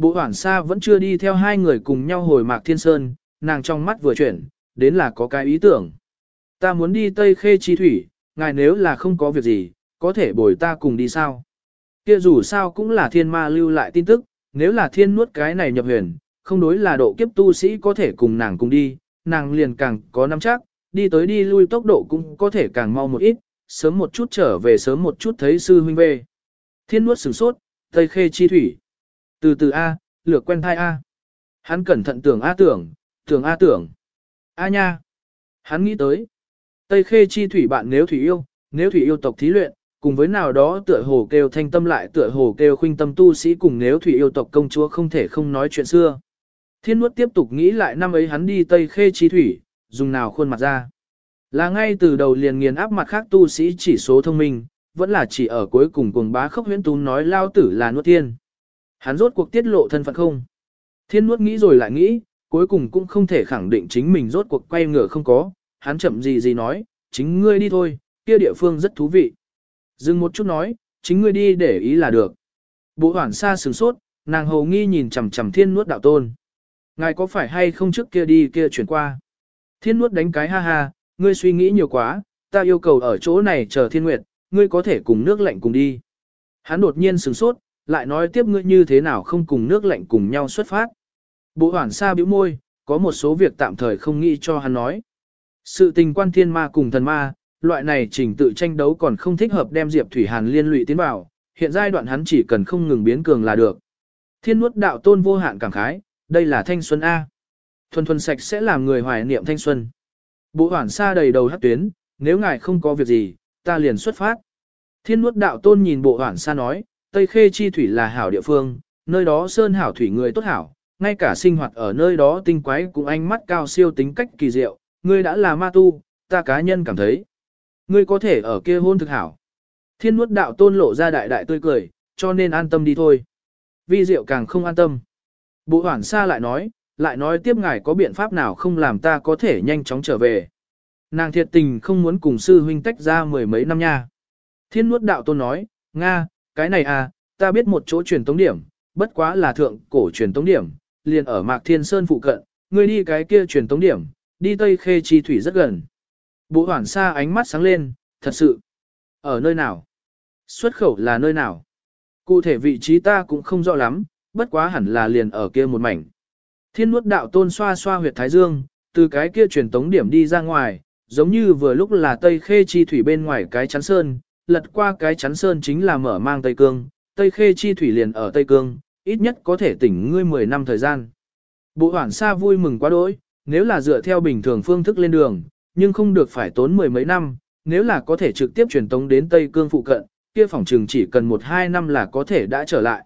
Bộ hoảng xa vẫn chưa đi theo hai người cùng nhau hồi Mạc Thiên Sơn, nàng trong mắt vừa chuyển, đến là có cái ý tưởng. Ta muốn đi Tây Khê Chi Thủy, ngài nếu là không có việc gì, có thể bồi ta cùng đi sao? Kia dù sao cũng là thiên ma lưu lại tin tức, nếu là thiên nuốt cái này nhập huyền, không đối là độ kiếp tu sĩ có thể cùng nàng cùng đi, nàng liền càng có nắm chắc, đi tới đi lui tốc độ cũng có thể càng mau một ít, sớm một chút trở về sớm một chút thấy sư huynh về. Thiên nuốt sửng sốt, Tây Khê Chi Thủy. Từ từ A, lược quen thai A. Hắn cẩn thận tưởng A tưởng, tưởng A tưởng. A nha. Hắn nghĩ tới. Tây Khê Chi Thủy bạn nếu Thủy yêu, nếu Thủy yêu tộc thí luyện, cùng với nào đó tựa hồ kêu thanh tâm lại tựa hồ kêu khuynh tâm tu sĩ cùng nếu Thủy yêu tộc công chúa không thể không nói chuyện xưa. Thiên nuốt tiếp tục nghĩ lại năm ấy hắn đi Tây Khê Chi Thủy, dùng nào khuôn mặt ra. Là ngay từ đầu liền nghiền áp mặt khác tu sĩ chỉ số thông minh, vẫn là chỉ ở cuối cùng cùng bá khốc huyễn tú nói lao tử là nuốt tiên Hắn rốt cuộc tiết lộ thân phận không? Thiên nuốt nghĩ rồi lại nghĩ, cuối cùng cũng không thể khẳng định chính mình rốt cuộc quay ngửa không có, hắn chậm gì gì nói, chính ngươi đi thôi, kia địa phương rất thú vị. Dừng một chút nói, chính ngươi đi để ý là được. Bộ hoảng xa sừng sốt, nàng hầu nghi nhìn chằm chằm thiên nuốt đạo tôn. Ngài có phải hay không trước kia đi kia chuyển qua? Thiên nuốt đánh cái ha ha, ngươi suy nghĩ nhiều quá, ta yêu cầu ở chỗ này chờ thiên nguyệt, ngươi có thể cùng nước lạnh cùng đi. Hắn đột nhiên sừng sốt, lại nói tiếp ngươi như thế nào không cùng nước lạnh cùng nhau xuất phát. Bộ hoảng xa bĩu môi, có một số việc tạm thời không nghĩ cho hắn nói. Sự tình quan thiên ma cùng thần ma, loại này trình tự tranh đấu còn không thích hợp đem Diệp Thủy Hàn liên lụy tiến vào, hiện giai đoạn hắn chỉ cần không ngừng biến cường là được. Thiên nuốt đạo tôn vô hạn cảm khái, đây là thanh xuân A. Thuần thuần sạch sẽ làm người hoài niệm thanh xuân. Bộ hoảng xa đầy đầu hát tuyến, nếu ngài không có việc gì, ta liền xuất phát. Thiên nuốt đạo tôn nhìn bộ hoảng xa nói, Tây Khê Chi Thủy là hảo địa phương, nơi đó sơn hảo thủy người tốt hảo, ngay cả sinh hoạt ở nơi đó tinh quái cũng ánh mắt cao siêu tính cách kỳ diệu, ngươi đã là ma tu, ta cá nhân cảm thấy. Ngươi có thể ở kia hôn thực hảo. Thiên nuốt đạo tôn lộ ra đại đại tươi cười, cho nên an tâm đi thôi. Vi diệu càng không an tâm. Bộ hoảng xa lại nói, lại nói tiếp ngài có biện pháp nào không làm ta có thể nhanh chóng trở về. Nàng thiệt tình không muốn cùng sư huynh tách ra mười mấy năm nha. Thiên nuốt đạo tôn nói, Nga, cái này à, ta biết một chỗ truyền tống điểm, bất quá là thượng cổ truyền tống điểm, liền ở Mạc Thiên Sơn phụ cận, ngươi đi cái kia truyền tống điểm, đi Tây Khê Chi Thủy rất gần. Bộ hoảng xa ánh mắt sáng lên, thật sự. Ở nơi nào? Xuất khẩu là nơi nào? Cụ thể vị trí ta cũng không rõ lắm, bất quá hẳn là liền ở kia một mảnh. Thiên nuốt đạo tôn xoa xoa huyệt thái dương, từ cái kia truyền tống điểm đi ra ngoài, giống như vừa lúc là Tây Khê Chi Thủy bên ngoài cái chắn sơn, lật qua cái chắn sơn chính là mở mang Tây Cương, Tây Khê Chi Thủy liền ở Tây Cương, ít nhất có thể tỉnh ngươi 10 năm thời gian. Bộ hoảng xa vui mừng quá đỗi, nếu là dựa theo bình thường phương thức lên đường, nhưng không được phải tốn mười mấy năm, nếu là có thể trực tiếp truyền tống đến Tây Cương phụ cận, kia phòng trường chỉ cần 1-2 năm là có thể đã trở lại.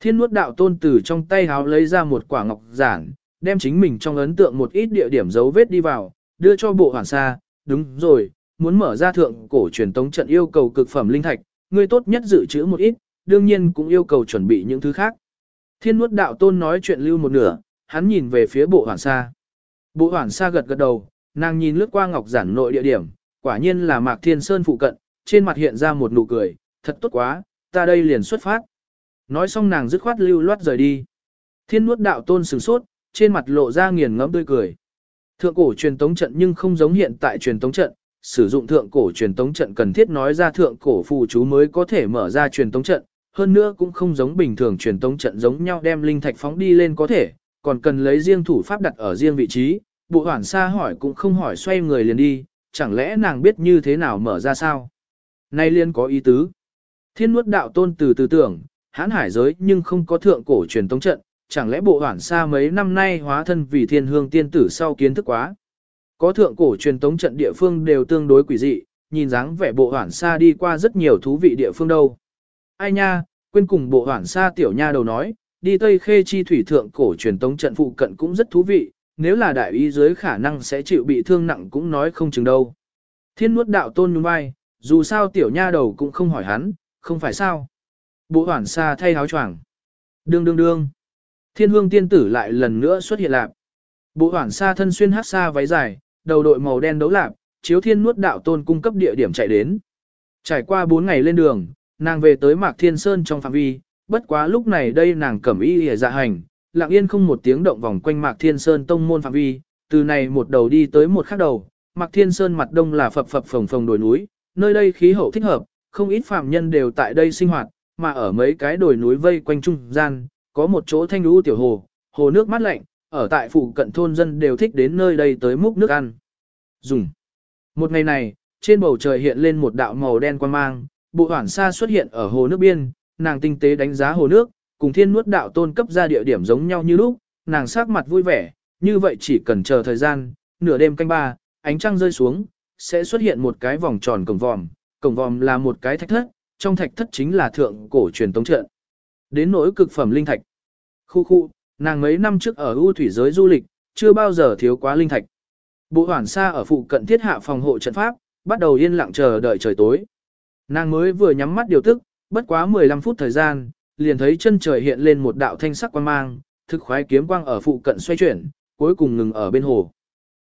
Thiên nuốt đạo tôn từ trong tay háo lấy ra một quả ngọc giản, đem chính mình trong ấn tượng một ít địa điểm dấu vết đi vào, đưa cho bộ hoàn sa, đúng rồi, muốn mở ra thượng cổ truyền tống trận yêu cầu cực phẩm linh thạch, ngươi tốt nhất dự trữ một ít, đương nhiên cũng yêu cầu chuẩn bị những thứ khác. Thiên nuốt đạo tôn nói chuyện lưu một nửa, hắn nhìn về phía bộ hoàn sa. Bộ hoàn sa gật gật đầu, nàng nhìn lướt qua ngọc giản nội địa điểm, quả nhiên là Mạc Thiên Sơn phụ cận, trên mặt hiện ra một nụ cười, thật tốt quá, ta đây liền xuất phát. Nói xong nàng dứt khoát lưu loát rời đi. Thiên nuốt đạo tôn sửng sốt, trên mặt lộ ra nghiền ngẫm tươi cười. Thượng cổ truyền tống trận nhưng không giống hiện tại truyền tống trận, sử dụng thượng cổ truyền tống trận cần thiết nói ra thượng cổ phù chú mới có thể mở ra truyền tống trận, hơn nữa cũng không giống bình thường truyền tống trận giống nhau đem linh thạch phóng đi lên có thể, còn cần lấy riêng thủ pháp đặt ở riêng vị trí. Bộ hoảng xa hỏi cũng không hỏi xoay người liền đi, chẳng lẽ nàng biết như thế nào mở ra sao? Nay liên có ý tứ. Thiên nuốt đạo tôn từ từ tưởng, hãn hải giới nhưng không có thượng cổ truyền tống trận, chẳng lẽ bộ hoảng xa mấy năm nay hóa thân vì thiên hương tiên tử sau kiến thức quá. Có thượng cổ truyền tống trận địa phương đều tương đối quỷ dị, nhìn dáng vẻ bộ hoảng xa đi qua rất nhiều thú vị địa phương đâu. Ai nha, quên cùng bộ hoảng xa tiểu nha đầu nói, đi Tây Khê Chi thủy thượng cổ truyền tống trận phụ cận cũng rất thú vị, nếu là đại ý dưới khả năng sẽ chịu bị thương nặng cũng nói không chừng đâu. Thiên nuốt đạo tôn nhún vai, dù sao tiểu nha đầu cũng không hỏi hắn, không phải sao. Bộ hoảng xa thay áo choàng. Đương đương đương. Thiên hương tiên tử lại lần nữa xuất hiện lạc. Bộ hoảng xa thân xuyên hát xa váy dài, đầu đội màu đen đấu lạp, chiếu thiên nuốt đạo tôn cung cấp địa điểm chạy đến. Trải qua 4 ngày lên đường, nàng về tới Mạc Thiên Sơn trong phạm vi, bất quá lúc này đây nàng cẩm y hề dạ hành, lặng yên không một tiếng động vòng quanh Mạc Thiên Sơn tông môn phạm vi, từ này một đầu đi tới một khác đầu, Mạc Thiên Sơn mặt đông là phập phập phồng phồng đồi núi, nơi đây khí hậu thích hợp, không ít phạm nhân đều tại đây sinh hoạt, mà ở mấy cái đồi núi vây quanh trung gian, có một chỗ thanh lũ tiểu hồ, hồ nước mát lạnh, ở tại phụ cận thôn dân đều thích đến nơi đây tới múc nước ăn. Dùng. Một ngày này, trên bầu trời hiện lên một đạo màu đen quan mang, bộ hoảng xa xuất hiện ở hồ nước biên, nàng tinh tế đánh giá hồ nước, cùng thiên nuốt đạo tôn cấp ra địa điểm giống nhau như lúc, nàng sắc mặt vui vẻ, như vậy chỉ cần chờ thời gian, nửa đêm canh ba, ánh trăng rơi xuống, sẽ xuất hiện một cái vòng tròn cổng vòm, cổng vòm là một cái thạch thất, trong thạch thất chính là thượng cổ truyền tống trận. Đến nỗi cực phẩm linh thạch. Khu khu, nàng mấy năm trước ở ưu thủy giới du lịch, chưa bao giờ thiếu quá linh thạch. Bộ hoảng xa ở phụ cận thiết hạ phòng hộ trận pháp, bắt đầu yên lặng chờ đợi trời tối. Nàng mới vừa nhắm mắt điều tức, bất quá 15 phút thời gian, liền thấy chân trời hiện lên một đạo thanh sắc quang mang, thực khoái kiếm quang ở phụ cận xoay chuyển, cuối cùng ngừng ở bên hồ.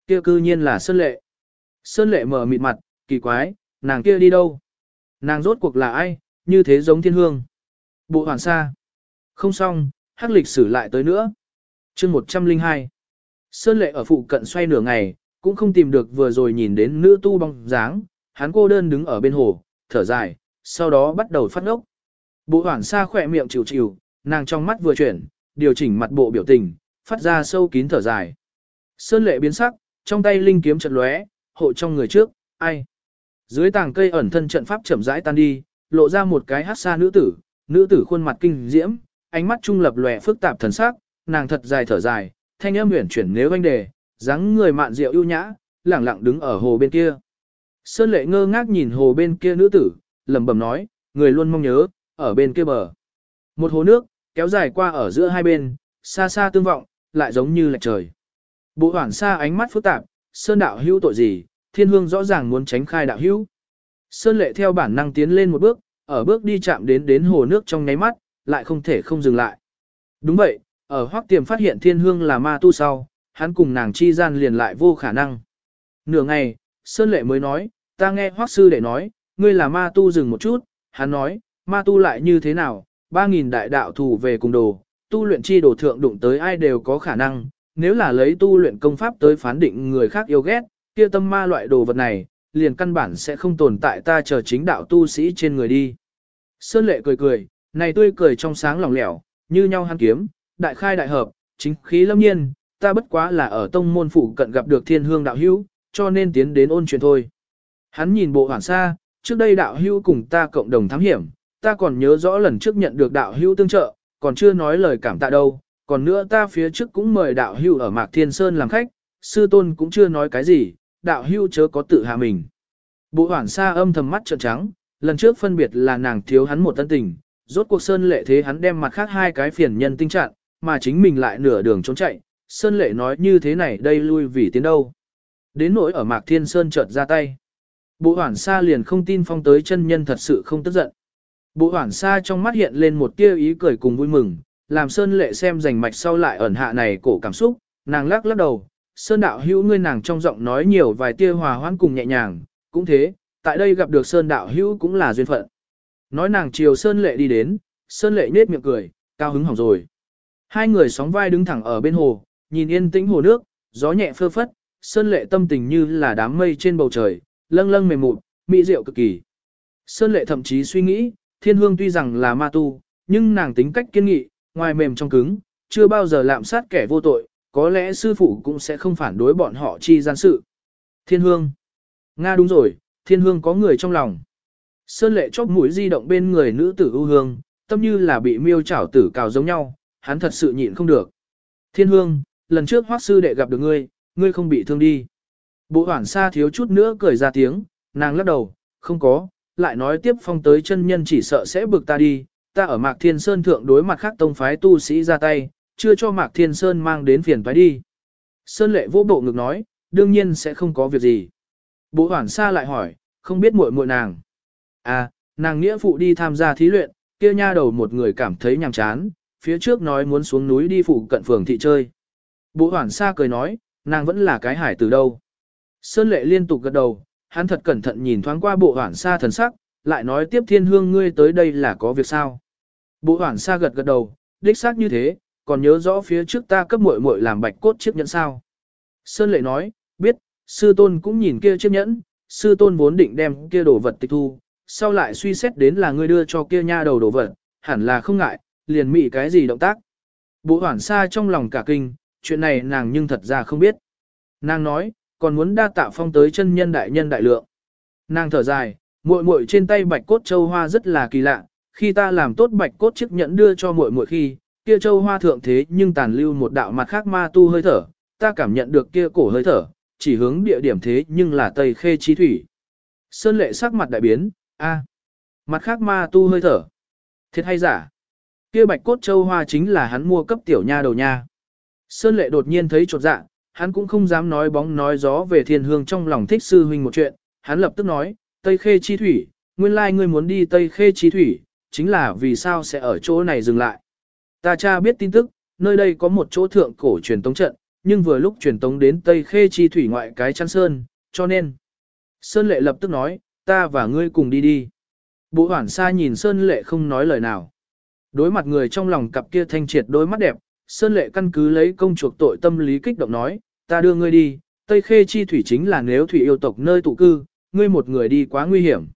Kia cư nhiên là Sơn Lệ. Sơn Lệ mở mịt mặt, kỳ quái, nàng kia đi đâu? Nàng rốt cuộc là ai, như thế giống thiên hương. Bộ hoàn sa. Không xong, hắc lịch sử lại tới nữa. chương 102. Sơn Lệ ở phụ cận xoay nửa ngày, cũng không tìm được vừa rồi nhìn đến nữ tu bóng dáng, hắn cô đơn đứng ở bên hồ, thở dài, sau đó bắt đầu phát ngốc. Bộ hoảng xa khỏe miệng chịu chịu, nàng trong mắt vừa chuyển, điều chỉnh mặt bộ biểu tình, phát ra sâu kín thở dài. Sơn lệ biến sắc, trong tay linh kiếm chật lóe, hộ trong người trước, ai. Dưới tàng cây ẩn thân trận pháp chậm rãi tan đi, lộ ra một cái hát xa nữ tử, nữ tử khuôn mặt kinh diễm, ánh mắt trung lập lòe phức tạp thần sắc, nàng thật dài thở dài, thanh âm huyền chuyển nếu anh đề, dáng người mạn diệu ưu nhã, lẳng lặng đứng ở hồ bên kia. Sơn lệ ngơ ngác nhìn hồ bên kia nữ tử, lẩm bẩm nói, người luôn mong nhớ, ở bên kia bờ. Một hồ nước, kéo dài qua ở giữa hai bên, xa xa tương vọng, lại giống như lệch trời. Bộ hoảng xa ánh mắt phức tạp, Sơn đạo hữu tội gì, thiên hương rõ ràng muốn tránh khai đạo hữu. Sơn lệ theo bản năng tiến lên một bước, ở bước đi chạm đến đến hồ nước trong nháy mắt, lại không thể không dừng lại. Đúng vậy, ở hoắc tiềm phát hiện thiên hương là ma tu sau, hắn cùng nàng chi gian liền lại vô khả năng. Nửa ngày, Sơn lệ mới nói, ta nghe hoắc sư để nói, ngươi là ma tu dừng một chút, hắn nói, ma tu lại như thế nào, ba nghìn đại đạo thủ về cùng đồ, tu luyện chi đồ thượng đụng tới ai đều có khả năng, nếu là lấy tu luyện công pháp tới phán định người khác yêu ghét, kia tâm ma loại đồ vật này, liền căn bản sẽ không tồn tại ta chờ chính đạo tu sĩ trên người đi. Sơn lệ cười cười, này tươi cười trong sáng lòng lẻo, như nhau hắn kiếm, đại khai đại hợp, chính khí lâm nhiên, ta bất quá là ở tông môn phụ cận gặp được thiên hương đạo hữu, cho nên tiến đến ôn chuyện thôi. Hắn nhìn bộ hoảng xa, trước đây đạo hữu cùng ta cộng đồng thám hiểm, ta còn nhớ rõ lần trước nhận được đạo hữu tương trợ, còn chưa nói lời cảm tạ đâu, còn nữa ta phía trước cũng mời đạo hữu ở Mạc Thiên Sơn làm khách, sư tôn cũng chưa nói cái gì, đạo hữu chớ có tự hạ mình. Bộ hoảng xa âm thầm mắt trợn trắng, lần trước phân biệt là nàng thiếu hắn một tân tình, rốt cuộc Sơn lệ thế hắn đem mặt khác hai cái phiền nhân tinh trạng, mà chính mình lại nửa đường trốn chạy, Sơn lệ nói như thế này đây lui vì tiến đâu. Đến nỗi ở Mạc Thiên Sơn chợt ra tay. Bộ hoảng xa liền không tin phong tới chân nhân thật sự không tức giận. Bộ hoảng xa trong mắt hiện lên một tia ý cười cùng vui mừng, làm Sơn Lệ xem rành mạch sau lại ẩn hạ này cổ cảm xúc, nàng lắc lắc đầu, Sơn đạo hữu ngươi nàng trong giọng nói nhiều vài tia hòa hoãn cùng nhẹ nhàng, cũng thế, tại đây gặp được Sơn đạo hữu cũng là duyên phận. Nói nàng chiều Sơn Lệ đi đến, Sơn Lệ nết miệng cười, cao hứng hỏng rồi. Hai người sóng vai đứng thẳng ở bên hồ, nhìn yên tĩnh hồ nước, gió nhẹ phơ phất, Sơn Lệ tâm tình như là đám mây trên bầu trời, lâng lâng mềm mụn, mỹ diệu cực kỳ. Sơn Lệ thậm chí suy nghĩ, thiên hương tuy rằng là ma tu, nhưng nàng tính cách kiên nghị, ngoài mềm trong cứng, chưa bao giờ lạm sát kẻ vô tội, có lẽ sư phụ cũng sẽ không phản đối bọn họ chi gian sự. Thiên hương. Nga đúng rồi, thiên hương có người trong lòng. Sơn lệ chóp mũi di động bên người nữ tử ưu hương, tâm như là bị miêu chảo tử cào giống nhau, hắn thật sự nhịn không được. Thiên hương, lần trước hoác sư đệ gặp được ngươi, ngươi không bị thương đi. Bộ hoảng xa thiếu chút nữa cười ra tiếng, nàng lắc đầu, không có, lại nói tiếp phong tới chân nhân chỉ sợ sẽ bực ta đi, ta ở Mạc Thiên Sơn thượng đối mặt khác tông phái tu sĩ ra tay, chưa cho Mạc Thiên Sơn mang đến phiền phái đi. Sơn lệ vô bộ ngực nói, đương nhiên sẽ không có việc gì. Bố hoảng xa lại hỏi, không biết muội muội nàng. À, nàng nghĩa phụ đi tham gia thí luyện, kia nha đầu một người cảm thấy nhàm chán, phía trước nói muốn xuống núi đi phụ cận phường thị chơi. Bố hoảng xa cười nói, nàng vẫn là cái hải từ đâu. Sơn lệ liên tục gật đầu, hắn thật cẩn thận nhìn thoáng qua bộ hoảng xa thần sắc, lại nói tiếp thiên hương ngươi tới đây là có việc sao. Bộ hoảng xa gật gật đầu, đích xác như thế, còn nhớ rõ phía trước ta cấp muội muội làm bạch cốt chiếc nhẫn sao. Sơn lệ nói, biết, sư tôn cũng nhìn kia chiếc nhẫn, sư tôn vốn định đem kia đồ vật tịch thu, sau lại suy xét đến là ngươi đưa cho kia nha đầu đồ vật, hẳn là không ngại, liền mị cái gì động tác. Bộ hoảng xa trong lòng cả kinh, chuyện này nàng nhưng thật ra không biết. Nàng nói, còn muốn đa tạ phong tới chân nhân đại nhân đại lượng. Nàng thở dài, muội muội trên tay bạch cốt châu hoa rất là kỳ lạ, khi ta làm tốt bạch cốt chiếc nhẫn đưa cho muội muội khi, kia châu hoa thượng thế nhưng tàn lưu một đạo mặt khác ma tu hơi thở, ta cảm nhận được kia cổ hơi thở, chỉ hướng địa điểm thế nhưng là Tây Khê Chi Thủy. Sơn lệ sắc mặt đại biến, a, mặt khác ma tu hơi thở. Thiệt hay giả? Kia bạch cốt châu hoa chính là hắn mua cấp tiểu nha đầu nha. Sơn lệ đột nhiên thấy chột dạ, hắn cũng không dám nói bóng nói gió về thiên hương trong lòng thích sư huynh một chuyện, hắn lập tức nói, Tây Khê Chi Thủy, nguyên lai ngươi muốn đi Tây Khê Chi Thủy, chính là vì sao sẽ ở chỗ này dừng lại. Ta cha biết tin tức, nơi đây có một chỗ thượng cổ truyền tống trận, nhưng vừa lúc truyền tống đến Tây Khê Chi Thủy ngoại cái chăn sơn, cho nên. Sơn Lệ lập tức nói, ta và ngươi cùng đi đi. Bộ hoảng xa nhìn Sơn Lệ không nói lời nào. Đối mặt người trong lòng cặp kia thanh triệt đôi mắt đẹp, Sơn Lệ căn cứ lấy công chuộc tội tâm lý kích động nói, ta đưa ngươi đi, Tây Khê Chi Thủy chính là nếu thủy yêu tộc nơi tụ cư, ngươi một người đi quá nguy hiểm.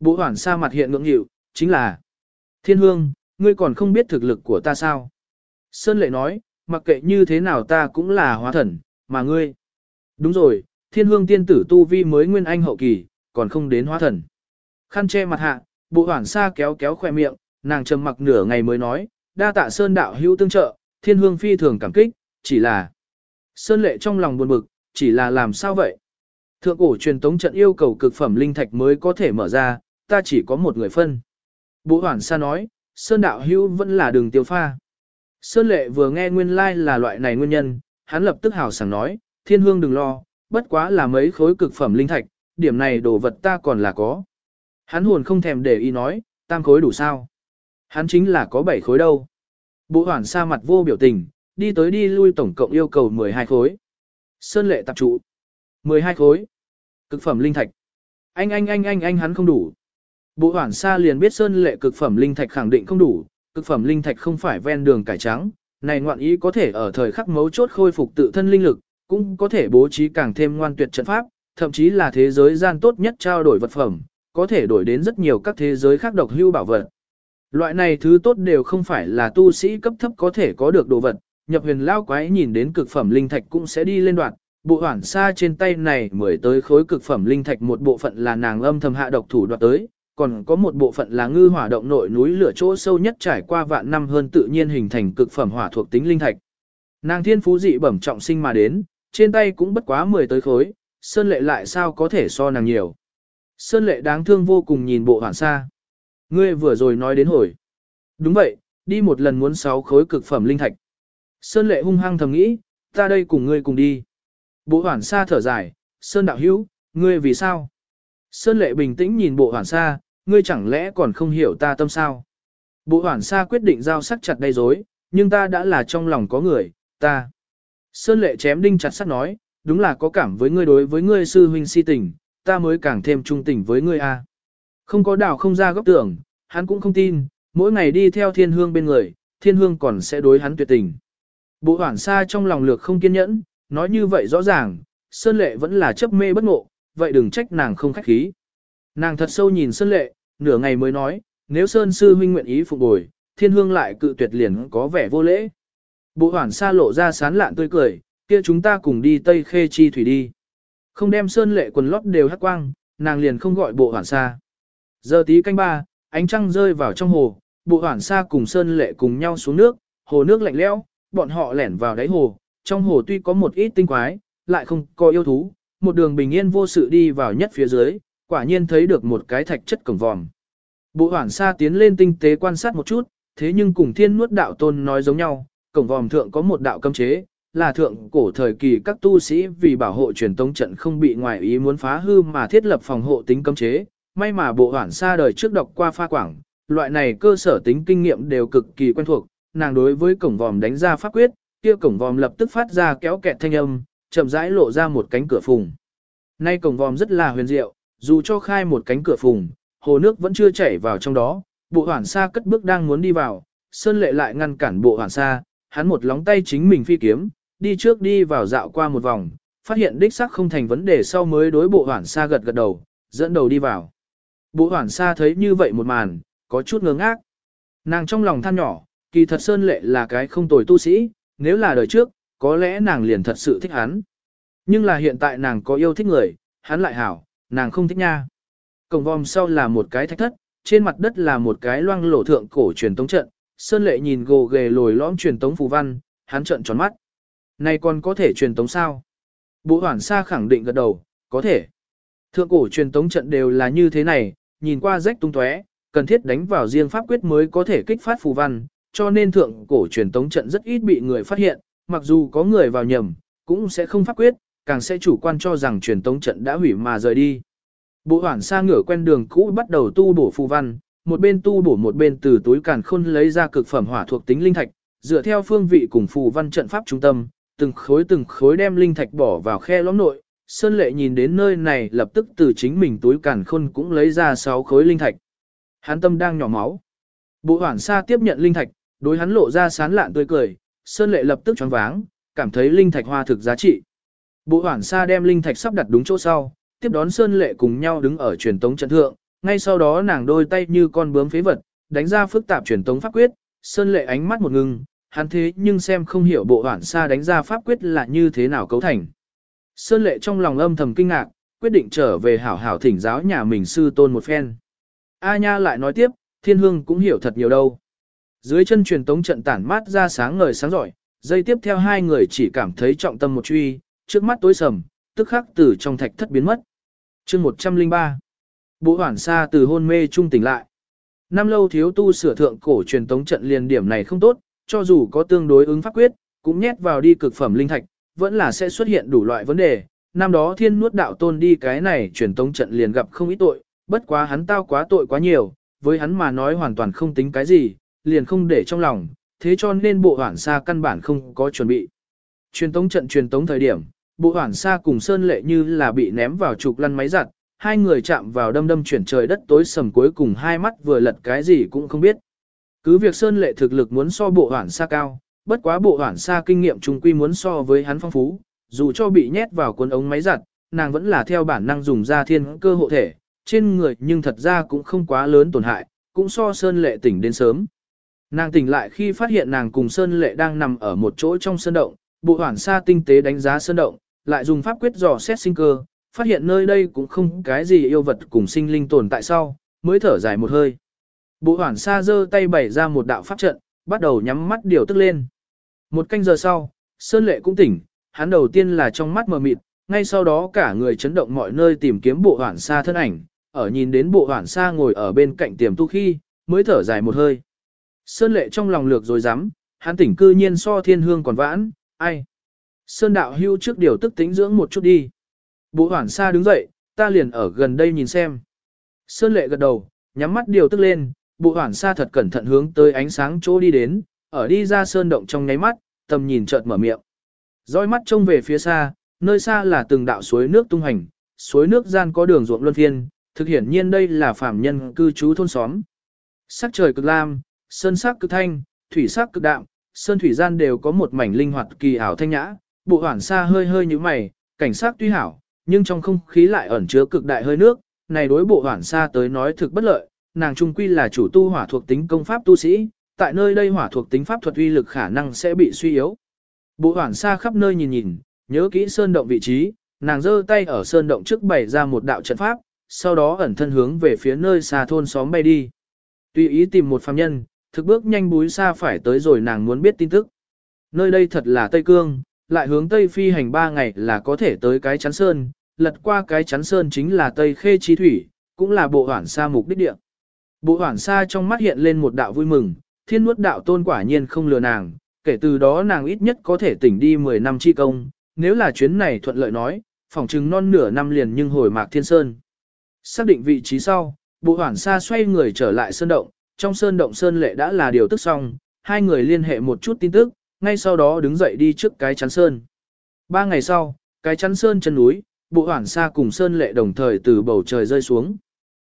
Bộ hoảng xa mặt hiện ngưỡng hiệu, chính là Thiên Hương, ngươi còn không biết thực lực của ta sao? Sơn Lệ nói, mặc kệ như thế nào ta cũng là hóa thần, mà ngươi. Đúng rồi, thiên hương tiên tử tu vi mới nguyên anh hậu kỳ, còn không đến hóa thần. Khăn che mặt hạ, bộ hoảng xa kéo kéo khoe miệng, nàng trầm mặc nửa ngày mới nói, đa tạ Sơn đạo hữu tương trợ, thiên hương phi thường cảm kích, chỉ là. Sơn lệ trong lòng buồn bực, chỉ là làm sao vậy? Thượng cổ truyền tống trận yêu cầu cực phẩm linh thạch mới có thể mở ra, ta chỉ có một người phân. Bộ hoảng xa nói, Sơn đạo hữu vẫn là đường tiêu pha. Sơn lệ vừa nghe nguyên lai like là loại này nguyên nhân, hắn lập tức hào sảng nói, thiên hương đừng lo, bất quá là mấy khối cực phẩm linh thạch, điểm này đồ vật ta còn là có. Hắn hồn không thèm để ý nói, tam khối đủ sao. Hắn chính là có bảy khối đâu. Bộ hoảng sa mặt vô biểu tình, đi tới đi lui tổng cộng yêu cầu 12 khối. Sơn lệ tập trụ. 12 khối. Cực phẩm linh thạch. Anh anh anh anh anh hắn không đủ. Bộ hoảng sa liền biết sơn lệ cực phẩm linh thạch khẳng định không đủ, cực phẩm linh thạch không phải ven đường cải trắng, này ngoạn ý có thể ở thời khắc mấu chốt khôi phục tự thân linh lực, cũng có thể bố trí càng thêm ngoan tuyệt trận pháp, thậm chí là thế giới gian tốt nhất trao đổi vật phẩm, có thể đổi đến rất nhiều các thế giới khác độc hưu bảo vật. Loại này thứ tốt đều không phải là tu sĩ cấp thấp có thể có được đồ vật, nhập huyền lao quái nhìn đến cực phẩm linh thạch cũng sẽ đi lên đoạn, bộ hoảng xa trên tay này mới tới khối cực phẩm linh thạch một bộ phận là nàng âm thầm hạ độc thủ đoạt tới, còn có một bộ phận là ngư hỏa động nội núi lửa chỗ sâu nhất trải qua vạn năm hơn tự nhiên hình thành cực phẩm hỏa thuộc tính linh thạch. Nàng thiên phú dị bẩm trọng sinh mà đến, trên tay cũng bất quá 10 tới khối, Sơn Lệ lại sao có thể so nàng nhiều. Sơn Lệ đáng thương vô cùng nhìn bộ hoảng xa. Ngươi vừa rồi nói đến hồi. Đúng vậy, đi một lần muốn sáu khối cực phẩm linh thạch. Sơn Lệ hung hăng thầm nghĩ, ta đây cùng ngươi cùng đi. Bộ hoảng xa thở dài, Sơn đạo hữu, ngươi vì sao? Sơn Lệ bình tĩnh nhìn bộ hoảng xa, ngươi chẳng lẽ còn không hiểu ta tâm sao? Bộ hoảng xa quyết định giao sắc chặt đầy dối, nhưng ta đã là trong lòng có người, ta. Sơn lệ chém đinh chặt sắt nói, đúng là có cảm với ngươi đối với ngươi sư huynh si tình, ta mới càng thêm trung tình với ngươi a. Không có đảo không ra góc tưởng, hắn cũng không tin, mỗi ngày đi theo thiên hương bên người, thiên hương còn sẽ đối hắn tuyệt tình. Bộ hoảng xa trong lòng lược không kiên nhẫn, nói như vậy rõ ràng, Sơn lệ vẫn là chấp mê bất ngộ, vậy đừng trách nàng không khách khí. Nàng thật sâu nhìn Sơn lệ, nửa ngày mới nói, nếu Sơn Sư huynh nguyện ý phục bồi, thiên hương lại cự tuyệt liền có vẻ vô lễ. Bộ hoảng xa lộ ra sán lạn tươi cười, kia chúng ta cùng đi Tây Khê Chi Thủy đi. Không đem Sơn lệ quần lót đều hắc quang, nàng liền không gọi bộ hoảng xa. Giờ tí canh ba, ánh trăng rơi vào trong hồ, bộ hoảng xa cùng Sơn lệ cùng nhau xuống nước, hồ nước lạnh lẽo, bọn họ lẻn vào đáy hồ, trong hồ tuy có một ít tinh quái, lại không có yêu thú, một đường bình yên vô sự đi vào nhất phía dưới, quả nhiên thấy được một cái thạch chất cổng vòm. Bộ hoảng xa tiến lên tinh tế quan sát một chút, thế nhưng cùng thiên nuốt đạo tôn nói giống nhau, cổng vòm thượng có một đạo cấm chế, là thượng cổ thời kỳ các tu sĩ vì bảo hộ truyền tống trận không bị ngoại ý muốn phá hư mà thiết lập phòng hộ tính cấm chế, may mà bộ hoảng xa đời trước đọc qua pha quảng, loại này cơ sở tính kinh nghiệm đều cực kỳ quen thuộc, nàng đối với cổng vòm đánh ra pháp quyết, kia cổng vòm lập tức phát ra kéo kẹt thanh âm, chậm rãi lộ ra một cánh cửa phùng. Nay cổng vòm rất là huyền diệu, dù cho khai một cánh cửa phùng, hồ nước vẫn chưa chảy vào trong đó, bộ hoảng xa cất bước đang muốn đi vào, Sơn Lệ lại ngăn cản bộ hoảng xa, hắn một lóng tay chính mình phi kiếm, đi trước đi vào dạo qua một vòng, phát hiện đích xác không thành vấn đề sau mới đối bộ hoảng xa gật gật đầu, dẫn đầu đi vào. Bộ hoảng xa thấy như vậy một màn, có chút ngớ ngác. Nàng trong lòng than nhỏ, kỳ thật Sơn Lệ là cái không tồi tu sĩ, nếu là đời trước, có lẽ nàng liền thật sự thích hắn. Nhưng là hiện tại nàng có yêu thích người, hắn lại hảo, nàng không thích nha. Cổng vòm sau là một cái thạch thất, trên mặt đất là một cái loang lổ thượng cổ truyền tống trận. Sơn lệ nhìn gồ ghề lồi lõm truyền tống phù văn, hắn trợn tròn mắt. Này còn có thể truyền tống sao? Bộ hoảng xa khẳng định gật đầu, có thể. Thượng cổ truyền tống trận đều là như thế này, nhìn qua rách tung tóe, cần thiết đánh vào riêng pháp quyết mới có thể kích phát phù văn, cho nên thượng cổ truyền tống trận rất ít bị người phát hiện, mặc dù có người vào nhầm, cũng sẽ không pháp quyết, càng sẽ chủ quan cho rằng truyền tống trận đã hủy mà rời đi. Bộ hoảng xa ngửa quen đường cũ bắt đầu tu bổ phù văn, một bên tu bổ một bên từ túi càn khôn lấy ra cực phẩm hỏa thuộc tính linh thạch, dựa theo phương vị cùng phù văn trận pháp trung tâm, từng khối từng khối đem linh thạch bỏ vào khe lõm nội. Sơn lệ nhìn đến nơi này lập tức từ chính mình túi càn khôn cũng lấy ra 6 khối linh thạch. Hắn tâm đang nhỏ máu. Bộ hoảng xa tiếp nhận linh thạch, đối hắn lộ ra sán lạn tươi cười, Sơn lệ lập tức choáng váng, cảm thấy linh thạch hoa thực giá trị. Bộ hoảng xa đem linh thạch sắp đặt đúng chỗ sau, tiếp đón Sơn Lệ cùng nhau đứng ở truyền tống trận thượng, ngay sau đó nàng đôi tay như con bướm phế vật, đánh ra phức tạp truyền tống pháp quyết, Sơn Lệ ánh mắt một ngưng, hắn thế nhưng xem không hiểu bộ hoản xa đánh ra pháp quyết là như thế nào cấu thành. Sơn Lệ trong lòng âm thầm kinh ngạc, quyết định trở về hảo hảo thỉnh giáo nhà mình sư tôn một phen. A Nha lại nói tiếp, thiên hương cũng hiểu thật nhiều đâu. Dưới chân truyền tống trận tản mát ra sáng ngời sáng giỏi, dây tiếp theo hai người chỉ cảm thấy trọng tâm một truy, trước mắt tối sầm, tức khắc từ trong thạch thất biến mất. chương 103 Bộ hoản xa từ hôn mê trung tỉnh lại. Năm lâu thiếu tu sửa thượng cổ truyền tống trận liền điểm này không tốt, cho dù có tương đối ứng pháp quyết, cũng nhét vào đi cực phẩm linh thạch, vẫn là sẽ xuất hiện đủ loại vấn đề. Năm đó thiên nuốt đạo tôn đi cái này truyền tống trận liền gặp không ít tội, bất quá hắn tao quá tội quá nhiều, với hắn mà nói hoàn toàn không tính cái gì, liền không để trong lòng, thế cho nên bộ hoảng xa căn bản không có chuẩn bị. Truyền tống trận truyền tống thời điểm, bộ hoảng xa cùng Sơn Lệ như là bị ném vào trục lăn máy giặt, hai người chạm vào đâm đâm chuyển trời đất tối sầm cuối cùng hai mắt vừa lật cái gì cũng không biết. Cứ việc Sơn Lệ thực lực muốn so bộ hoảng xa cao, bất quá bộ hoảng xa kinh nghiệm trung quy muốn so với hắn phong phú, dù cho bị nhét vào cuốn ống máy giặt, nàng vẫn là theo bản năng dùng ra thiên cơ hộ thể, trên người nhưng thật ra cũng không quá lớn tổn hại, cũng so Sơn Lệ tỉnh đến sớm. Nàng tỉnh lại khi phát hiện nàng cùng Sơn Lệ đang nằm ở một chỗ trong sơn động, bộ hoảng xa tinh tế đánh giá sơn động, lại dùng pháp quyết dò xét sinh cơ, phát hiện nơi đây cũng không cái gì yêu vật cùng sinh linh tồn tại sau, mới thở dài một hơi. Bộ hoảng xa giơ tay bày ra một đạo pháp trận, bắt đầu nhắm mắt điều tức lên. Một canh giờ sau, Sơn Lệ cũng tỉnh, hắn đầu tiên là trong mắt mờ mịt, ngay sau đó cả người chấn động mọi nơi tìm kiếm bộ hoảng xa thân ảnh, ở nhìn đến bộ hoảng xa ngồi ở bên cạnh tiềm tu khi, mới thở dài một hơi. Sơn Lệ trong lòng lược rồi dám, hắn tỉnh cư nhiên so thiên hương còn vãn, ai. Sơn đạo hưu trước điều tức tính dưỡng một chút đi. Bộ hoảng xa đứng dậy, ta liền ở gần đây nhìn xem. Sơn lệ gật đầu, nhắm mắt điều tức lên, bộ hoảng xa thật cẩn thận hướng tới ánh sáng chỗ đi đến, ở đi ra sơn động trong nháy mắt, tầm nhìn chợt mở miệng. Dõi mắt trông về phía xa, nơi xa là từng đạo suối nước tung hành, suối nước gian có đường ruộng luân phiên, thực hiển nhiên đây là phạm nhân cư trú thôn xóm. Sắc trời cực lam, sơn sắc cực thanh, thủy sắc cực đạm, sơn thủy gian đều có một mảnh linh hoạt kỳ ảo thanh nhã, bộ hoảng xa hơi hơi như mày, cảnh sắc tuy hảo, nhưng trong không khí lại ẩn chứa cực đại hơi nước, này đối bộ hoảng xa tới nói thực bất lợi, nàng trung quy là chủ tu hỏa thuộc tính công pháp tu sĩ, tại nơi đây hỏa thuộc tính pháp thuật uy lực khả năng sẽ bị suy yếu. Bộ hoảng xa khắp nơi nhìn nhìn, nhớ kỹ sơn động vị trí, nàng giơ tay ở sơn động trước bày ra một đạo trận pháp, sau đó ẩn thân hướng về phía nơi xa thôn xóm bay đi. Tùy ý tìm một phàm nhân, thực bước nhanh búi xa phải tới rồi nàng muốn biết tin tức. Nơi đây thật là Tây Cương, lại hướng Tây phi hành 3 ngày là có thể tới cái chắn sơn, lật qua cái chắn sơn chính là Tây Khê Chi Thủy, cũng là bộ hoảng xa mục đích địa. Bộ hoảng xa trong mắt hiện lên một đạo vui mừng, thiên nuốt đạo tôn quả nhiên không lừa nàng, kể từ đó nàng ít nhất có thể tỉnh đi 10 năm chi công, nếu là chuyến này thuận lợi nói, phỏng chừng non nửa năm liền nhưng hồi mạc thiên sơn. Xác định vị trí sau, bộ hoảng xa xoay người trở lại sơn động, trong sơn động sơn lệ đã là điều tức xong, hai người liên hệ một chút tin tức, ngay sau đó đứng dậy đi trước cái chắn sơn. Ba ngày sau, cái chắn sơn chân núi, bộ hoảng xa cùng sơn lệ đồng thời từ bầu trời rơi xuống.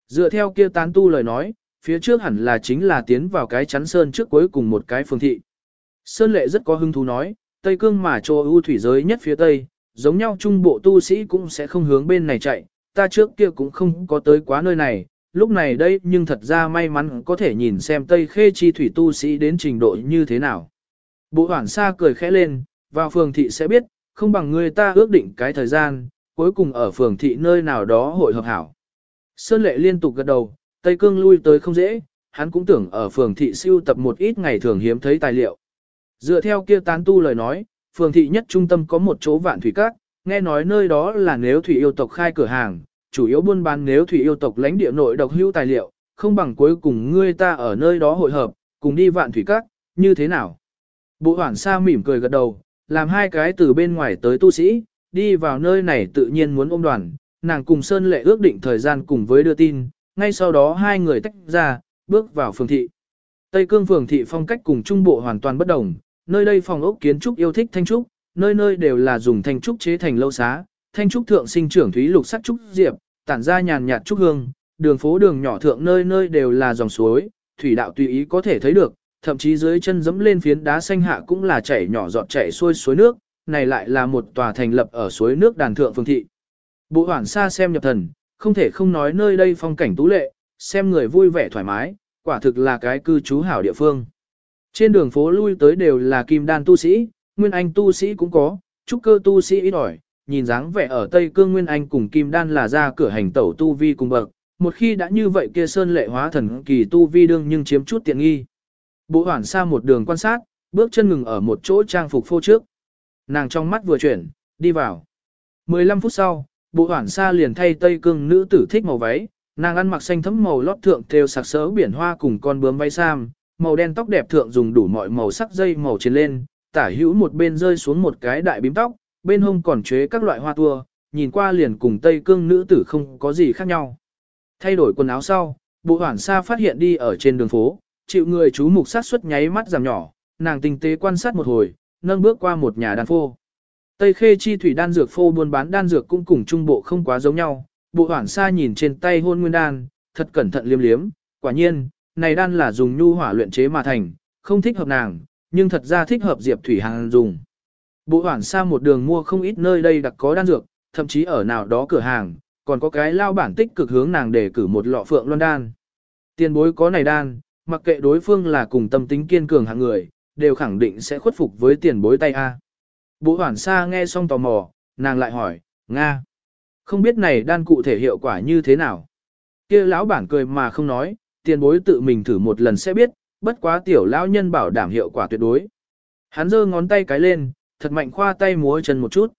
Dựa theo kia tán tu lời nói, phía trước hẳn là chính là tiến vào cái chắn sơn trước cuối cùng một cái phường thị. Sơn lệ rất có hứng thú nói, Tây Cương mà cho ưu thủy giới nhất phía Tây, giống nhau trung bộ tu sĩ cũng sẽ không hướng bên này chạy, ta trước kia cũng không có tới quá nơi này, lúc này đây nhưng thật ra may mắn có thể nhìn xem Tây Khê chi thủy tu sĩ đến trình độ như thế nào. Bộ hoảng xa cười khẽ lên, vào phường thị sẽ biết, không bằng người ta ước định cái thời gian, cuối cùng ở phường thị nơi nào đó hội hợp hảo. Sơn lệ liên tục gật đầu, Tây Cương lui tới không dễ, hắn cũng tưởng ở phường thị siêu tập một ít ngày thường hiếm thấy tài liệu. Dựa theo kia tán tu lời nói, phường thị nhất trung tâm có một chỗ vạn thủy các, nghe nói nơi đó là nếu thủy yêu tộc khai cửa hàng, chủ yếu buôn bán nếu thủy yêu tộc lãnh địa nội độc hữu tài liệu, không bằng cuối cùng ngươi ta ở nơi đó hội hợp, cùng đi vạn thủy các, như thế nào? Bộ hoảng sa mỉm cười gật đầu, làm hai cái từ bên ngoài tới tu sĩ, đi vào nơi này tự nhiên muốn ôm đoàn, nàng cùng Sơn Lệ ước định thời gian cùng với đưa tin, ngay sau đó hai người tách ra, bước vào phường thị. Tây Cương phường thị phong cách cùng trung bộ hoàn toàn bất đồng, nơi đây phòng ốc kiến trúc yêu thích thanh trúc, nơi nơi đều là dùng thanh trúc chế thành lâu xá, thanh trúc thượng sinh trưởng thúy lục sắc trúc diệp, tản ra nhàn nhạt trúc hương, đường phố đường nhỏ thượng nơi nơi đều là dòng suối, thủy đạo tùy ý có thể thấy được, thậm chí dưới chân dẫm lên phiến đá xanh hạ cũng là chảy nhỏ giọt chảy xuôi suối nước, này lại là một tòa thành lập ở suối nước đàn thượng phương thị. Bộ hoảng xa xem nhập thần, không thể không nói nơi đây phong cảnh tú lệ, xem người vui vẻ thoải mái, quả thực là cái cư trú hảo địa phương. Trên đường phố lui tới đều là kim đan tu sĩ, nguyên anh tu sĩ cũng có, trúc cơ tu sĩ ít ỏi, nhìn dáng vẻ ở Tây Cương Nguyên Anh cùng Kim Đan là ra cửa hành tẩu tu vi cùng bậc, một khi đã như vậy kia sơn lệ hóa thần kỳ tu vi đương nhưng chiếm chút tiện nghi. Bộ hoảng xa một đường quan sát, bước chân ngừng ở một chỗ trang phục phô trước. Nàng trong mắt vừa chuyển, đi vào. 15 phút sau, bộ hoảng xa liền thay Tây Cương nữ tử thích màu váy, nàng ăn mặc xanh thấm màu lót thượng thêu sạc sỡ biển hoa cùng con bướm váy sam, màu đen tóc đẹp thượng dùng đủ mọi màu sắc dây màu trên lên, tả hữu một bên rơi xuống một cái đại bím tóc, bên hông còn chế các loại hoa tua, nhìn qua liền cùng Tây Cương nữ tử không có gì khác nhau. Thay đổi quần áo sau, bộ hoảng xa phát hiện đi ở trên đường phố, chịu người chú mục sát suất nháy mắt giảm nhỏ, nàng tinh tế quan sát một hồi, nâng bước qua một nhà đan phô. Tây khê chi thủy đan dược phô buôn bán đan dược cũng cùng trung bộ không quá giống nhau, bộ Hoản Sa nhìn trên tay hôn nguyên đan, thật cẩn thận liếm liếm, quả nhiên, này đan là dùng nhu hỏa luyện chế mà thành, không thích hợp nàng, nhưng thật ra thích hợp Diệp Thủy Hàng dùng. Bộ Hoản Sa một đường mua không ít nơi đây đặc có đan dược, thậm chí ở nào đó cửa hàng, còn có cái lao bản tích cực hướng nàng để cử một lọ phượng loan đan. Tiền bối có này đan, mặc kệ đối phương là cùng tâm tính kiên cường hạng người, đều khẳng định sẽ khuất phục với tiền bối tay A. Bộ hoảng xa nghe xong tò mò, nàng lại hỏi, Nga. Không biết này đan cụ thể hiệu quả như thế nào? kia lão bản cười mà không nói, tiền bối tự mình thử một lần sẽ biết, bất quá tiểu lão nhân bảo đảm hiệu quả tuyệt đối. Hắn giơ ngón tay cái lên, thật mạnh khoa tay múa chân một chút.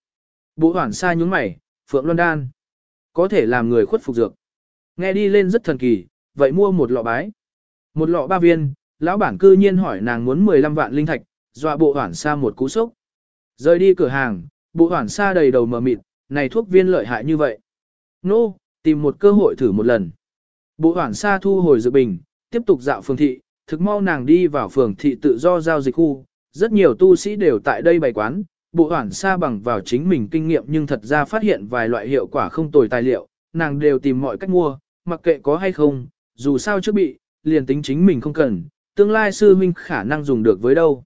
Bộ hoảng xa nhúng mày, Phượng luân Đan. Có thể làm người khuất phục dược. Nghe đi lên rất thần kỳ, vậy mua một lọ bái. Một lọ ba viên, lão bản cư nhiên hỏi nàng muốn 15 vạn linh thạch, dọa bộ hoảng xa một cú sốc. Rời đi cửa hàng, bộ hoảng xa đầy đầu mờ mịt, này thuốc viên lợi hại như vậy. Nô, no, tìm một cơ hội thử một lần. Bộ hoảng xa thu hồi dự bình, tiếp tục dạo phường thị, thực mau nàng đi vào phường thị tự do giao dịch khu, rất nhiều tu sĩ đều tại đây bày quán, bộ hoảng xa bằng vào chính mình kinh nghiệm nhưng thật ra phát hiện vài loại hiệu quả không tồi tài liệu, nàng đều tìm mọi cách mua, mặc kệ có hay không, dù sao trước bị, liền tính chính mình không cần, tương lai sư minh khả năng dùng được với đâu.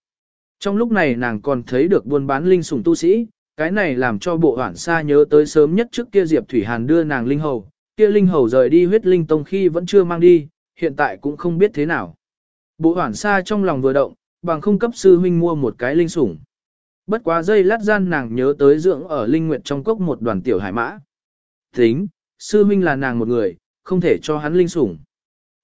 Trong lúc này nàng còn thấy được buôn bán linh sủng tu sĩ, cái này làm cho bộ hoảng xa nhớ tới sớm nhất trước kia Diệp Thủy Hàn đưa nàng linh hầu, kia linh hầu rời đi huyết linh tông khi vẫn chưa mang đi, hiện tại cũng không biết thế nào. Bộ hoảng xa trong lòng vừa động, bằng không cấp sư huynh mua một cái linh sủng. Bất quá dây lát gian nàng nhớ tới dưỡng ở linh nguyệt trong cốc một đoàn tiểu hải mã. Tính, sư huynh là nàng một người, không thể cho hắn linh sủng.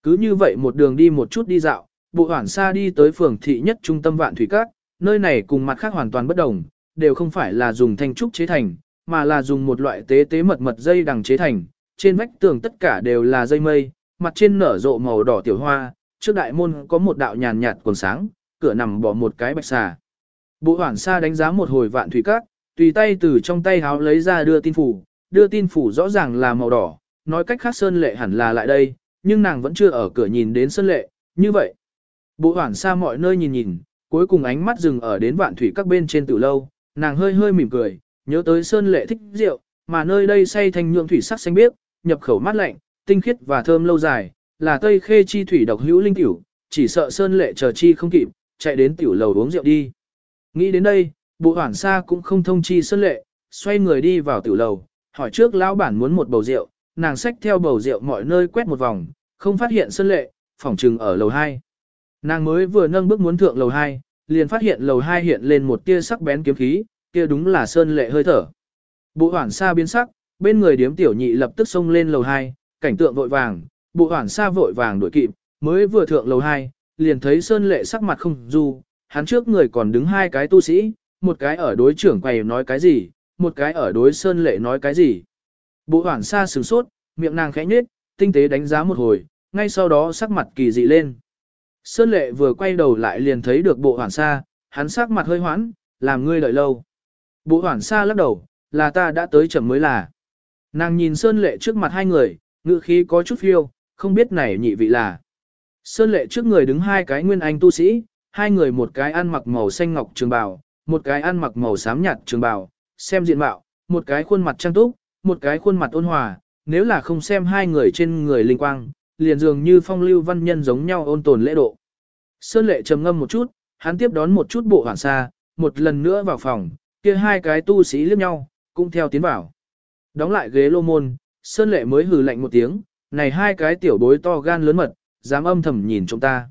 Cứ như vậy một đường đi một chút đi dạo, bộ hoảng xa đi tới phường thị nhất trung tâm vạn thủy các, nơi này cùng mặt khác hoàn toàn bất đồng, đều không phải là dùng thanh trúc chế thành, mà là dùng một loại tế tế mật mật dây đằng chế thành, trên vách tường tất cả đều là dây mây, mặt trên nở rộ màu đỏ tiểu hoa, trước đại môn có một đạo nhàn nhạt quần sáng, cửa nằm bỏ một cái bạch xà. Bộ hoảng xa đánh giá một hồi vạn thủy cát, tùy tay từ trong tay háo lấy ra đưa tin phủ, đưa tin phủ rõ ràng là màu đỏ, nói cách khác Sơn Lệ hẳn là lại đây, nhưng nàng vẫn chưa ở cửa nhìn đến Sơn Lệ, như vậy. Bộ hoảng xa mọi nơi nhìn nhìn, cuối cùng ánh mắt dừng ở đến vạn thủy các bên trên tử lâu, nàng hơi hơi mỉm cười, nhớ tới Sơn Lệ thích rượu, mà nơi đây say thành nhượng thủy sắc xanh biếc, nhập khẩu mát lạnh, tinh khiết và thơm lâu dài, là Tây Khê chi thủy độc hữu linh tiểu, chỉ sợ Sơn Lệ chờ chi không kịp, chạy đến tiểu lầu uống rượu đi. Nghĩ đến đây, bộ hoảng xa cũng không thông chi Sơn Lệ, xoay người đi vào tiểu lầu, hỏi trước lão bản muốn một bầu rượu, nàng xách theo bầu rượu mọi nơi quét một vòng, không phát hiện Sơn Lệ, phòng trừng ở lầu 2. Nàng mới vừa nâng bước muốn thượng lầu 2, liền phát hiện lầu 2 hiện lên một tia sắc bén kiếm khí, kia đúng là Sơn Lệ hơi thở. Bộ hoảng xa biến sắc, bên người điếm tiểu nhị lập tức xông lên lầu 2, cảnh tượng vội vàng, bộ hoảng xa vội vàng đuổi kịp, mới vừa thượng lầu 2, liền thấy Sơn Lệ sắc mặt không du, hắn trước người còn đứng hai cái tu sĩ, một cái ở đối trưởng quầy nói cái gì, một cái ở đối Sơn Lệ nói cái gì. Bộ hoảng xa sửng sốt, miệng nàng khẽ nhếch, tinh tế đánh giá một hồi, ngay sau đó sắc mặt kỳ dị lên. Sơn Lệ vừa quay đầu lại liền thấy được bộ hoảng xa, hắn sắc mặt hơi hoãn, làm ngươi đợi lâu. Bộ hoảng xa lắc đầu, là ta đã tới chậm mới là. Nàng nhìn Sơn Lệ trước mặt hai người, ngự khí có chút phiêu, không biết này nhị vị là. Sơn Lệ trước người đứng hai cái nguyên anh tu sĩ, hai người một cái ăn mặc màu xanh ngọc trường bào, một cái ăn mặc màu xám nhạt trường bào, xem diện mạo, một cái khuôn mặt trang túc, một cái khuôn mặt ôn hòa, nếu là không xem hai người trên người linh quang, liền dường như phong lưu văn nhân giống nhau ôn tồn lễ độ. Sơn Lệ trầm ngâm một chút, hắn tiếp đón một chút bộ hoảng xa, một lần nữa vào phòng, kia hai cái tu sĩ liếc nhau, cũng theo tiến vào. Đóng lại ghế lô môn, Sơn Lệ mới hừ lạnh một tiếng, này hai cái tiểu bối to gan lớn mật, dám âm thầm nhìn chúng ta.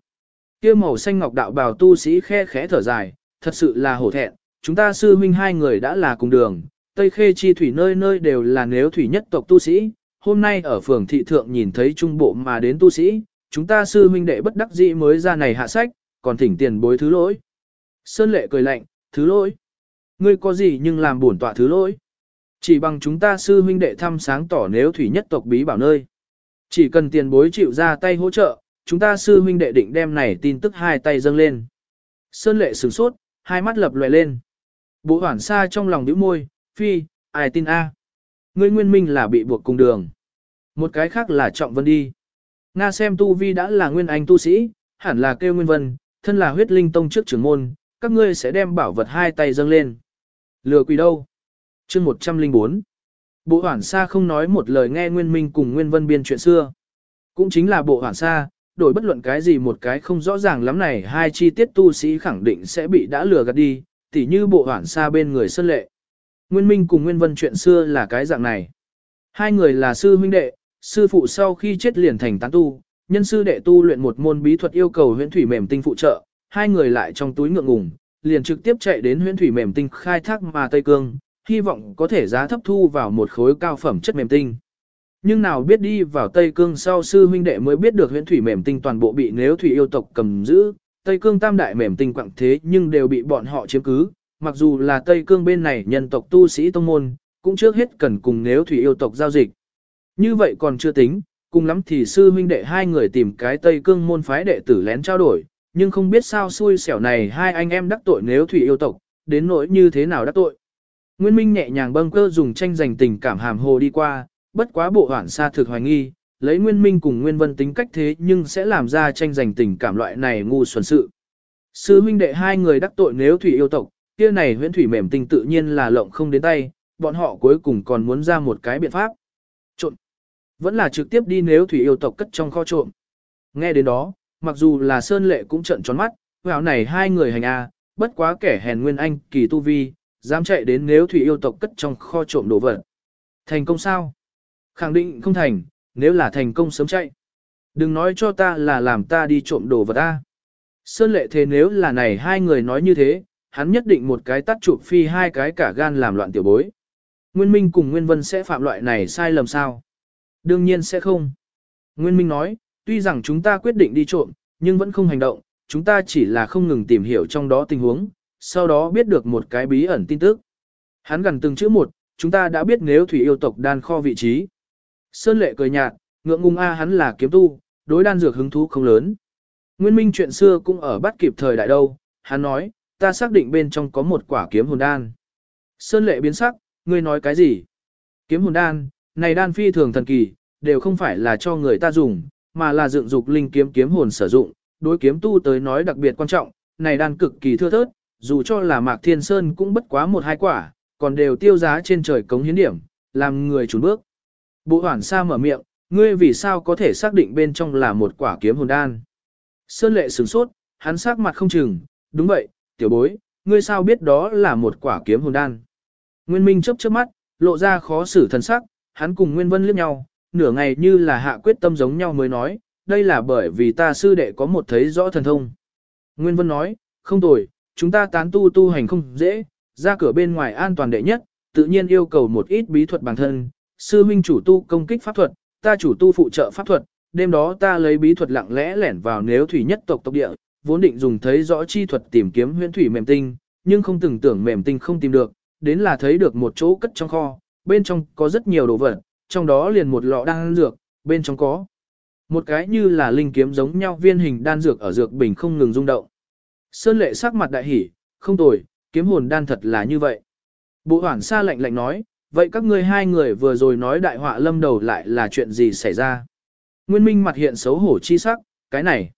Kia màu xanh ngọc đạo bào tu sĩ khe khẽ thở dài, thật sự là hổ thẹn, chúng ta sư huynh hai người đã là cùng đường, Tây Khê chi thủy nơi nơi đều là nếu thủy nhất tộc tu sĩ, hôm nay ở phường thị thượng nhìn thấy trung bộ mà đến tu sĩ, chúng ta sư huynh đệ bất đắc dĩ mới ra này hạ sách, còn thỉnh tiền bối thứ lỗi. Sơn lệ cười lạnh, thứ lỗi. Ngươi có gì nhưng làm buồn tọa thứ lỗi. Chỉ bằng chúng ta sư huynh đệ thăm sáng tỏ nếu thủy nhất tộc bí bảo nơi. Chỉ cần tiền bối chịu ra tay hỗ trợ, chúng ta sư huynh đệ định đem này tin tức hai tay dâng lên. Sơn lệ sửng sốt, hai mắt lập lòe lên. Bộ hoảng xa trong lòng đứa môi, phi, ai tin a? Ngươi nguyên minh là bị buộc cùng đường. Một cái khác là trọng vân đi. Nga xem tu vi đã là nguyên anh tu sĩ, hẳn là kêu nguyên vân, thân là huyết linh tông trước trưởng môn, các ngươi sẽ đem bảo vật hai tay dâng lên. Lừa quỷ đâu? chương 104. Bộ hoảng xa không nói một lời nghe Nguyên Minh cùng Nguyên Vân biên chuyện xưa. Cũng chính là bộ hoảng xa, đổi bất luận cái gì một cái không rõ ràng lắm này hai chi tiết tu sĩ khẳng định sẽ bị đã lừa gạt đi, tỉ như bộ hoảng xa bên người sân lệ. Nguyên Minh cùng Nguyên Vân chuyện xưa là cái dạng này. Hai người là sư huynh đệ, sư phụ sau khi chết liền thành tán tu, nhân sư đệ tu luyện một môn bí thuật yêu cầu huyễn thủy mềm tinh phụ trợ, hai người lại trong túi ngượng ngùng, liền trực tiếp chạy đến huyễn thủy mềm tinh khai thác mà Tây Cương, hy vọng có thể giá thấp thu vào một khối cao phẩm chất mềm tinh. Nhưng nào biết đi vào Tây Cương sau sư huynh đệ mới biết được huyễn thủy mềm tinh toàn bộ bị nếu thủy yêu tộc cầm giữ, Tây Cương tam đại mềm tinh quặng thế nhưng đều bị bọn họ chiếm cứ, mặc dù là Tây Cương bên này nhân tộc tu sĩ tông môn, cũng trước hết cần cùng nếu thủy yêu tộc giao dịch. Như vậy còn chưa tính, cùng lắm thì sư huynh đệ hai người tìm cái Tây Cương môn phái đệ tử lén trao đổi, nhưng không biết sao xui xẻo này hai anh em đắc tội nếu thủy yêu tộc, đến nỗi như thế nào đắc tội. Nguyên Minh nhẹ nhàng bâng cơ dùng tranh giành tình cảm hàm hồ đi qua, bất quá bộ hoảng xa thực hoài nghi, lấy Nguyên Minh cùng Nguyên Vân tính cách thế nhưng sẽ làm ra tranh giành tình cảm loại này ngu xuẩn sự. Sư huynh đệ hai người đắc tội nếu thủy yêu tộc, kia này huyễn thủy mềm tinh tự nhiên là lộng không đến tay, bọn họ cuối cùng còn muốn ra một cái biện pháp. Trộn. Vẫn là trực tiếp đi nếu thủy yêu tộc cất trong kho trộm. Nghe đến đó, mặc dù là Sơn Lệ cũng trận tròn mắt, vào này hai người hành a, bất quá kẻ hèn nguyên anh kỳ tu vi, dám chạy đến nếu thủy yêu tộc cất trong kho trộm đồ vật. Thành công sao? Khẳng định không thành, nếu là thành công sớm chạy. Đừng nói cho ta là làm ta đi trộm đồ vật ta. Sơn lệ thế nếu là này hai người nói như thế, hắn nhất định một cái tắt chụp phi hai cái cả gan làm loạn tiểu bối. Nguyên Minh cùng Nguyên Vân sẽ phạm loại này sai lầm sao? Đương nhiên sẽ không. Nguyên Minh nói, tuy rằng chúng ta quyết định đi trộm, nhưng vẫn không hành động, chúng ta chỉ là không ngừng tìm hiểu trong đó tình huống, sau đó biết được một cái bí ẩn tin tức. Hắn gần từng chữ một, chúng ta đã biết nếu thủy yêu tộc đan kho vị trí. Sơn lệ cười nhạt, ngượng ngùng a hắn là kiếm tu, đối đan dược hứng thú không lớn. Nguyên minh chuyện xưa cũng ở bắt kịp thời đại đâu, hắn nói, ta xác định bên trong có một quả kiếm hồn đan. Sơn lệ biến sắc, ngươi nói cái gì? Kiếm hồn đan, này đan phi thường thần kỳ, đều không phải là cho người ta dùng, mà là dựng dục linh kiếm kiếm hồn sử dụng, đối kiếm tu tới nói đặc biệt quan trọng, này đan cực kỳ thưa thớt, dù cho là Mạc Thiên Sơn cũng bất quá một hai quả, còn đều tiêu giá trên trời cống hiến điểm, làm người trốn bước. Bộ hoảng sa mở miệng, ngươi vì sao có thể xác định bên trong là một quả kiếm hồn đan? Sơn lệ sửng sốt, hắn sắc mặt không chừng, đúng vậy, tiểu bối, ngươi sao biết đó là một quả kiếm hồn đan? Nguyên Minh chớp chớp mắt, lộ ra khó xử thần sắc, hắn cùng Nguyên Vân liếc nhau, nửa ngày như là hạ quyết tâm giống nhau mới nói, đây là bởi vì ta sư đệ có một thấy rõ thần thông. Nguyên Vân nói, không tồi, chúng ta tán tu tu hành không dễ, ra cửa bên ngoài an toàn đệ nhất, tự nhiên yêu cầu một ít bí thuật bản thân, sư minh chủ tu công kích pháp thuật, ta chủ tu phụ trợ pháp thuật, đêm đó ta lấy bí thuật lặng lẽ lẻn vào nếu thủy nhất tộc tộc địa, vốn định dùng thấy rõ chi thuật tìm kiếm huyễn thủy mềm tinh, nhưng không từng tưởng mềm tinh không tìm được, đến là thấy được một chỗ cất trong kho, bên trong có rất nhiều đồ vật, trong đó liền một lọ đan dược, bên trong có một cái như là linh kiếm giống nhau viên hình đan dược ở dược bình không ngừng rung động. Sơn lệ sắc mặt đại hỉ, không tồi, kiếm hồn đan thật là như vậy. Bộ hoảng xa lạnh lạnh nói, vậy các ngươi hai người vừa rồi nói đại họa lâm đầu lại là chuyện gì xảy ra? Nguyên Minh mặt hiện xấu hổ chi sắc, cái này.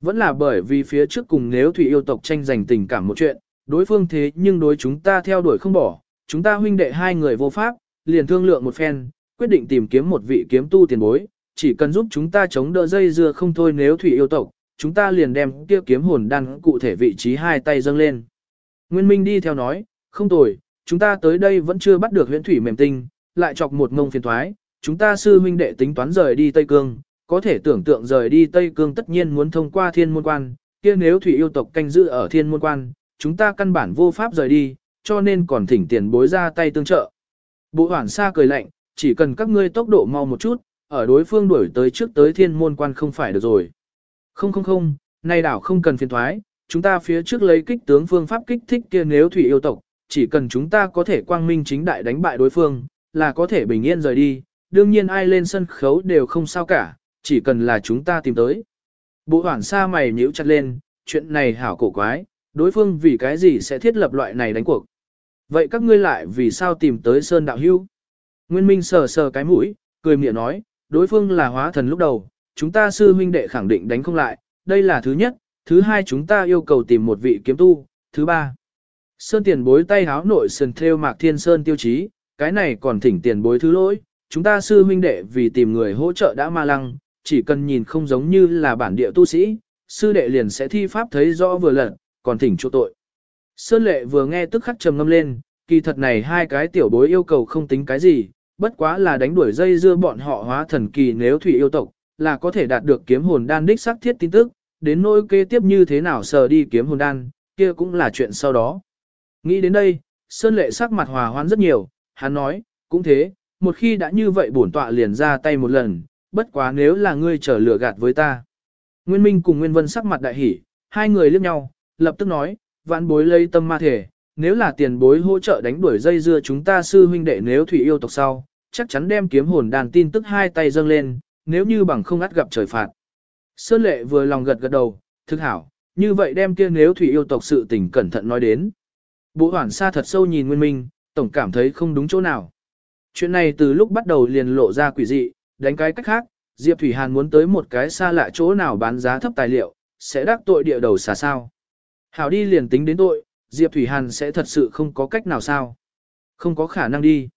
Vẫn là bởi vì phía trước cùng nếu thủy yêu tộc tranh giành tình cảm một chuyện, đối phương thế nhưng đối chúng ta theo đuổi không bỏ, chúng ta huynh đệ hai người vô pháp, liền thương lượng một phen, quyết định tìm kiếm một vị kiếm tu tiền bối, chỉ cần giúp chúng ta chống đỡ dây dưa không thôi nếu thủy yêu tộc, chúng ta liền đem kia kiếm hồn đan cụ thể vị trí hai tay dâng lên. Nguyên Minh đi theo nói, không tồi, chúng ta tới đây vẫn chưa bắt được huyễn thủy mềm tinh, lại chọc một ngông phiền thoái, chúng ta sư huynh đệ tính toán rời đi Tây Cương, có thể tưởng tượng rời đi Tây Cương tất nhiên muốn thông qua thiên môn quan, kia nếu thủy yêu tộc canh giữ ở thiên môn quan, chúng ta căn bản vô pháp rời đi, cho nên còn thỉnh tiền bối ra tay tương trợ. Bộ hoảng xa cười lạnh, chỉ cần các ngươi tốc độ mau một chút, ở đối phương đuổi tới trước tới thiên môn quan không phải được rồi. Không không không, nay đảo không cần phiền thoái, chúng ta phía trước lấy kích tướng phương pháp kích thích kia nếu thủy yêu tộc, chỉ cần chúng ta có thể quang minh chính đại đánh bại đối phương, là có thể bình yên rời đi, đương nhiên ai lên sân khấu đều không sao cả, chỉ cần là chúng ta tìm tới. Bộ hoảng xa mày nhíu chặt lên, chuyện này hảo cổ quái, đối phương vì cái gì sẽ thiết lập loại này đánh cuộc. Vậy các ngươi lại vì sao tìm tới Sơn Đạo Hưu? Nguyên Minh sờ sờ cái mũi, cười miệng nói, đối phương là hóa thần lúc đầu, chúng ta sư huynh đệ khẳng định đánh không lại, đây là thứ nhất, thứ hai chúng ta yêu cầu tìm một vị kiếm tu, thứ ba. Sơn tiền bối tay háo nội sơn theo mạc thiên sơn tiêu chí, cái này còn thỉnh tiền bối thứ lỗi, chúng ta sư huynh đệ vì tìm người hỗ trợ đã ma lăng, chỉ cần nhìn không giống như là bản địa tu sĩ, sư đệ liền sẽ thi pháp thấy rõ vừa lần, còn thỉnh chỗ tội. Sơn lệ vừa nghe tức khắc trầm ngâm lên, kỳ thật này hai cái tiểu bối yêu cầu không tính cái gì, bất quá là đánh đuổi dây dưa bọn họ hóa thần kỳ nếu thủy yêu tộc, là có thể đạt được kiếm hồn đan đích xác thiết tin tức, đến nỗi kế tiếp như thế nào sờ đi kiếm hồn đan, kia cũng là chuyện sau đó. Nghĩ đến đây, Sơn Lệ sắc mặt hòa hoãn rất nhiều, hắn nói, cũng thế, một khi đã như vậy bổn tọa liền ra tay một lần, bất quá nếu là ngươi trở lừa gạt với ta. Nguyên Minh cùng Nguyên Vân sắc mặt đại hỉ, hai người liếc nhau, lập tức nói, vãn bối lấy tâm ma thể, nếu là tiền bối hỗ trợ đánh đuổi dây dưa chúng ta sư huynh đệ nếu thủy yêu tộc sau, chắc chắn đem kiếm hồn đàn tin tức hai tay dâng lên, nếu như bằng không ắt gặp trời phạt. Sơn lệ vừa lòng gật gật đầu, thức hảo, như vậy đem kia nếu thủy yêu tộc sự tình cẩn thận nói đến. Bộ hoảng xa thật sâu nhìn Nguyên Minh, tổng cảm thấy không đúng chỗ nào. Chuyện này từ lúc bắt đầu liền lộ ra quỷ dị, đánh cái cách khác, Diệp Thủy Hàn muốn tới một cái xa lạ chỗ nào bán giá thấp tài liệu, sẽ đắc tội địa đầu xà sao. Hảo đi liền tính đến tội, Diệp Thủy Hàn sẽ thật sự không có cách nào sao. Không có khả năng đi.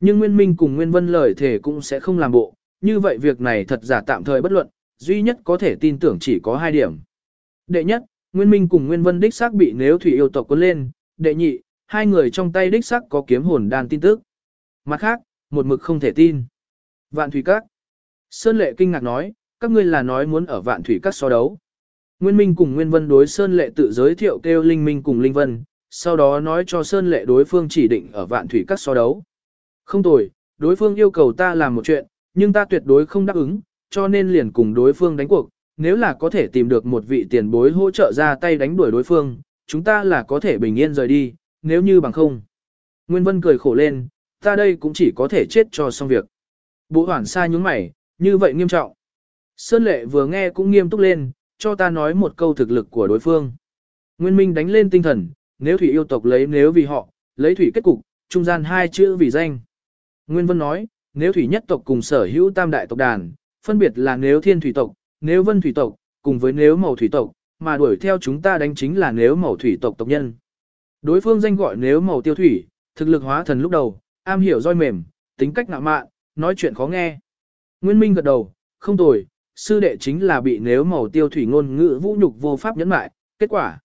Nhưng Nguyên Minh cùng Nguyên Vân lời thể cũng sẽ không làm bộ, như vậy việc này thật giả tạm thời bất luận, duy nhất có thể tin tưởng chỉ có hai điểm. Đệ nhất, Nguyên Minh cùng Nguyên Vân đích xác bị nếu thủy yêu tộc quân lên, đệ nhị, hai người trong tay đích xác có kiếm hồn đan tin tức. Mặt khác, một mực không thể tin. Vạn thủy các. Sơn lệ kinh ngạc nói, các ngươi là nói muốn ở vạn thủy các so đấu. Nguyên Minh cùng Nguyên Vân đối Sơn lệ tự giới thiệu kêu Linh Minh cùng Linh Vân, sau đó nói cho Sơn lệ đối phương chỉ định ở vạn thủy các so đấu. Không tồi, đối phương yêu cầu ta làm một chuyện, nhưng ta tuyệt đối không đáp ứng, cho nên liền cùng đối phương đánh cuộc, nếu là có thể tìm được một vị tiền bối hỗ trợ ra tay đánh đuổi đối phương, chúng ta là có thể bình yên rời đi, nếu như bằng không. Nguyên Vân cười khổ lên, ta đây cũng chỉ có thể chết cho xong việc. Bộ hoảng xa nhúng mày, như vậy nghiêm trọng. Sơn lệ vừa nghe cũng nghiêm túc lên, cho ta nói một câu thực lực của đối phương. Nguyên Minh đánh lên tinh thần, nếu thủy yêu tộc lấy nếu vì họ, lấy thủy kết cục, trung gian hai chữ vì danh. Nguyên Vân nói, nếu thủy nhất tộc cùng sở hữu tam đại tộc đàn, phân biệt là nếu thiên thủy tộc, nếu vân thủy tộc, cùng với nếu màu thủy tộc, mà đuổi theo chúng ta đánh chính là nếu màu thủy tộc tộc nhân. Đối phương danh gọi nếu màu tiêu thủy, thực lực hóa thần lúc đầu, am hiểu roi mềm, tính cách ngạo mạn, nói chuyện khó nghe. Nguyên Minh gật đầu, không tồi, sư đệ chính là bị nếu màu tiêu thủy ngôn ngữ vũ nhục vô pháp nhẫn mại, kết quả.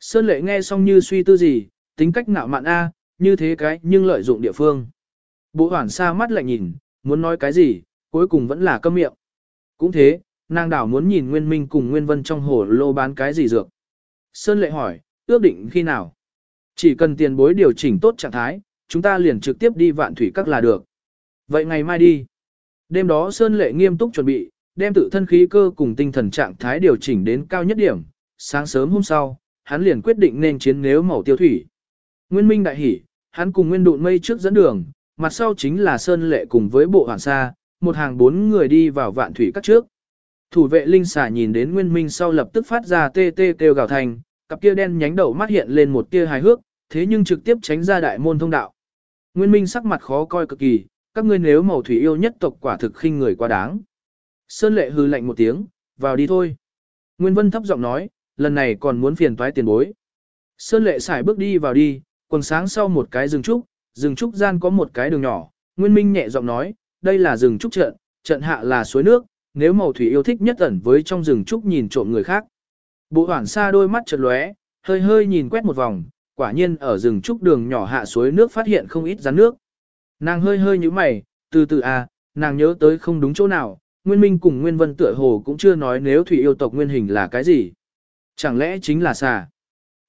Sơn lệ nghe xong như suy tư gì, tính cách ngạo mạn a, như thế cái nhưng lợi dụng địa phương. Bộ hoảng xa mắt lại nhìn, muốn nói cái gì, cuối cùng vẫn là câm miệng. Cũng thế, nàng đảo muốn nhìn Nguyên Minh cùng Nguyên Vân trong hồ lô bán cái gì dược. Sơn lệ hỏi, ước định khi nào? Chỉ cần tiền bối điều chỉnh tốt trạng thái, chúng ta liền trực tiếp đi vạn thủy các là được. Vậy ngày mai đi. Đêm đó Sơn lệ nghiêm túc chuẩn bị, đem tự thân khí cơ cùng tinh thần trạng thái điều chỉnh đến cao nhất điểm. Sáng sớm hôm sau, hắn liền quyết định nên chiến nếu màu tiêu thủy. Nguyên Minh đại hỉ, hắn cùng Nguyên Độn Mây trước dẫn đường, mặt sau chính là Sơn Lệ cùng với bộ hoàn sa, một hàng bốn người đi vào vạn thủy các trước. Thủ vệ linh xà nhìn đến Nguyên Minh sau lập tức phát ra tê tê kêu gào thành, cặp kia đen nhánh đầu mắt hiện lên một tia hài hước, thế nhưng trực tiếp tránh ra đại môn thông đạo. Nguyên Minh sắc mặt khó coi cực kỳ, các ngươi nếu màu thủy yêu nhất tộc quả thực khinh người quá đáng. Sơn Lệ hư lạnh một tiếng, vào đi thôi. Nguyên Vân thấp giọng nói, lần này còn muốn phiền toái tiền bối. Sơn Lệ xài bước đi vào đi, quần sáng sau một cái rừng trúc, rừng trúc gian có một cái đường nhỏ, Nguyên Minh nhẹ giọng nói, đây là rừng trúc trận, trận hạ là suối nước, nếu màu thủy yêu thích nhất ẩn với trong rừng trúc nhìn trộm người khác. Bộ hoảng xa đôi mắt chợt lóe, hơi hơi nhìn quét một vòng, quả nhiên ở rừng trúc đường nhỏ hạ suối nước phát hiện không ít rắn nước. Nàng hơi hơi như mày, từ từ à, nàng nhớ tới không đúng chỗ nào, Nguyên Minh cùng Nguyên Vân tựa hồ cũng chưa nói nếu thủy yêu tộc nguyên hình là cái gì. Chẳng lẽ chính là xà?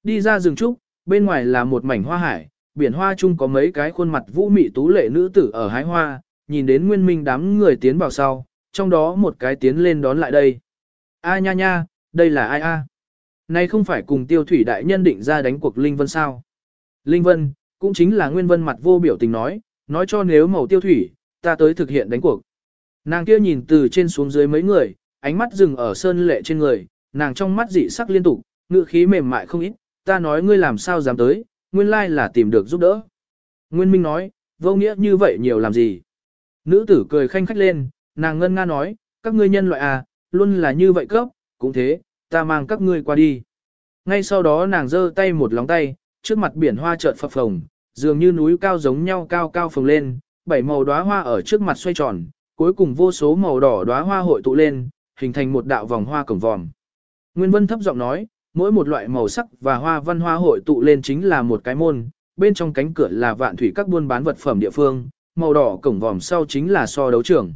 Đi ra rừng trúc, bên ngoài là một mảnh hoa hải, biển hoa chung có mấy cái khuôn mặt vũ mị tú lệ nữ tử ở hái hoa, nhìn đến nguyên minh đám người tiến vào sau, trong đó một cái tiến lên đón lại đây. A nha nha, đây là ai a? nay không phải cùng tiêu thủy đại nhân định ra đánh cuộc Linh Vân sao? Linh Vân, cũng chính là nguyên vân mặt vô biểu tình nói, nói cho nếu màu tiêu thủy, ta tới thực hiện đánh cuộc. Nàng kia nhìn từ trên xuống dưới mấy người, ánh mắt dừng ở sơn lệ trên người, nàng trong mắt dị sắc liên tục, ngữ khí mềm mại không ít, ta nói ngươi làm sao dám tới, nguyên lai là tìm được giúp đỡ. Nguyên Minh nói, vô nghĩa như vậy nhiều làm gì. Nữ tử cười khanh khách lên, nàng ngân nga nói, các ngươi nhân loại à, luôn là như vậy cấp, cũng thế, ta mang các ngươi qua đi. Ngay sau đó nàng giơ tay một lóng tay, trước mặt biển hoa chợt phập phồng, dường như núi cao giống nhau cao cao phồng lên, bảy màu đóa hoa ở trước mặt xoay tròn, cuối cùng vô số màu đỏ đóa hoa hội tụ lên, hình thành một đạo vòng hoa cổng vòm. Nguyên Vân thấp giọng nói, mỗi một loại màu sắc và hoa văn hoa hội tụ lên chính là một cái môn, bên trong cánh cửa là vạn thủy các buôn bán vật phẩm địa phương, màu đỏ cổng vòm sau chính là so đấu trường.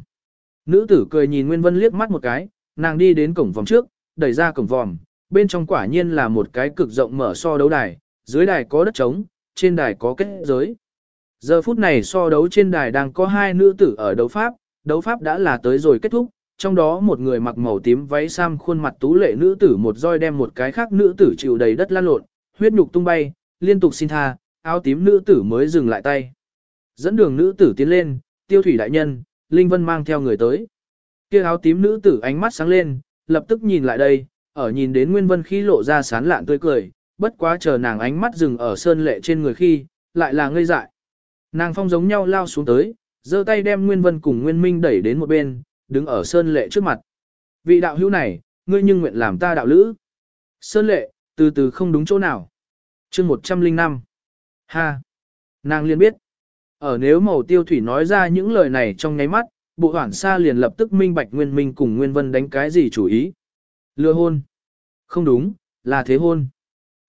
Nữ tử cười nhìn Nguyên Vân liếc mắt một cái, nàng đi đến cổng vòm trước, đẩy ra cổng vòm, bên trong quả nhiên là một cái cực rộng mở so đấu đài, dưới đài có đất trống, trên đài có kết giới. Giờ phút này so đấu trên đài đang có hai nữ tử ở đấu pháp, đấu pháp đã là tới rồi kết thúc, trong đó một người mặc màu tím váy sam khuôn mặt tú lệ nữ tử một roi đem một cái khác nữ tử chịu đầy đất lan lộn, huyết nhục tung bay, liên tục xin tha, áo tím nữ tử mới dừng lại tay. Dẫn đường nữ tử tiến lên, tiêu thủy đại nhân, Linh Vân mang theo người tới. Kia áo tím nữ tử ánh mắt sáng lên, lập tức nhìn lại đây, ở nhìn đến Nguyên Vân khi lộ ra sán lạn tươi cười, bất quá chờ nàng ánh mắt dừng ở sơn lệ trên người khi, lại là ngây dại. Nàng phong giống nhau lao xuống tới, giơ tay đem Nguyên Vân cùng Nguyên Minh đẩy đến một bên, đứng ở Sơn Lệ trước mặt. Vị đạo hữu này, ngươi nhưng nguyện làm ta đạo lữ. Sơn Lệ, từ từ không đúng chỗ nào. chương 105. Ha! Nàng liền biết. Ở nếu màu tiêu thủy nói ra những lời này trong nháy mắt, bộ hoảng xa liền lập tức minh bạch Nguyên Minh cùng Nguyên Vân đánh cái gì chủ ý. Lừa hôn. Không đúng, là thế hôn.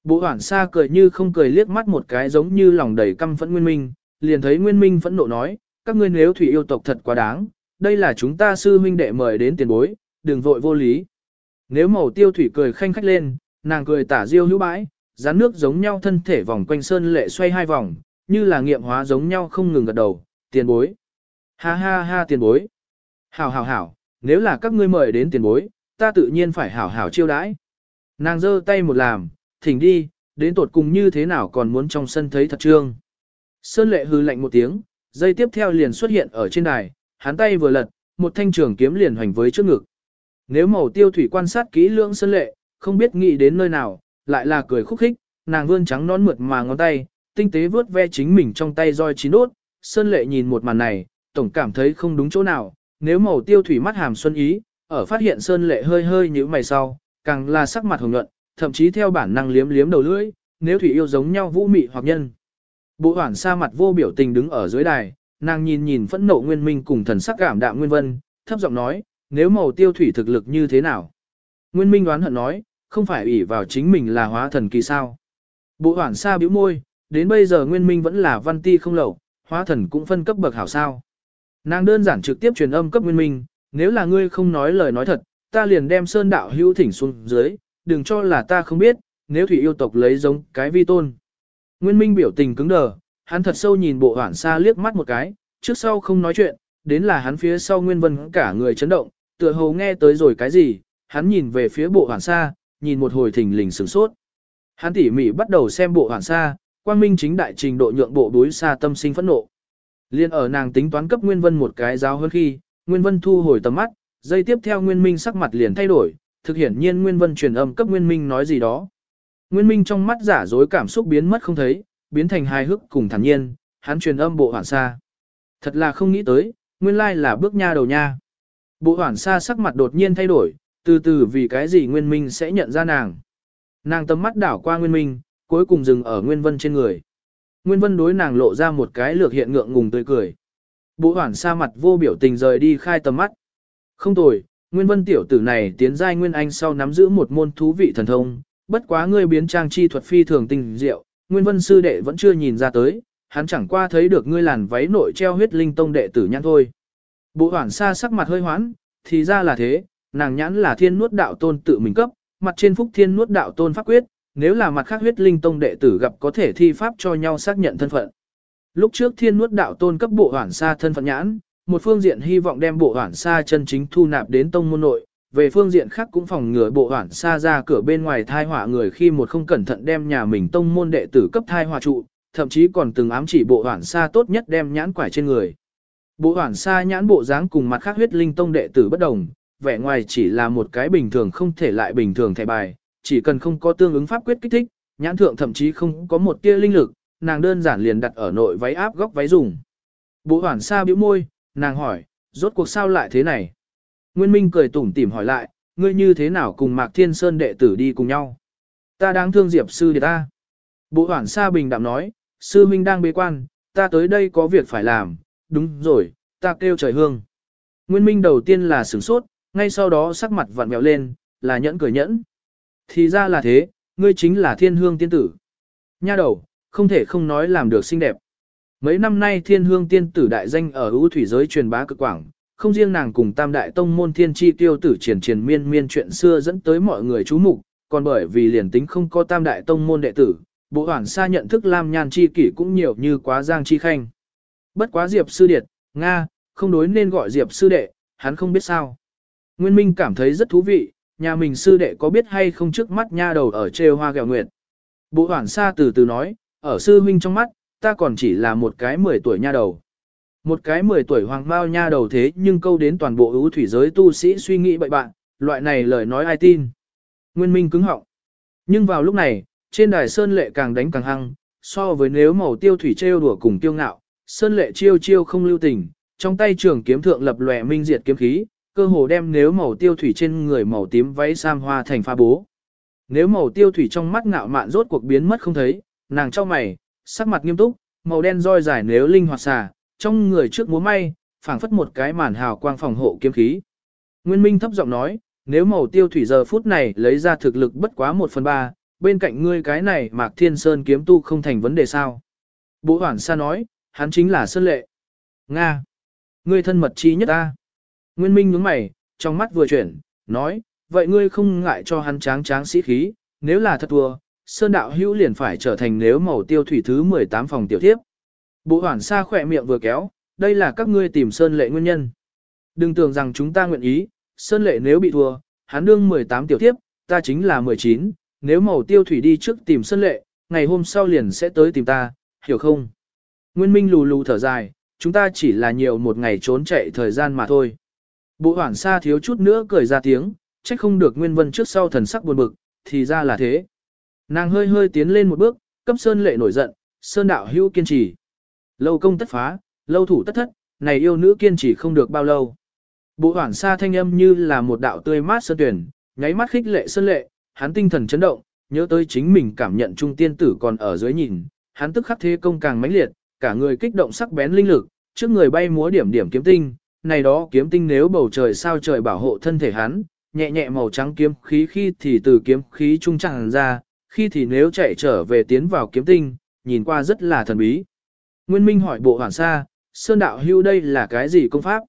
Bộ hoảng xa cười như không cười liếc mắt một cái giống như lòng đầy căm phẫn Nguyên Minh, liền thấy Nguyên Minh phẫn nộ nói, các ngươi nếu thủy yêu tộc thật quá đáng, đây là chúng ta sư huynh đệ mời đến tiền bối, đừng vội vô lý. Nếu màu tiêu thủy cười khanh khách lên, nàng cười tả diêu hữu bãi, rán nước giống nhau thân thể vòng quanh sơn lệ xoay hai vòng, như là nghiệm hóa giống nhau không ngừng gật đầu, tiền bối. Ha ha ha tiền bối. Hảo hảo hảo, nếu là các ngươi mời đến tiền bối, ta tự nhiên phải hảo hảo chiêu đãi. Nàng giơ tay một làm, thỉnh đi, đến tột cùng như thế nào còn muốn trong sân thấy thật trương. Sơn lệ hư lạnh một tiếng, dây tiếp theo liền xuất hiện ở trên đài, hắn tay vừa lật, một thanh trường kiếm liền hoành với trước ngực. Nếu màu tiêu thủy quan sát kỹ lưỡng sơn lệ, không biết nghĩ đến nơi nào, lại là cười khúc khích, nàng vươn trắng nón mượt mà ngón tay, tinh tế vướt ve chính mình trong tay roi chín đốt. Sơn lệ nhìn một màn này, tổng cảm thấy không đúng chỗ nào, nếu màu tiêu thủy mắt hàm xuân ý, ở phát hiện sơn lệ hơi hơi như mày sau, càng là sắc mặt hồng nhuận, thậm chí theo bản năng liếm liếm đầu lưỡi, nếu thủy yêu giống nhau vũ mị hoặc nhân. Bộ hoảng sa mặt vô biểu tình đứng ở dưới đài, nàng nhìn nhìn phẫn nộ nguyên minh cùng thần sắc cảm đạm nguyên vân, thấp giọng nói, nếu màu tiêu thủy thực lực như thế nào? Nguyên Minh đoán hận nói, không phải ủy vào chính mình là hóa thần kỳ sao. Bộ hoảng xa bĩu môi, đến bây giờ Nguyên Minh vẫn là văn ti không lậu, hóa thần cũng phân cấp bậc hảo sao. Nàng đơn giản trực tiếp truyền âm cấp Nguyên Minh, nếu là ngươi không nói lời nói thật, ta liền đem sơn đạo hữu thỉnh xuống dưới, đừng cho là ta không biết, nếu thủy yêu tộc lấy giống cái vi tôn. Nguyên Minh biểu tình cứng đờ, hắn thật sâu nhìn bộ hoảng xa liếc mắt một cái, trước sau không nói chuyện, đến là hắn phía sau Nguyên Vân cả người chấn động, tựa hồ nghe tới rồi cái gì, hắn nhìn về phía bộ hoảng xa, nhìn một hồi thình lình sửng sốt. Hắn tỉ mỉ bắt đầu xem bộ hoảng xa, quang minh chính đại trình độ nhượng bộ đối xa tâm sinh phẫn nộ. Liên ở nàng tính toán cấp Nguyên Vân một cái giáo hơn khi, Nguyên Vân thu hồi tầm mắt, dây tiếp theo Nguyên Minh sắc mặt liền thay đổi, thực hiện nhiên Nguyên Vân truyền âm cấp Nguyên Minh nói gì đó. Nguyên Minh trong mắt giả dối cảm xúc biến mất không thấy, biến thành hài hước cùng thản nhiên, hắn truyền âm bộ hoảng xa. Thật là không nghĩ tới, nguyên lai là bước nha đầu nha. Bộ hoảng xa sắc mặt đột nhiên thay đổi, từ từ vì cái gì Nguyên Minh sẽ nhận ra nàng. Nàng tầm mắt đảo qua Nguyên Minh, cuối cùng dừng ở Nguyên Vân trên người. Nguyên Vân đối nàng lộ ra một cái lược hiện ngượng ngùng tươi cười. Bộ hoảng xa mặt vô biểu tình rời đi khai tầm mắt. Không tồi, Nguyên Vân tiểu tử này tiến giai Nguyên Anh sau nắm giữ một môn thú vị thần thông, bất quá ngươi biến trang chi thuật phi thường tình diệu, Nguyên Vân sư đệ vẫn chưa nhìn ra tới, hắn chẳng qua thấy được ngươi làn váy nội treo huyết linh tông đệ tử nhãn thôi. Bộ hoảng xa sắc mặt hơi hoán, thì ra là thế, nàng nhãn là thiên nuốt đạo tôn tự mình cấp, mặt trên phúc thiên nuốt đạo tôn pháp quyết, nếu là mặt khác huyết linh tông đệ tử gặp có thể thi pháp cho nhau xác nhận thân phận. Lúc trước thiên nuốt đạo tôn cấp bộ hoảng xa thân phận nhãn, một phương diện hy vọng đem bộ hoản xa chân chính thu nạp đến tông môn nội, về phương diện khác cũng phòng ngừa bộ hoản xa ra cửa bên ngoài thai họa người khi một không cẩn thận đem nhà mình tông môn đệ tử cấp thai họa trụ, thậm chí còn từng ám chỉ bộ hoản xa tốt nhất đem nhãn quải trên người. Bộ hoản xa nhãn bộ dáng cùng mặt khác huyết linh tông đệ tử bất đồng, vẻ ngoài chỉ là một cái bình thường không thể lại bình thường thẻ bài, chỉ cần không có tương ứng pháp quyết kích thích, nhãn thượng thậm chí không có một tia linh lực, nàng đơn giản liền đặt ở nội váy áp góc váy dùng. Bộ hoản xa bĩu môi, nàng hỏi, rốt cuộc sao lại thế này? Nguyên Minh cười tủm tỉm hỏi lại, ngươi như thế nào cùng Mạc Thiên Sơn đệ tử đi cùng nhau? Ta đáng thương Diệp sư đệ ta. Bộ hoảng Sa bình đạm nói, sư minh đang bế quan, ta tới đây có việc phải làm, đúng rồi, ta kêu trời hương. Nguyên Minh đầu tiên là sửng sốt, ngay sau đó sắc mặt vặn mèo lên, là nhẫn cười nhẫn. Thì ra là thế, ngươi chính là thiên hương tiên tử. Nha đầu, không thể không nói làm được xinh đẹp. Mấy năm nay thiên hương tiên tử đại danh ở ưu thủy giới truyền bá cực quảng, không riêng nàng cùng tam đại tông môn thiên chi tiêu tử triển triển miên miên chuyện xưa dẫn tới mọi người chú mục, còn bởi vì liền tính không có tam đại tông môn đệ tử, bộ hoảng xa nhận thức lam nhan chi kỷ cũng nhiều như quá giang chi khanh. Bất quá diệp sư điệt, Nga, không đối nên gọi diệp sư đệ, hắn không biết sao. Nguyên Minh cảm thấy rất thú vị, nhà mình sư đệ có biết hay không trước mắt nha đầu ở trêu hoa gẹo nguyệt. Bộ hoảng xa từ từ nói, ở sư huynh trong mắt, ta còn chỉ là một cái 10 tuổi nha đầu. Một cái 10 tuổi hoàng bao nha đầu thế nhưng câu đến toàn bộ ưu thủy giới tu sĩ suy nghĩ bậy bạn, loại này lời nói ai tin. Nguyên Minh cứng họng. Nhưng vào lúc này, trên đài Sơn Lệ càng đánh càng hăng, so với nếu màu tiêu thủy trêu đùa cùng tiêu ngạo, Sơn Lệ chiêu chiêu không lưu tình, trong tay trường kiếm thượng lập lòe minh diệt kiếm khí, cơ hồ đem nếu màu tiêu thủy trên người màu tím váy sam hoa thành pha bố. Nếu màu tiêu thủy trong mắt ngạo mạn rốt cuộc biến mất không thấy, nàng cho mày, sắc mặt nghiêm túc, màu đen roi dài nếu linh hoạt xà, trong người trước múa may, phảng phất một cái màn hào quang phòng hộ kiếm khí. Nguyên Minh thấp giọng nói, nếu màu tiêu thủy giờ phút này lấy ra thực lực bất quá một phần ba, bên cạnh ngươi cái này Mạc Thiên Sơn kiếm tu không thành vấn đề sao. Bố Hoản Sa nói, hắn chính là Sơn Lệ. Nga. Ngươi thân mật chi nhất ta. Nguyên Minh nhướng mày, trong mắt vừa chuyển, nói, vậy ngươi không ngại cho hắn tráng tráng sĩ khí, nếu là thật thua, Sơn Đạo Hữu liền phải trở thành nếu màu tiêu thủy thứ 18 phòng tiểu thiếp. Bộ hoảng xa khỏe miệng vừa kéo, đây là các ngươi tìm Sơn Lệ nguyên nhân. Đừng tưởng rằng chúng ta nguyện ý, Sơn Lệ nếu bị thua, hắn đương 18 tiểu thiếp, ta chính là 19, nếu màu tiêu thủy đi trước tìm Sơn Lệ, ngày hôm sau liền sẽ tới tìm ta, hiểu không? Nguyên Minh lù lù thở dài, chúng ta chỉ là nhiều một ngày trốn chạy thời gian mà thôi. Bộ hoảng xa thiếu chút nữa cười ra tiếng, trách không được Nguyên Vân trước sau thần sắc buồn bực, thì ra là thế. Nàng hơi hơi tiến lên một bước, cấp Sơn Lệ nổi giận, Sơn đạo hữu kiên trì. Lâu công tất phá, lâu thủ tất thất, này yêu nữ kiên trì không được bao lâu. Bộ hoảng xa thanh âm như là một đạo tươi mát sơn tuyển, nháy mắt khích lệ sơn lệ, hắn tinh thần chấn động, nhớ tới chính mình cảm nhận trung tiên tử còn ở dưới nhìn, hắn tức khắc thế công càng mãnh liệt, cả người kích động sắc bén linh lực, trước người bay múa điểm điểm kiếm tinh, này đó kiếm tinh nếu bầu trời sao trời bảo hộ thân thể hắn, nhẹ nhẹ màu trắng kiếm khí khi thì từ kiếm khí trung tràn ra, khi thì nếu chạy trở về tiến vào kiếm tinh, nhìn qua rất là thần bí. Nguyên Minh hỏi bộ hoàn sa, Sơn đạo hưu đây là cái gì công pháp?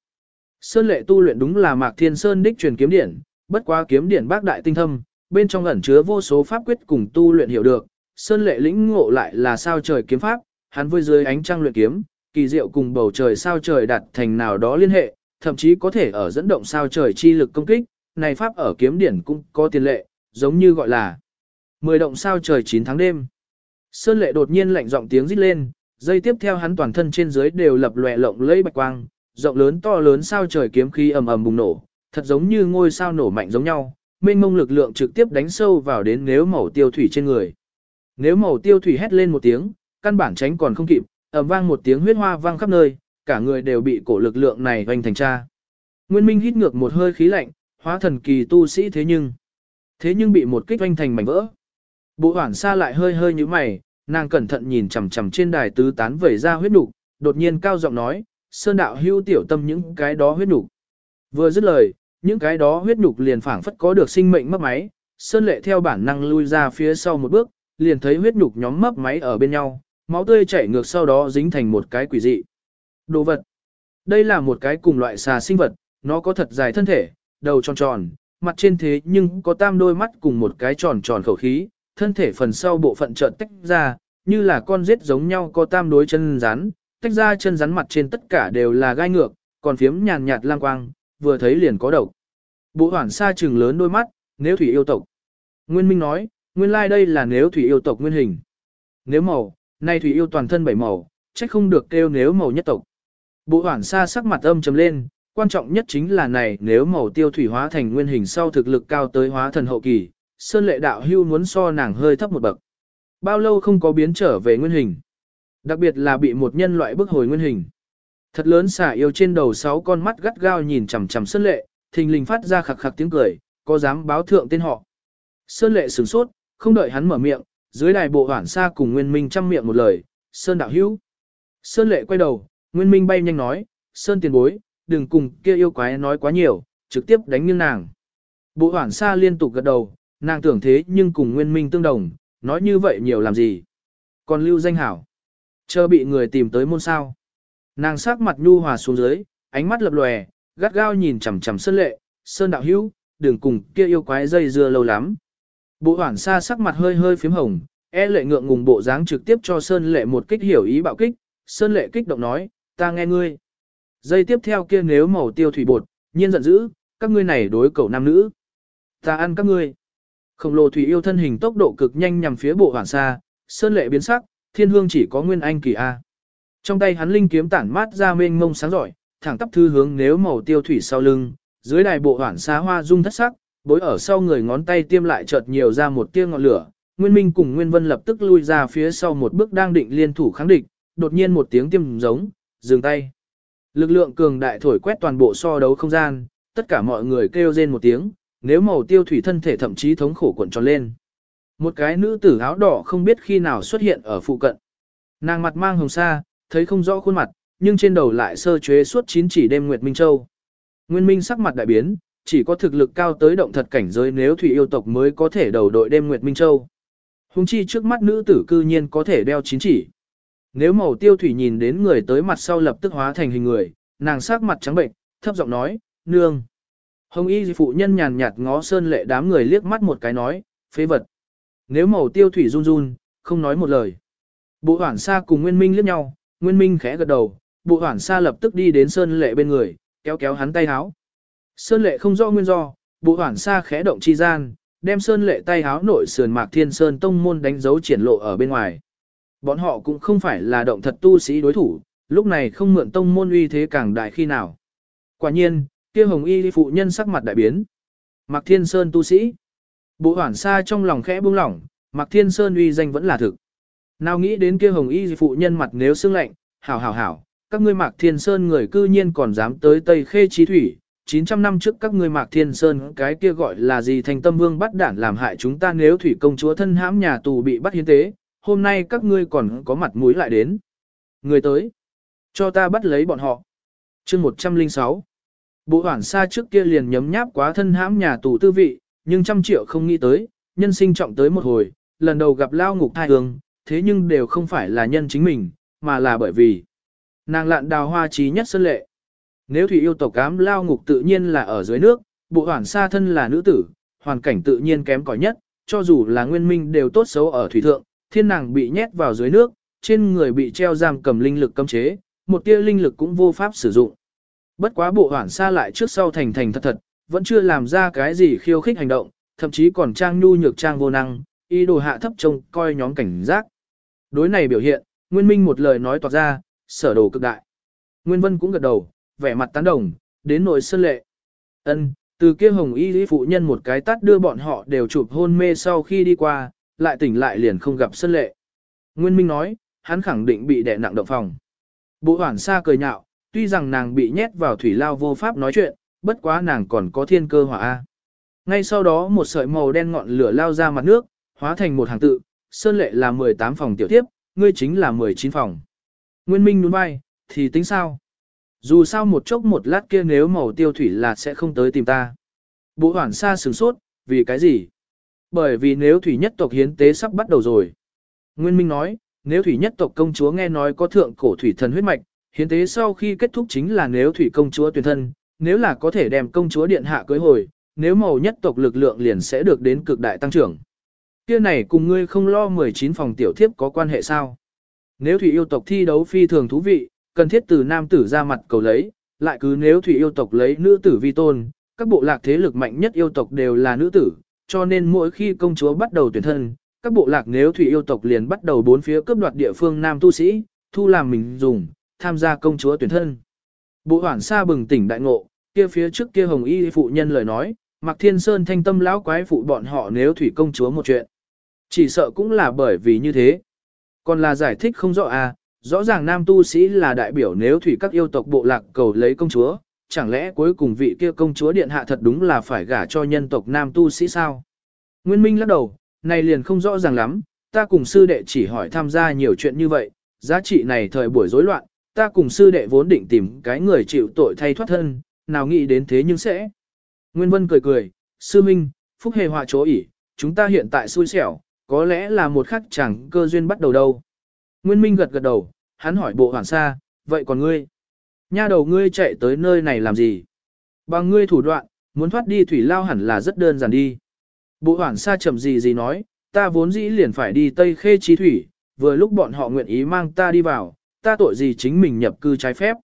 Sơn lệ tu luyện đúng là Mạc Thiên Sơn đích truyền kiếm điển, bất quá kiếm điển bác đại tinh thâm, bên trong ẩn chứa vô số pháp quyết cùng tu luyện hiểu được. Sơn lệ lĩnh ngộ lại là sao trời kiếm pháp, hắn với dưới ánh trăng luyện kiếm, kỳ diệu cùng bầu trời sao trời đặt thành nào đó liên hệ, thậm chí có thể ở dẫn động sao trời chi lực công kích, này pháp ở kiếm điển cũng có tiền lệ, giống như gọi là mười động sao trời 9 tháng đêm. Sơn lệ đột nhiên lạnh giọng tiếng rít lên, dây tiếp theo hắn toàn thân trên dưới đều lập lòe lộng lẫy bạch quang, rộng lớn to lớn sao trời kiếm khí ầm ầm bùng nổ, thật giống như ngôi sao nổ mạnh giống nhau, mênh mông lực lượng trực tiếp đánh sâu vào đến nếu màu tiêu thủy trên người. Nếu màu tiêu thủy hét lên một tiếng, căn bản tránh còn không kịp, ầm vang một tiếng huyết hoa vang khắp nơi, cả người đều bị cổ lực lượng này hoành thành cha. Nguyên Minh hít ngược một hơi khí lạnh, hóa thần kỳ tu sĩ thế nhưng, thế nhưng bị một kích hoành thành mảnh vỡ. Bộ hoảng xa lại hơi hơi như mày, nàng cẩn thận nhìn chằm chằm trên đài tứ tán vẩy ra huyết nục, đột nhiên cao giọng nói, sơn đạo hưu tiểu tâm những cái đó huyết nục. Vừa dứt lời, những cái đó huyết nục liền phảng phất có được sinh mệnh mất máy, sơn lệ theo bản năng lui ra phía sau một bước, liền thấy huyết nục nhóm mấp máy ở bên nhau, máu tươi chảy ngược sau đó dính thành một cái quỷ dị. Đồ vật. Đây là một cái cùng loại xà sinh vật, nó có thật dài thân thể, đầu tròn tròn, mặt trên thế nhưng có tam đôi mắt cùng một cái tròn tròn khẩu khí, thân thể phần sau bộ phận trợn tách ra, như là con rết giống nhau có tam đối chân rắn, tách ra chân rắn mặt trên tất cả đều là gai ngược, còn phiếm nhàn nhạt lang quang, vừa thấy liền có độc. Bộ hoảng xa trừng lớn đôi mắt, nếu thủy yêu tộc. Nguyên Minh nói, nguyên lai like đây là nếu thủy yêu tộc nguyên hình. Nếu màu, nay thủy yêu toàn thân bảy màu, trách không được kêu nếu màu nhất tộc. Bộ hoảng xa sắc mặt âm trầm lên, quan trọng nhất chính là này nếu màu tiêu thủy hóa thành nguyên hình sau thực lực cao tới hóa thần hậu kỳ, Sơn lệ đạo hưu muốn so nàng hơi thấp một bậc. Bao lâu không có biến trở về nguyên hình. Đặc biệt là bị một nhân loại bức hồi nguyên hình. Thật lớn xả yêu trên đầu sáu con mắt gắt gao nhìn chằm chằm Sơn lệ, thình lình phát ra khặc khặc tiếng cười, có dám báo thượng tên họ. Sơn lệ sửng sốt, không đợi hắn mở miệng, dưới đài bộ hoảng xa cùng Nguyên Minh chăm miệng một lời, Sơn đạo hữu. Sơn lệ quay đầu, Nguyên Minh bay nhanh nói, Sơn tiền bối, đừng cùng kia yêu quái nói quá nhiều, trực tiếp đánh nghiêng nàng. Bộ hoảng xa liên tục gật đầu, nàng tưởng thế nhưng cùng Nguyên Minh tương đồng, nói như vậy nhiều làm gì. Còn lưu danh hảo, chờ bị người tìm tới môn sao. Nàng sắc mặt nhu hòa xuống dưới, ánh mắt lập lòe, gắt gao nhìn chằm chằm Sơn lệ, Sơn đạo hữu, đừng cùng kia yêu quái dây dưa lâu lắm. Bộ hoảng xa sắc mặt hơi hơi phím hồng, e lệ ngượng ngùng bộ dáng trực tiếp cho Sơn lệ một kích hiểu ý bạo kích, Sơn lệ kích động nói, ta nghe ngươi. Dây tiếp theo kia nếu màu tiêu thủy bột, nhiên giận dữ, các ngươi này đối cầu nam nữ. Ta ăn các ngươi. Khổng lồ thủy yêu thân hình tốc độ cực nhanh nhằm phía bộ hoàn xa, Sơn lệ biến sắc, thiên hương chỉ có nguyên anh kỳ A. Trong tay hắn linh kiếm tản mát ra mênh mông sáng giỏi, thẳng tắp thư hướng nếu màu tiêu thủy sau lưng, dưới đài bộ hoàn xa hoa dung thất sắc, bối ở sau người ngón tay tiêm lại chợt nhiều ra một tia ngọn lửa, Nguyên Minh cùng Nguyên Vân lập tức lui ra phía sau một bước đang định liên thủ kháng địch, đột nhiên một tiếng tiêm giống, dừng tay. Lực lượng cường đại thổi quét toàn bộ so đấu không gian, tất cả mọi người kêu rên một tiếng, nếu màu tiêu thủy thân thể thậm chí thống khổ cuộn tròn lên. Một cái nữ tử áo đỏ không biết khi nào xuất hiện ở phụ cận. Nàng mặt mang hồng sa, thấy không rõ khuôn mặt, nhưng trên đầu lại sơ chế suốt chín chỉ đêm Nguyệt Minh Châu. Nguyên Minh sắc mặt đại biến, chỉ có thực lực cao tới động thật cảnh giới nếu thủy yêu tộc mới có thể đầu đội đêm Nguyệt Minh Châu. Hùng chi trước mắt nữ tử cư nhiên có thể đeo chín chỉ. Nếu màu tiêu thủy nhìn đến người tới mặt sau lập tức hóa thành hình người, nàng sắc mặt trắng bệnh, thấp giọng nói, nương. Hồng y phụ nhân nhàn nhạt ngó sơn lệ đám người liếc mắt một cái nói, phế vật. Nếu màu tiêu thủy run run, không nói một lời. Bộ hoảng xa cùng Nguyên Minh liếc nhau, Nguyên Minh khẽ gật đầu, bộ hoảng xa lập tức đi đến sơn lệ bên người, kéo kéo hắn tay háo. Sơn lệ không rõ nguyên do, bộ hoảng xa khẽ động chi gian, đem sơn lệ tay háo nội sườn mạc thiên sơn tông môn đánh dấu triển lộ ở bên ngoài. Bọn họ cũng không phải là động thật tu sĩ đối thủ, lúc này không mượn tông môn uy thế càng đại khi nào. Quả nhiên, kia hồng y phụ nhân sắc mặt đại biến. Mạc Thiên Sơn tu sĩ. Bộ hoảng xa trong lòng khẽ buông lỏng, Mạc Thiên Sơn uy danh vẫn là thực. Nào nghĩ đến kia hồng y phụ nhân mặt nếu sương lạnh, hảo hảo hảo, các ngươi Mạc Thiên Sơn người cư nhiên còn dám tới Tây Khê Chí Thủy, 900 năm trước các ngươi Mạc Thiên Sơn cái kia gọi là gì thành tâm vương bắt đản làm hại chúng ta nếu thủy công chúa thân hãm nhà tù bị bắt hiến tế, hôm nay các ngươi còn có mặt mũi lại đến. Người tới, cho ta bắt lấy bọn họ. chương 106 Bộ hoảng xa trước kia liền nhấm nháp quá thân hãm nhà tù tư vị, nhưng trăm triệu không nghĩ tới, nhân sinh trọng tới một hồi, lần đầu gặp lao ngục thai hương, thế nhưng đều không phải là nhân chính mình, mà là bởi vì nàng lạn đào hoa trí nhất sân lệ. Nếu thủy yêu tộc cám lao ngục tự nhiên là ở dưới nước, bộ hoảng xa thân là nữ tử, hoàn cảnh tự nhiên kém cỏi nhất, cho dù là nguyên minh đều tốt xấu ở thủy thượng, thiên nàng bị nhét vào dưới nước, trên người bị treo giam cầm linh lực cấm chế, một tia linh lực cũng vô pháp sử dụng. Bất quá bộ hoảng xa lại trước sau thành thành thật thật, vẫn chưa làm ra cái gì khiêu khích hành động, thậm chí còn trang nhu nhược trang vô năng, ý đồ hạ thấp trông coi nhóm cảnh giác. Đối này biểu hiện, Nguyên Minh một lời nói toạc ra, sở đồ cực đại. Nguyên Vân cũng gật đầu, vẻ mặt tán đồng, đến nội sơn lệ. ân từ kia hồng y lý phụ nhân một cái tát đưa bọn họ đều chụp hôn mê sau khi đi qua, lại tỉnh lại liền không gặp sơn lệ. Nguyên Minh nói, hắn khẳng định bị đè nặng động phòng. Bộ hoảng xa cười nhạo, tuy rằng nàng bị nhét vào thủy lao vô pháp nói chuyện, bất quá nàng còn có thiên cơ hỏa A. Ngay sau đó một sợi màu đen ngọn lửa lao ra mặt nước, hóa thành một hàng tự, sơn lệ là 18 phòng tiểu tiếp, ngươi chính là 19 phòng. Nguyên Minh nhún vai, thì tính sao? Dù sao một chốc một lát kia nếu màu tiêu thủy là sẽ không tới tìm ta. Bộ hoảng xa sửng sốt, vì cái gì? Bởi vì nếu thủy nhất tộc hiến tế sắp bắt đầu rồi. Nguyên Minh nói, nếu thủy nhất tộc công chúa nghe nói có thượng cổ thủy thần huyết mạch, hiến tế sau khi kết thúc chính là nếu thủy công chúa tuyển thân, nếu là có thể đem công chúa điện hạ cưới hồi, nếu màu nhất tộc lực lượng liền sẽ được đến cực đại tăng trưởng. Kia này cùng ngươi không lo 19 phòng tiểu thiếp có quan hệ sao? Nếu thủy yêu tộc thi đấu phi thường thú vị, cần thiết từ nam tử ra mặt cầu lấy, lại cứ nếu thủy yêu tộc lấy nữ tử vi tôn, các bộ lạc thế lực mạnh nhất yêu tộc đều là nữ tử, cho nên mỗi khi công chúa bắt đầu tuyển thân, các bộ lạc nếu thủy yêu tộc liền bắt đầu bốn phía cướp đoạt địa phương nam tu sĩ, thu làm mình dùng, tham gia công chúa tuyển thân. Bộ hoảng xa bừng tỉnh đại ngộ, kia phía trước kia hồng y phụ nhân lời nói, Mạc Thiên Sơn thanh tâm lão quái phụ bọn họ nếu thủy công chúa một chuyện. Chỉ sợ cũng là bởi vì như thế. Còn là giải thích không rõ à, rõ ràng nam tu sĩ là đại biểu nếu thủy các yêu tộc bộ lạc cầu lấy công chúa, chẳng lẽ cuối cùng vị kia công chúa điện hạ thật đúng là phải gả cho nhân tộc nam tu sĩ sao? Nguyên Minh lắc đầu, này liền không rõ ràng lắm, ta cùng sư đệ chỉ hỏi tham gia nhiều chuyện như vậy, giá trị này thời buổi rối loạn, ta cùng sư đệ vốn định tìm cái người chịu tội thay thoát thân, nào nghĩ đến thế nhưng sẽ. Nguyên Vân cười cười, sư minh, phúc hề họa chỗ ỉ, chúng ta hiện tại xui xẻo, có lẽ là một khắc chẳng cơ duyên bắt đầu đâu. Nguyên Minh gật gật đầu, hắn hỏi bộ hoàn sa, vậy còn ngươi? Nha đầu ngươi chạy tới nơi này làm gì? Bằng ngươi thủ đoạn, muốn thoát đi thủy lao hẳn là rất đơn giản đi. Bộ hoàn sa chậm gì gì nói, ta vốn dĩ liền phải đi Tây Khê chí Thủy, vừa lúc bọn họ nguyện ý mang ta đi vào, ta tội gì chính mình nhập cư trái phép.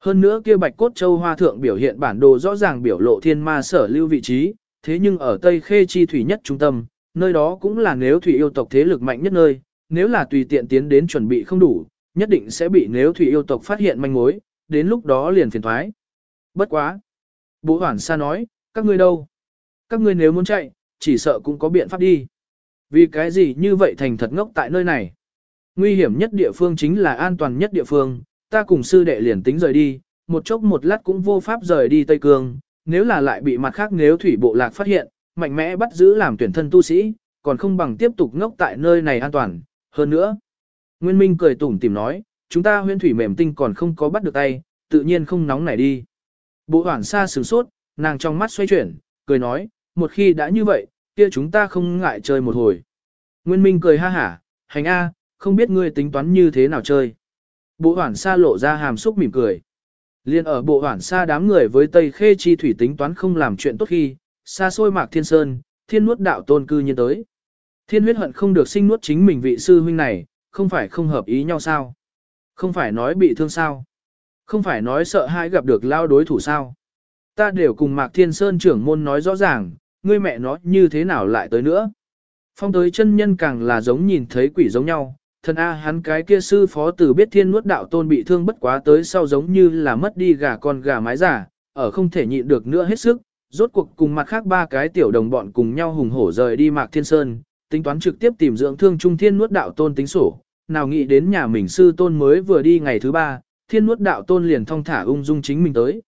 Hơn nữa kia bạch cốt châu hoa thượng biểu hiện bản đồ rõ ràng biểu lộ thiên ma sở lưu vị trí, thế nhưng ở Tây Khê Chi Thủy nhất trung tâm, nơi đó cũng là nếu thủy yêu tộc thế lực mạnh nhất nơi, nếu là tùy tiện tiến đến chuẩn bị không đủ, nhất định sẽ bị nếu thủy yêu tộc phát hiện manh mối, đến lúc đó liền phiền thoái. Bất quá. Bố Hoản Sa nói, các ngươi đâu? Các ngươi nếu muốn chạy, chỉ sợ cũng có biện pháp đi. Vì cái gì như vậy thành thật ngốc tại nơi này? Nguy hiểm nhất địa phương chính là an toàn nhất địa phương, ta cùng sư đệ liền tính rời đi, một chốc một lát cũng vô pháp rời đi Tây Cương, nếu là lại bị mặt khác nếu thủy bộ lạc phát hiện, mạnh mẽ bắt giữ làm tuyển thân tu sĩ, còn không bằng tiếp tục ngốc tại nơi này an toàn, hơn nữa. Nguyên Minh cười tủm tìm nói, chúng ta huyên thủy mềm tinh còn không có bắt được tay, tự nhiên không nóng nảy đi. Bộ hoảng xa sửng sốt, nàng trong mắt xoay chuyển, cười nói, một khi đã như vậy, kia chúng ta không ngại chơi một hồi. Nguyên Minh cười ha hả, hành a, không biết ngươi tính toán như thế nào chơi. Bộ hoảng xa lộ ra hàm xúc mỉm cười. Liên ở bộ hoảng xa đám người với Tây Khê Chi Thủy tính toán không làm chuyện tốt khi, xa xôi mạc thiên sơn, thiên nuốt đạo tôn cư nhiên tới. Thiên huyết hận không được sinh nuốt chính mình vị sư huynh này, không phải không hợp ý nhau sao? Không phải nói bị thương sao? Không phải nói sợ hãi gặp được lao đối thủ sao? Ta đều cùng Mạc Thiên Sơn trưởng môn nói rõ ràng, ngươi mẹ nó như thế nào lại tới nữa? Phong tới chân nhân càng là giống nhìn thấy quỷ giống nhau, thần A hắn cái kia sư phó tử biết thiên nuốt đạo tôn bị thương bất quá tới sau giống như là mất đi gà con gà mái giả, ở không thể nhịn được nữa hết sức, rốt cuộc cùng mặt khác ba cái tiểu đồng bọn cùng nhau hùng hổ rời đi Mạc Thiên Sơn, tính toán trực tiếp tìm dưỡng thương trung thiên nuốt đạo tôn tính sổ, nào nghĩ đến nhà mình sư tôn mới vừa đi ngày thứ ba, thiên nuốt đạo tôn liền thong thả ung dung chính mình tới.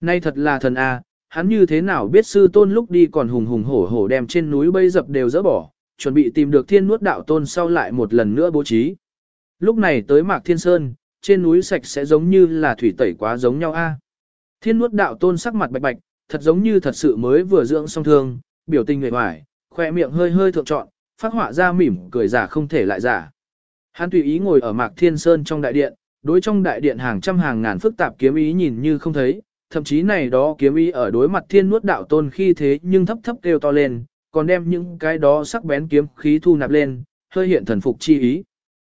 Nay thật là thần A, hắn như thế nào biết sư tôn lúc đi còn hùng hùng hổ hổ đem trên núi bây dập đều dỡ bỏ, chuẩn bị tìm được thiên nuốt đạo tôn sau lại một lần nữa bố trí. Lúc này tới Mạc Thiên Sơn, trên núi sạch sẽ giống như là thủy tẩy quá giống nhau a. Thiên nuốt đạo tôn sắc mặt bạch bạch, thật giống như thật sự mới vừa dưỡng xong thương, biểu tình người hoài, khoe miệng hơi hơi thượng trọn, phát họa ra mỉm cười giả không thể lại giả. Hắn tùy ý ngồi ở Mạc Thiên Sơn trong đại điện, đối trong đại điện hàng trăm hàng ngàn phức tạp kiếm ý nhìn như không thấy, thậm chí này đó kiếm ý ở đối mặt thiên nuốt đạo tôn khi thế nhưng thấp thấp kêu to lên, còn đem những cái đó sắc bén kiếm khí thu nạp lên, hơi hiện thần phục chi ý.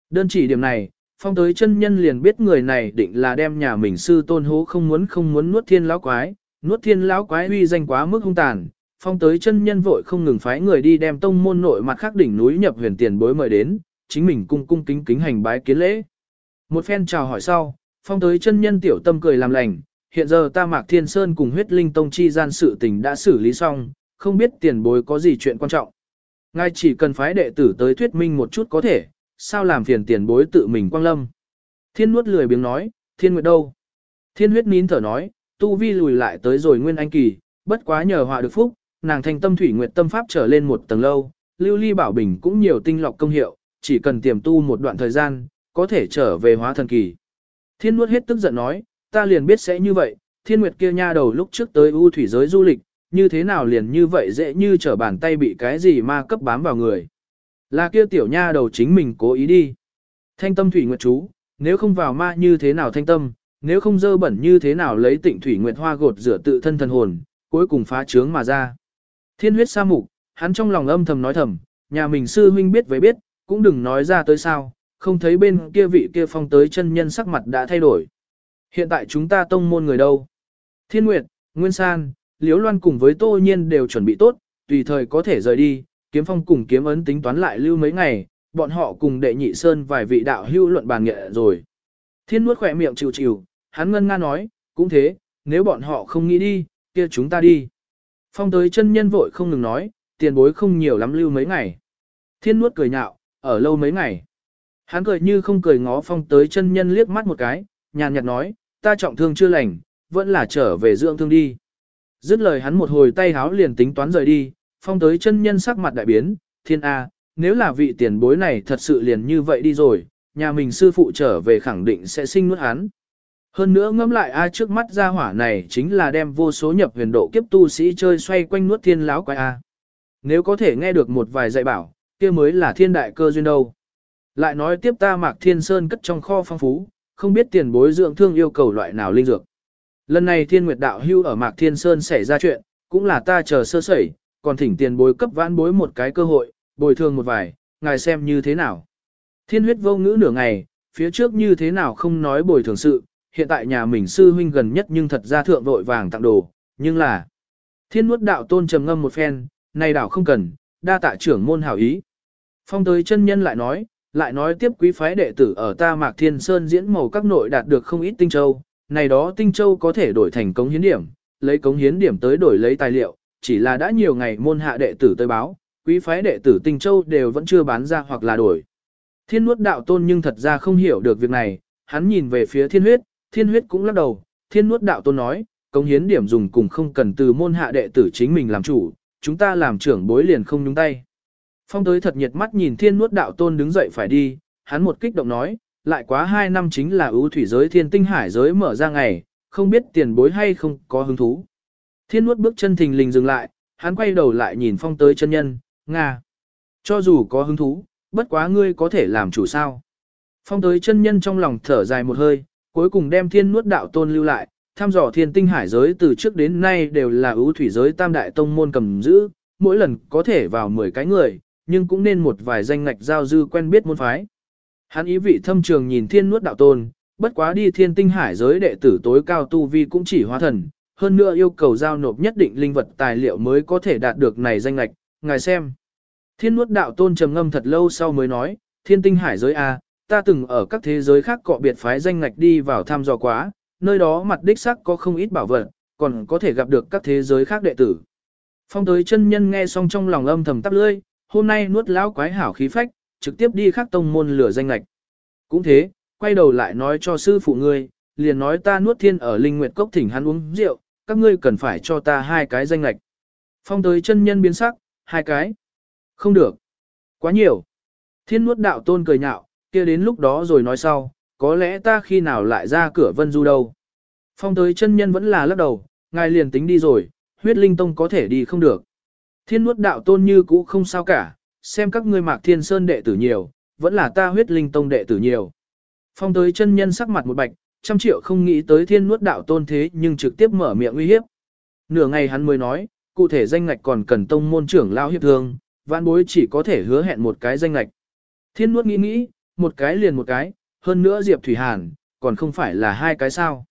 Đơn chỉ điểm này, phong tới chân nhân liền biết người này định là đem nhà mình sư tôn hố không muốn không muốn nuốt thiên lão quái, nuốt thiên lão quái uy danh quá mức hung tàn, phong tới chân nhân vội không ngừng phái người đi đem tông môn nội mặt khác đỉnh núi nhập huyền tiền bối mời đến, chính mình cung cung kính kính hành bái kiến lễ. Một phen chào hỏi sau, phong tới chân nhân tiểu tâm cười làm lành, hiện giờ ta mạc thiên sơn cùng huyết linh tông chi gian sự tình đã xử lý xong, không biết tiền bối có gì chuyện quan trọng. Ngài chỉ cần phái đệ tử tới thuyết minh một chút có thể, sao làm phiền tiền bối tự mình quang lâm. Thiên nuốt lười biếng nói, thiên nguyệt đâu? Thiên huyết nín thở nói, tu vi lùi lại tới rồi nguyên anh kỳ, bất quá nhờ họa được phúc, nàng thành tâm thủy nguyệt tâm pháp trở lên một tầng lâu, lưu ly bảo bình cũng nhiều tinh lọc công hiệu, chỉ cần tiềm tu một đoạn thời gian, có thể trở về hóa thần kỳ. Thiên nuốt hết tức giận nói, ta liền biết sẽ như vậy, thiên nguyệt kia nha đầu lúc trước tới U thủy giới du lịch, như thế nào liền như vậy dễ như trở bàn tay bị cái gì ma cấp bám vào người. Là kia tiểu nha đầu chính mình cố ý đi. Thanh tâm thủy nguyệt chú, nếu không vào ma như thế nào thanh tâm, nếu không dơ bẩn như thế nào lấy tịnh thủy nguyệt hoa gột rửa tự thân thần hồn, cuối cùng phá trướng mà ra. Thiên huyết sa mục, hắn trong lòng âm thầm nói thầm, nhà mình sư huynh biết với biết, cũng đừng nói ra tới sao, không thấy bên kia vị kia phong tới chân nhân sắc mặt đã thay đổi. Hiện tại chúng ta tông môn người đâu? Thiên Nguyệt, Nguyên San, Liễu Loan cùng với Tô Nhiên đều chuẩn bị tốt, tùy thời có thể rời đi, kiếm phong cùng kiếm ấn tính toán lại lưu mấy ngày, bọn họ cùng đệ nhị sơn vài vị đạo hưu luận bàn nghệ rồi. Thiên nuốt khỏe miệng chịu chịu, hắn ngân nga nói, cũng thế, nếu bọn họ không nghĩ đi, kia chúng ta đi. Phong tới chân nhân vội không ngừng nói, tiền bối không nhiều lắm lưu mấy ngày. Thiên nuốt cười nhạo, ở lâu mấy ngày. Hắn cười như không cười ngó phong tới chân nhân liếc mắt một cái, nhàn nhạt nói, ta trọng thương chưa lành, vẫn là trở về dưỡng thương đi. Dứt lời hắn một hồi tay háo liền tính toán rời đi, phong tới chân nhân sắc mặt đại biến, thiên A, nếu là vị tiền bối này thật sự liền như vậy đi rồi, nhà mình sư phụ trở về khẳng định sẽ sinh nuốt hắn. Hơn nữa ngẫm lại A trước mắt ra hỏa này chính là đem vô số nhập huyền độ kiếp tu sĩ chơi xoay quanh nuốt thiên láo quái A. Nếu có thể nghe được một vài dạy bảo, kia mới là thiên đại cơ duyên đâu. Lại nói tiếp ta mạc thiên sơn cất trong kho phong phú, không biết tiền bối dưỡng thương yêu cầu loại nào linh dược. Lần này thiên nguyệt đạo hưu ở mạc thiên sơn xảy ra chuyện, cũng là ta chờ sơ sẩy, còn thỉnh tiền bối cấp vãn bối một cái cơ hội, bồi thường một vài, ngài xem như thế nào. Thiên huyết vô ngữ nửa ngày, phía trước như thế nào không nói bồi thường sự, hiện tại nhà mình sư huynh gần nhất nhưng thật ra thượng vội vàng tặng đồ, nhưng là thiên nuốt đạo tôn trầm ngâm một phen, này đảo không cần, đa tạ trưởng môn hảo ý. Phong tới chân nhân lại nói, lại nói tiếp quý phái đệ tử ở ta Mạc Thiên Sơn diễn màu các nội đạt được không ít tinh châu, này đó tinh châu có thể đổi thành cống hiến điểm, lấy cống hiến điểm tới đổi lấy tài liệu, chỉ là đã nhiều ngày môn hạ đệ tử tới báo, quý phái đệ tử tinh châu đều vẫn chưa bán ra hoặc là đổi. Thiên nuốt đạo tôn nhưng thật ra không hiểu được việc này, hắn nhìn về phía thiên huyết, thiên huyết cũng lắc đầu, thiên nuốt đạo tôn nói, cống hiến điểm dùng cùng không cần từ môn hạ đệ tử chính mình làm chủ, chúng ta làm trưởng bối liền không nhúng tay. Phong tới thật nhiệt mắt nhìn thiên nuốt đạo tôn đứng dậy phải đi, hắn một kích động nói, lại quá hai năm chính là ưu thủy giới thiên tinh hải giới mở ra ngày, không biết tiền bối hay không có hứng thú. Thiên nuốt bước chân thình lình dừng lại, hắn quay đầu lại nhìn phong tới chân nhân, Nga. Cho dù có hứng thú, bất quá ngươi có thể làm chủ sao. Phong tới chân nhân trong lòng thở dài một hơi, cuối cùng đem thiên nuốt đạo tôn lưu lại, tham dò thiên tinh hải giới từ trước đến nay đều là ưu thủy giới tam đại tông môn cầm giữ, mỗi lần có thể vào 10 cái người, nhưng cũng nên một vài danh ngạch giao dư quen biết môn phái. Hắn ý vị thâm trường nhìn thiên nuốt đạo tôn, bất quá đi thiên tinh hải giới đệ tử tối cao tu vi cũng chỉ hóa thần, hơn nữa yêu cầu giao nộp nhất định linh vật tài liệu mới có thể đạt được này danh lạch, ngài xem. Thiên nuốt đạo tôn trầm ngâm thật lâu sau mới nói, thiên tinh hải giới A, ta từng ở các thế giới khác cọ biệt phái danh lạch đi vào thăm dò quá, nơi đó mặt đích sắc có không ít bảo vật, còn có thể gặp được các thế giới khác đệ tử. Phong tới chân nhân nghe xong trong lòng âm thầm tắp lưỡi, hôm nay nuốt lão quái hảo khí phách, trực tiếp đi khắc tông môn lửa danh lạch. Cũng thế, quay đầu lại nói cho sư phụ ngươi, liền nói ta nuốt thiên ở linh nguyệt cốc thỉnh hắn uống rượu, các ngươi cần phải cho ta hai cái danh lạch. Phong tới chân nhân biến sắc, hai cái. Không được. Quá nhiều. Thiên nuốt đạo tôn cười nhạo, kia đến lúc đó rồi nói sau, có lẽ ta khi nào lại ra cửa vân du đâu. Phong tới chân nhân vẫn là lắc đầu, ngài liền tính đi rồi, huyết linh tông có thể đi không được. Thiên nuốt đạo tôn như cũ không sao cả, xem các ngươi mạc thiên sơn đệ tử nhiều, vẫn là ta huyết linh tông đệ tử nhiều. Phong tới chân nhân sắc mặt một bạch, trăm triệu không nghĩ tới thiên nuốt đạo tôn thế nhưng trực tiếp mở miệng uy hiếp. Nửa ngày hắn mới nói, cụ thể danh ngạch còn cần tông môn trưởng lao hiệp thương, vạn bối chỉ có thể hứa hẹn một cái danh ngạch. Thiên nuốt nghĩ nghĩ, một cái liền một cái, hơn nữa Diệp Thủy Hàn, còn không phải là hai cái sao.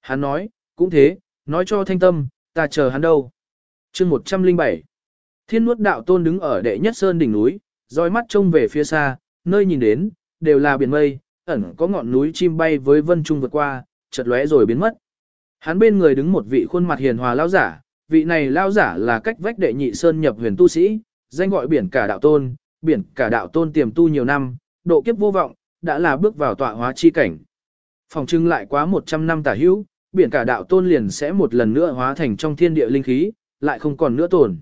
Hắn nói, cũng thế, nói cho thanh tâm, ta chờ hắn đâu. chương 107 Thiên nuốt đạo tôn đứng ở đệ nhất sơn đỉnh núi, dõi mắt trông về phía xa, nơi nhìn đến, đều là biển mây, ẩn có ngọn núi chim bay với vân trung vượt qua, chợt lóe rồi biến mất. Hắn bên người đứng một vị khuôn mặt hiền hòa lao giả, vị này lao giả là cách vách đệ nhị sơn nhập huyền tu sĩ, danh gọi biển cả đạo tôn, biển cả đạo tôn tiềm tu nhiều năm, độ kiếp vô vọng, đã là bước vào tọa hóa chi cảnh. Phòng trưng lại quá 100 năm tả hữu, biển cả đạo tôn liền sẽ một lần nữa hóa thành trong thiên địa linh khí, lại không còn nữa tồn.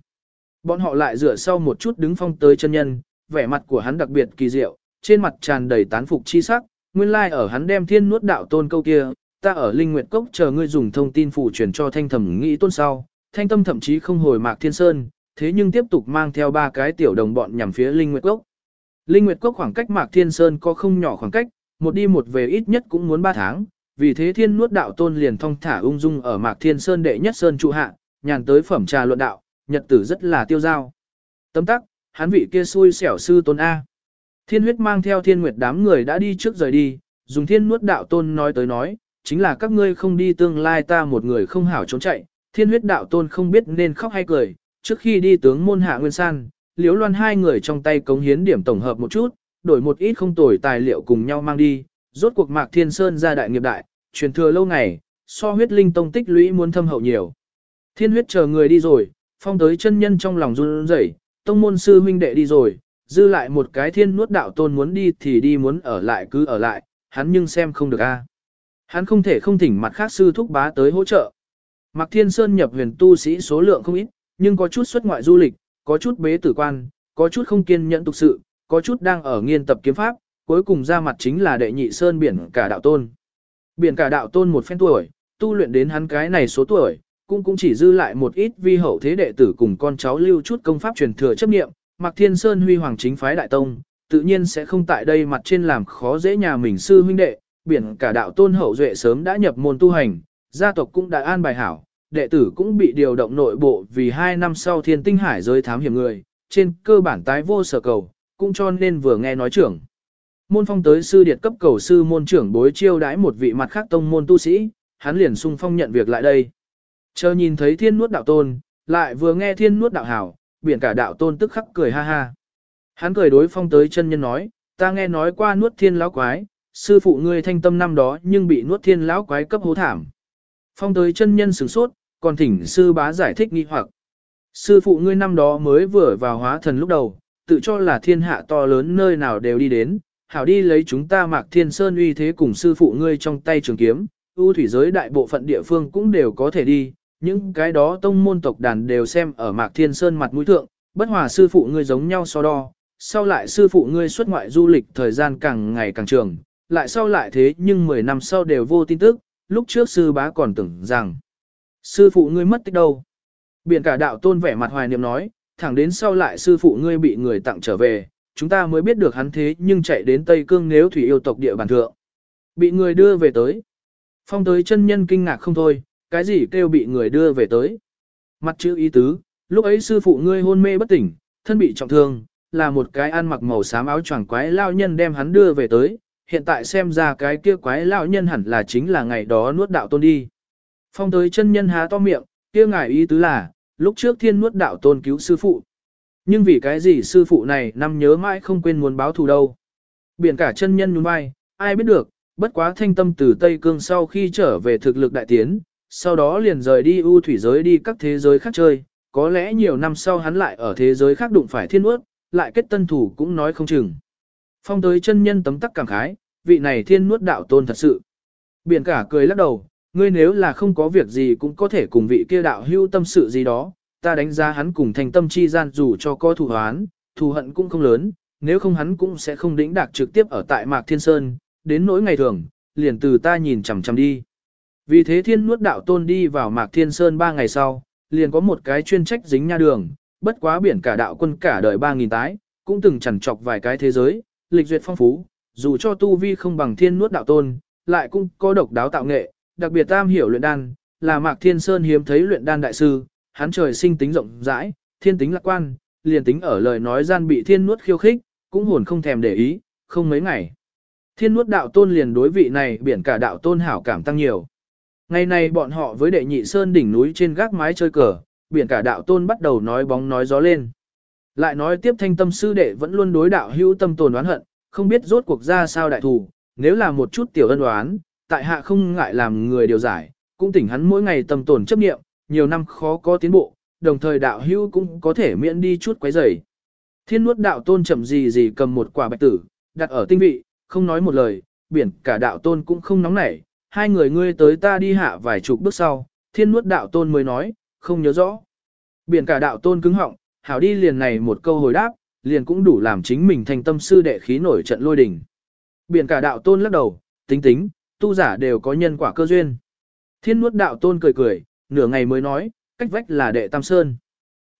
Bọn họ lại rửa sau một chút đứng phong tới chân nhân, vẻ mặt của hắn đặc biệt kỳ diệu, trên mặt tràn đầy tán phục chi sắc, nguyên lai like ở hắn đem thiên nuốt đạo tôn câu kia, ta ở Linh Nguyệt Cốc chờ ngươi dùng thông tin phủ truyền cho thanh thẩm nghĩ tôn sau, thanh tâm thậm chí không hồi mạc thiên sơn, thế nhưng tiếp tục mang theo ba cái tiểu đồng bọn nhằm phía Linh Nguyệt Cốc. Linh Nguyệt Cốc khoảng cách mạc thiên sơn có không nhỏ khoảng cách, một đi một về ít nhất cũng muốn ba tháng, vì thế thiên nuốt đạo tôn liền thong thả ung dung ở mạc thiên sơn đệ nhất sơn trụ hạ, nhàn tới phẩm trà luận đạo, nhật tử rất là tiêu dao. Tấm tắc, hắn vị kia xui xẻo sư tôn A. Thiên huyết mang theo thiên nguyệt đám người đã đi trước rời đi, dùng thiên nuốt đạo tôn nói tới nói, chính là các ngươi không đi tương lai ta một người không hảo trốn chạy, thiên huyết đạo tôn không biết nên khóc hay cười, trước khi đi tướng môn hạ nguyên san, liếu loan hai người trong tay cống hiến điểm tổng hợp một chút, đổi một ít không tồi tài liệu cùng nhau mang đi, rốt cuộc mạc thiên sơn ra đại nghiệp đại, truyền thừa lâu ngày, so huyết linh tông tích lũy muốn thâm hậu nhiều. Thiên huyết chờ người đi rồi, phong tới chân nhân trong lòng run rẩy, tông môn sư huynh đệ đi rồi, dư lại một cái thiên nuốt đạo tôn muốn đi thì đi muốn ở lại cứ ở lại, hắn nhưng xem không được a. Hắn không thể không thỉnh mặt khác sư thúc bá tới hỗ trợ. Mạc Thiên Sơn nhập huyền tu sĩ số lượng không ít, nhưng có chút xuất ngoại du lịch, có chút bế tử quan, có chút không kiên nhẫn tục sự, có chút đang ở nghiên tập kiếm pháp, cuối cùng ra mặt chính là đệ nhị Sơn biển cả đạo tôn. Biển cả đạo tôn một phen tuổi, tu luyện đến hắn cái này số tuổi, cũng cũng chỉ dư lại một ít vi hậu thế đệ tử cùng con cháu lưu chút công pháp truyền thừa chấp nghiệm, Mạc Thiên Sơn huy hoàng chính phái đại tông, tự nhiên sẽ không tại đây mặt trên làm khó dễ nhà mình sư huynh đệ, biển cả đạo tôn hậu duệ sớm đã nhập môn tu hành, gia tộc cũng đã an bài hảo, đệ tử cũng bị điều động nội bộ vì hai năm sau thiên tinh hải giới thám hiểm người, trên cơ bản tái vô sở cầu, cũng cho nên vừa nghe nói trưởng. Môn phong tới sư điệt cấp cầu sư môn trưởng bối chiêu đãi một vị mặt khác tông môn tu sĩ, hắn liền sung phong nhận việc lại đây. Chờ nhìn thấy thiên nuốt đạo tôn, lại vừa nghe thiên nuốt đạo hảo, biển cả đạo tôn tức khắc cười ha ha. Hắn cười đối phong tới chân nhân nói, ta nghe nói qua nuốt thiên lão quái, sư phụ ngươi thanh tâm năm đó nhưng bị nuốt thiên lão quái cấp hố thảm. Phong tới chân nhân sửng sốt, còn thỉnh sư bá giải thích nghi hoặc. Sư phụ ngươi năm đó mới vừa vào hóa thần lúc đầu, tự cho là thiên hạ to lớn nơi nào đều đi đến, hảo đi lấy chúng ta mạc thiên sơn uy thế cùng sư phụ ngươi trong tay trường kiếm, ưu thủy giới đại bộ phận địa phương cũng đều có thể đi, những cái đó tông môn tộc đàn đều xem ở mạc thiên sơn mặt mũi thượng, bất hòa sư phụ ngươi giống nhau so đo, sau lại sư phụ ngươi xuất ngoại du lịch thời gian càng ngày càng trường, lại sau lại thế nhưng 10 năm sau đều vô tin tức, lúc trước sư bá còn tưởng rằng sư phụ ngươi mất tích đâu. Biển cả đạo tôn vẻ mặt hoài niệm nói, thẳng đến sau lại sư phụ ngươi bị người tặng trở về, chúng ta mới biết được hắn thế nhưng chạy đến Tây Cương nếu thủy yêu tộc địa bàn thượng. Bị người đưa về tới. Phong tới chân nhân kinh ngạc không thôi, cái gì kêu bị người đưa về tới. Mặt chữ ý tứ, lúc ấy sư phụ ngươi hôn mê bất tỉnh, thân bị trọng thương, là một cái ăn mặc màu xám áo choàng quái lao nhân đem hắn đưa về tới, hiện tại xem ra cái kia quái lao nhân hẳn là chính là ngày đó nuốt đạo tôn đi. Phong tới chân nhân há to miệng, kia ngài ý tứ là, lúc trước thiên nuốt đạo tôn cứu sư phụ. Nhưng vì cái gì sư phụ này năm nhớ mãi không quên muốn báo thù đâu. Biển cả chân nhân nhún vai, ai biết được, bất quá thanh tâm từ Tây Cương sau khi trở về thực lực đại tiến, sau đó liền rời đi ưu thủy giới đi các thế giới khác chơi, có lẽ nhiều năm sau hắn lại ở thế giới khác đụng phải thiên nuốt, lại kết tân thủ cũng nói không chừng. Phong tới chân nhân tấm tắc cảm khái, vị này thiên nuốt đạo tôn thật sự. Biển cả cười lắc đầu, ngươi nếu là không có việc gì cũng có thể cùng vị kia đạo hưu tâm sự gì đó, ta đánh giá hắn cùng thành tâm chi gian dù cho có thù hoán, thù hận cũng không lớn, nếu không hắn cũng sẽ không đĩnh đạc trực tiếp ở tại Mạc Thiên Sơn, đến nỗi ngày thường, liền từ ta nhìn chằm chằm đi. Vì thế thiên nuốt đạo tôn đi vào Mạc Thiên Sơn ba ngày sau, liền có một cái chuyên trách dính nha đường, bất quá biển cả đạo quân cả đời 3.000 tái, cũng từng chằn chọc vài cái thế giới, lịch duyệt phong phú, dù cho tu vi không bằng thiên nuốt đạo tôn, lại cũng có độc đáo tạo nghệ, đặc biệt tam hiểu luyện đan, là Mạc Thiên Sơn hiếm thấy luyện đan đại sư, hắn trời sinh tính rộng rãi, thiên tính lạc quan, liền tính ở lời nói gian bị thiên nuốt khiêu khích, cũng hồn không thèm để ý, không mấy ngày. Thiên nuốt đạo tôn liền đối vị này biển cả đạo tôn hảo cảm tăng nhiều. Ngày này bọn họ với đệ nhị sơn đỉnh núi trên gác mái chơi cờ, biển cả đạo tôn bắt đầu nói bóng nói gió lên. Lại nói tiếp thanh tâm sư đệ vẫn luôn đối đạo hữu tâm tồn đoán hận, không biết rốt cuộc ra sao đại thủ, nếu là một chút tiểu ân đoán, tại hạ không ngại làm người điều giải, cũng tỉnh hắn mỗi ngày tâm tồn chấp niệm, nhiều năm khó có tiến bộ, đồng thời đạo hữu cũng có thể miễn đi chút quấy rầy. Thiên nuốt đạo tôn chậm gì gì cầm một quả bạch tử, đặt ở tinh vị, không nói một lời, biển cả đạo tôn cũng không nóng nảy, hai người ngươi tới ta đi hạ vài chục bước sau, thiên nuốt đạo tôn mới nói, không nhớ rõ. Biển cả đạo tôn cứng họng, hảo đi liền này một câu hồi đáp, liền cũng đủ làm chính mình thành tâm sư đệ khí nổi trận lôi đỉnh Biển cả đạo tôn lắc đầu, tính tính, tu giả đều có nhân quả cơ duyên. Thiên nuốt đạo tôn cười cười, nửa ngày mới nói, cách vách là đệ tam sơn.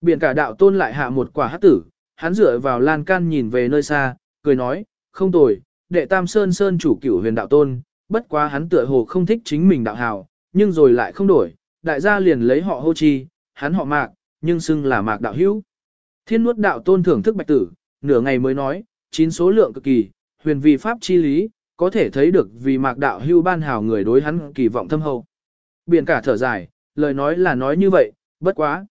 Biển cả đạo tôn lại hạ một quả hát tử, hắn dựa vào lan can nhìn về nơi xa, cười nói, không tồi, đệ tam sơn sơn chủ cửu huyền đạo tôn, bất quá hắn tựa hồ không thích chính mình đạo hào, nhưng rồi lại không đổi, đại gia liền lấy họ hô chi, hắn họ mạc, nhưng xưng là mạc đạo hữu. Thiên nuốt đạo tôn thưởng thức bạch tử, nửa ngày mới nói, chín số lượng cực kỳ, huyền vì pháp chi lý, có thể thấy được vì mạc đạo hưu ban hào người đối hắn kỳ vọng thâm hậu. Biển cả thở dài, lời nói là nói như vậy, bất quá.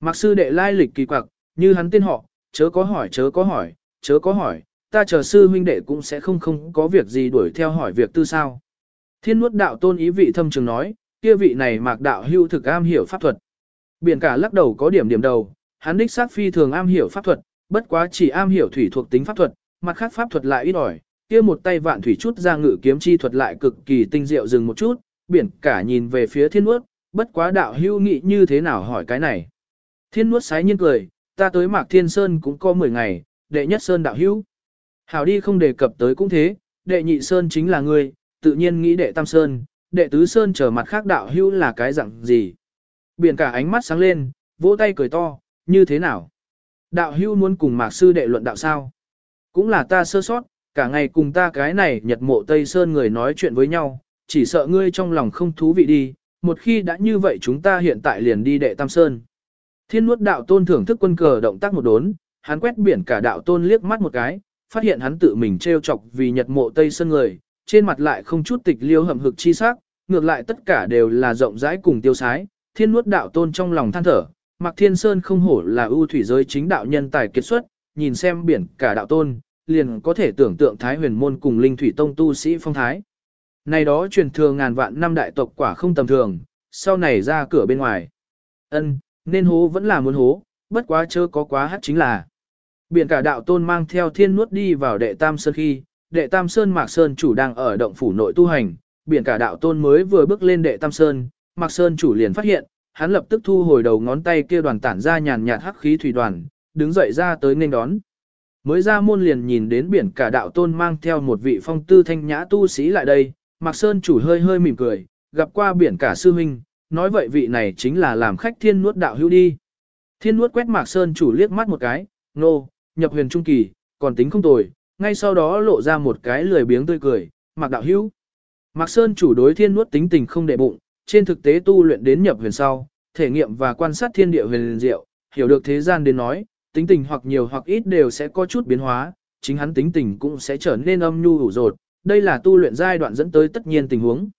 Mạc sư đệ lai lịch kỳ quặc, như hắn tên họ, chớ có hỏi chớ có hỏi, chớ có hỏi, ta chờ sư huynh đệ cũng sẽ không không có việc gì đuổi theo hỏi việc tư sao. Thiên nuốt đạo tôn ý vị thâm trường nói, kia vị này mạc đạo hưu thực am hiểu pháp thuật. Biển cả lắc đầu có điểm điểm đầu, hắn đích sát phi thường am hiểu pháp thuật, bất quá chỉ am hiểu thủy thuộc tính pháp thuật, mặt khác pháp thuật lại ít ỏi, kia một tay vạn thủy chút ra ngự kiếm chi thuật lại cực kỳ tinh diệu dừng một chút, biển cả nhìn về phía thiên nuốt, bất quá đạo hưu nghĩ như thế nào hỏi cái này. Thiên nuốt sái nhiên cười, ta tới mạc thiên sơn cũng có 10 ngày, đệ nhất sơn đạo hưu. Hảo đi không đề cập tới cũng thế, đệ nhị sơn chính là ngươi, tự nhiên nghĩ đệ tam sơn, đệ tứ sơn trở mặt khác đạo hưu là cái dạng gì. Biển cả ánh mắt sáng lên, vỗ tay cười to, như thế nào? Đạo hưu muốn cùng mạc sư đệ luận đạo sao? Cũng là ta sơ sót, cả ngày cùng ta cái này nhật mộ Tây Sơn người nói chuyện với nhau, chỉ sợ ngươi trong lòng không thú vị đi, một khi đã như vậy chúng ta hiện tại liền đi đệ Tam Sơn. Thiên nuốt đạo tôn thưởng thức quân cờ động tác một đốn, hắn quét biển cả đạo tôn liếc mắt một cái, phát hiện hắn tự mình trêu chọc vì nhật mộ Tây Sơn người, trên mặt lại không chút tịch liêu hầm hực chi sắc, ngược lại tất cả đều là rộng rãi cùng tiêu sái. Thiên nuốt đạo tôn trong lòng than thở, Mạc Thiên Sơn không hổ là ưu thủy giới chính đạo nhân tài kết xuất, nhìn xem biển cả đạo tôn, liền có thể tưởng tượng Thái huyền môn cùng linh thủy tông tu sĩ phong thái. Này đó truyền thừa ngàn vạn năm đại tộc quả không tầm thường, sau này ra cửa bên ngoài. ân nên hố vẫn là muốn hố, bất quá chớ có quá hát chính là. Biển cả đạo tôn mang theo thiên nuốt đi vào đệ tam sơn khi, đệ tam sơn mạc sơn chủ đang ở động phủ nội tu hành, biển cả đạo tôn mới vừa bước lên đệ tam sơn, mạc sơn chủ liền phát hiện, hắn lập tức thu hồi đầu ngón tay kia đoàn tản ra nhàn nhạt hắc khí thủy đoàn, đứng dậy ra tới nên đón. Mới ra môn liền nhìn đến biển cả đạo tôn mang theo một vị phong tư thanh nhã tu sĩ lại đây, Mạc Sơn chủ hơi hơi mỉm cười, gặp qua biển cả sư huynh, nói vậy vị này chính là làm khách thiên nuốt đạo hữu đi. Thiên nuốt quét Mạc Sơn chủ liếc mắt một cái, nô, nhập huyền trung kỳ, còn tính không tồi, ngay sau đó lộ ra một cái lười biếng tươi cười, Mạc đạo hữu. Mạc Sơn chủ đối thiên nuốt tính tình không đệ bụng, trên thực tế tu luyện đến nhập huyền sau, thể nghiệm và quan sát thiên địa huyền diệu, hiểu được thế gian đến nói, tính tình hoặc nhiều hoặc ít đều sẽ có chút biến hóa, chính hắn tính tình cũng sẽ trở nên âm nhu hủ rột, đây là tu luyện giai đoạn dẫn tới tất nhiên tình huống.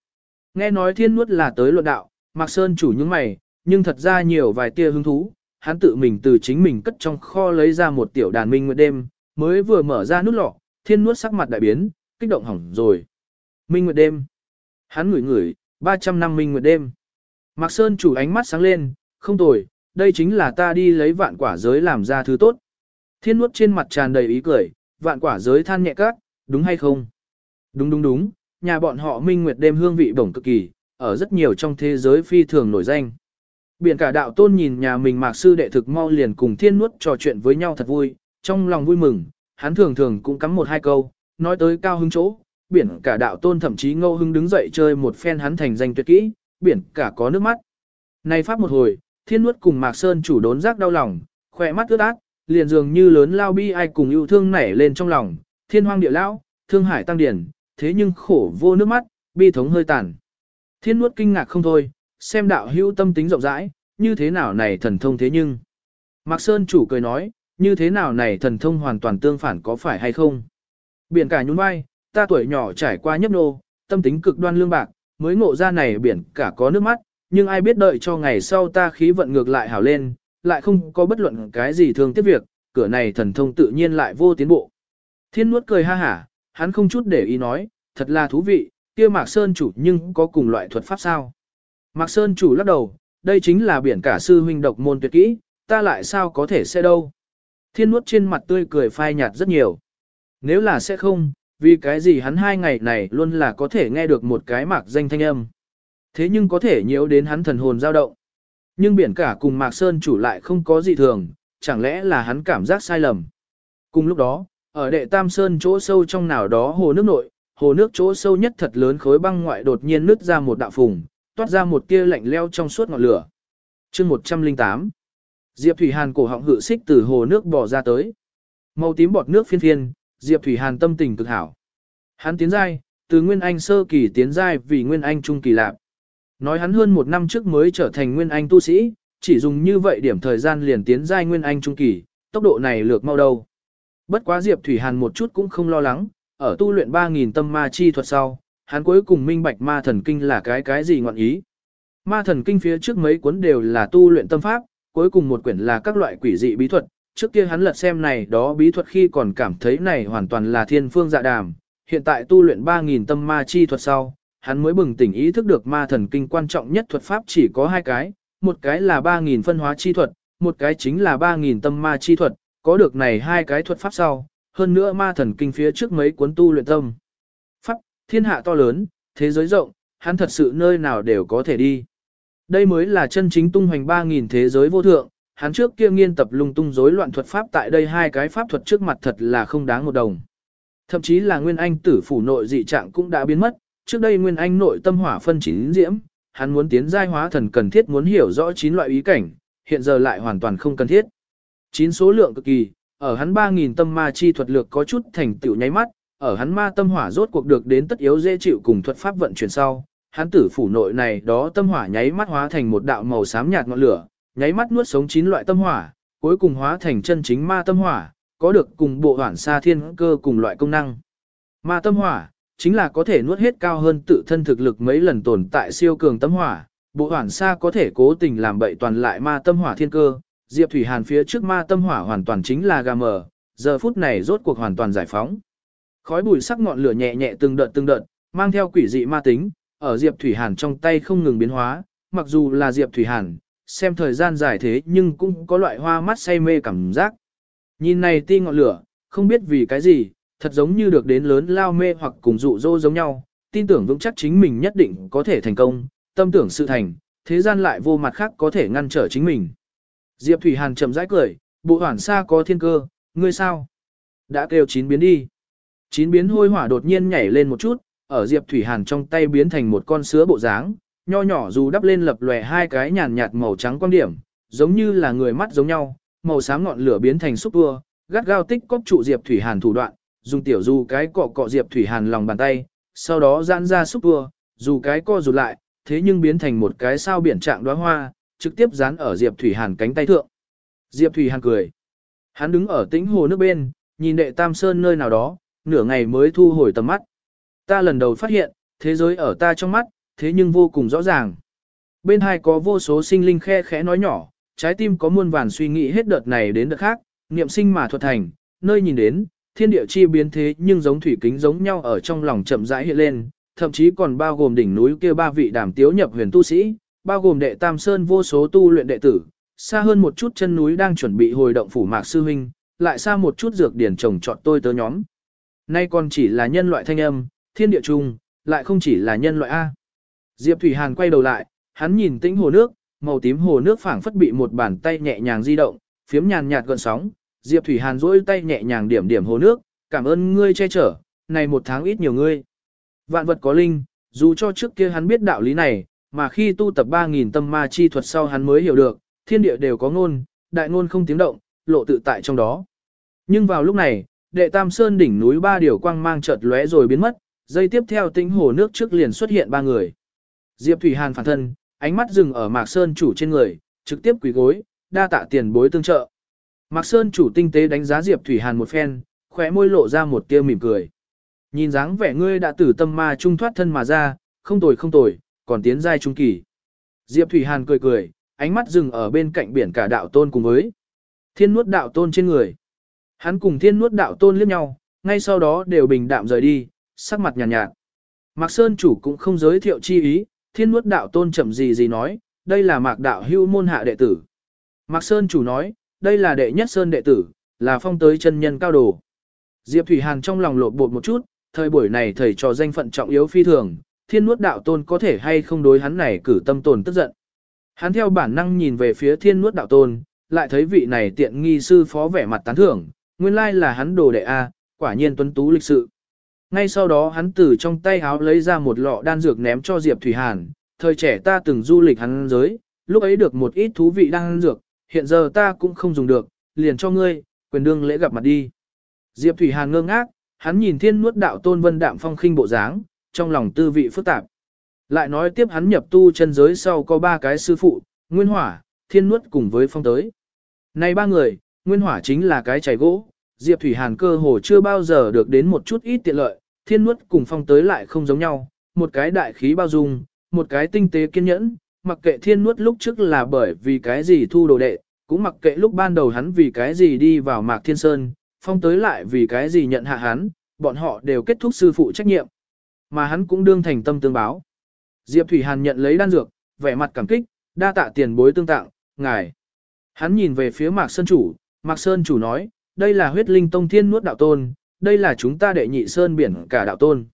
Nghe nói thiên nuốt là tới luận đạo, Mạc Sơn chủ những mày, nhưng thật ra nhiều vài tia hứng thú, hắn tự mình từ chính mình cất trong kho lấy ra một tiểu đàn minh nguyệt đêm, mới vừa mở ra nút lọ, thiên nuốt sắc mặt đại biến, kích động hỏng rồi. Minh nguyệt đêm. Hắn ngửi ngửi, 300 năm minh nguyệt đêm. Mạc Sơn chủ ánh mắt sáng lên, không tồi, đây chính là ta đi lấy vạn quả giới làm ra thứ tốt. Thiên nuốt trên mặt tràn đầy ý cười, vạn quả giới than nhẹ các, đúng hay không? Đúng đúng đúng, nhà bọn họ minh nguyệt đêm hương vị bổng cực kỳ, ở rất nhiều trong thế giới phi thường nổi danh. Biển cả đạo tôn nhìn nhà mình mạc sư đệ thực mau liền cùng thiên nuốt trò chuyện với nhau thật vui, trong lòng vui mừng, hắn thường thường cũng cắm một hai câu, nói tới cao hứng chỗ, biển cả đạo tôn thậm chí ngô hứng đứng dậy chơi một phen hắn thành danh tuyệt kỹ, biển cả có nước mắt. Này pháp một hồi, thiên nuốt cùng Mạc Sơn chủ đốn giác đau lòng, khỏe mắt ướt át, liền dường như lớn lao bi ai cùng yêu thương nảy lên trong lòng, thiên hoang địa lão, thương hải tăng điển, thế nhưng khổ vô nước mắt, bi thống hơi tàn. Thiên nuốt kinh ngạc không thôi, xem đạo hữu tâm tính rộng rãi, như thế nào này thần thông thế nhưng. Mạc Sơn chủ cười nói, như thế nào này thần thông hoàn toàn tương phản có phải hay không. Biển cả nhún vai, ta tuổi nhỏ trải qua nhấp nô, tâm tính cực đoan lương bạc, mới ngộ ra này biển cả có nước mắt, nhưng ai biết đợi cho ngày sau ta khí vận ngược lại hảo lên, lại không có bất luận cái gì thương tiếc việc, cửa này thần thông tự nhiên lại vô tiến bộ. Thiên nuốt cười ha hả, hắn không chút để ý nói, thật là thú vị, kia Mạc Sơn chủ nhưng có cùng loại thuật pháp sao. Mạc Sơn chủ lắc đầu, đây chính là biển cả sư huynh độc môn tuyệt kỹ, ta lại sao có thể sẽ đâu. Thiên nuốt trên mặt tươi cười phai nhạt rất nhiều. Nếu là sẽ không, vì cái gì hắn hai ngày này luôn là có thể nghe được một cái mạc danh thanh âm. Thế nhưng có thể nhiễu đến hắn thần hồn dao động. Nhưng biển cả cùng Mạc Sơn chủ lại không có gì thường, chẳng lẽ là hắn cảm giác sai lầm. Cùng lúc đó, ở đệ Tam Sơn chỗ sâu trong nào đó hồ nước nội, hồ nước chỗ sâu nhất thật lớn khối băng ngoại đột nhiên nứt ra một đạo phùng, toát ra một tia lạnh leo trong suốt ngọn lửa. chương 108 Diệp Thủy Hàn cổ họng hự xích từ hồ nước bò ra tới. Màu tím bọt nước phiên phiên, Diệp Thủy Hàn tâm tình cực hảo. Hắn tiến giai, từ Nguyên Anh sơ kỳ tiến giai vì Nguyên Anh trung kỳ lạc. Nói hắn hơn một năm trước mới trở thành Nguyên Anh tu sĩ, chỉ dùng như vậy điểm thời gian liền tiến giai Nguyên Anh trung kỳ, tốc độ này lược mau đâu. Bất quá Diệp Thủy Hàn một chút cũng không lo lắng, ở tu luyện 3.000 tâm ma chi thuật sau, hắn cuối cùng minh bạch ma thần kinh là cái cái gì ngọn ý. Ma thần kinh phía trước mấy cuốn đều là tu luyện tâm pháp, cuối cùng một quyển là các loại quỷ dị bí thuật, trước kia hắn lật xem này đó bí thuật khi còn cảm thấy này hoàn toàn là thiên phương dạ đàm, hiện tại tu luyện 3.000 tâm ma chi thuật sau, hắn mới bừng tỉnh ý thức được ma thần kinh quan trọng nhất thuật pháp chỉ có hai cái, một cái là 3.000 phân hóa chi thuật, một cái chính là 3.000 tâm ma chi thuật, có được này hai cái thuật pháp sau, hơn nữa ma thần kinh phía trước mấy cuốn tu luyện tâm. Thiên hạ to lớn, thế giới rộng, hắn thật sự nơi nào đều có thể đi. Đây mới là chân chính tung hoành 3.000 thế giới vô thượng, hắn trước kia nghiên tập lung tung rối loạn thuật pháp tại đây hai cái pháp thuật trước mặt thật là không đáng một đồng. Thậm chí là Nguyên Anh tử phủ nội dị trạng cũng đã biến mất, trước đây Nguyên Anh nội tâm hỏa phân chín diễm, hắn muốn tiến giai hóa thần cần thiết muốn hiểu rõ chín loại ý cảnh, hiện giờ lại hoàn toàn không cần thiết. Chín số lượng cực kỳ, ở hắn 3.000 tâm ma chi thuật lược có chút thành tựu nháy mắt, ở hắn ma tâm hỏa rốt cuộc được đến tất yếu dễ chịu cùng thuật pháp vận chuyển sau, hắn tử phủ nội này đó tâm hỏa nháy mắt hóa thành một đạo màu xám nhạt ngọn lửa, nháy mắt nuốt sống chín loại tâm hỏa, cuối cùng hóa thành chân chính ma tâm hỏa, có được cùng bộ hoàn sa thiên cơ cùng loại công năng. Ma tâm hỏa, chính là có thể nuốt hết cao hơn tự thân thực lực mấy lần tồn tại siêu cường tâm hỏa, bộ hoàn sa có thể cố tình làm bậy toàn lại ma tâm hỏa thiên cơ, Diệp Thủy Hàn phía trước ma tâm hỏa hoàn toàn chính là gà mờ, giờ phút này rốt cuộc hoàn toàn giải phóng. Khói bụi sắc ngọn lửa nhẹ nhẹ từng đợt từng đợt, mang theo quỷ dị ma tính, ở Diệp Thủy Hàn trong tay không ngừng biến hóa, mặc dù là Diệp Thủy Hàn, xem thời gian dài thế nhưng cũng có loại hoa mắt say mê cảm giác. Nhìn này ti ngọn lửa, không biết vì cái gì, thật giống như được đến lớn lao mê hoặc cùng dụ dỗ giống nhau, tin tưởng vững chắc chính mình nhất định có thể thành công, tâm tưởng sự thành, thế gian lại vô mặt khác có thể ngăn trở chính mình. Diệp Thủy Hàn chậm rãi cười, bộ hoảng xa có thiên cơ, ngươi sao? Đã kêu chín biến đi. Chín biến hôi hỏa đột nhiên nhảy lên một chút, ở Diệp Thủy Hàn trong tay biến thành một con sứa bộ dáng, nho nhỏ dù đắp lên lập lòe hai cái nhàn nhạt màu trắng quan điểm, giống như là người mắt giống nhau, màu xám ngọn lửa biến thành xúc tua, gắt gao tích cóp trụ Diệp Thủy Hàn thủ đoạn, dùng tiểu dù cái cọ cọ Diệp Thủy Hàn lòng bàn tay, sau đó giãn ra xúc tua, dù cái co rụt lại, thế nhưng biến thành một cái sao biển trạng đóa hoa, trực tiếp dán ở Diệp Thủy Hàn cánh tay thượng. Diệp Thủy Hàn cười. Hắn đứng ở tĩnh hồ nước bên, nhìn đệ Tam Sơn nơi nào đó, nửa ngày mới thu hồi tầm mắt. Ta lần đầu phát hiện, thế giới ở ta trong mắt, thế nhưng vô cùng rõ ràng. Bên hai có vô số sinh linh khe khẽ nói nhỏ, trái tim có muôn vàn suy nghĩ hết đợt này đến đợt khác, niệm sinh mà thuật thành, nơi nhìn đến, thiên địa chi biến thế nhưng giống thủy kính giống nhau ở trong lòng chậm rãi hiện lên, thậm chí còn bao gồm đỉnh núi kia ba vị đàm tiếu nhập huyền tu sĩ, bao gồm đệ Tam Sơn vô số tu luyện đệ tử, xa hơn một chút chân núi đang chuẩn bị hồi động phủ mạc sư huynh, lại xa một chút dược điển trồng trọt tôi tớ nhóm. Nay còn chỉ là nhân loại thanh âm, thiên địa chung, lại không chỉ là nhân loại A. Diệp Thủy Hàn quay đầu lại, hắn nhìn tĩnh hồ nước, màu tím hồ nước phảng phất bị một bàn tay nhẹ nhàng di động, phiếm nhàn nhạt gợn sóng. Diệp Thủy Hàn duỗi tay nhẹ nhàng điểm điểm hồ nước, cảm ơn ngươi che chở, này một tháng ít nhiều ngươi. Vạn vật có linh, dù cho trước kia hắn biết đạo lý này, mà khi tu tập 3.000 tâm ma chi thuật sau hắn mới hiểu được, thiên địa đều có ngôn, đại ngôn không tiếng động, lộ tự tại trong đó. Nhưng vào lúc này, đệ tam sơn đỉnh núi ba điều quang mang chợt lóe rồi biến mất, dây tiếp theo tĩnh hồ nước trước liền xuất hiện ba người. Diệp Thủy Hàn phản thân, ánh mắt dừng ở Mạc Sơn chủ trên người, trực tiếp quỳ gối, đa tạ tiền bối tương trợ. Mạc Sơn chủ tinh tế đánh giá Diệp Thủy Hàn một phen, khóe môi lộ ra một tia mỉm cười. Nhìn dáng vẻ ngươi đã tử tâm ma trung thoát thân mà ra, không tồi không tồi, còn tiến giai trung kỳ. Diệp Thủy Hàn cười cười, ánh mắt dừng ở bên cạnh biển cả đạo tôn cùng với thiên nuốt đạo tôn trên người. Hắn cùng thiên nuốt đạo tôn liếc nhau, ngay sau đó đều bình đạm rời đi, sắc mặt nhàn nhạt, nhạt. Mạc Sơn chủ cũng không giới thiệu chi ý, thiên nuốt đạo tôn chậm gì gì nói, đây là mạc đạo hưu môn hạ đệ tử. Mạc Sơn chủ nói, đây là đệ nhất Sơn đệ tử, là phong tới chân nhân cao đồ. Diệp Thủy Hàn trong lòng lột bột một chút, thời buổi này thầy trò danh phận trọng yếu phi thường, thiên nuốt đạo tôn có thể hay không đối hắn này cử tâm tồn tức giận. Hắn theo bản năng nhìn về phía thiên nuốt đạo tôn, lại thấy vị này tiện nghi sư phó vẻ mặt tán thưởng, nguyên lai là hắn đồ đệ A, quả nhiên tuấn tú lịch sự. Ngay sau đó hắn từ trong tay háo lấy ra một lọ đan dược ném cho Diệp Thủy Hàn, thời trẻ ta từng du lịch hắn giới, lúc ấy được một ít thú vị đan dược, hiện giờ ta cũng không dùng được, liền cho ngươi, quyền đương lễ gặp mặt đi. Diệp Thủy Hàn ngơ ngác, hắn nhìn thiên nuốt đạo tôn vân đạm phong khinh bộ dáng, trong lòng tư vị phức tạp. Lại nói tiếp hắn nhập tu chân giới sau có ba cái sư phụ, Nguyên Hỏa, Thiên Nuốt cùng với Phong tới. Này ba người, Nguyên Hỏa chính là cái chảy gỗ, Diệp Thủy Hàn cơ hồ chưa bao giờ được đến một chút ít tiện lợi, Thiên Nuốt cùng Phong tới lại không giống nhau, một cái đại khí bao dung, một cái tinh tế kiên nhẫn, mặc kệ Thiên Nuốt lúc trước là bởi vì cái gì thu đồ đệ, cũng mặc kệ lúc ban đầu hắn vì cái gì đi vào Mạc Thiên Sơn, Phong tới lại vì cái gì nhận hạ hắn, bọn họ đều kết thúc sư phụ trách nhiệm. Mà hắn cũng đương thành tâm tương báo. Diệp Thủy Hàn nhận lấy đan dược, vẻ mặt cảm kích, đa tạ tiền bối tương tặng, ngài. Hắn nhìn về phía Mạc Sơn chủ, Mạc Sơn chủ nói, đây là huyết linh tông thiên nuốt đạo tôn, đây là chúng ta đệ nhị sơn biển cả đạo tôn.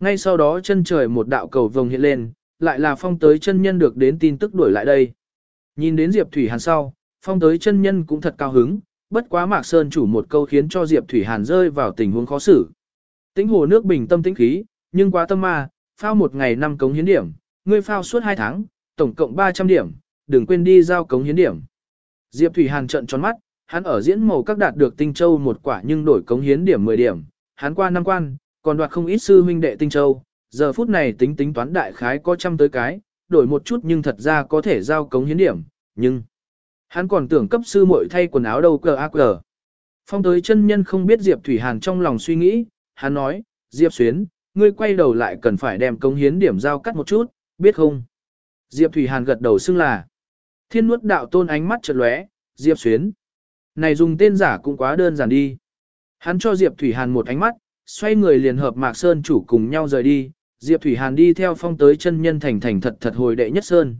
Ngay sau đó chân trời một đạo cầu vồng hiện lên, lại là phong tới chân nhân được đến tin tức đuổi lại đây. Nhìn đến Diệp Thủy Hàn sau, phong tới chân nhân cũng thật cao hứng, bất quá Mạc Sơn chủ một câu khiến cho Diệp Thủy Hàn rơi vào tình huống khó xử. Tĩnh hồ nước bình tâm tĩnh khí, nhưng quá tâm ma, phao một ngày năm cống hiến điểm, ngươi phao suốt hai tháng, tổng cộng 300 điểm, đừng quên đi giao cống hiến điểm. Diệp Thủy Hàn trận tròn mắt, hắn ở diễn màu các đạt được tinh châu một quả nhưng đổi cống hiến điểm 10 điểm, hắn qua năm quan, còn đoạt không ít sư huynh đệ tinh châu, giờ phút này tính tính toán đại khái có trăm tới cái, đổi một chút nhưng thật ra có thể giao cống hiến điểm, nhưng hắn còn tưởng cấp sư muội thay quần áo đâu cờ ác cờ. Phong tới chân nhân không biết Diệp Thủy Hàn trong lòng suy nghĩ, hắn nói, Diệp Xuyến, ngươi quay đầu lại cần phải đem cống hiến điểm giao cắt một chút, biết không? Diệp Thủy Hàn gật đầu xưng là. Thiên nuốt đạo tôn ánh mắt chợt lóe, Diệp Xuyến. Này dùng tên giả cũng quá đơn giản đi. Hắn cho Diệp Thủy Hàn một ánh mắt, xoay người liền hợp Mạc Sơn chủ cùng nhau rời đi, Diệp Thủy Hàn đi theo phong tới chân nhân thành thành thật thật hồi đệ nhất Sơn.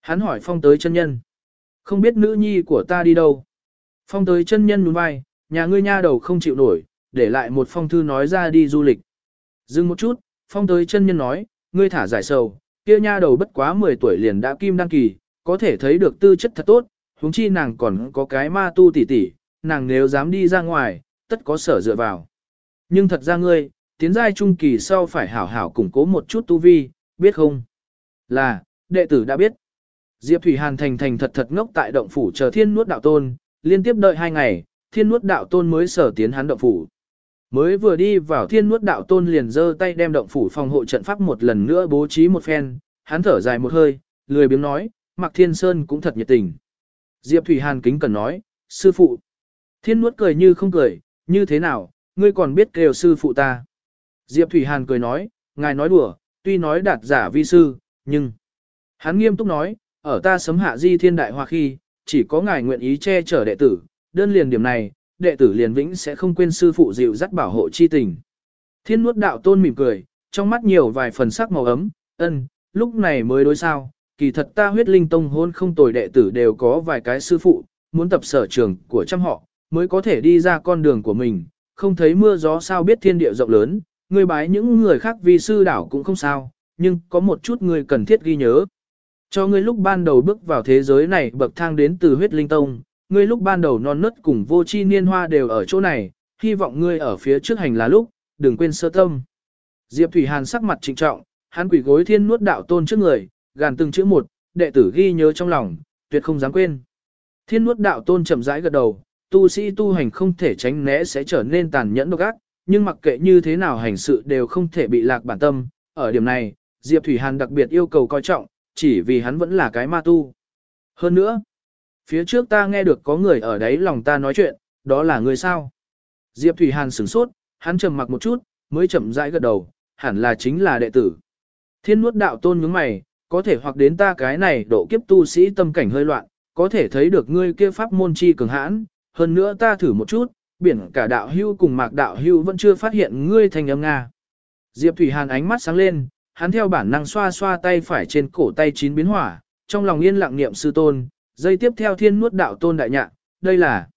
Hắn hỏi phong tới chân nhân. Không biết nữ nhi của ta đi đâu. Phong tới chân nhân nhún vai, nhà ngươi nha đầu không chịu nổi, để lại một phong thư nói ra đi du lịch. Dừng một chút, phong tới chân nhân nói, ngươi thả giải sầu, kia nha đầu bất quá 10 tuổi liền đã kim đăng kỳ, có thể thấy được tư chất thật tốt, huống chi nàng còn có cái ma tu tỷ tỷ, nàng nếu dám đi ra ngoài, tất có sở dựa vào. Nhưng thật ra ngươi, tiến giai trung kỳ sau phải hảo hảo củng cố một chút tu vi, biết không? Là, đệ tử đã biết. Diệp Thủy Hàn thành thành thật thật ngốc tại động phủ chờ thiên nuốt đạo tôn, liên tiếp đợi hai ngày, thiên nuốt đạo tôn mới sở tiến hắn động phủ. Mới vừa đi vào thiên nuốt đạo tôn liền giơ tay đem động phủ phòng hộ trận pháp một lần nữa bố trí một phen, hắn thở dài một hơi, lười biếng nói, Mạc Thiên Sơn cũng thật nhiệt tình. Diệp Thủy Hàn kính cần nói, sư phụ. Thiên nuốt cười như không cười, như thế nào, ngươi còn biết kêu sư phụ ta. Diệp Thủy Hàn cười nói, ngài nói đùa, tuy nói đạt giả vi sư, nhưng... Hắn nghiêm túc nói, ở ta sấm hạ di thiên đại hoa khi, chỉ có ngài nguyện ý che chở đệ tử, đơn liền điểm này, đệ tử liền vĩnh sẽ không quên sư phụ dịu dắt bảo hộ chi tình. Thiên nuốt đạo tôn mỉm cười, trong mắt nhiều vài phần sắc màu ấm, ân, lúc này mới đối sao, kỳ thật ta huyết linh tông hôn không tồi đệ tử đều có vài cái sư phụ, muốn tập sở trường của trăm họ, mới có thể đi ra con đường của mình, không thấy mưa gió sao biết thiên địa rộng lớn, người bái những người khác vì sư đảo cũng không sao, nhưng có một chút người cần thiết ghi nhớ. Cho ngươi lúc ban đầu bước vào thế giới này bậc thang đến từ huyết linh tông, ngươi lúc ban đầu non nớt cùng vô chi niên hoa đều ở chỗ này, hy vọng ngươi ở phía trước hành là lúc, đừng quên sơ tâm. Diệp Thủy Hàn sắc mặt trịnh trọng, hắn quỷ gối thiên nuốt đạo tôn trước người, gàn từng chữ một, đệ tử ghi nhớ trong lòng, tuyệt không dám quên. Thiên nuốt đạo tôn chậm rãi gật đầu, tu sĩ tu hành không thể tránh né sẽ trở nên tàn nhẫn độc ác, nhưng mặc kệ như thế nào hành sự đều không thể bị lạc bản tâm. Ở điểm này, Diệp Thủy Hàn đặc biệt yêu cầu coi trọng, chỉ vì hắn vẫn là cái ma tu. Hơn nữa, phía trước ta nghe được có người ở đấy lòng ta nói chuyện, đó là người sao? Diệp Thủy Hàn sửng sốt, hắn trầm mặc một chút, mới chậm rãi gật đầu, hẳn là chính là đệ tử. Thiên nuốt đạo tôn nhướng mày, có thể hoặc đến ta cái này độ kiếp tu sĩ tâm cảnh hơi loạn, có thể thấy được ngươi kia pháp môn chi cường hãn, hơn nữa ta thử một chút, biển cả đạo hưu cùng mạc đạo hưu vẫn chưa phát hiện ngươi thành âm Nga. Diệp Thủy Hàn ánh mắt sáng lên, hắn theo bản năng xoa xoa tay phải trên cổ tay chín biến hỏa, trong lòng yên lặng niệm sư tôn, dây tiếp theo thiên nuốt đạo tôn đại nhạc, đây là.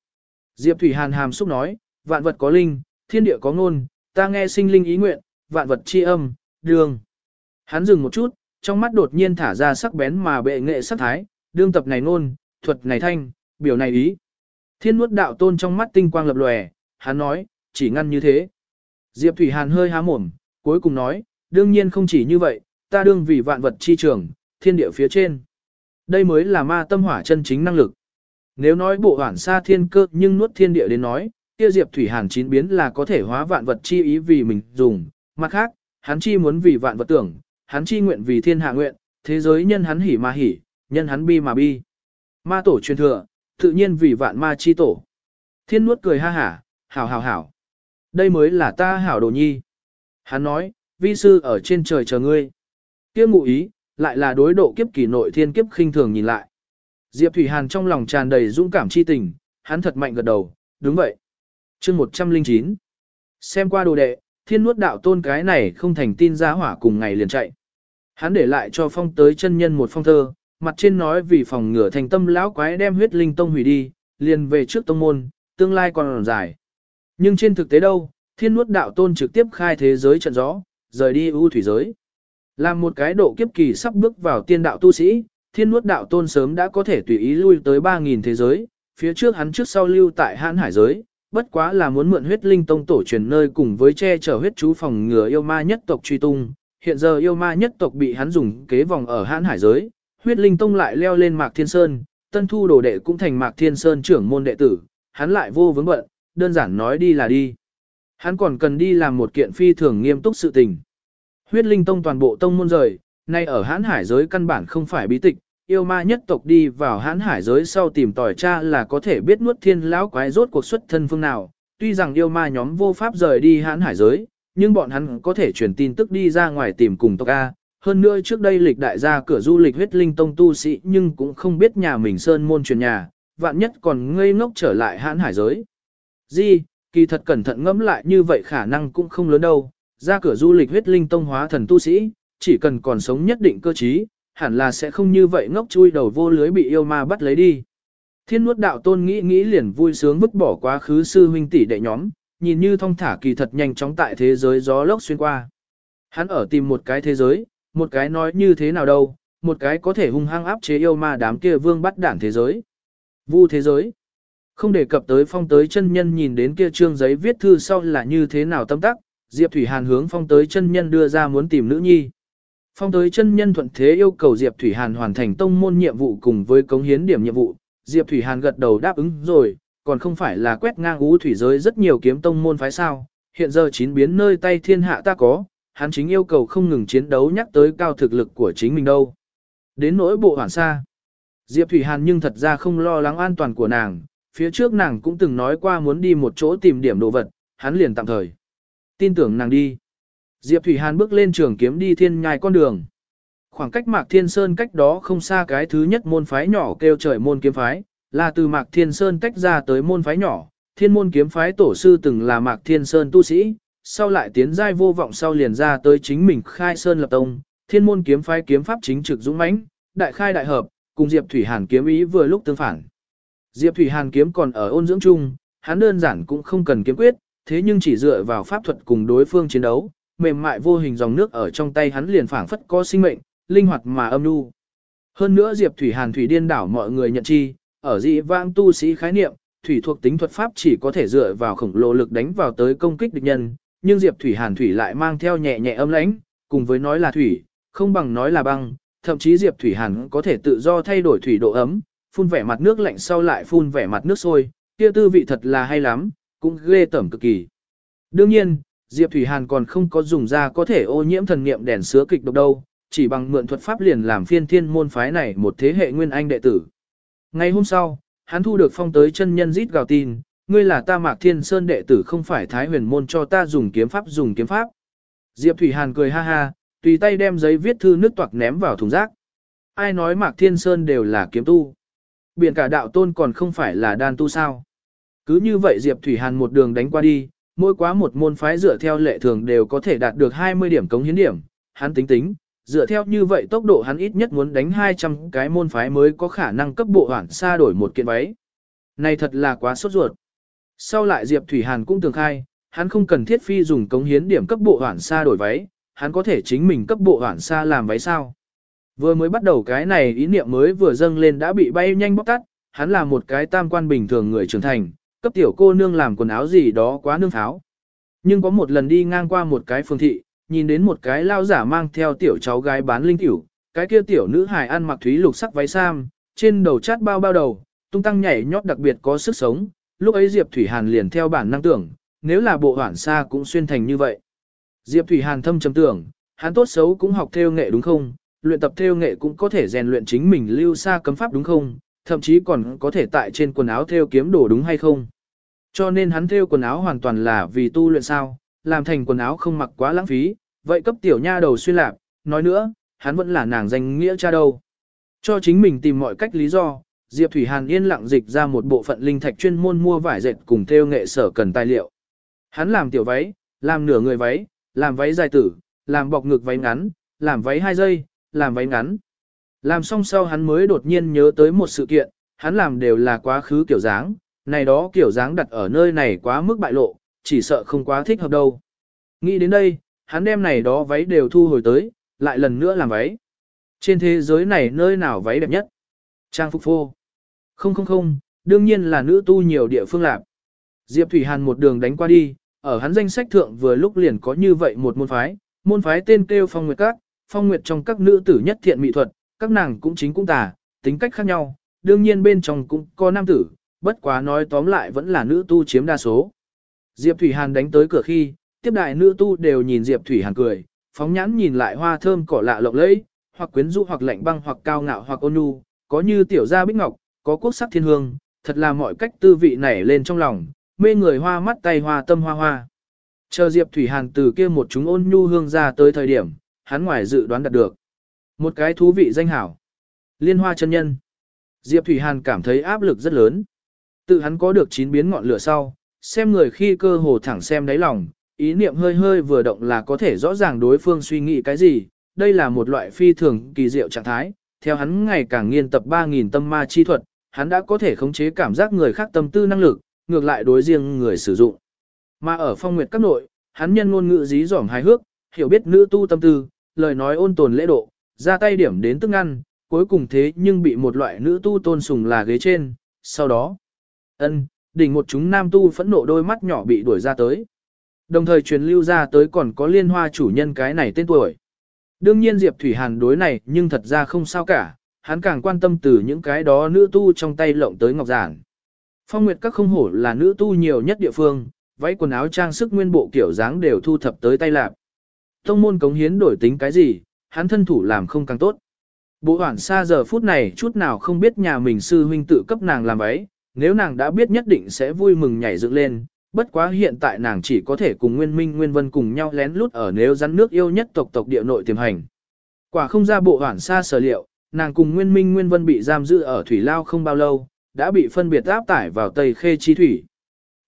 Diệp Thủy Hàn hàm xúc nói, vạn vật có linh, thiên địa có ngôn, ta nghe sinh linh ý nguyện, vạn vật chi âm, đường. Hắn dừng một chút, trong mắt đột nhiên thả ra sắc bén mà bệ nghệ sắc thái, đương tập này ngôn, thuật này thanh, biểu này ý. Thiên nuốt đạo tôn trong mắt tinh quang lập lòe, hắn nói, chỉ ngăn như thế. Diệp Thủy Hàn hơi há mồm, cuối cùng nói, đương nhiên không chỉ như vậy, ta đương vì vạn vật chi trường, thiên địa phía trên. Đây mới là ma tâm hỏa chân chính năng lực. Nếu nói bộ hoản xa thiên cơ nhưng nuốt thiên địa đến nói, kia Diệp Thủy Hàn chín biến là có thể hóa vạn vật chi ý vì mình dùng. Mặt khác, hắn chi muốn vì vạn vật tưởng, hắn chi nguyện vì thiên hạ nguyện, thế giới nhân hắn hỉ mà hỉ, nhân hắn bi mà bi. Ma tổ truyền thừa, tự nhiên vì vạn ma chi tổ. Thiên nuốt cười ha hả, hảo hảo hảo. Đây mới là ta hảo đồ nhi. Hắn nói, vi sư ở trên trời chờ ngươi. Kia ngụ ý, lại là đối độ kiếp kỳ nội thiên kiếp khinh thường nhìn lại. Diệp Thủy Hàn trong lòng tràn đầy dũng cảm chi tình, hắn thật mạnh gật đầu, đúng vậy. chương 109. Xem qua đồ đệ, thiên nuốt đạo tôn cái này không thành tin ra hỏa cùng ngày liền chạy. Hắn để lại cho phong tới chân nhân một phong thơ, mặt trên nói vì phòng ngửa thành tâm lão quái đem huyết linh tông hủy đi, liền về trước tông môn, tương lai còn dài. Nhưng trên thực tế đâu, thiên nuốt đạo tôn trực tiếp khai thế giới trận gió, rời đi ưu thủy giới. Làm một cái độ kiếp kỳ sắp bước vào tiên đạo tu sĩ, thiên nuốt đạo tôn sớm đã có thể tùy ý lui tới 3.000 thế giới, phía trước hắn trước sau lưu tại hãn hải giới, bất quá là muốn mượn huyết linh tông tổ truyền nơi cùng với che chở huyết chú phòng ngừa yêu ma nhất tộc truy tung. Hiện giờ yêu ma nhất tộc bị hắn dùng kế vòng ở hãn hải giới, huyết linh tông lại leo lên mạc thiên sơn, tân thu đồ đệ cũng thành mạc thiên sơn trưởng môn đệ tử, hắn lại vô vướng bận, đơn giản nói đi là đi. Hắn còn cần đi làm một kiện phi thường nghiêm túc sự tình. Huyết linh tông toàn bộ tông môn rời, nay ở hãn hải giới căn bản không phải bí tịch, yêu ma nhất tộc đi vào hãn hải giới sau tìm tòi cha là có thể biết nuốt thiên lão quái rốt cuộc xuất thân phương nào. Tuy rằng yêu ma nhóm vô pháp rời đi hãn hải giới, nhưng bọn hắn có thể truyền tin tức đi ra ngoài tìm cùng tộc A. Hơn nữa trước đây lịch đại gia cửa du lịch huyết linh tông tu sĩ nhưng cũng không biết nhà mình sơn môn truyền nhà, vạn nhất còn ngây ngốc trở lại hãn hải giới. Di, kỳ thật cẩn thận ngẫm lại như vậy khả năng cũng không lớn đâu, ra cửa du lịch huyết linh tông hóa thần tu sĩ, chỉ cần còn sống nhất định cơ trí, hẳn là sẽ không như vậy ngốc chui đầu vô lưới bị yêu ma bắt lấy đi. Thiên nuốt đạo tôn nghĩ nghĩ liền vui sướng vứt bỏ quá khứ sư huynh tỷ đệ nhóm, nhìn như thông thả kỳ thật nhanh chóng tại thế giới gió lốc xuyên qua. Hắn ở tìm một cái thế giới, một cái nói như thế nào đâu, một cái có thể hung hăng áp chế yêu ma đám kia vương bắt đảng thế giới. Vu thế giới. Không đề cập tới phong tới chân nhân nhìn đến kia trương giấy viết thư sau là như thế nào tâm tắc, Diệp Thủy Hàn hướng phong tới chân nhân đưa ra muốn tìm nữ nhi. Phong tới chân nhân thuận thế yêu cầu Diệp Thủy Hàn hoàn thành tông môn nhiệm vụ cùng với cống hiến điểm nhiệm vụ. Diệp Thủy Hàn gật đầu đáp ứng rồi, còn không phải là quét ngang ú thủy giới rất nhiều kiếm tông môn phái sao. Hiện giờ chín biến nơi tay thiên hạ ta có, hắn chính yêu cầu không ngừng chiến đấu nhắc tới cao thực lực của chính mình đâu. Đến nỗi bộ hoảng xa, Diệp Thủy Hàn nhưng thật ra không lo lắng an toàn của nàng, phía trước nàng cũng từng nói qua muốn đi một chỗ tìm điểm đồ vật, hắn liền tạm thời. Tin tưởng nàng đi. Diệp Thủy Hàn bước lên trường kiếm đi thiên nhai con đường. Khoảng cách Mạc Thiên Sơn cách đó không xa cái thứ nhất môn phái nhỏ kêu trời môn kiếm phái, là từ Mạc Thiên Sơn tách ra tới môn phái nhỏ. Thiên môn kiếm phái tổ sư từng là Mạc Thiên Sơn tu sĩ, sau lại tiến giai vô vọng sau liền ra tới chính mình khai sơn lập tông. Thiên môn kiếm phái kiếm pháp chính trực dũng mãnh, đại khai đại hợp, cùng Diệp Thủy Hàn kiếm ý vừa lúc tương phản. Diệp Thủy Hàn kiếm còn ở ôn dưỡng chung, hắn đơn giản cũng không cần kiếm quyết, thế nhưng chỉ dựa vào pháp thuật cùng đối phương chiến đấu, mềm mại vô hình dòng nước ở trong tay hắn liền phảng phất có sinh mệnh, linh hoạt mà âm nhu. Hơn nữa Diệp Thủy Hàn thủy điên đảo mọi người nhận chi, ở dị vãng tu sĩ khái niệm, thủy thuộc tính thuật pháp chỉ có thể dựa vào khổng lồ lực đánh vào tới công kích địch nhân, nhưng Diệp Thủy Hàn thủy lại mang theo nhẹ nhẹ âm lãnh, cùng với nói là thủy, không bằng nói là băng, thậm chí Diệp Thủy Hàn có thể tự do thay đổi thủy độ ấm, phun vẻ mặt nước lạnh sau lại phun vẻ mặt nước sôi, kia tư vị thật là hay lắm, cũng ghê tởm cực kỳ. Đương nhiên, Diệp Thủy Hàn còn không có dùng ra có thể ô nhiễm thần niệm đèn sứa kịch độc đâu, chỉ bằng mượn thuật pháp liền làm phiên thiên môn phái này một thế hệ nguyên anh đệ tử. Ngày hôm sau, hắn thu được phong tới chân nhân rít gào tin, ngươi là ta mạc thiên sơn đệ tử không phải thái huyền môn cho ta dùng kiếm pháp dùng kiếm pháp. Diệp Thủy Hàn cười ha ha, tùy tay đem giấy viết thư nước toạc ném vào thùng rác. Ai nói mạc thiên sơn đều là kiếm tu. Biển cả đạo tôn còn không phải là đan tu sao. Cứ như vậy Diệp Thủy Hàn một đường đánh qua đi, mỗi quá một môn phái dựa theo lệ thường đều có thể đạt được 20 điểm cống hiến điểm. Hắn tính tính, dựa theo như vậy tốc độ hắn ít nhất muốn đánh 200 cái môn phái mới có khả năng cấp bộ hoảng xa đổi một kiện váy. Này thật là quá sốt ruột. Sau lại Diệp Thủy Hàn cũng tường khai, hắn không cần thiết phi dùng cống hiến điểm cấp bộ hoảng xa đổi váy, hắn có thể chính mình cấp bộ hoảng xa làm váy sao. Vừa mới bắt đầu cái này ý niệm mới vừa dâng lên đã bị bay nhanh bóc tắt, hắn là một cái tam quan bình thường người trưởng thành, cấp tiểu cô nương làm quần áo gì đó quá nương pháo. Nhưng có một lần đi ngang qua một cái phương thị, nhìn đến một cái lao giả mang theo tiểu cháu gái bán linh tiểu, cái kia tiểu nữ hài ăn mặc thúy lục sắc váy sam, trên đầu chát bao bao đầu, tung tăng nhảy nhót đặc biệt có sức sống, lúc ấy Diệp Thủy Hàn liền theo bản năng tưởng, nếu là bộ hoản xa cũng xuyên thành như vậy. Diệp Thủy Hàn thâm trầm tưởng, hắn tốt xấu cũng học theo nghệ đúng không, luyện tập theo nghệ cũng có thể rèn luyện chính mình lưu xa cấm pháp đúng không, thậm chí còn có thể tại trên quần áo theo kiếm đồ đúng hay không. Cho nên hắn theo quần áo hoàn toàn là vì tu luyện sao, làm thành quần áo không mặc quá lãng phí, vậy cấp tiểu nha đầu xuyên lạp, nói nữa, hắn vẫn là nàng danh nghĩa cha đâu. Cho chính mình tìm mọi cách lý do, Diệp Thủy Hàn yên lặng dịch ra một bộ phận linh thạch chuyên môn mua vải dệt cùng theo nghệ sở cần tài liệu. Hắn làm tiểu váy, làm nửa người váy, làm váy dài tử, làm bọc ngực váy ngắn, làm váy hai giây, làm váy ngắn. Làm xong sau hắn mới đột nhiên nhớ tới một sự kiện, hắn làm đều là quá khứ kiểu dáng, này đó kiểu dáng đặt ở nơi này quá mức bại lộ, chỉ sợ không quá thích hợp đâu. Nghĩ đến đây, hắn đem này đó váy đều thu hồi tới, lại lần nữa làm váy. Trên thế giới này nơi nào váy đẹp nhất? Trang phục phô. Không không không, đương nhiên là nữ tu nhiều địa phương lạc. Diệp Thủy Hàn một đường đánh qua đi, ở hắn danh sách thượng vừa lúc liền có như vậy một môn phái, môn phái tên kêu Phong Nguyệt Các, Phong Nguyệt trong các nữ tử nhất thiện mỹ thuật, các nàng cũng chính cũng tà, tính cách khác nhau, đương nhiên bên trong cũng có nam tử, bất quá nói tóm lại vẫn là nữ tu chiếm đa số. Diệp Thủy Hàn đánh tới cửa khi, tiếp đại nữ tu đều nhìn Diệp Thủy Hàn cười, phóng nhãn nhìn lại hoa thơm cỏ lạ lộng lẫy, hoặc quyến rũ hoặc lạnh băng hoặc cao ngạo hoặc ôn nhu, có như tiểu gia bích ngọc, có quốc sắc thiên hương, thật là mọi cách tư vị nảy lên trong lòng, mê người hoa mắt tay hoa tâm hoa hoa. Chờ Diệp Thủy Hàn từ kia một chúng ôn nhu hương ra tới thời điểm, hắn ngoài dự đoán đạt được. Một cái thú vị danh hảo. Liên hoa chân nhân. Diệp Thủy Hàn cảm thấy áp lực rất lớn. Tự hắn có được chín biến ngọn lửa sau, xem người khi cơ hồ thẳng xem đáy lòng, ý niệm hơi hơi vừa động là có thể rõ ràng đối phương suy nghĩ cái gì, đây là một loại phi thường kỳ diệu trạng thái, theo hắn ngày càng nghiên tập 3.000 tâm ma chi thuật, hắn đã có thể khống chế cảm giác người khác tâm tư năng lực, ngược lại đối riêng người sử dụng. Mà ở phong nguyệt các nội, hắn nhân ngôn ngữ dí dỏm hài hước, hiểu biết nữ tu tâm tư, lời nói ôn tồn lễ độ, ra tay điểm đến tức ăn, cuối cùng thế nhưng bị một loại nữ tu tôn sùng là ghế trên, sau đó, ân, đỉnh một chúng nam tu phẫn nộ đôi mắt nhỏ bị đuổi ra tới. Đồng thời truyền lưu ra tới còn có liên hoa chủ nhân cái này tên tuổi. Đương nhiên Diệp Thủy Hàn đối này nhưng thật ra không sao cả, hắn càng quan tâm từ những cái đó nữ tu trong tay lộng tới ngọc giản. Phong Nguyệt các không hổ là nữ tu nhiều nhất địa phương, váy quần áo trang sức nguyên bộ kiểu dáng đều thu thập tới tay lạp. Tông môn cống hiến đổi tính cái gì, hắn thân thủ làm không càng tốt. Bộ hoảng xa giờ phút này chút nào không biết nhà mình sư huynh tự cấp nàng làm váy, nếu nàng đã biết nhất định sẽ vui mừng nhảy dựng lên, bất quá hiện tại nàng chỉ có thể cùng Nguyên Minh Nguyên Vân cùng nhau lén lút ở nếu rắn nước yêu nhất tộc tộc địa nội tiềm hành. Quả không ra bộ hoảng xa sở liệu, nàng cùng Nguyên Minh Nguyên Vân bị giam giữ ở Thủy Lao không bao lâu, đã bị phân biệt áp tải vào Tây Khê Chi Thủy.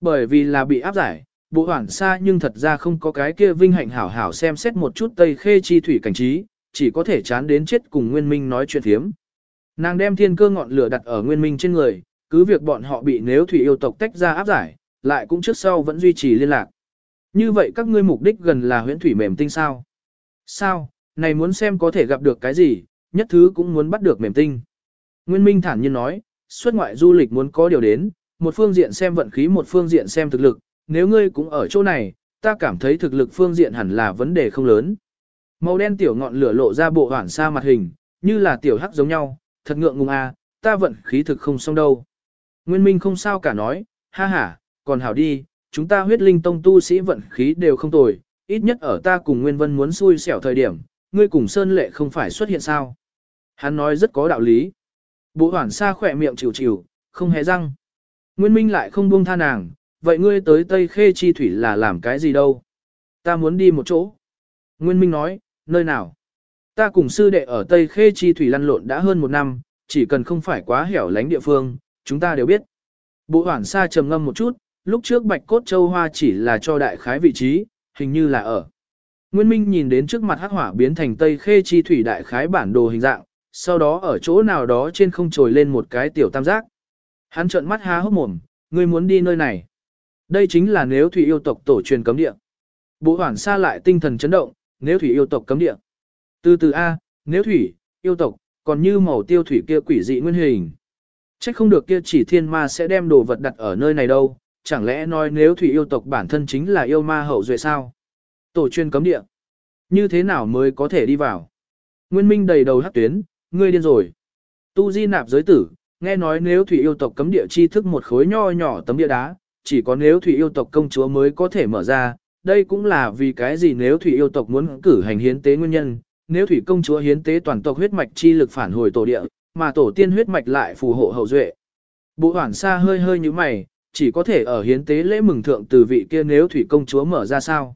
Bởi vì là bị áp giải, bộ hoảng xa nhưng thật ra không có cái kia vinh hạnh hảo hảo xem xét một chút Tây Khê Chi Thủy cảnh trí, chỉ có thể chán đến chết cùng Nguyên Minh nói chuyện thiếm. Nàng đem thiên cơ ngọn lửa đặt ở Nguyên Minh trên người, cứ việc bọn họ bị nếu thủy yêu tộc tách ra áp giải, lại cũng trước sau vẫn duy trì liên lạc. Như vậy các ngươi mục đích gần là huyễn thủy mềm tinh sao? Sao, này muốn xem có thể gặp được cái gì, nhất thứ cũng muốn bắt được mềm tinh. Nguyên Minh thản nhiên nói, xuất ngoại du lịch muốn có điều đến, một phương diện xem vận khí một phương diện xem thực lực, nếu ngươi cũng ở chỗ này, ta cảm thấy thực lực phương diện hẳn là vấn đề không lớn. Màu đen tiểu ngọn lửa lộ ra bộ hoảng xa mặt hình, như là tiểu hắc giống nhau, thật ngượng ngùng a, ta vận khí thực không xong đâu. Nguyên Minh không sao cả nói, ha ha, còn hảo đi, chúng ta huyết linh tông tu sĩ vận khí đều không tồi, ít nhất ở ta cùng Nguyên Vân muốn xui xẻo thời điểm, ngươi cùng Sơn Lệ không phải xuất hiện sao. Hắn nói rất có đạo lý. Bộ hoảng xa khỏe miệng chịu chịu, không hề răng. Nguyên Minh lại không buông tha nàng, vậy ngươi tới Tây Khê Chi Thủy là làm cái gì đâu? Ta muốn đi một chỗ. Nguyên Minh nói, nơi nào? Ta cùng sư đệ ở Tây Khê Chi Thủy lăn lộn đã hơn một năm, chỉ cần không phải quá hẻo lánh địa phương, chúng ta đều biết. Bộ hoảng xa trầm ngâm một chút, lúc trước Bạch Cốt Châu Hoa chỉ là cho đại khái vị trí, hình như là ở. Nguyên Minh nhìn đến trước mặt hắc hỏa biến thành Tây Khê Chi Thủy đại khái bản đồ hình dạng, sau đó ở chỗ nào đó trên không trồi lên một cái tiểu tam giác. Hắn trợn mắt há hốc mồm, ngươi muốn đi nơi này. Đây chính là nếu thủy yêu tộc tổ truyền cấm địa. Bộ hoảng xa lại tinh thần chấn động, nếu thủy yêu tộc cấm địa. Từ từ A, nếu thủy, yêu tộc, còn như màu tiêu thủy kia quỷ dị nguyên hình. Chắc không được kia chỉ thiên ma sẽ đem đồ vật đặt ở nơi này đâu, chẳng lẽ nói nếu thủy yêu tộc bản thân chính là yêu ma hậu duệ sao? Tổ chuyên cấm địa. Như thế nào mới có thể đi vào? Nguyên minh đầy đầu hắc tuyến, ngươi điên rồi. Tu di nạp giới tử, nghe nói nếu thủy yêu tộc cấm địa chi thức một khối nho nhỏ tấm địa đá, chỉ có nếu thủy yêu tộc công chúa mới có thể mở ra, đây cũng là vì cái gì nếu thủy yêu tộc muốn cử hành hiến tế nguyên nhân, nếu thủy công chúa hiến tế toàn tộc huyết mạch chi lực phản hồi tổ địa, mà tổ tiên huyết mạch lại phù hộ hậu duệ. Bộ Hoản xa hơi hơi như mày, chỉ có thể ở hiến tế lễ mừng thượng từ vị kia nếu thủy công chúa mở ra sao.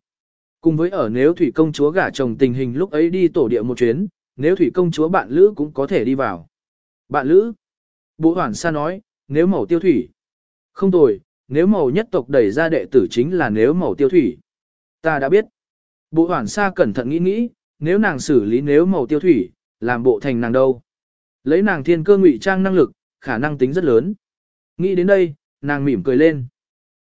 Cùng với ở nếu thủy công chúa gả chồng tình hình lúc ấy đi tổ địa một chuyến, nếu thủy công chúa bạn lữ cũng có thể đi vào. Bạn lữ? Bộ hoàn sa nói, nếu màu tiêu thủy. Không tồi, nếu màu nhất tộc đẩy ra đệ tử chính là nếu màu tiêu thủy. Ta đã biết. Bộ hoảng xa cẩn thận nghĩ nghĩ, nếu nàng xử lý nếu màu tiêu thủy, làm bộ thành nàng đâu. Lấy nàng thiên cơ ngụy trang năng lực, khả năng tính rất lớn. Nghĩ đến đây, nàng mỉm cười lên.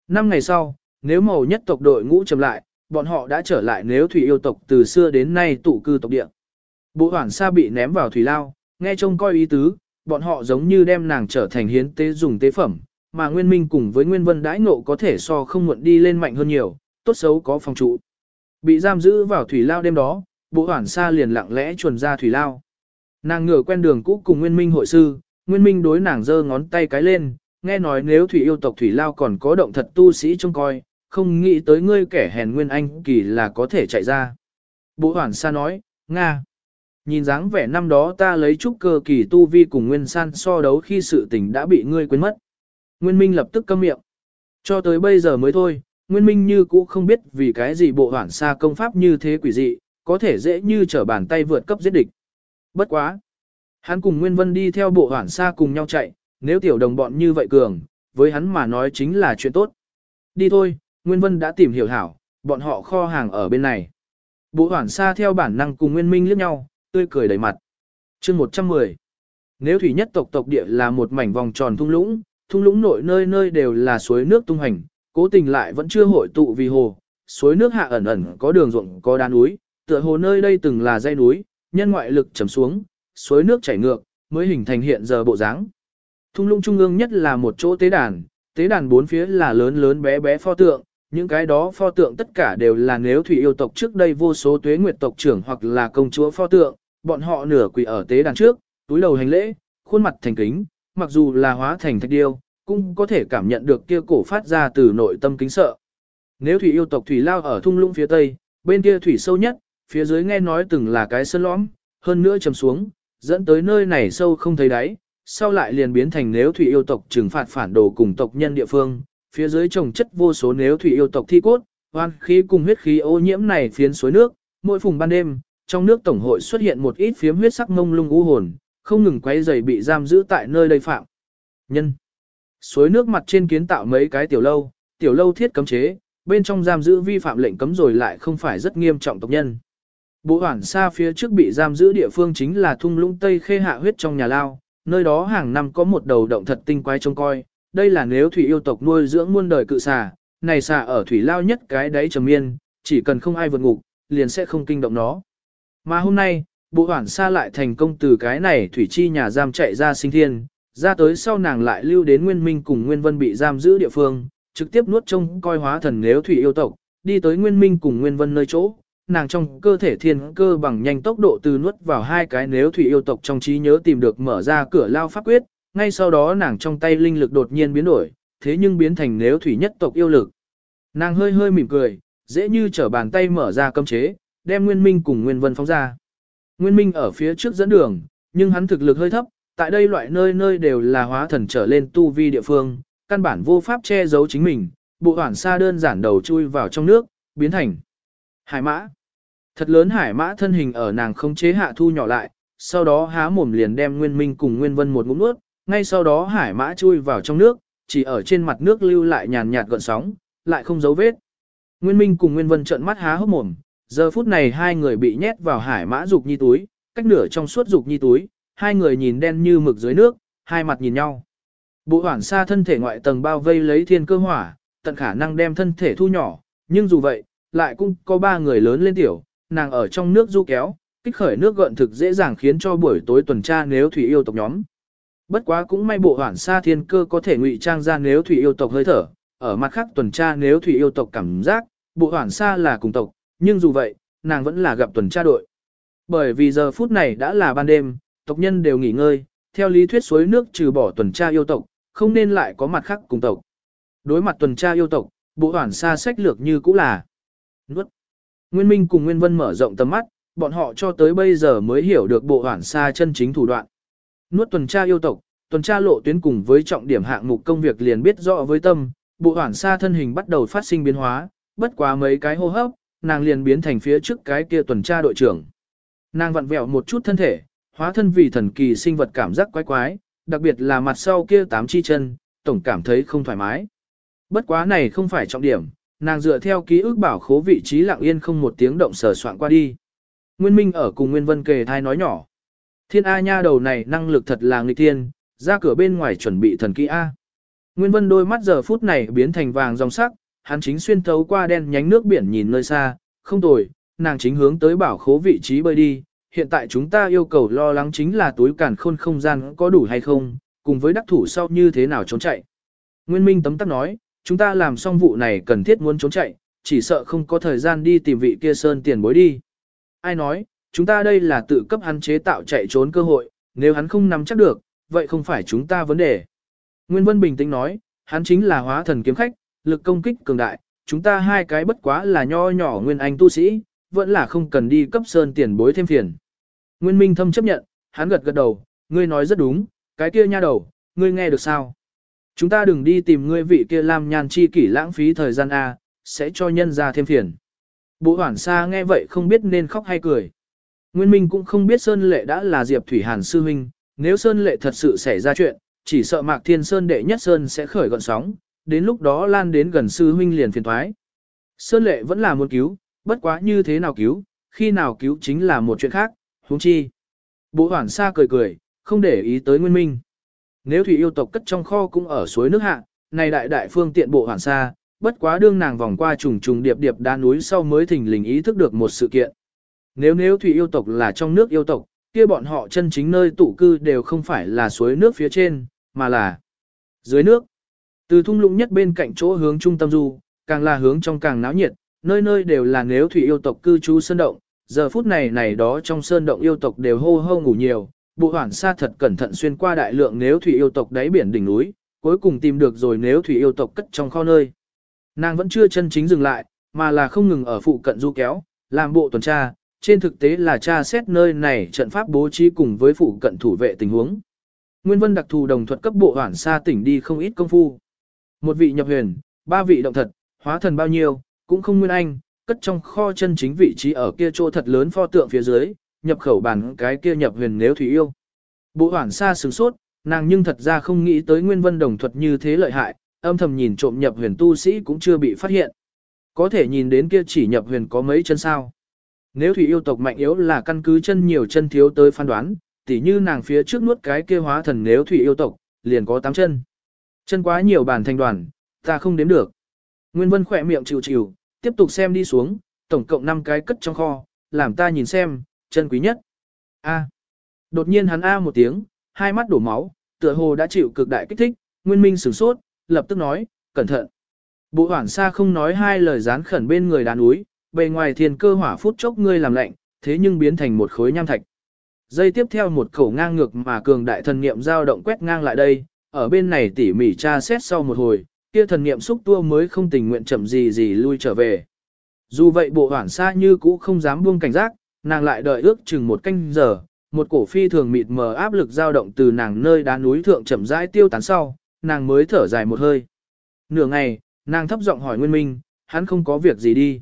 Năm ngày sau, nếu màu nhất tộc đội ngũ chậm lại, bọn họ đã trở lại nếu thủy yêu tộc từ xưa đến nay tụ cư tộc địa. Bộ hoảng xa bị ném vào thủy lao, nghe trông coi ý tứ, bọn họ giống như đem nàng trở thành hiến tế dùng tế phẩm, mà Nguyên Minh cùng với Nguyên Vân đãi ngộ có thể so không muộn đi lên mạnh hơn nhiều, tốt xấu có phòng trụ. Bị giam giữ vào thủy lao đêm đó, bộ hoảng xa liền lặng lẽ chuồn ra thủy lao. Nàng ngửa quen đường cũ cùng Nguyên Minh hội sư, Nguyên Minh đối nàng giơ ngón tay cái lên, nghe nói nếu thủy yêu tộc thủy lao còn có động thật tu sĩ trông coi, không nghĩ tới ngươi kẻ hèn Nguyên Anh kỳ là có thể chạy ra. Bộ hoảng sa nói, Nga. Nhìn dáng vẻ năm đó ta lấy chút cơ kỳ tu vi cùng Nguyên San so đấu khi sự tình đã bị ngươi quên mất. Nguyên Minh lập tức câm miệng. Cho tới bây giờ mới thôi, Nguyên Minh như cũ không biết vì cái gì bộ hoảng xa công pháp như thế quỷ dị, có thể dễ như trở bàn tay vượt cấp giết địch. Bất quá. Hắn cùng Nguyên Vân đi theo bộ hoảng xa cùng nhau chạy, nếu tiểu đồng bọn như vậy cường, với hắn mà nói chính là chuyện tốt. Đi thôi, Nguyên Vân đã tìm hiểu hảo, bọn họ kho hàng ở bên này. Bộ hoảng xa theo bản năng cùng Nguyên Minh liếc nhau, tươi cười đầy mặt. chương 110 Nếu thủy nhất tộc tộc địa là một mảnh vòng tròn thung lũng, thung lũng nội nơi nơi đều là suối nước tung hành, cố tình lại vẫn chưa hội tụ vì hồ, suối nước hạ ẩn ẩn có đường ruộng có đá núi, tựa hồ nơi đây từng là dây núi, nhân ngoại lực chấm xuống, suối nước chảy ngược, mới hình thành hiện giờ bộ dáng. Thung lũng trung ương nhất là một chỗ tế đàn, tế đàn bốn phía là lớn lớn bé bé pho tượng, những cái đó pho tượng tất cả đều là nếu thủy yêu tộc trước đây vô số tuế nguyệt tộc trưởng hoặc là công chúa pho tượng, bọn họ nửa quỳ ở tế đàn trước, túi đầu hành lễ, khuôn mặt thành kính, mặc dù là hóa thành thạch điêu, cũng có thể cảm nhận được kia cổ phát ra từ nội tâm kính sợ. Nếu thủy yêu tộc thủy lao ở thung lũng phía tây, bên kia thủy sâu nhất, phía dưới nghe nói từng là cái sơn lõm, hơn nữa chầm xuống, dẫn tới nơi này sâu không thấy đáy, sau lại liền biến thành nếu thủy yêu tộc trừng phạt phản đồ cùng tộc nhân địa phương, phía dưới trồng chất vô số nếu thủy yêu tộc thi cốt, hoan khí cùng huyết khí ô nhiễm này phiến suối nước, mỗi phùng ban đêm, trong nước tổng hội xuất hiện một ít phiếm huyết sắc mông lung u hồn, không ngừng quay dày bị giam giữ tại nơi đây phạm. Nhân Suối nước mặt trên kiến tạo mấy cái tiểu lâu, tiểu lâu thiết cấm chế, bên trong giam giữ vi phạm lệnh cấm rồi lại không phải rất nghiêm trọng tộc nhân. Bộ hoảng xa phía trước bị giam giữ địa phương chính là thung lũng Tây Khê Hạ huyết trong nhà lao, nơi đó hàng năm có một đầu động thật tinh quái trông coi, đây là nếu thủy yêu tộc nuôi dưỡng muôn đời cự xà, này xà ở thủy lao nhất cái đáy trầm miên, chỉ cần không ai vượt ngục, liền sẽ không kinh động nó. Mà hôm nay, bộ hoảng xa lại thành công từ cái này thủy chi nhà giam chạy ra sinh thiên, ra tới sau nàng lại lưu đến Nguyên Minh cùng Nguyên Vân bị giam giữ địa phương, trực tiếp nuốt trông coi hóa thần nếu thủy yêu tộc, đi tới Nguyên Minh cùng Nguyên Vân nơi chỗ, nàng trong cơ thể thiên cơ bằng nhanh tốc độ từ nuốt vào hai cái nếu thủy yêu tộc trong trí nhớ tìm được mở ra cửa lao pháp quyết, ngay sau đó nàng trong tay linh lực đột nhiên biến đổi, thế nhưng biến thành nếu thủy nhất tộc yêu lực. Nàng hơi hơi mỉm cười, dễ như trở bàn tay mở ra cấm chế, đem Nguyên Minh cùng Nguyên Vân phóng ra. Nguyên Minh ở phía trước dẫn đường, nhưng hắn thực lực hơi thấp, tại đây loại nơi nơi đều là hóa thần trở lên tu vi địa phương, căn bản vô pháp che giấu chính mình, bộ hoảng xa đơn giản đầu chui vào trong nước, biến thành hải mã. Thật lớn hải mã thân hình ở nàng không chế hạ thu nhỏ lại, sau đó há mồm liền đem Nguyên Minh cùng Nguyên Vân một ngụm nuốt, ngay sau đó hải mã chui vào trong nước, chỉ ở trên mặt nước lưu lại nhàn nhạt gợn sóng, lại không dấu vết. Nguyên Minh cùng Nguyên Vân trợn mắt há hốc mồm, giờ phút này hai người bị nhét vào hải mã dục nhi túi, cách nửa trong suốt dục nhi túi, hai người nhìn đen như mực dưới nước, hai mặt nhìn nhau. Bộ hoảng xa thân thể ngoại tầng bao vây lấy thiên cơ hỏa, tận khả năng đem thân thể thu nhỏ, nhưng dù vậy, lại cũng có ba người lớn lên tiểu, nàng ở trong nước du kéo, kích khởi nước gợn thực dễ dàng khiến cho buổi tối tuần tra nếu thủy yêu tộc nhóm. Bất quá cũng may bộ hoản xa thiên cơ có thể ngụy trang ra nếu thủy yêu tộc hơi thở, ở mặt khác tuần tra nếu thủy yêu tộc cảm giác, bộ hoản xa là cùng tộc, nhưng dù vậy, nàng vẫn là gặp tuần tra đội. Bởi vì giờ phút này đã là ban đêm, tộc nhân đều nghỉ ngơi, theo lý thuyết suối nước trừ bỏ tuần tra yêu tộc, không nên lại có mặt khác cùng tộc. Đối mặt tuần tra yêu tộc, bộ hoản xa sách lược như cũ là nuốt. Nguyên Minh cùng Nguyên Vân mở rộng tầm mắt, bọn họ cho tới bây giờ mới hiểu được bộ hoản xa chân chính thủ đoạn. Nuốt tuần tra yêu tộc, tuần tra lộ tuyến cùng với trọng điểm hạng mục công việc liền biết rõ với tâm, bộ hoản xa thân hình bắt đầu phát sinh biến hóa, bất quá mấy cái hô hấp, nàng liền biến thành phía trước cái kia tuần tra đội trưởng. Nàng vặn vẹo một chút thân thể, hóa thân vì thần kỳ sinh vật cảm giác quái quái, đặc biệt là mặt sau kia tám chi chân, tổng cảm thấy không thoải mái. Bất quá này không phải trọng điểm, nàng dựa theo ký ức bảo khố vị trí lặng yên không một tiếng động sờ soạn qua đi. Nguyên Minh ở cùng Nguyên Vân kề thai nói nhỏ. Thiên A nha đầu này năng lực thật là nghịch thiên, ra cửa bên ngoài chuẩn bị thần kỹ A. Nguyên Vân đôi mắt giờ phút này biến thành vàng dòng sắc, hắn chính xuyên thấu qua đen nhánh nước biển nhìn nơi xa, không tồi, nàng chính hướng tới bảo khố vị trí bơi đi. Hiện tại chúng ta yêu cầu lo lắng chính là túi cản khôn không gian có đủ hay không, cùng với đắc thủ sau như thế nào trốn chạy. Nguyên Minh tấm tắc nói, chúng ta làm xong vụ này cần thiết muốn trốn chạy, chỉ sợ không có thời gian đi tìm vị kia sơn tiền bối đi. Ai nói, chúng ta đây là tự cấp hắn chế tạo chạy trốn cơ hội, nếu hắn không nắm chắc được, vậy không phải chúng ta vấn đề. Nguyên Vân bình tĩnh nói, hắn chính là hóa thần kiếm khách, lực công kích cường đại, chúng ta hai cái bất quá là nho nhỏ nguyên anh tu sĩ, vẫn là không cần đi cấp sơn tiền bối thêm phiền. Nguyên Minh thâm chấp nhận, hắn gật gật đầu, ngươi nói rất đúng, cái kia nha đầu, ngươi nghe được sao? Chúng ta đừng đi tìm ngươi vị kia làm nhàn chi kỷ lãng phí thời gian A, sẽ cho nhân ra thêm phiền. Bộ hoảng xa nghe vậy không biết nên khóc hay cười. Nguyên Minh cũng không biết Sơn Lệ đã là Diệp Thủy Hàn sư huynh, nếu Sơn Lệ thật sự xảy ra chuyện, chỉ sợ Mạc Thiên Sơn đệ nhất Sơn sẽ khởi gọn sóng, đến lúc đó lan đến gần sư huynh liền phiền thoái. Sơn Lệ vẫn là muốn cứu, bất quá như thế nào cứu, khi nào cứu chính là một chuyện khác, huống chi. Bộ hoảng xa cười cười, không để ý tới Nguyên Minh. Nếu thủy yêu tộc cất trong kho cũng ở suối nước hạ, này đại đại phương tiện bộ hoàn xa, bất quá đương nàng vòng qua trùng trùng điệp điệp đá núi sau mới thình lình ý thức được một sự kiện. Nếu nếu thủy yêu tộc là trong nước yêu tộc, kia bọn họ chân chính nơi tụ cư đều không phải là suối nước phía trên, mà là dưới nước. Từ thung lũng nhất bên cạnh chỗ hướng trung tâm du, càng là hướng trong càng náo nhiệt, nơi nơi đều là nếu thủy yêu tộc cư trú sơn động, giờ phút này này đó trong sơn động yêu tộc đều hô hô ngủ nhiều, bộ hoảng xa thật cẩn thận xuyên qua đại lượng nếu thủy yêu tộc đáy biển đỉnh núi, cuối cùng tìm được rồi nếu thủy yêu tộc cất trong kho nơi. Nàng vẫn chưa chân chính dừng lại, mà là không ngừng ở phụ cận du kéo, làm bộ tuần tra, trên thực tế là tra xét nơi này trận pháp bố trí cùng với phụ cận thủ vệ tình huống. Nguyên vân đặc thù đồng thuật cấp bộ hoảng xa tỉnh đi không ít công phu. Một vị nhập huyền, ba vị động thật, hóa thần bao nhiêu, cũng không nguyên anh, cất trong kho chân chính vị trí ở kia chỗ thật lớn pho tượng phía dưới, nhập khẩu bản cái kia nhập huyền nếu thủy yêu. Bộ hoảng xa sửng sốt, nàng nhưng thật ra không nghĩ tới nguyên vân đồng thuật như thế lợi hại, âm thầm nhìn trộm nhập huyền tu sĩ cũng chưa bị phát hiện. Có thể nhìn đến kia chỉ nhập huyền có mấy chân sao. Nếu thủy yêu tộc mạnh yếu là căn cứ chân nhiều chân thiếu tới phán đoán, tỉ như nàng phía trước nuốt cái kia hóa thần nếu thủy yêu tộc, liền có 8 chân. Chân quá nhiều bản thành đoàn, ta không đếm được. Nguyên Vân khỏe miệng chịu chịu, tiếp tục xem đi xuống, tổng cộng 5 cái cất trong kho, làm ta nhìn xem, chân quý nhất. A. Đột nhiên hắn A một tiếng, hai mắt đổ máu, tựa hồ đã chịu cực đại kích thích, Nguyên Minh sửng sốt, lập tức nói, cẩn thận. Bộ hoảng xa không nói hai lời dán khẩn bên người đàn núi, bề ngoài thiền cơ hỏa phút chốc ngươi làm lạnh, thế nhưng biến thành một khối nham thạch. Dây tiếp theo một khẩu ngang ngược mà cường đại thần niệm dao động quét ngang lại đây, ở bên này tỉ mỉ tra xét sau một hồi, kia thần niệm xúc tua mới không tình nguyện chậm gì gì lui trở về. Dù vậy bộ hoảng xa như cũ không dám buông cảnh giác, nàng lại đợi ước chừng một canh giờ, một cổ phi thường mịt mờ áp lực dao động từ nàng nơi đá núi thượng chậm rãi tiêu tán sau, nàng mới thở dài một hơi. Nửa ngày, nàng thấp giọng hỏi Nguyên Minh, hắn không có việc gì đi.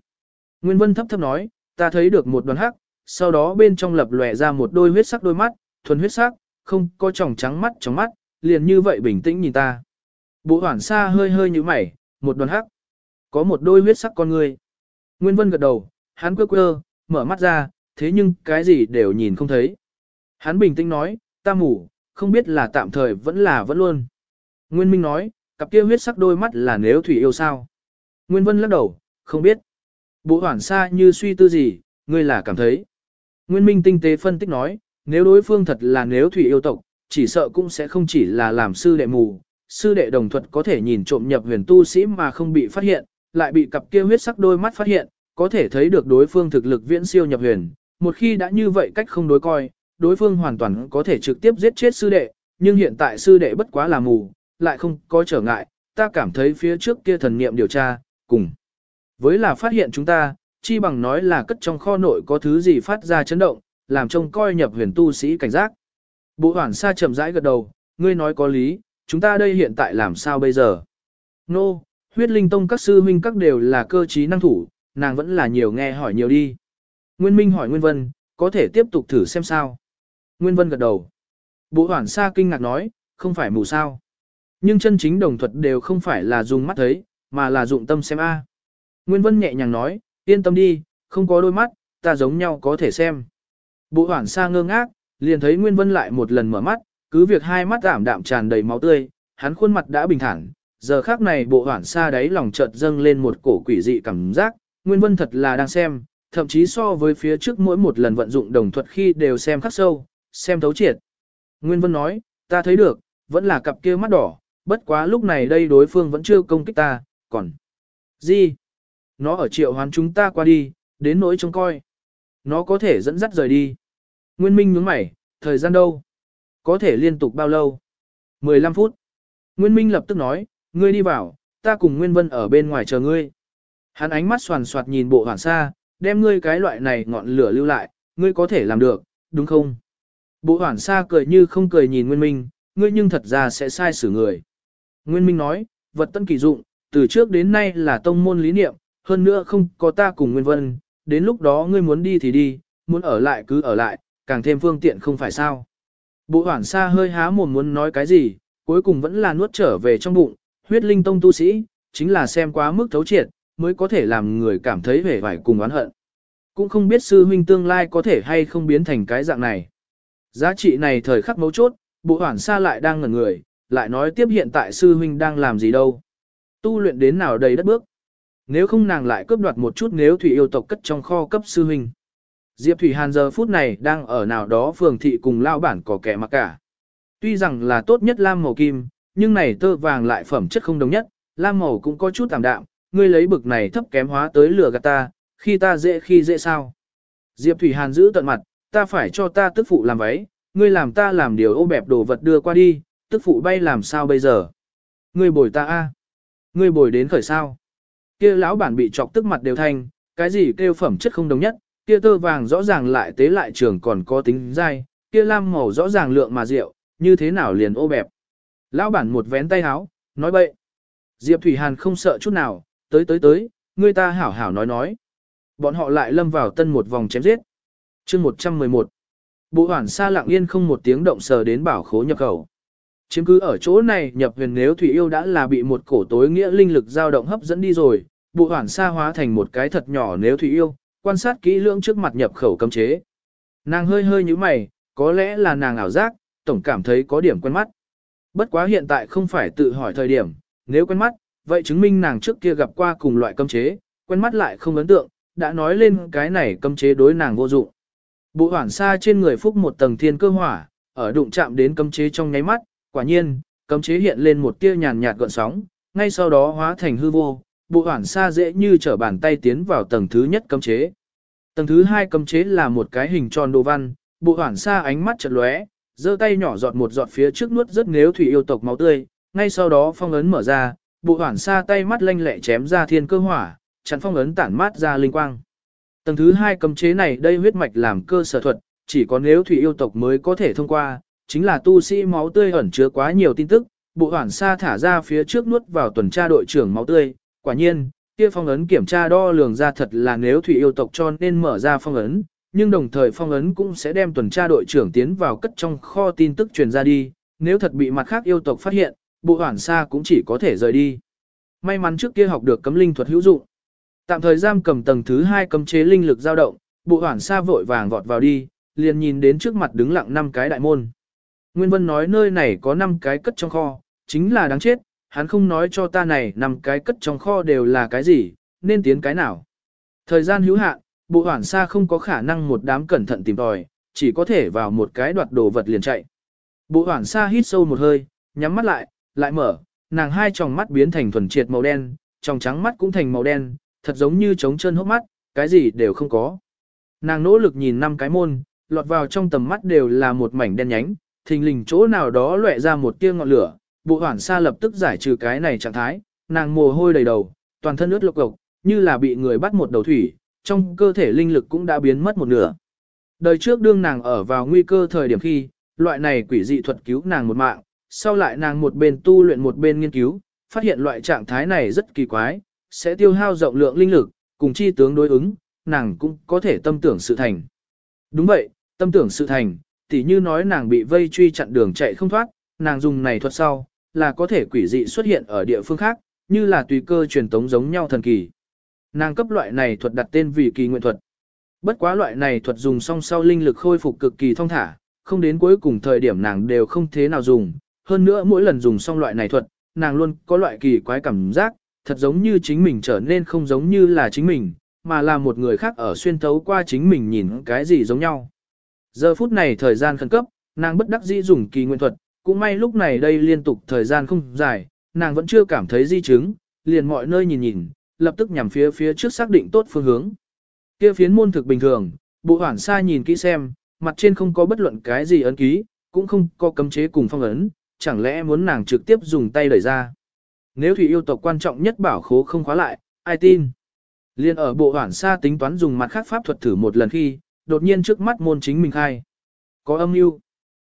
Nguyên Vân thấp thấp nói, ta thấy được một đoàn hắc, sau đó bên trong lập lòe ra một đôi huyết sắc đôi mắt, thuần huyết sắc, không có tròng trắng mắt trong mắt, liền như vậy bình tĩnh nhìn ta. Bộ hoảng xa hơi hơi như mày, một đoàn hắc, có một đôi huyết sắc con người. Nguyên Vân gật đầu, hắn quơ quơ, mở mắt ra, thế nhưng cái gì đều nhìn không thấy. Hắn bình tĩnh nói, ta mù, không biết là tạm thời vẫn là vẫn luôn. Nguyên Minh nói, cặp kia huyết sắc đôi mắt là nếu thủy yêu sao. Nguyên Vân lắc đầu, không biết. Bộ hoảng xa như suy tư gì, ngươi là cảm thấy. Nguyên Minh tinh tế phân tích nói, nếu đối phương thật là nếu thủy yêu tộc, chỉ sợ cũng sẽ không chỉ là làm sư đệ mù. Sư đệ đồng thuật có thể nhìn trộm nhập huyền tu sĩ mà không bị phát hiện, lại bị cặp kia huyết sắc đôi mắt phát hiện, có thể thấy được đối phương thực lực viễn siêu nhập huyền. Một khi đã như vậy cách không đối coi, đối phương hoàn toàn có thể trực tiếp giết chết sư đệ, nhưng hiện tại sư đệ bất quá là mù, lại không có trở ngại, ta cảm thấy phía trước kia thần niệm điều tra, cùng. Với là phát hiện chúng ta, chi bằng nói là cất trong kho nội có thứ gì phát ra chấn động, làm trông coi nhập huyền tu sĩ cảnh giác. Bộ hoảng xa chậm rãi gật đầu, ngươi nói có lý, chúng ta đây hiện tại làm sao bây giờ? Nô, no, huyết linh tông các sư huynh các đều là cơ trí năng thủ, nàng vẫn là nhiều nghe hỏi nhiều đi. Nguyên Minh hỏi Nguyên Vân, có thể tiếp tục thử xem sao? Nguyên Vân gật đầu. Bộ hoảng sa kinh ngạc nói, không phải mù sao. Nhưng chân chính đồng thuật đều không phải là dùng mắt thấy, mà là dụng tâm xem a. Nguyên Vân nhẹ nhàng nói, yên tâm đi, không có đôi mắt, ta giống nhau có thể xem. Bộ hoảng sa ngơ ngác, liền thấy Nguyên Vân lại một lần mở mắt, cứ việc hai mắt ảm đạm tràn đầy máu tươi, hắn khuôn mặt đã bình thản. Giờ khác này bộ hoảng sa đáy lòng chợt dâng lên một cổ quỷ dị cảm giác, Nguyên Vân thật là đang xem, thậm chí so với phía trước mỗi một lần vận dụng đồng thuật khi đều xem khắc sâu, xem thấu triệt. Nguyên Vân nói, ta thấy được, vẫn là cặp kia mắt đỏ, bất quá lúc này đây đối phương vẫn chưa công kích ta, còn... Gì? Nó ở triệu hoán chúng ta qua đi, đến nỗi trông coi. Nó có thể dẫn dắt rời đi. Nguyên Minh nhướng mày, thời gian đâu? Có thể liên tục bao lâu? 15 phút. Nguyên Minh lập tức nói, ngươi đi vào, ta cùng Nguyên Vân ở bên ngoài chờ ngươi. Hắn ánh mắt soàn soạt nhìn bộ hoảng xa, đem ngươi cái loại này ngọn lửa lưu lại, ngươi có thể làm được, đúng không? Bộ hoảng xa cười như không cười nhìn Nguyên Minh, ngươi nhưng thật ra sẽ sai xử người. Nguyên Minh nói, vật tân kỳ dụng, từ trước đến nay là tông môn lý niệm, hơn nữa không có ta cùng Nguyên Vân, đến lúc đó ngươi muốn đi thì đi, muốn ở lại cứ ở lại, càng thêm phương tiện không phải sao. Bộ hoảng xa hơi há mồm muốn nói cái gì, cuối cùng vẫn là nuốt trở về trong bụng, huyết linh tông tu sĩ, chính là xem quá mức thấu triệt, mới có thể làm người cảm thấy vẻ vải cùng oán hận. Cũng không biết sư huynh tương lai có thể hay không biến thành cái dạng này. Giá trị này thời khắc mấu chốt, bộ hoảng xa lại đang ngẩn người, lại nói tiếp hiện tại sư huynh đang làm gì đâu. Tu luyện đến nào đầy đất bước. Nếu không nàng lại cướp đoạt một chút nếu thủy yêu tộc cất trong kho cấp sư huynh. Diệp Thủy Hàn giờ phút này đang ở nào đó phường thị cùng lao bản có kẻ mặc cả. Tuy rằng là tốt nhất lam màu kim, nhưng này tơ vàng lại phẩm chất không đồng nhất, lam màu cũng có chút tạm đạm, ngươi lấy bực này thấp kém hóa tới lửa gạt ta, khi ta dễ khi dễ sao. Diệp Thủy Hàn giữ tận mặt, ta phải cho ta tức phụ làm váy, ngươi làm ta làm điều ô bẹp đồ vật đưa qua đi, tức phụ bay làm sao bây giờ? Ngươi bồi ta a? Ngươi bồi đến khởi sao? Kia lão bản bị chọc tức mặt đều thanh, cái gì kêu phẩm chất không đồng nhất, kia tơ vàng rõ ràng lại tế lại trường còn có tính dai, kia lam màu rõ ràng lượng mà rượu, như thế nào liền ô bẹp. Lão bản một vén tay háo, nói bậy. Diệp Thủy Hàn không sợ chút nào, tới tới tới, ngươi ta hảo hảo nói nói. Bọn họ lại lâm vào tân một vòng chém giết. chương 111. Bộ hoảng xa lặng yên không một tiếng động sờ đến bảo khố nhập khẩu. Chiếm cứ ở chỗ này nhập huyền nếu Thủy Yêu đã là bị một cổ tối nghĩa linh lực dao động hấp dẫn đi rồi, bộ hoảng xa hóa thành một cái thật nhỏ nếu Thủy Yêu, quan sát kỹ lưỡng trước mặt nhập khẩu cấm chế. Nàng hơi hơi như mày, có lẽ là nàng ảo giác, tổng cảm thấy có điểm quen mắt. Bất quá hiện tại không phải tự hỏi thời điểm, nếu quen mắt, vậy chứng minh nàng trước kia gặp qua cùng loại cấm chế, quen mắt lại không ấn tượng, đã nói lên cái này cấm chế đối nàng vô dụng. Bộ hoảng xa trên người phúc một tầng thiên cơ hỏa, ở đụng chạm đến cấm chế trong nháy mắt, quả nhiên, cấm chế hiện lên một tia nhàn nhạt gợn sóng, ngay sau đó hóa thành hư vô, bộ hoảng xa dễ như trở bàn tay tiến vào tầng thứ nhất cấm chế. Tầng thứ hai cấm chế là một cái hình tròn đồ văn, bộ hoảng xa ánh mắt chật lóe, giơ tay nhỏ giọt một giọt phía trước nuốt rất nếu thủy yêu tộc máu tươi, ngay sau đó phong ấn mở ra, bộ hoản xa tay mắt lanh lẹ chém ra thiên cơ hỏa, chắn phong ấn tản mát ra linh quang. Tầng thứ hai cấm chế này đây huyết mạch làm cơ sở thuật, chỉ có nếu thủy yêu tộc mới có thể thông qua, chính là tu sĩ máu tươi ẩn chứa quá nhiều tin tức, bộ hoản xa thả ra phía trước nuốt vào tuần tra đội trưởng máu tươi, quả nhiên, kia phong ấn kiểm tra đo lường ra thật là nếu thủy yêu tộc cho nên mở ra phong ấn, nhưng đồng thời phong ấn cũng sẽ đem tuần tra đội trưởng tiến vào cất trong kho tin tức truyền ra đi, nếu thật bị mặt khác yêu tộc phát hiện, bộ Hoản xa cũng chỉ có thể rời đi. May mắn trước kia học được cấm linh thuật hữu dụng. Tạm thời giam cầm tầng thứ hai cấm chế linh lực dao động, bộ Hoản xa vội vàng vọt vào đi, liền nhìn đến trước mặt đứng lặng năm cái đại môn. Nguyên Vân nói nơi này có năm cái cất trong kho, chính là đáng chết, hắn không nói cho ta này năm cái cất trong kho đều là cái gì, nên tiến cái nào. Thời gian hữu hạn, bộ Hoản xa không có khả năng một đám cẩn thận tìm tòi, chỉ có thể vào một cái đoạt đồ vật liền chạy. Bộ Hoản xa hít sâu một hơi, nhắm mắt lại, lại mở, nàng hai tròng mắt biến thành thuần triệt màu đen, tròng trắng mắt cũng thành màu đen, thật giống như trống chân hốc mắt, cái gì đều không có. Nàng nỗ lực nhìn năm cái môn, lọt vào trong tầm mắt đều là một mảnh đen nhánh, thình lình chỗ nào đó lóe ra một tia ngọn lửa, bộ hoảng xa lập tức giải trừ cái này trạng thái, nàng mồ hôi đầy đầu, toàn thân ướt lộc cộc, như là bị người bắt một đầu thủy, trong cơ thể linh lực cũng đã biến mất một nửa. Đời trước đương nàng ở vào nguy cơ thời điểm khi, loại này quỷ dị thuật cứu nàng một mạng, sau lại nàng một bên tu luyện một bên nghiên cứu, phát hiện loại trạng thái này rất kỳ quái, sẽ tiêu hao rộng lượng linh lực, cùng chi tướng đối ứng, nàng cũng có thể tâm tưởng sự thành. Đúng vậy, tâm tưởng sự thành, tỉ như nói nàng bị vây truy chặn đường chạy không thoát, nàng dùng này thuật sau, là có thể quỷ dị xuất hiện ở địa phương khác, như là tùy cơ truyền tống giống nhau thần kỳ. Nàng cấp loại này thuật đặt tên vì kỳ nguyện thuật. Bất quá loại này thuật dùng song sau linh lực khôi phục cực kỳ thông thả, không đến cuối cùng thời điểm nàng đều không thế nào dùng, hơn nữa mỗi lần dùng xong loại này thuật, nàng luôn có loại kỳ quái cảm giác, thật giống như chính mình trở nên không giống như là chính mình, mà là một người khác ở xuyên thấu qua chính mình nhìn cái gì giống nhau. Giờ phút này thời gian khẩn cấp, nàng bất đắc dĩ dùng kỳ nguyên thuật, cũng may lúc này đây liên tục thời gian không dài, nàng vẫn chưa cảm thấy di chứng, liền mọi nơi nhìn nhìn, lập tức nhằm phía phía trước xác định tốt phương hướng. Kia phiến môn thực bình thường, bộ hoảng xa nhìn kỹ xem, mặt trên không có bất luận cái gì ấn ký, cũng không có cấm chế cùng phong ấn, chẳng lẽ muốn nàng trực tiếp dùng tay đẩy ra. Nếu thủy yêu tộc quan trọng nhất bảo khố không khóa lại, ai tin? Liên ở bộ hoảng xa tính toán dùng mặt khác pháp thuật thử một lần khi, đột nhiên trước mắt môn chính mình khai. Có âm mưu.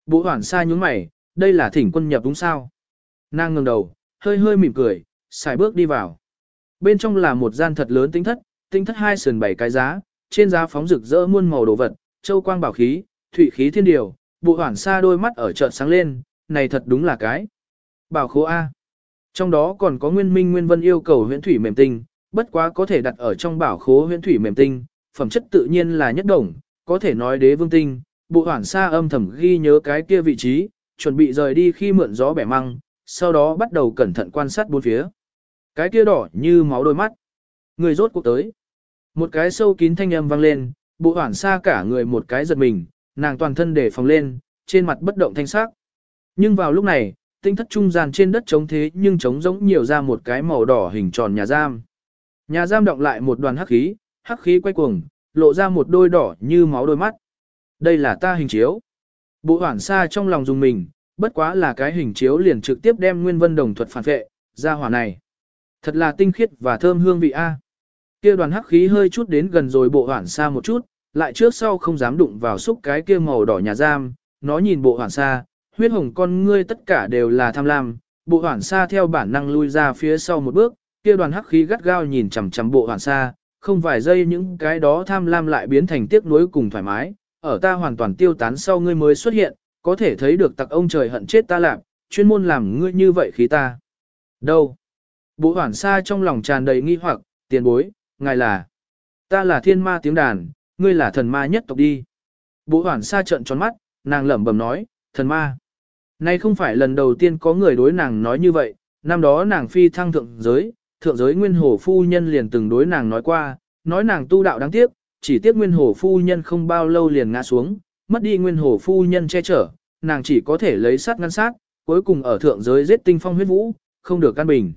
Bộ hoảng xa nhúng mày, đây là thỉnh quân nhập đúng sao? Nàng ngừng đầu, hơi hơi mỉm cười, xài bước đi vào. Bên trong là một gian thật lớn tinh thất, tinh thất hai sườn bảy cái giá, trên giá phóng rực rỡ muôn màu đồ vật, châu quang bảo khí, thủy khí thiên điều, bộ hoảng xa đôi mắt ở chợt sáng lên, này thật đúng là cái. Bảo khố A. Trong đó còn có nguyên minh nguyên vân yêu cầu huyễn thủy mềm tinh, bất quá có thể đặt ở trong bảo khố huyễn thủy mềm tinh, phẩm chất tự nhiên là nhất đồng, có thể nói đế vương tinh, bộ hoảng xa âm thầm ghi nhớ cái kia vị trí, chuẩn bị rời đi khi mượn gió bẻ măng, sau đó bắt đầu cẩn thận quan sát bốn phía. Cái kia đỏ như máu đôi mắt. Người rốt cuộc tới. Một cái sâu kín thanh âm vang lên, bộ hoảng xa cả người một cái giật mình, nàng toàn thân để phòng lên, trên mặt bất động thanh sắc. Nhưng vào lúc này, tinh thất trung gian trên đất trống thế nhưng trống giống nhiều ra một cái màu đỏ hình tròn nhà giam. Nhà giam động lại một đoàn hắc khí, hắc khí quay cuồng, lộ ra một đôi đỏ như máu đôi mắt. Đây là ta hình chiếu. Bộ hoảng xa trong lòng dùng mình, bất quá là cái hình chiếu liền trực tiếp đem nguyên vân đồng thuật phản vệ, ra hỏa này. Thật là tinh khiết và thơm hương vị A. Kia đoàn hắc khí hơi chút đến gần rồi bộ hoảng xa một chút, lại trước sau không dám đụng vào xúc cái kia màu đỏ nhà giam, nó nhìn bộ hoảng xa, huyết hồng con ngươi tất cả đều là tham lam, bộ hoảng xa theo bản năng lui ra phía sau một bước, kia đoàn hắc khí gắt gao nhìn chằm chằm bộ hoảng xa, không vài giây những cái đó tham lam lại biến thành tiếc nuối cùng thoải mái, ở ta hoàn toàn tiêu tán sau ngươi mới xuất hiện, có thể thấy được tặc ông trời hận chết ta làm, chuyên môn làm ngươi như vậy khí ta. Đâu? Bộ hoảng xa trong lòng tràn đầy nghi hoặc, tiền bối, ngài là. Ta là thiên ma tiếng đàn, ngươi là thần ma nhất tộc đi. Bộ hoảng xa trợn tròn mắt, nàng lẩm bẩm nói, thần ma. Nay không phải lần đầu tiên có người đối nàng nói như vậy, năm đó nàng phi thăng thượng giới, thượng giới nguyên hồ phu nhân liền từng đối nàng nói qua, nói nàng tu đạo đáng tiếc, chỉ tiếc nguyên hồ phu nhân không bao lâu liền ngã xuống, mất đi nguyên hồ phu nhân che chở, nàng chỉ có thể lấy sát ngăn sát, cuối cùng ở thượng giới giết tinh phong huyết vũ, không được căn bình.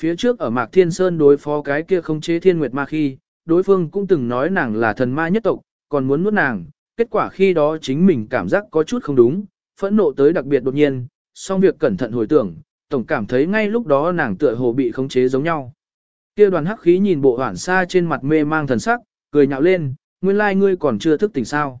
Phía trước ở Mạc Thiên Sơn đối phó cái kia không chế thiên nguyệt ma khi, đối phương cũng từng nói nàng là thần ma nhất tộc, còn muốn nuốt nàng, kết quả khi đó chính mình cảm giác có chút không đúng, phẫn nộ tới đặc biệt đột nhiên, song việc cẩn thận hồi tưởng, tổng cảm thấy ngay lúc đó nàng tựa hồ bị khống chế giống nhau. Kia đoàn hắc khí nhìn bộ hoản xa trên mặt mê mang thần sắc, cười nhạo lên, nguyên lai ngươi còn chưa thức tỉnh sao.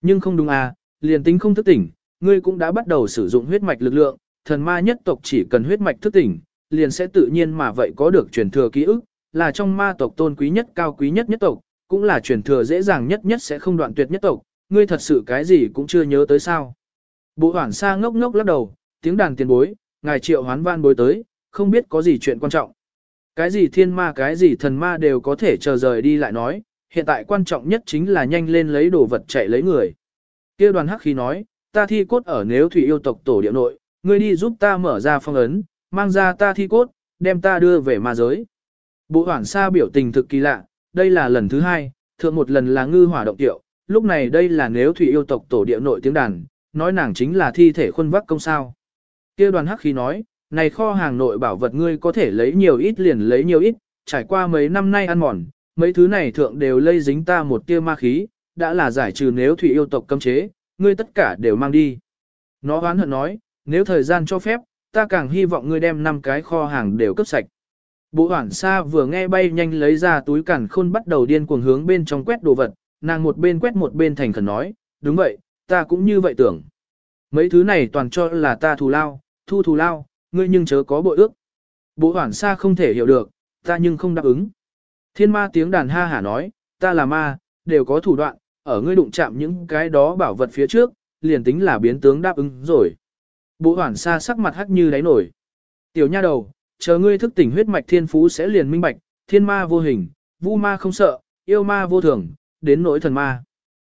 Nhưng không đúng à, liền tính không thức tỉnh, ngươi cũng đã bắt đầu sử dụng huyết mạch lực lượng, thần ma nhất tộc chỉ cần huyết mạch thức tỉnh, liền sẽ tự nhiên mà vậy có được truyền thừa ký ức, là trong ma tộc tôn quý nhất cao quý nhất nhất tộc, cũng là truyền thừa dễ dàng nhất nhất sẽ không đoạn tuyệt nhất tộc, ngươi thật sự cái gì cũng chưa nhớ tới sao. Bộ hoảng xa ngốc ngốc lắc đầu, tiếng đàn tiền bối, ngài triệu hoán van bối tới, không biết có gì chuyện quan trọng. Cái gì thiên ma cái gì thần ma đều có thể chờ rời đi lại nói, hiện tại quan trọng nhất chính là nhanh lên lấy đồ vật chạy lấy người. kia đoàn hắc khí nói, ta thi cốt ở nếu thủy yêu tộc tổ địa nội, ngươi đi giúp ta mở ra phong ấn, mang ra ta thi cốt, đem ta đưa về ma giới. Bộ hoảng xa biểu tình thực kỳ lạ, đây là lần thứ hai, thượng một lần là ngư hỏa động tiệu, lúc này đây là nếu thủy yêu tộc tổ địa nội tiếng đàn, nói nàng chính là thi thể khuôn vắc công sao. kia đoàn hắc khí nói, này kho hàng nội bảo vật ngươi có thể lấy nhiều ít liền lấy nhiều ít, trải qua mấy năm nay ăn mòn, mấy thứ này thượng đều lây dính ta một tia ma khí, đã là giải trừ nếu thủy yêu tộc cấm chế, ngươi tất cả đều mang đi. Nó oán hận nói, nếu thời gian cho phép, ta càng hy vọng ngươi đem năm cái kho hàng đều cấp sạch. Bộ hoảng xa vừa nghe bay nhanh lấy ra túi cản khôn bắt đầu điên cuồng hướng bên trong quét đồ vật, nàng một bên quét một bên thành khẩn nói, đúng vậy, ta cũng như vậy tưởng. Mấy thứ này toàn cho là ta thù lao, thu thù lao, ngươi nhưng chớ có bội ước. Bộ hoảng xa không thể hiểu được, ta nhưng không đáp ứng. Thiên ma tiếng đàn ha hả nói, ta là ma, đều có thủ đoạn, ở ngươi đụng chạm những cái đó bảo vật phía trước, liền tính là biến tướng đáp ứng rồi. Bộ hoảng xa sắc mặt hắc như đáy nổi. Tiểu nha đầu, chờ ngươi thức tỉnh huyết mạch thiên phú sẽ liền minh bạch, thiên ma vô hình, vu ma không sợ, yêu ma vô thường, đến nỗi thần ma.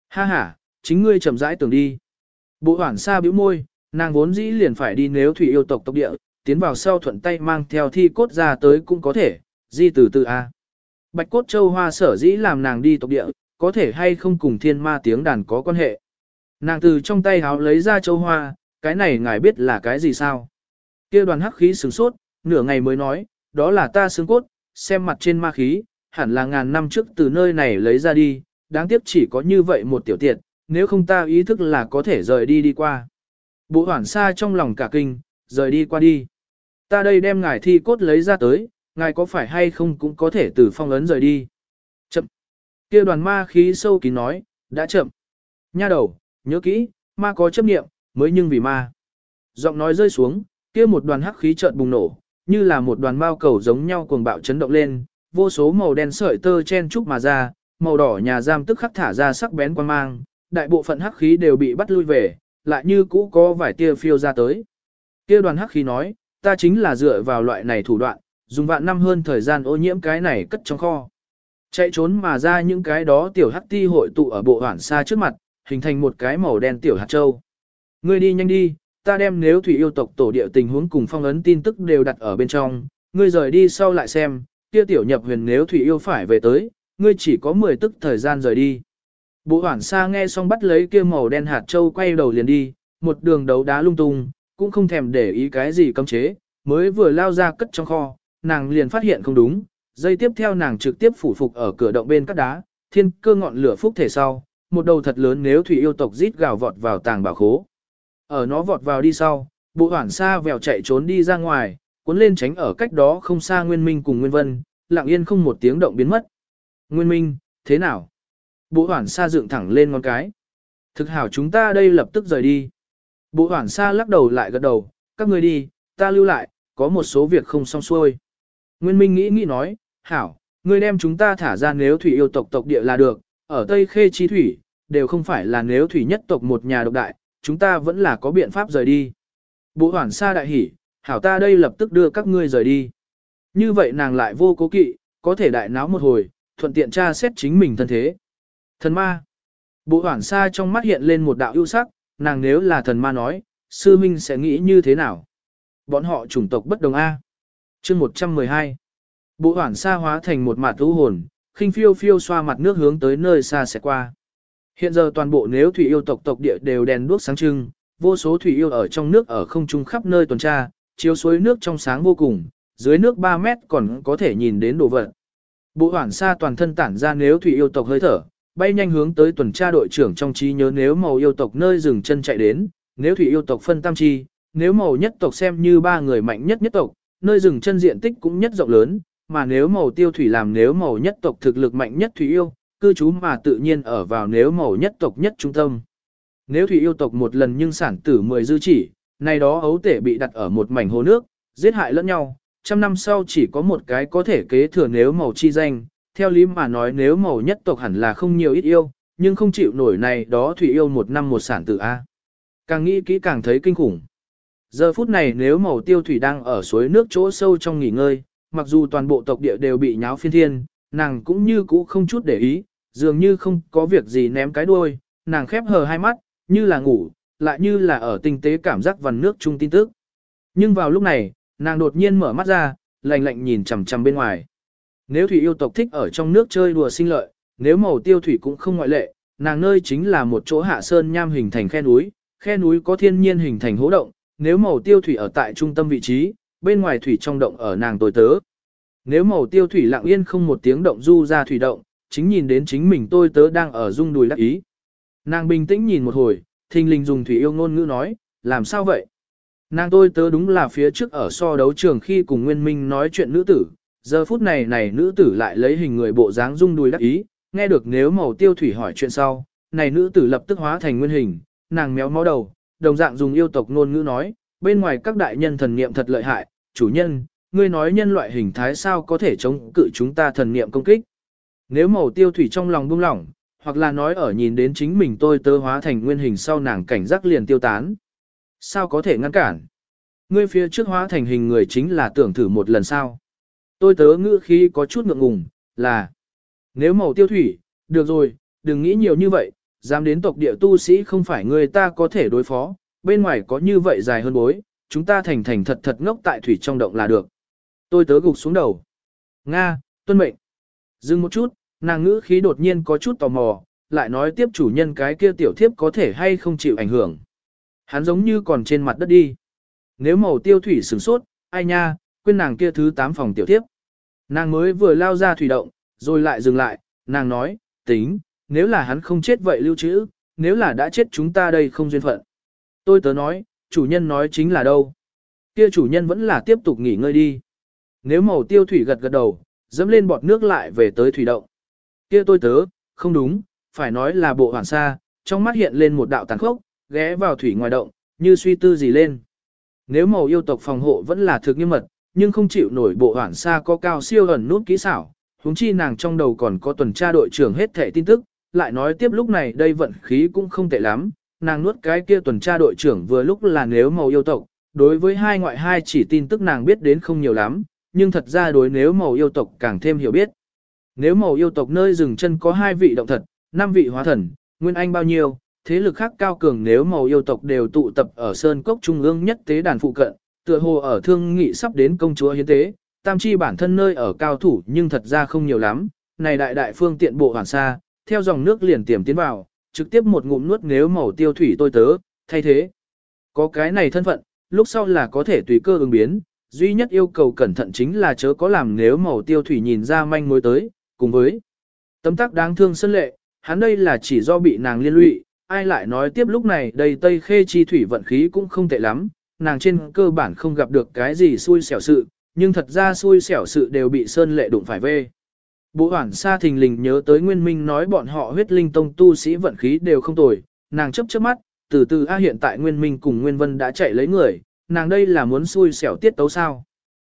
Ha ha, chính ngươi chậm rãi tưởng đi. Bộ hoảng xa bĩu môi, nàng vốn dĩ liền phải đi nếu thủy yêu tộc tộc địa, tiến vào sau thuận tay mang theo thi cốt ra tới cũng có thể, di từ từ A. Bạch cốt châu hoa sở dĩ làm nàng đi tộc địa, có thể hay không cùng thiên ma tiếng đàn có quan hệ. Nàng từ trong tay háo lấy ra châu hoa, cái này ngài biết là cái gì sao? kia đoàn hắc khí sửng sốt, nửa ngày mới nói, đó là ta xương cốt, xem mặt trên ma khí, hẳn là ngàn năm trước từ nơi này lấy ra đi, đáng tiếc chỉ có như vậy một tiểu tiệt, nếu không ta ý thức là có thể rời đi đi qua. Bộ hoảng xa trong lòng cả kinh, rời đi qua đi. Ta đây đem ngài thi cốt lấy ra tới, ngài có phải hay không cũng có thể từ phong ấn rời đi. Chậm. kia đoàn ma khí sâu kín nói, đã chậm. Nha đầu, nhớ kỹ, ma có chấp niệm, mới nhưng vì ma. Giọng nói rơi xuống, kia một đoàn hắc khí chợt bùng nổ, như là một đoàn mao cầu giống nhau cuồng bạo chấn động lên, vô số màu đen sợi tơ chen trúc mà ra, màu đỏ nhà giam tức khắc thả ra sắc bén quan mang, đại bộ phận hắc khí đều bị bắt lui về, lại như cũ có vài tia phiêu ra tới. Kia đoàn hắc khí nói, ta chính là dựa vào loại này thủ đoạn, dùng vạn năm hơn thời gian ô nhiễm cái này cất trong kho. Chạy trốn mà ra những cái đó tiểu hắc ti hội tụ ở bộ hoảng xa trước mặt, hình thành một cái màu đen tiểu hạt châu. Ngươi đi nhanh đi, ta đem nếu thủy yêu tộc tổ địa tình huống cùng phong ấn tin tức đều đặt ở bên trong, ngươi rời đi sau lại xem, kia tiểu nhập huyền nếu thủy yêu phải về tới, ngươi chỉ có 10 tức thời gian rời đi. Bộ hoảng xa nghe xong bắt lấy kia màu đen hạt châu quay đầu liền đi, một đường đấu đá lung tung, cũng không thèm để ý cái gì cấm chế, mới vừa lao ra cất trong kho, nàng liền phát hiện không đúng, dây tiếp theo nàng trực tiếp phủ phục ở cửa động bên cắt đá, thiên cơ ngọn lửa phúc thể sau, một đầu thật lớn nếu thủy yêu tộc rít gào vọt vào tàng bảo khố. Ở nó vọt vào đi sau, bộ hoảng xa vèo chạy trốn đi ra ngoài, cuốn lên tránh ở cách đó không xa Nguyên Minh cùng Nguyên Vân, lặng yên không một tiếng động biến mất. Nguyên Minh, thế nào? Bộ hoảng xa dựng thẳng lên ngón cái. Thực hảo chúng ta đây lập tức rời đi. Bộ hoảng xa lắc đầu lại gật đầu, các người đi, ta lưu lại, có một số việc không xong xuôi. Nguyên Minh nghĩ nghĩ nói, hảo, ngươi đem chúng ta thả ra nếu thủy yêu tộc tộc địa là được, ở Tây Khê Chi Thủy, đều không phải là nếu thủy nhất tộc một nhà độc đại, chúng ta vẫn là có biện pháp rời đi. Bộ hoảng xa đại hỉ, hảo ta đây lập tức đưa các ngươi rời đi. Như vậy nàng lại vô cố kỵ, có thể đại náo một hồi, thuận tiện tra xét chính mình thân thế. Thần ma. Bộ hoảng xa trong mắt hiện lên một đạo ưu sắc, nàng nếu là thần ma nói, sư minh sẽ nghĩ như thế nào? Bọn họ chủng tộc bất đồng A. chương 112. Bộ hoảng xa hóa thành một mặt thú hồn, khinh phiêu phiêu xoa mặt nước hướng tới nơi xa sẽ qua. Hiện giờ toàn bộ nếu thủy yêu tộc tộc địa đều đèn đuốc sáng trưng, vô số thủy yêu ở trong nước ở không trung khắp nơi tuần tra, chiếu suối nước trong sáng vô cùng, dưới nước 3 mét còn có thể nhìn đến đồ vật. Bộ hoảng xa toàn thân tản ra nếu thủy yêu tộc hơi thở, bay nhanh hướng tới tuần tra đội trưởng trong trí nhớ nếu màu yêu tộc nơi dừng chân chạy đến, nếu thủy yêu tộc phân tam chi, nếu màu nhất tộc xem như ba người mạnh nhất nhất tộc, nơi dừng chân diện tích cũng nhất rộng lớn, mà nếu màu tiêu thủy làm nếu màu nhất tộc thực lực mạnh nhất thủy yêu, cư trú mà tự nhiên ở vào nếu màu nhất tộc nhất trung tâm. Nếu thủy yêu tộc một lần nhưng sản tử 10 dư chỉ, này đó ấu tể bị đặt ở một mảnh hồ nước, giết hại lẫn nhau, trăm năm sau chỉ có một cái có thể kế thừa nếu màu chi danh, theo lý mà nói nếu màu nhất tộc hẳn là không nhiều ít yêu, nhưng không chịu nổi này đó thủy yêu một năm một sản tử A. Càng nghĩ kỹ càng thấy kinh khủng. Giờ phút này nếu màu tiêu thủy đang ở suối nước chỗ sâu trong nghỉ ngơi, mặc dù toàn bộ tộc địa đều bị nháo phiên thiên, nàng cũng như cũ không chút để ý, dường như không có việc gì ném cái đuôi, nàng khép hờ hai mắt, như là ngủ, lại như là ở tinh tế cảm giác vằn nước chung tin tức. Nhưng vào lúc này, nàng đột nhiên mở mắt ra, lạnh lạnh nhìn chằm chằm bên ngoài. Nếu thủy yêu tộc thích ở trong nước chơi đùa sinh lợi, nếu màu tiêu thủy cũng không ngoại lệ, nàng nơi chính là một chỗ hạ sơn nham hình thành khe núi, khe núi có thiên nhiên hình thành hố động, nếu màu tiêu thủy ở tại trung tâm vị trí, bên ngoài thủy trong động ở nàng tối tớ. Nếu màu tiêu thủy lặng yên không một tiếng động du ra thủy động, chính nhìn đến chính mình tôi tớ đang ở rung đùi đắc ý. Nàng bình tĩnh nhìn một hồi, thình lình dùng thủy yêu ngôn ngữ nói, làm sao vậy? Nàng tôi tớ đúng là phía trước ở so đấu trường khi cùng Nguyên Minh nói chuyện nữ tử, giờ phút này này nữ tử lại lấy hình người bộ dáng rung đùi đắc ý, nghe được nếu màu tiêu thủy hỏi chuyện sau, này nữ tử lập tức hóa thành nguyên hình, nàng méo mó đầu, đồng dạng dùng yêu tộc ngôn ngữ nói, bên ngoài các đại nhân thần niệm thật lợi hại, chủ nhân, ngươi nói nhân loại hình thái sao có thể chống cự chúng ta thần niệm công kích. Nếu màu tiêu thủy trong lòng buông lỏng, hoặc là nói ở nhìn đến chính mình tôi tơ hóa thành nguyên hình sau nàng cảnh giác liền tiêu tán. Sao có thể ngăn cản? Ngươi phía trước hóa thành hình người chính là tưởng thử một lần sao? Tôi tớ ngữ khí có chút ngượng ngùng, là Nếu màu tiêu thủy, được rồi, đừng nghĩ nhiều như vậy, dám đến tộc địa tu sĩ không phải người ta có thể đối phó, bên ngoài có như vậy dài hơn bối, chúng ta thành thành thật thật ngốc tại thủy trong động là được. Tôi tớ gục xuống đầu. Nga, tuân mệnh. Dừng một chút, nàng ngữ khí đột nhiên có chút tò mò, lại nói tiếp chủ nhân cái kia tiểu thiếp có thể hay không chịu ảnh hưởng. Hắn giống như còn trên mặt đất đi. Nếu màu tiêu thủy sửng sốt, ai nha, quên nàng kia thứ 8 phòng tiểu tiếp, Nàng mới vừa lao ra thủy động, rồi lại dừng lại, nàng nói, tính, nếu là hắn không chết vậy lưu trữ, nếu là đã chết chúng ta đây không duyên phận. Tôi tớ nói, chủ nhân nói chính là đâu. Kia chủ nhân vẫn là tiếp tục nghỉ ngơi đi. Nếu màu tiêu thủy gật gật đầu, dẫm lên bọt nước lại về tới thủy động. Kia tôi tớ, không đúng, phải nói là bộ hoàn sa, trong mắt hiện lên một đạo tàn khốc, ghé vào thủy ngoài động, như suy tư gì lên. Nếu màu yêu tộc phòng hộ vẫn là thực nghiêm mật, nhưng không chịu nổi bộ hoàn sa có cao siêu ẩn nút kỹ xảo, huống chi nàng trong đầu còn có tuần tra đội trưởng hết thẻ tin tức, lại nói tiếp lúc này đây vận khí cũng không tệ lắm, nàng nuốt cái kia tuần tra đội trưởng vừa lúc là nếu màu yêu tộc, đối với hai ngoại hai chỉ tin tức nàng biết đến không nhiều lắm, nhưng thật ra đối nếu màu yêu tộc càng thêm hiểu biết. Nếu màu yêu tộc nơi dừng chân có hai vị động thật, năm vị hóa thần, nguyên anh bao nhiêu, thế lực khác cao cường nếu màu yêu tộc đều tụ tập ở sơn cốc trung ương nhất tế đàn phụ cận, tựa hồ ở thương nghị sắp đến công chúa hiến tế, tam chi bản thân nơi ở cao thủ nhưng thật ra không nhiều lắm, này đại đại phương tiện bộ hoàn xa, theo dòng nước liền tiềm tiến vào, trực tiếp một ngụm nuốt nếu màu tiêu thủy tôi tớ, thay thế. Có cái này thân phận, lúc sau là có thể tùy cơ ứng biến, duy nhất yêu cầu cẩn thận chính là chớ có làm nếu màu tiêu thủy nhìn ra manh mối tới, cùng với tấm tắc đáng thương sân lệ, hắn đây là chỉ do bị nàng liên lụy, ai lại nói tiếp lúc này đây Tây Khê chi thủy vận khí cũng không tệ lắm, nàng trên cơ bản không gặp được cái gì xui xẻo sự, nhưng thật ra xui xẻo sự đều bị sơn lệ đụng phải về. Bộ hoảng xa thình lình nhớ tới Nguyên Minh nói bọn họ huyết linh tông tu sĩ vận khí đều không tồi, nàng chấp chớp mắt, từ từ A hiện tại Nguyên Minh cùng Nguyên Vân đã chạy lấy người, nàng đây là muốn xui xẻo tiết tấu sao.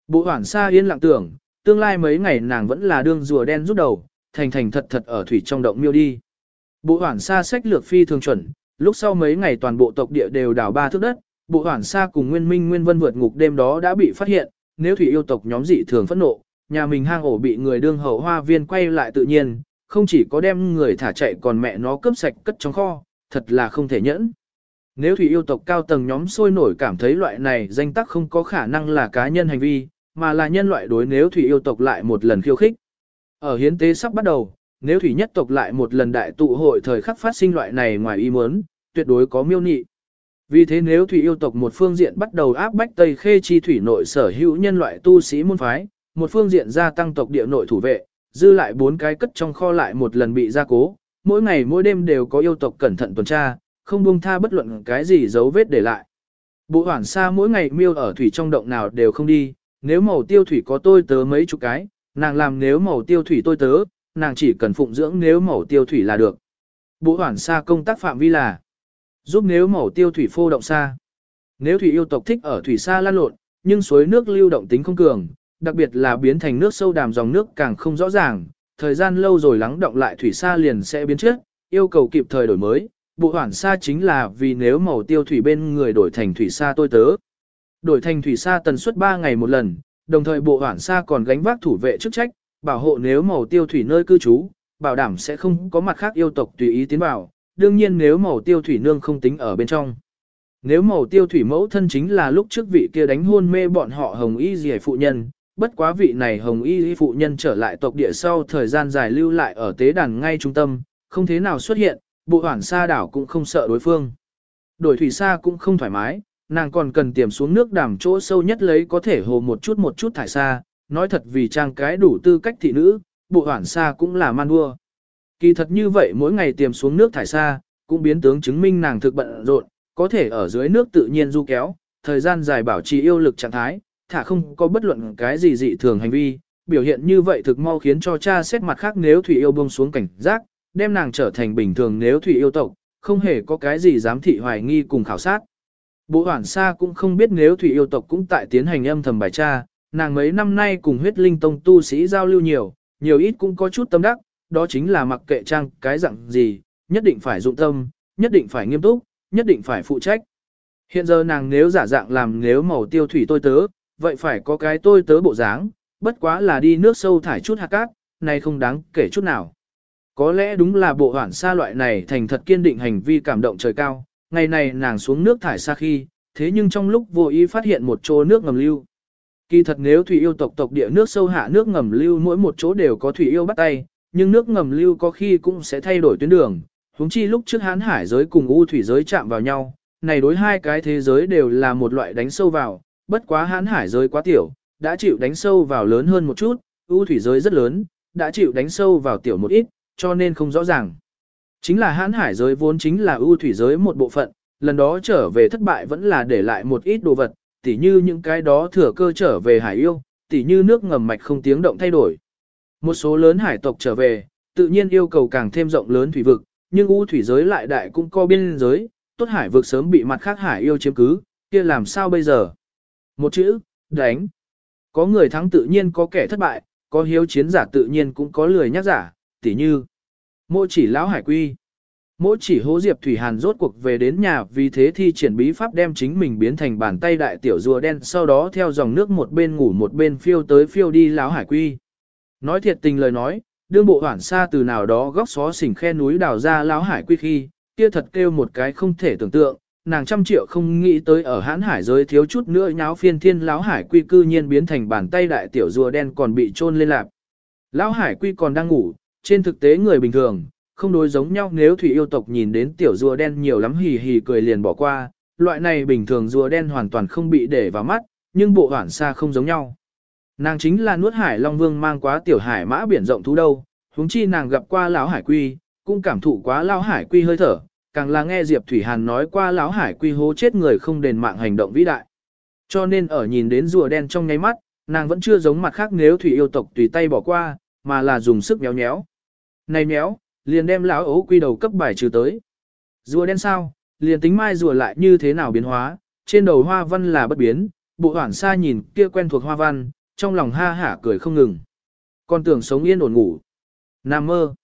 Bộ hoảng xa yên lặng tưởng, tương lai mấy ngày nàng vẫn là đương rùa đen rút đầu, thành thành thật thật ở thủy trong động miêu đi. Bộ hoảng xa sách lược phi thường chuẩn, lúc sau mấy ngày toàn bộ tộc địa đều đào ba thước đất, bộ hoảng xa cùng Nguyên Minh Nguyên Vân vượt ngục đêm đó đã bị phát hiện, nếu thủy yêu tộc nhóm dị thường phẫn nộ, nhà mình hang ổ bị người đương hậu hoa viên quay lại tự nhiên, không chỉ có đem người thả chạy còn mẹ nó cướp sạch cất trong kho, thật là không thể nhẫn. Nếu thủy yêu tộc cao tầng nhóm sôi nổi cảm thấy loại này danh tắc không có khả năng là cá nhân hành vi, mà là nhân loại đối nếu thủy yêu tộc lại một lần khiêu khích. Ở hiến tế sắp bắt đầu, nếu thủy nhất tộc lại một lần đại tụ hội thời khắc phát sinh loại này ngoài ý muốn, tuyệt đối có miêu nị. Vì thế nếu thủy yêu tộc một phương diện bắt đầu áp bách Tây Khê chi thủy nội sở hữu nhân loại tu sĩ môn phái, một phương diện gia tăng tộc địa nội thủ vệ, dư lại bốn cái cất trong kho lại một lần bị gia cố, mỗi ngày mỗi đêm đều có yêu tộc cẩn thận tuần tra, không buông tha bất luận cái gì dấu vết để lại. Bộ hoảng xa mỗi ngày miêu ở thủy trong động nào đều không đi, nếu màu tiêu thủy có tôi tớ mấy chục cái, nàng làm nếu màu tiêu thủy tôi tớ, nàng chỉ cần phụng dưỡng nếu màu tiêu thủy là được. Bộ hoảng xa công tác phạm vi là giúp nếu màu tiêu thủy phô động xa. Nếu thủy yêu tộc thích ở thủy xa lan lộn, nhưng suối nước lưu động tính không cường, đặc biệt là biến thành nước sâu đàm dòng nước càng không rõ ràng, thời gian lâu rồi lắng động lại thủy xa liền sẽ biến chất, yêu cầu kịp thời đổi mới. Bộ hoảng xa chính là vì nếu màu tiêu thủy bên người đổi thành thủy xa tôi tớ. Đổi thành thủy xa tần suất 3 ngày một lần, đồng thời bộ hoảng xa còn gánh vác thủ vệ chức trách, bảo hộ nếu màu tiêu thủy nơi cư trú, bảo đảm sẽ không có mặt khác yêu tộc tùy ý tiến vào, đương nhiên nếu màu tiêu thủy nương không tính ở bên trong. Nếu màu tiêu thủy mẫu thân chính là lúc trước vị kia đánh hôn mê bọn họ hồng y gì phụ nhân, bất quá vị này hồng y phụ nhân trở lại tộc địa sau thời gian dài lưu lại ở tế đàn ngay trung tâm, không thế nào xuất hiện, bộ hoảng xa đảo cũng không sợ đối phương. Đổi thủy xa cũng không thoải mái, nàng còn cần tiềm xuống nước đàm chỗ sâu nhất lấy có thể hồ một chút một chút thải xa, nói thật vì trang cái đủ tư cách thị nữ, bộ hoảng xa cũng là man đua. Kỳ thật như vậy mỗi ngày tiềm xuống nước thải xa, cũng biến tướng chứng minh nàng thực bận rộn, có thể ở dưới nước tự nhiên du kéo, thời gian dài bảo trì yêu lực trạng thái, thả không có bất luận cái gì dị thường hành vi, biểu hiện như vậy thực mau khiến cho cha xét mặt khác nếu thủy yêu buông xuống cảnh giác, đem nàng trở thành bình thường nếu thủy yêu tộc, không hề có cái gì dám thị hoài nghi cùng khảo sát. Bộ hoảng xa cũng không biết nếu thủy yêu tộc cũng tại tiến hành âm thầm bài tra, nàng mấy năm nay cùng huyết linh tông tu sĩ giao lưu nhiều, nhiều ít cũng có chút tâm đắc, đó chính là mặc kệ trang cái dạng gì, nhất định phải dụng tâm, nhất định phải nghiêm túc, nhất định phải phụ trách. Hiện giờ nàng nếu giả dạng làm nếu màu tiêu thủy tôi tớ, vậy phải có cái tôi tớ bộ dáng, bất quá là đi nước sâu thải chút hạt cát, này không đáng kể chút nào. Có lẽ đúng là bộ hoảng xa loại này thành thật kiên định hành vi cảm động trời cao, ngày này nàng xuống nước thải xa khi, thế nhưng trong lúc vô ý phát hiện một chỗ nước ngầm lưu. Kỳ thật nếu thủy yêu tộc tộc địa nước sâu hạ nước ngầm lưu mỗi một chỗ đều có thủy yêu bắt tay, nhưng nước ngầm lưu có khi cũng sẽ thay đổi tuyến đường, huống chi lúc trước hán hải giới cùng u thủy giới chạm vào nhau, này đối hai cái thế giới đều là một loại đánh sâu vào, bất quá hán hải giới quá tiểu, đã chịu đánh sâu vào lớn hơn một chút, u thủy giới rất lớn, đã chịu đánh sâu vào tiểu một ít, cho nên không rõ ràng. Chính là hán hải giới vốn chính là U thủy giới một bộ phận, lần đó trở về thất bại vẫn là để lại một ít đồ vật, tỉ như những cái đó thừa cơ trở về hải yêu, tỉ như nước ngầm mạch không tiếng động thay đổi. Một số lớn hải tộc trở về, tự nhiên yêu cầu càng thêm rộng lớn thủy vực, nhưng u thủy giới lại đại cũng co biên giới, tốt hải vực sớm bị mặt khác hải yêu chiếm cứ, kia làm sao bây giờ? Một chữ, đánh. Có người thắng tự nhiên có kẻ thất bại, có hiếu chiến giả tự nhiên cũng có lười nhắc giả, tỉ như Mộ chỉ lão hải quy. Mộ chỉ hố Diệp Thủy Hàn rốt cuộc về đến nhà vì thế thi triển bí pháp đem chính mình biến thành bàn tay đại tiểu rùa đen sau đó theo dòng nước một bên ngủ một bên phiêu tới phiêu đi lão hải quy. Nói thiệt tình lời nói, đương bộ hoảng xa từ nào đó góc xó xỉnh khe núi đào ra lão hải quy khi, kia thật kêu một cái không thể tưởng tượng, nàng trăm triệu không nghĩ tới ở hãn hải giới thiếu chút nữa nháo phiên thiên lão hải quy cư nhiên biến thành bàn tay đại tiểu rùa đen còn bị trôn lên lạp. Lão hải quy còn đang ngủ, trên thực tế người bình thường, không đối giống nhau nếu thủy yêu tộc nhìn đến tiểu rùa đen nhiều lắm hì hì cười liền bỏ qua, loại này bình thường rùa đen hoàn toàn không bị để vào mắt, nhưng bộ hoảng xa không giống nhau. Nàng chính là nuốt hải long vương mang quá tiểu hải mã biển rộng thú đâu, huống chi nàng gặp qua lão hải quy, cũng cảm thụ quá lão hải quy hơi thở, càng là nghe Diệp Thủy Hàn nói qua lão hải quy hố chết người không đền mạng hành động vĩ đại. Cho nên ở nhìn đến rùa đen trong nháy mắt, nàng vẫn chưa giống mặt khác nếu thủy yêu tộc tùy tay bỏ qua, mà là dùng sức méo méo, Này méo, liền đem lão ấu quy đầu cấp bài trừ tới. Rùa đen sao, liền tính mai rùa lại như thế nào biến hóa, trên đầu hoa văn là bất biến, bộ hoảng xa nhìn kia quen thuộc hoa văn, trong lòng ha hả cười không ngừng. Còn tưởng sống yên ổn ngủ. Nam mơ.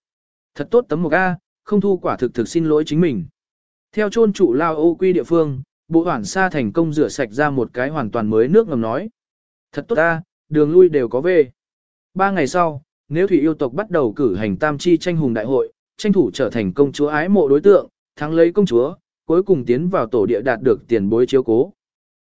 Thật tốt tấm một A, không thu quả thực thực xin lỗi chính mình. Theo chôn trụ lao ô quy địa phương, bộ hoảng xa thành công rửa sạch ra một cái hoàn toàn mới nước ngầm nói. Thật tốt A, đường lui đều có về. Ba ngày sau, nếu thủy yêu tộc bắt đầu cử hành tam chi tranh hùng đại hội, tranh thủ trở thành công chúa ái mộ đối tượng, thắng lấy công chúa, cuối cùng tiến vào tổ địa đạt được tiền bối chiếu cố.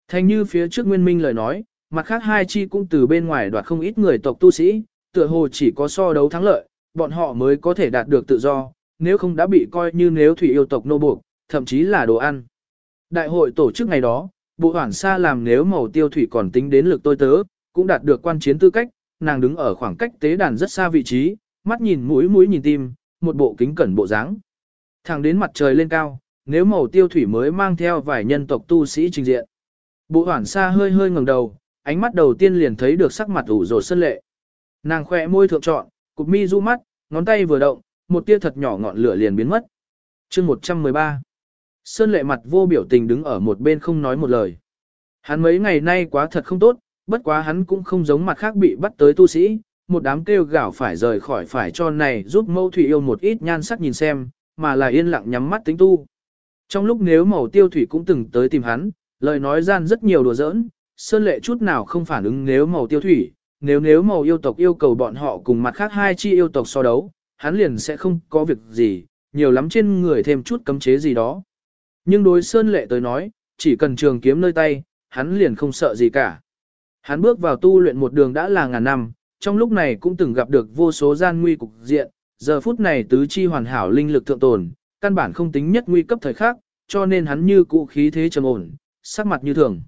Thành như phía trước nguyên minh lời nói, mặt khác hai chi cũng từ bên ngoài đoạt không ít người tộc tu sĩ, tựa hồ chỉ có so đấu thắng lợi, bọn họ mới có thể đạt được tự do, nếu không đã bị coi như nếu thủy yêu tộc nô buộc, thậm chí là đồ ăn. Đại hội tổ chức ngày đó, bộ hoảng xa làm nếu màu tiêu thủy còn tính đến lực tôi tớ, cũng đạt được quan chiến tư cách, nàng đứng ở khoảng cách tế đàn rất xa vị trí, mắt nhìn mũi mũi nhìn tim, một bộ kính cẩn bộ dáng. Thẳng đến mặt trời lên cao, nếu màu tiêu thủy mới mang theo vài nhân tộc tu sĩ trình diện. Bộ hoảng xa hơi hơi ngẩng đầu, ánh mắt đầu tiên liền thấy được sắc mặt ủ rột sơn lệ. Nàng khỏe môi thượng trọn, cục mi du mắt, ngón tay vừa động, một tia thật nhỏ ngọn lửa liền biến mất. chương 113 Sơn lệ mặt vô biểu tình đứng ở một bên không nói một lời. Hắn mấy ngày nay quá thật không tốt, bất quá hắn cũng không giống mặt khác bị bắt tới tu sĩ, một đám kêu gạo phải rời khỏi phải cho này giúp mâu thủy yêu một ít nhan sắc nhìn xem, mà là yên lặng nhắm mắt tính tu. Trong lúc nếu màu tiêu thủy cũng từng tới tìm hắn, lời nói gian rất nhiều đùa giỡn, sơn lệ chút nào không phản ứng nếu màu tiêu thủy, nếu nếu màu yêu tộc yêu cầu bọn họ cùng mặt khác hai chi yêu tộc so đấu, hắn liền sẽ không có việc gì, nhiều lắm trên người thêm chút cấm chế gì đó. Nhưng đối sơn lệ tới nói, chỉ cần trường kiếm nơi tay, hắn liền không sợ gì cả. Hắn bước vào tu luyện một đường đã là ngàn năm, trong lúc này cũng từng gặp được vô số gian nguy cục diện, giờ phút này tứ chi hoàn hảo linh lực thượng tồn, căn bản không tính nhất nguy cấp thời khác, cho nên hắn như cũ khí thế trầm ổn, sắc mặt như thường.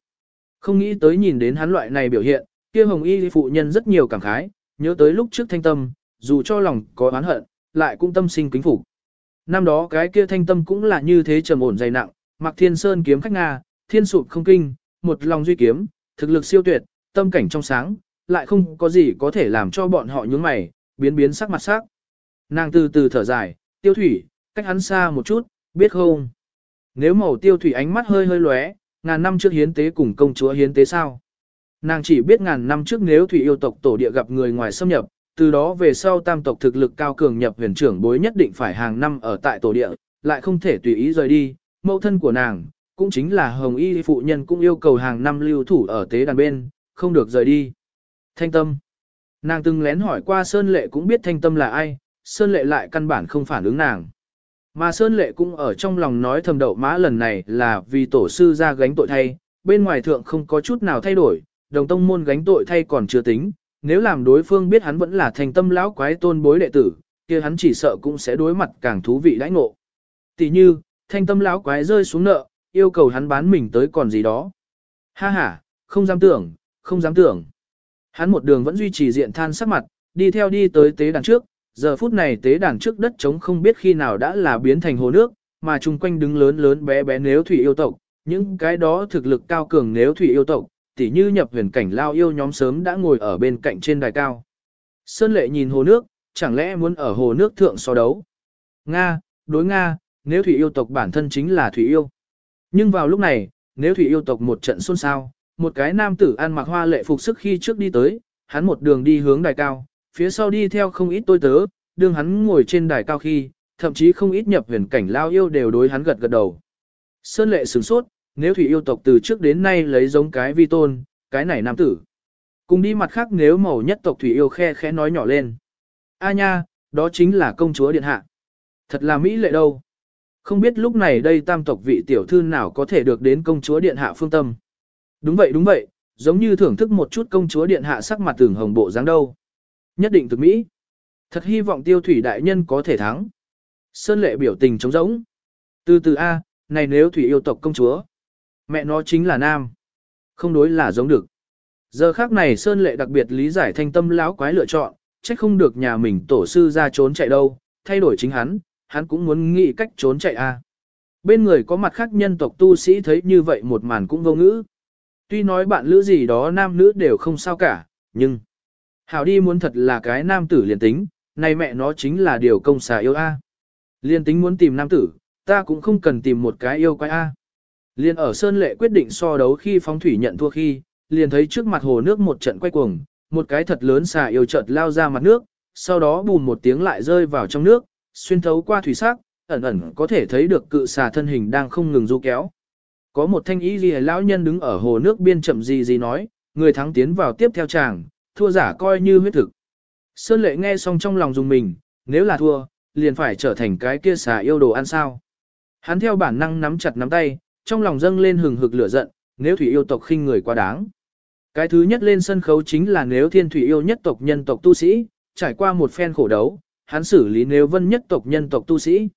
Không nghĩ tới nhìn đến hắn loại này biểu hiện, kia hồng y phụ nhân rất nhiều cảm khái, nhớ tới lúc trước thanh tâm, dù cho lòng có oán hận, lại cũng tâm sinh kính phục. Năm đó cái kia thanh tâm cũng là như thế trầm ổn dày nặng, mặc thiên sơn kiếm khách Nga, thiên sụp không kinh, một lòng duy kiếm, thực lực siêu tuyệt, tâm cảnh trong sáng, lại không có gì có thể làm cho bọn họ nhướng mày, biến biến sắc mặt sắc. Nàng từ từ thở dài, tiêu thủy, cách hắn xa một chút, biết không? Nếu màu tiêu thủy ánh mắt hơi hơi lóe, ngàn năm trước hiến tế cùng công chúa hiến tế sao? Nàng chỉ biết ngàn năm trước nếu thủy yêu tộc tổ địa gặp người ngoài xâm nhập, từ đó về sau tam tộc thực lực cao cường nhập huyền trưởng bối nhất định phải hàng năm ở tại tổ địa, lại không thể tùy ý rời đi. Mẫu thân của nàng, cũng chính là hồng y phụ nhân cũng yêu cầu hàng năm lưu thủ ở tế đàn bên, không được rời đi. Thanh tâm. Nàng từng lén hỏi qua Sơn Lệ cũng biết thanh tâm là ai, Sơn Lệ lại căn bản không phản ứng nàng. Mà Sơn Lệ cũng ở trong lòng nói thầm đậu mã lần này là vì tổ sư ra gánh tội thay, bên ngoài thượng không có chút nào thay đổi, đồng tông môn gánh tội thay còn chưa tính, nếu làm đối phương biết hắn vẫn là thành tâm lão quái tôn bối đệ tử, kia hắn chỉ sợ cũng sẽ đối mặt càng thú vị đãi ngộ. Tỷ như, thanh tâm lão quái rơi xuống nợ, yêu cầu hắn bán mình tới còn gì đó. Ha ha, không dám tưởng, không dám tưởng. Hắn một đường vẫn duy trì diện than sắc mặt, đi theo đi tới tế đàn trước, giờ phút này tế đàn trước đất trống không biết khi nào đã là biến thành hồ nước, mà chung quanh đứng lớn lớn bé bé nếu thủy yêu tộc, những cái đó thực lực cao cường nếu thủy yêu tộc, tỉ như nhập huyền cảnh lao yêu nhóm sớm đã ngồi ở bên cạnh trên đài cao. Sơn lệ nhìn hồ nước, chẳng lẽ muốn ở hồ nước thượng so đấu? Nga, đối Nga, nếu thủy yêu tộc bản thân chính là thủy yêu. Nhưng vào lúc này, nếu thủy yêu tộc một trận xôn xao, một cái nam tử ăn mặc hoa lệ phục sức khi trước đi tới, hắn một đường đi hướng đài cao, phía sau đi theo không ít tôi tớ, đương hắn ngồi trên đài cao khi, thậm chí không ít nhập huyền cảnh lao yêu đều đối hắn gật gật đầu. Sơn lệ sửng sốt, nếu thủy yêu tộc từ trước đến nay lấy giống cái vi tôn, cái này nam tử. Cùng đi mặt khác nếu màu nhất tộc thủy yêu khe khẽ nói nhỏ lên. A nha, đó chính là công chúa điện hạ. Thật là mỹ lệ đâu. Không biết lúc này đây tam tộc vị tiểu thư nào có thể được đến công chúa điện hạ phương tâm. Đúng vậy đúng vậy, giống như thưởng thức một chút công chúa điện hạ sắc mặt tưởng hồng bộ dáng đâu. Nhất định thực mỹ. Thật hy vọng tiêu thủy đại nhân có thể thắng. Sơn lệ biểu tình trống rỗng. Từ từ A, này nếu thủy yêu tộc công chúa. Mẹ nó chính là nam. Không đối là giống được. Giờ khác này Sơn lệ đặc biệt lý giải thanh tâm lão quái lựa chọn, trách không được nhà mình tổ sư ra trốn chạy đâu, thay đổi chính hắn, hắn cũng muốn nghĩ cách trốn chạy A. Bên người có mặt khác nhân tộc tu sĩ thấy như vậy một màn cũng vô ngữ. Tuy nói bạn lữ gì đó nam nữ đều không sao cả, nhưng... Hảo đi muốn thật là cái nam tử liền tính, này mẹ nó chính là điều công xà yêu A. Liên tính muốn tìm nam tử, ta cũng không cần tìm một cái yêu quái A. Liên ở Sơn Lệ quyết định so đấu khi phóng thủy nhận thua khi, liền thấy trước mặt hồ nước một trận quay cuồng, một cái thật lớn xà yêu chợt lao ra mặt nước, sau đó bùm một tiếng lại rơi vào trong nước, xuyên thấu qua thủy sắc, ẩn ẩn có thể thấy được cự xà thân hình đang không ngừng du kéo. Có một thanh ý gì lão nhân đứng ở hồ nước biên chậm gì gì nói, người thắng tiến vào tiếp theo chàng, thua giả coi như huyết thực. Sơn lệ nghe xong trong lòng dùng mình, nếu là thua, liền phải trở thành cái kia xà yêu đồ ăn sao. Hắn theo bản năng nắm chặt nắm tay, trong lòng dâng lên hừng hực lửa giận, nếu thủy yêu tộc khinh người quá đáng. Cái thứ nhất lên sân khấu chính là nếu thiên thủy yêu nhất tộc nhân tộc tu sĩ, trải qua một phen khổ đấu, hắn xử lý nếu vân nhất tộc nhân tộc tu sĩ.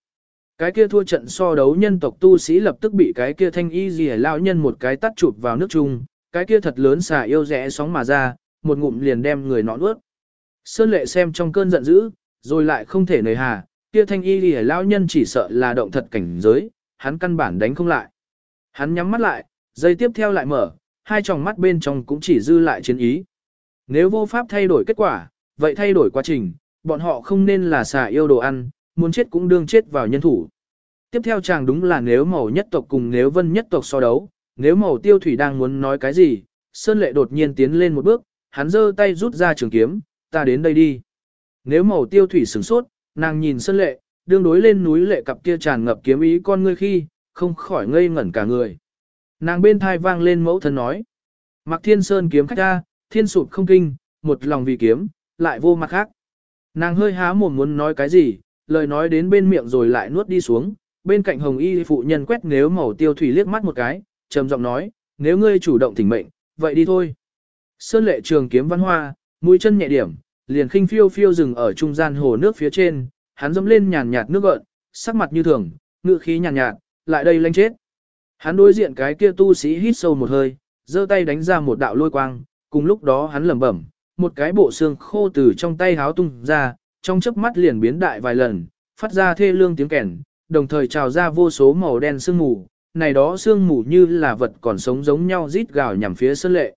Cái kia thua trận so đấu nhân tộc tu sĩ lập tức bị cái kia thanh y dì lão nhân một cái tắt chụp vào nước chung, cái kia thật lớn xà yêu rẽ sóng mà ra, một ngụm liền đem người nọ nuốt. Sơn lệ xem trong cơn giận dữ, rồi lại không thể nời hà, kia thanh y lìa lão nhân chỉ sợ là động thật cảnh giới, hắn căn bản đánh không lại. Hắn nhắm mắt lại, dây tiếp theo lại mở, hai tròng mắt bên trong cũng chỉ dư lại chiến ý. Nếu vô pháp thay đổi kết quả, vậy thay đổi quá trình, bọn họ không nên là xà yêu đồ ăn, muốn chết cũng đương chết vào nhân thủ. Tiếp theo chàng đúng là nếu màu nhất tộc cùng nếu vân nhất tộc so đấu, nếu màu tiêu thủy đang muốn nói cái gì, Sơn Lệ đột nhiên tiến lên một bước, hắn giơ tay rút ra trường kiếm, ta đến đây đi. Nếu màu tiêu thủy sửng sốt, nàng nhìn sân Lệ, đương đối lên núi lệ cặp kia tràn ngập kiếm ý con ngươi khi, không khỏi ngây ngẩn cả người. Nàng bên thai vang lên mẫu thân nói. Mặc thiên sơn kiếm khách ta, thiên sụt không kinh, một lòng vì kiếm, lại vô mặt khác. Nàng hơi há mồm muốn nói cái gì, lời nói đến bên miệng rồi lại nuốt đi xuống, bên cạnh hồng y phụ nhân quét nếu màu tiêu thủy liếc mắt một cái, trầm giọng nói, nếu ngươi chủ động thỉnh mệnh, vậy đi thôi. Sơn lệ trường kiếm văn hoa, mũi chân nhẹ điểm, liền khinh phiêu phiêu dừng ở trung gian hồ nước phía trên, hắn dẫm lên nhàn nhạt nước gợn, sắc mặt như thường, ngựa khí nhàn nhạt, lại đây lanh chết. Hắn đối diện cái kia tu sĩ hít sâu một hơi, giơ tay đánh ra một đạo lôi quang, cùng lúc đó hắn lẩm bẩm, một cái bộ xương khô từ trong tay háo tung ra, trong chớp mắt liền biến đại vài lần, phát ra thê lương tiếng kèn, đồng thời trào ra vô số màu đen sương mù, này đó sương mù như là vật còn sống giống nhau rít gào nhằm phía Sơn Lệ.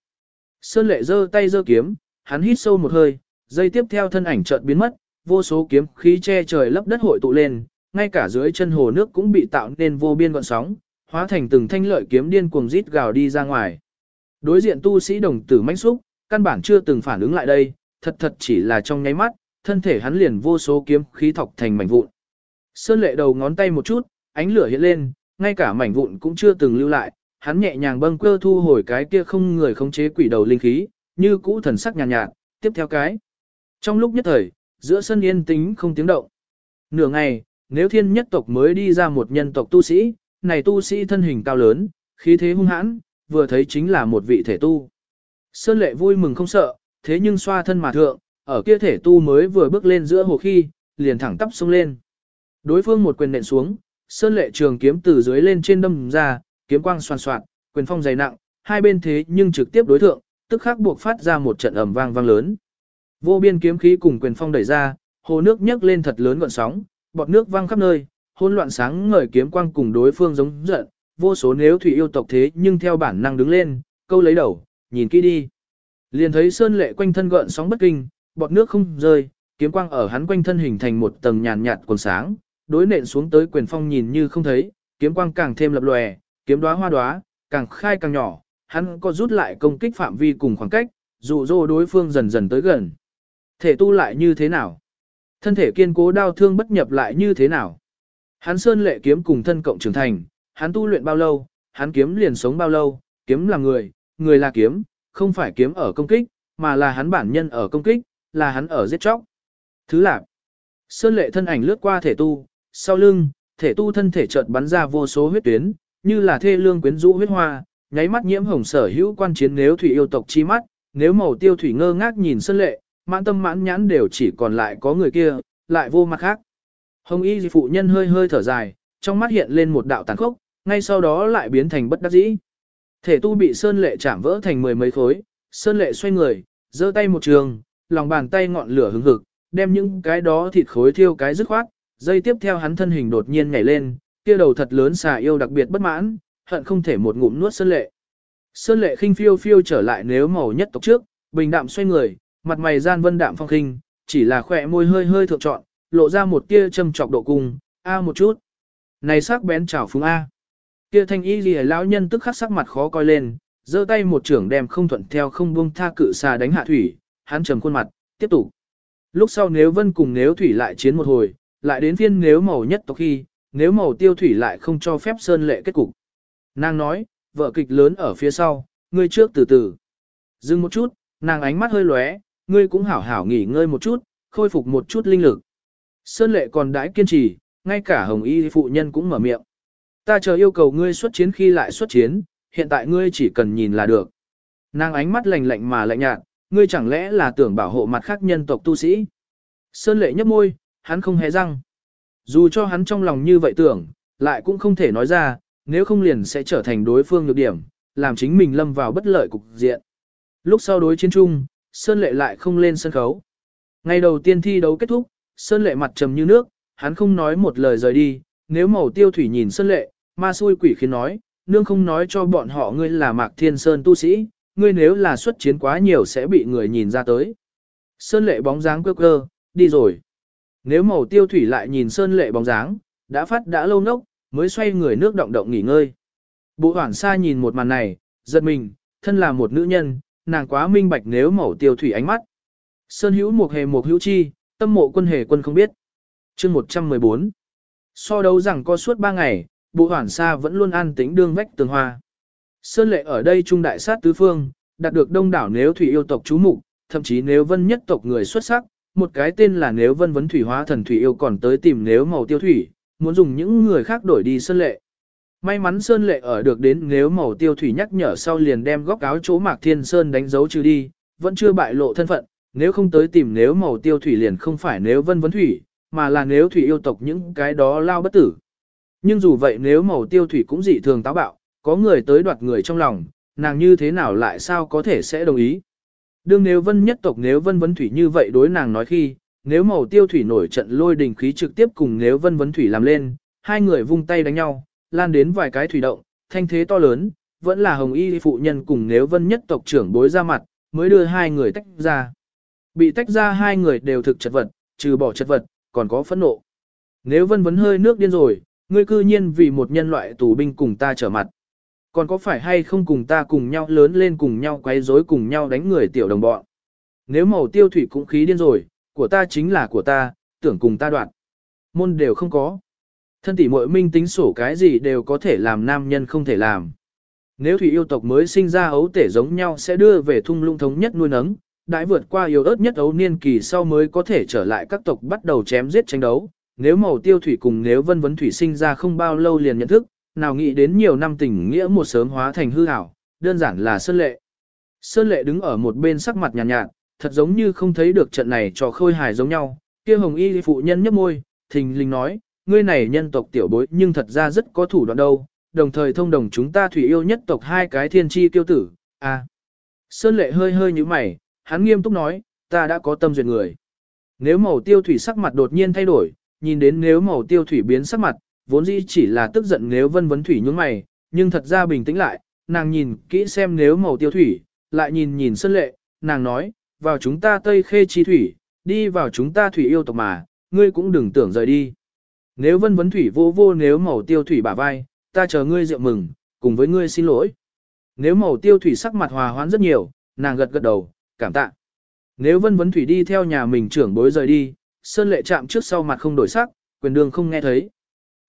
Sơn Lệ giơ tay giơ kiếm, hắn hít sâu một hơi, dây tiếp theo thân ảnh chợt biến mất, vô số kiếm khí che trời lấp đất hội tụ lên, ngay cả dưới chân hồ nước cũng bị tạo nên vô biên gọn sóng, hóa thành từng thanh lợi kiếm điên cuồng rít gào đi ra ngoài. Đối diện tu sĩ đồng tử mãnh xúc, căn bản chưa từng phản ứng lại đây, thật thật chỉ là trong nháy mắt, thân thể hắn liền vô số kiếm khí thọc thành mảnh vụn. Sơn lệ đầu ngón tay một chút, ánh lửa hiện lên, ngay cả mảnh vụn cũng chưa từng lưu lại, hắn nhẹ nhàng bâng quơ thu hồi cái kia không người khống chế quỷ đầu linh khí, như cũ thần sắc nhàn nhạt, nhạt, tiếp theo cái. Trong lúc nhất thời, giữa sân yên tĩnh không tiếng động. Nửa ngày, nếu thiên nhất tộc mới đi ra một nhân tộc tu sĩ, này tu sĩ thân hình cao lớn, khí thế hung hãn, vừa thấy chính là một vị thể tu. Sơn lệ vui mừng không sợ, thế nhưng xoa thân mà thượng, ở kia thể tu mới vừa bước lên giữa hồ khi, liền thẳng tắp xuống lên. Đối phương một quyền nện xuống, sơn lệ trường kiếm từ dưới lên trên đâm ra, kiếm quang xoan xoạt, quyền phong dày nặng, hai bên thế nhưng trực tiếp đối thượng, tức khắc buộc phát ra một trận ầm vang vang lớn. Vô biên kiếm khí cùng quyền phong đẩy ra, hồ nước nhấc lên thật lớn gọn sóng, bọt nước văng khắp nơi, hỗn loạn sáng ngời kiếm quang cùng đối phương giống giận, vô số nếu thủy yêu tộc thế nhưng theo bản năng đứng lên, câu lấy đầu, nhìn kỹ đi. Liền thấy sơn lệ quanh thân gợn sóng bất kinh, bọt nước không rơi, kiếm quang ở hắn quanh thân hình thành một tầng nhàn nhạt quần sáng, đối nện xuống tới quyền phong nhìn như không thấy, kiếm quang càng thêm lập lòe, kiếm đóa hoa đóa, càng khai càng nhỏ, hắn có rút lại công kích phạm vi cùng khoảng cách, dụ dỗ đối phương dần dần tới gần. Thể tu lại như thế nào? Thân thể kiên cố đau thương bất nhập lại như thế nào? Hắn sơn lệ kiếm cùng thân cộng trưởng thành, hắn tu luyện bao lâu, hắn kiếm liền sống bao lâu, kiếm là người, người là kiếm, không phải kiếm ở công kích, mà là hắn bản nhân ở công kích, là hắn ở giết chóc. Thứ lạc, sơn lệ thân ảnh lướt qua thể tu, sau lưng, thể tu thân thể chợt bắn ra vô số huyết tuyến, như là thê lương quyến rũ huyết hoa, nháy mắt nhiễm hồng sở hữu quan chiến nếu thủy yêu tộc chi mắt, nếu màu tiêu thủy ngơ ngác nhìn sơn lệ, mãn tâm mãn nhãn đều chỉ còn lại có người kia, lại vô mặt khác. Hồng y phụ nhân hơi hơi thở dài, trong mắt hiện lên một đạo tàn khốc, ngay sau đó lại biến thành bất đắc dĩ. Thể tu bị Sơn Lệ chạm vỡ thành mười mấy khối, Sơn Lệ xoay người, giơ tay một trường, lòng bàn tay ngọn lửa hứng hực, đem những cái đó thịt khối thiêu cái dứt khoát, dây tiếp theo hắn thân hình đột nhiên nhảy lên, kia đầu thật lớn xà yêu đặc biệt bất mãn, hận không thể một ngụm nuốt Sơn Lệ. Sơn Lệ khinh phiêu phiêu trở lại nếu màu nhất tộc trước, bình đạm xoay người, mặt mày gian vân đạm phong khinh, chỉ là khỏe môi hơi hơi thượng trọn, lộ ra một tia châm chọc độ cùng. a một chút. Này sắc bén chảo phúng a. Kia thanh y lìa lão nhân tức khắc sắc mặt khó coi lên, giơ tay một trưởng đem không thuận theo không buông tha cự xà đánh hạ thủy, hắn trầm khuôn mặt, tiếp tục. Lúc sau nếu vân cùng nếu thủy lại chiến một hồi, lại đến phiên nếu màu nhất tộc khi, nếu màu tiêu thủy lại không cho phép sơn lệ kết cục. Nàng nói, vợ kịch lớn ở phía sau, ngươi trước từ từ. Dừng một chút, nàng ánh mắt hơi lóe, ngươi cũng hảo hảo nghỉ ngơi một chút, khôi phục một chút linh lực. Sơn lệ còn đãi kiên trì, ngay cả hồng y phụ nhân cũng mở miệng. Ta chờ yêu cầu ngươi xuất chiến khi lại xuất chiến, hiện tại ngươi chỉ cần nhìn là được. Nàng ánh mắt lạnh lạnh mà lạnh nhạt, ngươi chẳng lẽ là tưởng bảo hộ mặt khác nhân tộc tu sĩ. Sơn lệ nhấp môi, hắn không hề răng. Dù cho hắn trong lòng như vậy tưởng, lại cũng không thể nói ra, nếu không liền sẽ trở thành đối phương nhược điểm, làm chính mình lâm vào bất lợi cục diện. Lúc sau đối chiến chung, Sơn Lệ lại không lên sân khấu. Ngày đầu tiên thi đấu kết thúc, Sơn Lệ mặt trầm như nước, hắn không nói một lời rời đi, nếu màu tiêu thủy nhìn Sơn Lệ, ma xui quỷ khiến nói, nương không nói cho bọn họ ngươi là Mạc Thiên Sơn tu sĩ, ngươi nếu là xuất chiến quá nhiều sẽ bị người nhìn ra tới. Sơn Lệ bóng dáng quơ quơ, đi rồi. Nếu màu tiêu thủy lại nhìn Sơn Lệ bóng dáng, đã phát đã lâu nốc, mới xoay người nước động động nghỉ ngơi. Bộ hoảng xa nhìn một màn này, giật mình, thân là một nữ nhân, nàng quá minh bạch nếu màu tiêu thủy ánh mắt. Sơn hữu một hề một hữu chi, tâm mộ quân hề quân không biết. chương 114 So đấu rằng có suốt 3 ngày, bộ hoảng xa vẫn luôn an tĩnh đương vách tường hoa. Sơn lệ ở đây trung đại sát tứ phương, đạt được đông đảo nếu thủy yêu tộc chú mục, thậm chí nếu vân nhất tộc người xuất sắc, một cái tên là nếu vân vấn thủy hóa thần thủy yêu còn tới tìm nếu màu tiêu thủy, muốn dùng những người khác đổi đi Sơn lệ. May mắn Sơn lệ ở được đến nếu màu tiêu thủy nhắc nhở sau liền đem góc áo chỗ Mạc Thiên Sơn đánh dấu trừ đi, vẫn chưa bại lộ thân phận, nếu không tới tìm nếu màu tiêu thủy liền không phải nếu vân vấn thủy, mà là nếu thủy yêu tộc những cái đó lao bất tử. Nhưng dù vậy nếu màu tiêu thủy cũng dị thường táo bạo, có người tới đoạt người trong lòng, nàng như thế nào lại sao có thể sẽ đồng ý. Đương nếu vân nhất tộc nếu vân vấn thủy như vậy đối nàng nói khi, nếu màu tiêu thủy nổi trận lôi đình khí trực tiếp cùng nếu vân vấn thủy làm lên, hai người vung tay đánh nhau, lan đến vài cái thủy động, thanh thế to lớn, vẫn là hồng y phụ nhân cùng nếu vân nhất tộc trưởng bối ra mặt, mới đưa hai người tách ra. Bị tách ra hai người đều thực chật vật, trừ bỏ chật vật, còn có phẫn nộ. Nếu vân vấn hơi nước điên rồi, ngươi cư nhiên vì một nhân loại tù binh cùng ta trở mặt. Còn có phải hay không cùng ta cùng nhau lớn lên cùng nhau quấy rối cùng nhau đánh người tiểu đồng bọn. Nếu màu tiêu thủy cũng khí điên rồi, của ta chính là của ta, tưởng cùng ta đoạn. Môn đều không có. Thân tỷ muội minh tính sổ cái gì đều có thể làm nam nhân không thể làm. Nếu thủy yêu tộc mới sinh ra ấu tể giống nhau sẽ đưa về thung lũng thống nhất nuôi nấng, đại vượt qua yêu ớt nhất ấu niên kỳ sau mới có thể trở lại các tộc bắt đầu chém giết tranh đấu. Nếu màu tiêu thủy cùng nếu vân vấn thủy sinh ra không bao lâu liền nhận thức, nào nghĩ đến nhiều năm tình nghĩa một sớm hóa thành hư ảo, đơn giản là Sơn Lệ. Sơn Lệ đứng ở một bên sắc mặt nhàn nhạt, nhạt, thật giống như không thấy được trận này trò khôi hài giống nhau. Kia hồng y phụ nhân nhấp môi, thình lình nói, ngươi này nhân tộc tiểu bối nhưng thật ra rất có thủ đoạn đâu, đồng thời thông đồng chúng ta thủy yêu nhất tộc hai cái thiên chi tiêu tử, à. Sơn Lệ hơi hơi như mày, hắn nghiêm túc nói, ta đã có tâm duyệt người. Nếu màu tiêu thủy sắc mặt đột nhiên thay đổi, nhìn đến nếu màu tiêu thủy biến sắc mặt, vốn dĩ chỉ là tức giận nếu vân vấn thủy nhướng mày, nhưng thật ra bình tĩnh lại, nàng nhìn kỹ xem nếu màu tiêu thủy, lại nhìn nhìn sân lệ, nàng nói, vào chúng ta tây khê chi thủy, đi vào chúng ta thủy yêu tộc mà, ngươi cũng đừng tưởng rời đi. Nếu vân vấn thủy vô vô nếu màu tiêu thủy bả vai, ta chờ ngươi rượu mừng, cùng với ngươi xin lỗi. Nếu màu tiêu thủy sắc mặt hòa hoãn rất nhiều, nàng gật gật đầu, cảm tạ. Nếu vân vấn thủy đi theo nhà mình trưởng bối rời đi, sơn lệ chạm trước sau mặt không đổi sắc, quyền đường không nghe thấy.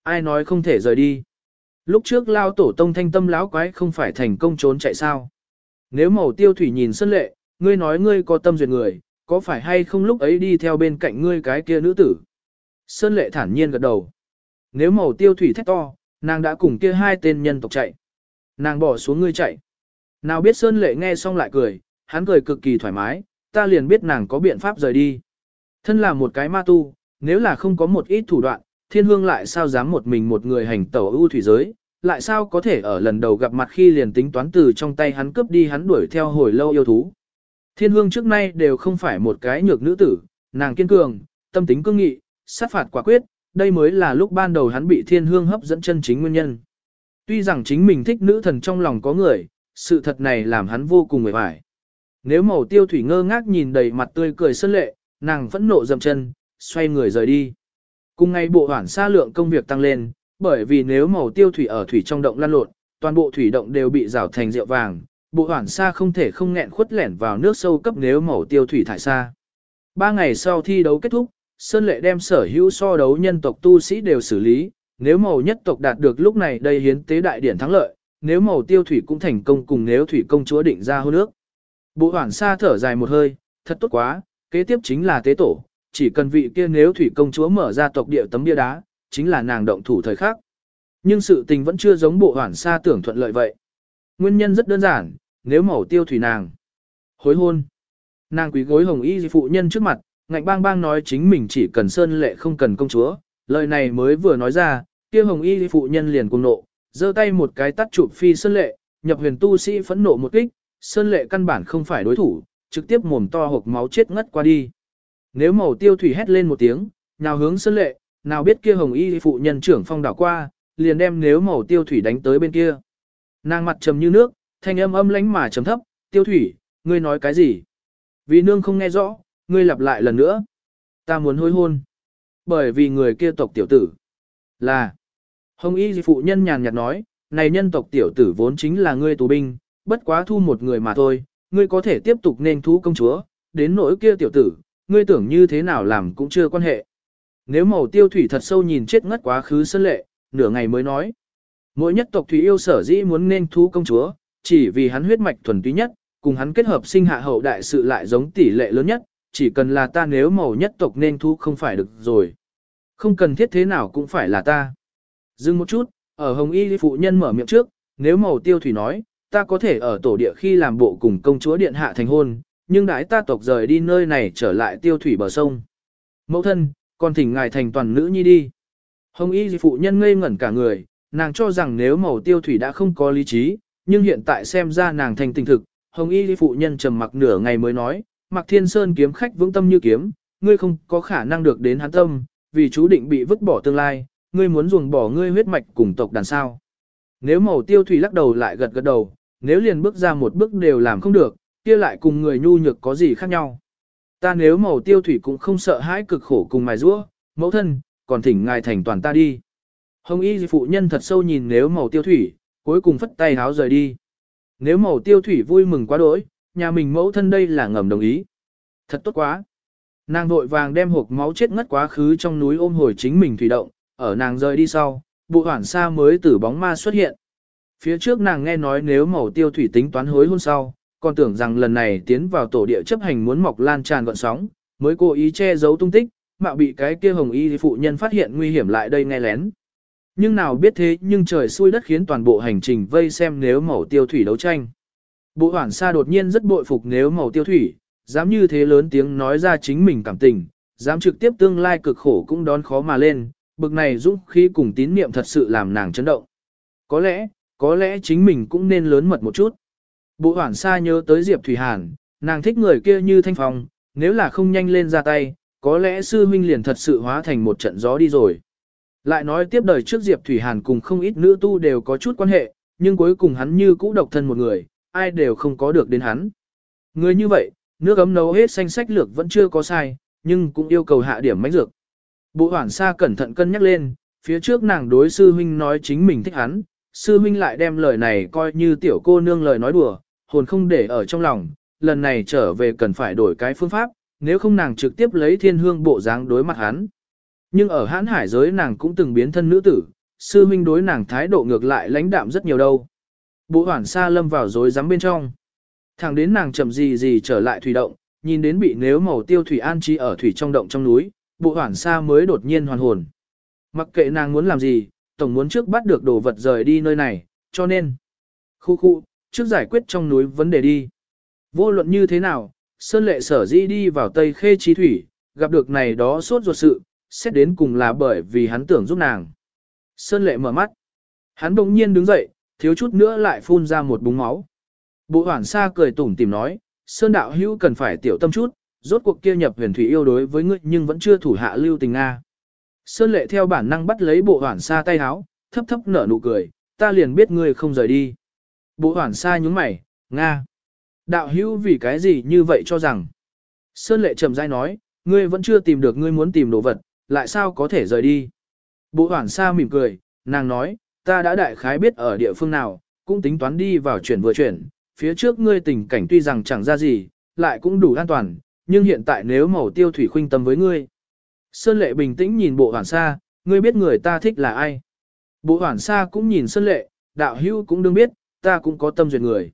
Ai nói không thể rời đi. Lúc trước lao tổ tông thanh tâm lão quái không phải thành công trốn chạy sao. Nếu màu tiêu thủy nhìn sơn lệ, ngươi nói ngươi có tâm duyệt người, có phải hay không lúc ấy đi theo bên cạnh ngươi cái kia nữ tử. Sơn lệ thản nhiên gật đầu. Nếu màu tiêu thủy thét to, nàng đã cùng kia hai tên nhân tộc chạy. Nàng bỏ xuống ngươi chạy. Nào biết Sơn lệ nghe xong lại cười, hắn cười cực kỳ thoải mái, ta liền biết nàng có biện pháp rời đi. Thân là một cái ma tu, nếu là không có một ít thủ đoạn, thiên hương lại sao dám một mình một người hành tẩu ưu thủy giới, lại sao có thể ở lần đầu gặp mặt khi liền tính toán từ trong tay hắn cướp đi hắn đuổi theo hồi lâu yêu thú. Thiên hương trước nay đều không phải một cái nhược nữ tử, nàng kiên cường, tâm tính cương nghị, sát phạt quả quyết, đây mới là lúc ban đầu hắn bị thiên hương hấp dẫn chân chính nguyên nhân. Tuy rằng chính mình thích nữ thần trong lòng có người, sự thật này làm hắn vô cùng mệt mỏi. Nếu màu tiêu thủy ngơ ngác nhìn đầy mặt tươi cười sơn lệ, nàng phẫn nộ dầm chân, xoay người rời đi. Cùng ngày bộ hoản xa lượng công việc tăng lên, bởi vì nếu màu tiêu thủy ở thủy trong động lăn lộn, toàn bộ thủy động đều bị rào thành rượu vàng, bộ hoản xa không thể không nghẹn khuất lẻn vào nước sâu cấp nếu màu tiêu thủy thải xa. Ba ngày sau thi đấu kết thúc, Sơn Lệ đem sở hữu so đấu nhân tộc tu sĩ đều xử lý, nếu màu nhất tộc đạt được lúc này đây hiến tế đại điển thắng lợi, nếu màu tiêu thủy cũng thành công cùng nếu thủy công chúa định ra hôn nước. Bộ hoản xa thở dài một hơi, thật tốt quá, kế tiếp chính là tế tổ, chỉ cần vị kia nếu thủy công chúa mở ra tộc địa tấm bia đá, chính là nàng động thủ thời khắc. Nhưng sự tình vẫn chưa giống bộ hoản xa tưởng thuận lợi vậy. Nguyên nhân rất đơn giản, nếu màu tiêu thủy nàng. Hối hôn. Nàng quý gối hồng y phụ nhân trước mặt, ngạnh bang bang nói chính mình chỉ cần sơn lệ không cần công chúa, lời này mới vừa nói ra, kia hồng y phụ nhân liền cuồng nộ, giơ tay một cái tắt chụp phi sơn lệ, nhập huyền tu sĩ phẫn nộ một kích, sơn lệ căn bản không phải đối thủ, trực tiếp mồm to hộp máu chết ngất qua đi. Nếu màu tiêu thủy hét lên một tiếng, nào hướng sơn lệ, nào biết kia hồng y phụ nhân trưởng phong đảo qua, liền đem nếu màu tiêu thủy đánh tới bên kia. Nàng mặt trầm như nước, thanh âm âm lánh mà trầm thấp, tiêu thủy, ngươi nói cái gì? Vì nương không nghe rõ, ngươi lặp lại lần nữa. Ta muốn hối hôn. Bởi vì người kia tộc tiểu tử. Là. Hồng y phụ nhân nhàn nhạt nói, này nhân tộc tiểu tử vốn chính là ngươi tù binh, bất quá thu một người mà thôi, ngươi có thể tiếp tục nên thú công chúa, đến nỗi kia tiểu tử, ngươi tưởng như thế nào làm cũng chưa quan hệ. Nếu màu tiêu thủy thật sâu nhìn chết ngất quá khứ sân lệ, nửa ngày mới nói. Mỗi nhất tộc thủy yêu sở dĩ muốn nên thú công chúa, chỉ vì hắn huyết mạch thuần túy nhất, cùng hắn kết hợp sinh hạ hậu đại sự lại giống tỷ lệ lớn nhất, chỉ cần là ta nếu màu nhất tộc nên thú không phải được rồi. Không cần thiết thế nào cũng phải là ta. Dừng một chút, ở Hồng Y phụ nhân mở miệng trước, nếu màu tiêu thủy nói, ta có thể ở tổ địa khi làm bộ cùng công chúa điện hạ thành hôn, nhưng đãi ta tộc rời đi nơi này trở lại tiêu thủy bờ sông. Mẫu thân, còn thỉnh ngài thành toàn nữ nhi đi. Hồng Y phụ nhân ngây ngẩn cả người, nàng cho rằng nếu màu tiêu thủy đã không có lý trí, nhưng hiện tại xem ra nàng thành tình thực, Hồng Y phụ nhân trầm mặc nửa ngày mới nói, mặc Thiên Sơn kiếm khách vững tâm như kiếm, ngươi không có khả năng được đến hắn tâm, vì chú định bị vứt bỏ tương lai, ngươi muốn ruồng bỏ ngươi huyết mạch cùng tộc đàn sao. Nếu màu tiêu thủy lắc đầu lại gật gật đầu, nếu liền bước ra một bước đều làm không được, kia lại cùng người nhu nhược có gì khác nhau. Ta nếu màu tiêu thủy cũng không sợ hãi cực khổ cùng mài rũa, mẫu thân, còn thỉnh ngài thành toàn ta đi. Hồng y phụ nhân thật sâu nhìn nếu màu tiêu thủy, cuối cùng phất tay háo rời đi. Nếu màu tiêu thủy vui mừng quá đỗi, nhà mình mẫu thân đây là ngầm đồng ý. Thật tốt quá. Nàng vội vàng đem hộp máu chết ngất quá khứ trong núi ôm hồi chính mình thủy động, ở nàng rời đi sau, bộ hoảng xa mới tử bóng ma xuất hiện. Phía trước nàng nghe nói nếu màu tiêu thủy tính toán hối hôn sau, còn tưởng rằng lần này tiến vào tổ địa chấp hành muốn mọc lan tràn gọn sóng, mới cố ý che giấu tung tích, mạo bị cái kia hồng y phụ nhân phát hiện nguy hiểm lại đây nghe lén. Nhưng nào biết thế nhưng trời xui đất khiến toàn bộ hành trình vây xem nếu màu tiêu thủy đấu tranh. Bộ hoảng xa đột nhiên rất bội phục nếu màu tiêu thủy, dám như thế lớn tiếng nói ra chính mình cảm tình, dám trực tiếp tương lai cực khổ cũng đón khó mà lên, bực này dũng khí cùng tín niệm thật sự làm nàng chấn động. Có lẽ, có lẽ chính mình cũng nên lớn mật một chút. Bộ hoảng xa nhớ tới Diệp Thủy Hàn, nàng thích người kia như thanh phong, nếu là không nhanh lên ra tay, có lẽ sư huynh liền thật sự hóa thành một trận gió đi rồi. Lại nói tiếp đời trước Diệp Thủy Hàn cùng không ít nữ tu đều có chút quan hệ, nhưng cuối cùng hắn như cũ độc thân một người, ai đều không có được đến hắn. Người như vậy, nước ấm nấu hết xanh sách lược vẫn chưa có sai, nhưng cũng yêu cầu hạ điểm mánh dược. Bộ hoảng xa cẩn thận cân nhắc lên, phía trước nàng đối sư huynh nói chính mình thích hắn, sư huynh lại đem lời này coi như tiểu cô nương lời nói đùa, hồn không để ở trong lòng, lần này trở về cần phải đổi cái phương pháp, nếu không nàng trực tiếp lấy thiên hương bộ dáng đối mặt hắn. Nhưng ở hãn hải giới nàng cũng từng biến thân nữ tử, sư huynh đối nàng thái độ ngược lại lãnh đạm rất nhiều đâu. Bộ hoảng xa lâm vào rối rắm bên trong. Thẳng đến nàng chậm gì gì trở lại thủy động, nhìn đến bị nếu màu tiêu thủy an trí ở thủy trong động trong núi, bộ hoảng xa mới đột nhiên hoàn hồn. Mặc kệ nàng muốn làm gì, tổng muốn trước bắt được đồ vật rời đi nơi này, cho nên. Khu khu, trước giải quyết trong núi vấn đề đi. Vô luận như thế nào, Sơn Lệ sở di đi vào Tây Khê Chi Thủy, gặp được này đó sốt ruột sự, xét đến cùng là bởi vì hắn tưởng giúp nàng. Sơn Lệ mở mắt. Hắn bỗng nhiên đứng dậy, thiếu chút nữa lại phun ra một búng máu. Bộ hoảng xa cười tủm tìm nói, Sơn Đạo Hữu cần phải tiểu tâm chút, rốt cuộc kia nhập huyền thủy yêu đối với ngươi nhưng vẫn chưa thủ hạ lưu tình Nga. Sơn Lệ theo bản năng bắt lấy bộ hoảng xa tay háo, thấp thấp nở nụ cười, ta liền biết ngươi không rời đi. Bộ hoảng xa nhúng mày, Nga. Đạo hữu vì cái gì như vậy cho rằng. Sơn Lệ trầm dai nói, ngươi vẫn chưa tìm được ngươi muốn tìm đồ vật, lại sao có thể rời đi. Bộ hoảng xa mỉm cười, nàng nói, ta đã đại khái biết ở địa phương nào, cũng tính toán đi vào chuyển vừa chuyển, phía trước ngươi tình cảnh tuy rằng chẳng ra gì, lại cũng đủ an toàn, nhưng hiện tại nếu màu tiêu thủy khuynh tâm với ngươi. Sơn lệ bình tĩnh nhìn bộ Hoản sa, ngươi biết người ta thích là ai. Bộ Hoản sa cũng nhìn Sơn lệ, đạo hữu cũng đương biết, ta cũng có tâm duyệt người.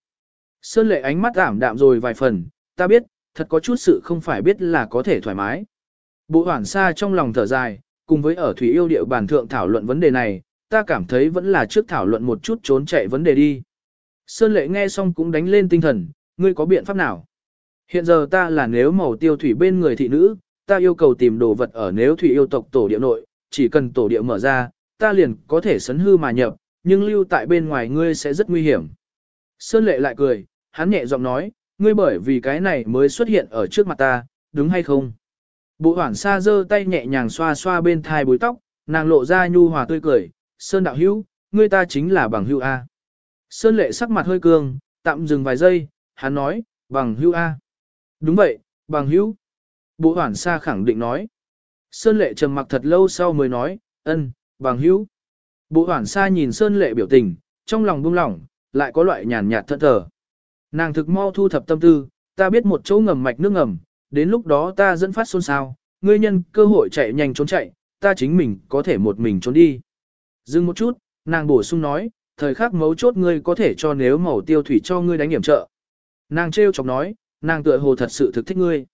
Sơn lệ ánh mắt ảm đạm rồi vài phần, ta biết, thật có chút sự không phải biết là có thể thoải mái. Bộ hoảng xa trong lòng thở dài, cùng với ở thủy yêu địa bàn thượng thảo luận vấn đề này, ta cảm thấy vẫn là trước thảo luận một chút trốn chạy vấn đề đi. Sơn lệ nghe xong cũng đánh lên tinh thần, ngươi có biện pháp nào? Hiện giờ ta là nếu màu tiêu thủy bên người thị nữ, ta yêu cầu tìm đồ vật ở nếu thủy yêu tộc tổ địa nội, chỉ cần tổ địa mở ra, ta liền có thể sấn hư mà nhập, nhưng lưu tại bên ngoài ngươi sẽ rất nguy hiểm. Sơn lệ lại cười, hắn nhẹ giọng nói, ngươi bởi vì cái này mới xuất hiện ở trước mặt ta, đúng hay không? Bộ hoảng xa giơ tay nhẹ nhàng xoa xoa bên thai bối tóc, nàng lộ ra nhu hòa tươi cười, Sơn đạo hữu, ngươi ta chính là bằng hữu A. Sơn lệ sắc mặt hơi cương, tạm dừng vài giây, hắn nói, bằng hữu A. Đúng vậy, bằng hữu. Bộ hoảng xa khẳng định nói. Sơn lệ trầm mặc thật lâu sau mới nói, ân, bằng hữu. Bộ hoảng xa nhìn Sơn lệ biểu tình, trong lòng buông lỏng, lại có loại nhàn nhạt thận thờ. Nàng thực mau thu thập tâm tư, ta biết một chỗ ngầm mạch nước ngầm, đến lúc đó ta dẫn phát xôn xao, ngươi nhân cơ hội chạy nhanh trốn chạy, ta chính mình có thể một mình trốn đi. Dừng một chút, nàng bổ sung nói, thời khắc mấu chốt ngươi có thể cho nếu màu tiêu thủy cho ngươi đánh hiểm trợ. Nàng trêu chọc nói, nàng tựa hồ thật sự thực thích ngươi.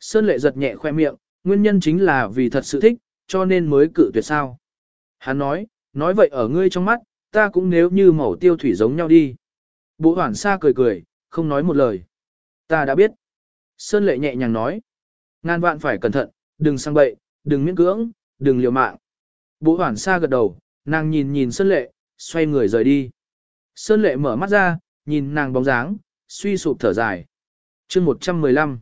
Sơn lệ giật nhẹ khoe miệng, nguyên nhân chính là vì thật sự thích, cho nên mới cự tuyệt sao. Hắn nói, nói vậy ở ngươi trong mắt, ta cũng nếu như màu tiêu thủy giống nhau đi. Bộ hoảng xa cười cười, không nói một lời. Ta đã biết. Sơn lệ nhẹ nhàng nói. Ngàn vạn phải cẩn thận, đừng sang bậy, đừng miễn cưỡng, đừng liều mạng. Bộ hoảng xa gật đầu, nàng nhìn nhìn Sơn lệ, xoay người rời đi. Sơn lệ mở mắt ra, nhìn nàng bóng dáng, suy sụp thở dài. chương 115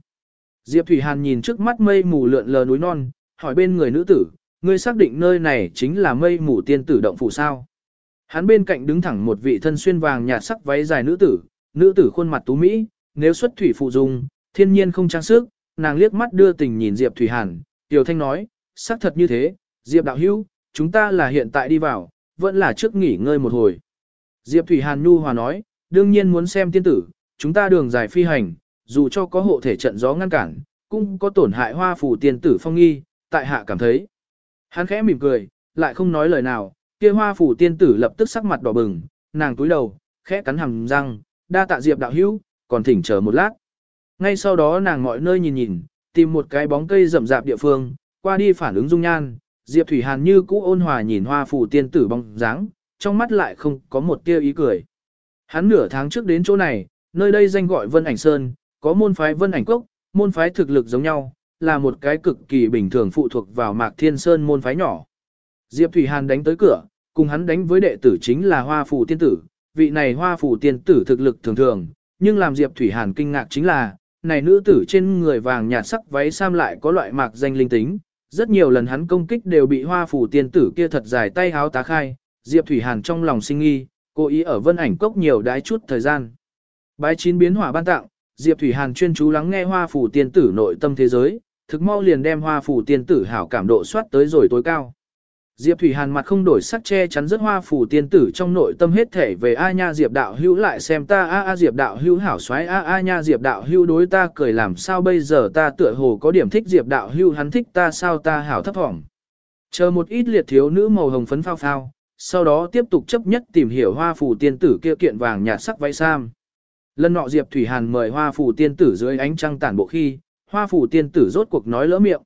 Diệp Thủy Hàn nhìn trước mắt mây mù lượn lờ núi non, hỏi bên người nữ tử, ngươi xác định nơi này chính là mây mù tiên tử động phủ sao. Hắn bên cạnh đứng thẳng một vị thân xuyên vàng nhạt sắc váy dài nữ tử, nữ tử khuôn mặt tú mỹ, nếu xuất thủy phụ dung, thiên nhiên không trang sức, nàng liếc mắt đưa tình nhìn Diệp Thủy Hàn, Tiểu Thanh nói, xác thật như thế, Diệp đạo hữu, chúng ta là hiện tại đi vào, vẫn là trước nghỉ ngơi một hồi. Diệp Thủy Hàn nhu hòa nói, đương nhiên muốn xem tiên tử, chúng ta đường dài phi hành, dù cho có hộ thể trận gió ngăn cản, cũng có tổn hại hoa phủ tiên tử phong nghi, tại hạ cảm thấy. Hắn khẽ mỉm cười, lại không nói lời nào, kia hoa phủ tiên tử lập tức sắc mặt đỏ bừng, nàng túi đầu, khẽ cắn hàm răng, đa tạ diệp đạo hữu, còn thỉnh chờ một lát. Ngay sau đó nàng mọi nơi nhìn nhìn, tìm một cái bóng cây rậm rạp địa phương, qua đi phản ứng dung nhan, Diệp Thủy Hàn như cũ ôn hòa nhìn hoa phủ tiên tử bóng dáng, trong mắt lại không có một tia ý cười. Hắn nửa tháng trước đến chỗ này, nơi đây danh gọi Vân Ảnh Sơn, có môn phái Vân Ảnh Cốc, môn phái thực lực giống nhau, là một cái cực kỳ bình thường phụ thuộc vào Mạc Thiên Sơn môn phái nhỏ. Diệp Thủy Hàn đánh tới cửa, cùng hắn đánh với đệ tử chính là Hoa Phủ Tiên Tử, vị này Hoa Phủ Tiên Tử thực lực thường thường, nhưng làm Diệp Thủy Hàn kinh ngạc chính là, này nữ tử trên người vàng nhạt sắc váy sam lại có loại mạc danh linh tính, rất nhiều lần hắn công kích đều bị Hoa Phủ Tiên Tử kia thật dài tay háo tá khai, Diệp Thủy Hàn trong lòng sinh nghi, cố ý ở Vân Ảnh Cốc nhiều đái chút thời gian. Bái chín biến hỏa ban tặng, Diệp Thủy Hàn chuyên chú lắng nghe Hoa Phủ Tiên Tử nội tâm thế giới, thực mau liền đem Hoa Phủ Tiên Tử hảo cảm độ soát tới rồi tối cao. Diệp Thủy Hàn mặt không đổi sắc che chắn rất hoa phủ tiên tử trong nội tâm hết thể về a nha Diệp đạo hữu lại xem ta a a Diệp đạo hữu hảo xoái a a nha Diệp đạo hữu đối ta cười làm sao bây giờ ta tựa hồ có điểm thích Diệp đạo hữu hắn thích ta sao ta hảo thấp hỏng. Chờ một ít liệt thiếu nữ màu hồng phấn phao phao, sau đó tiếp tục chấp nhất tìm hiểu hoa phủ tiên tử kia kiện vàng nhạt sắc váy sam. Lần nọ Diệp Thủy Hàn mời hoa phủ tiên tử dưới ánh trăng tản bộ khi, hoa phủ tiên tử rốt cuộc nói lỡ miệng.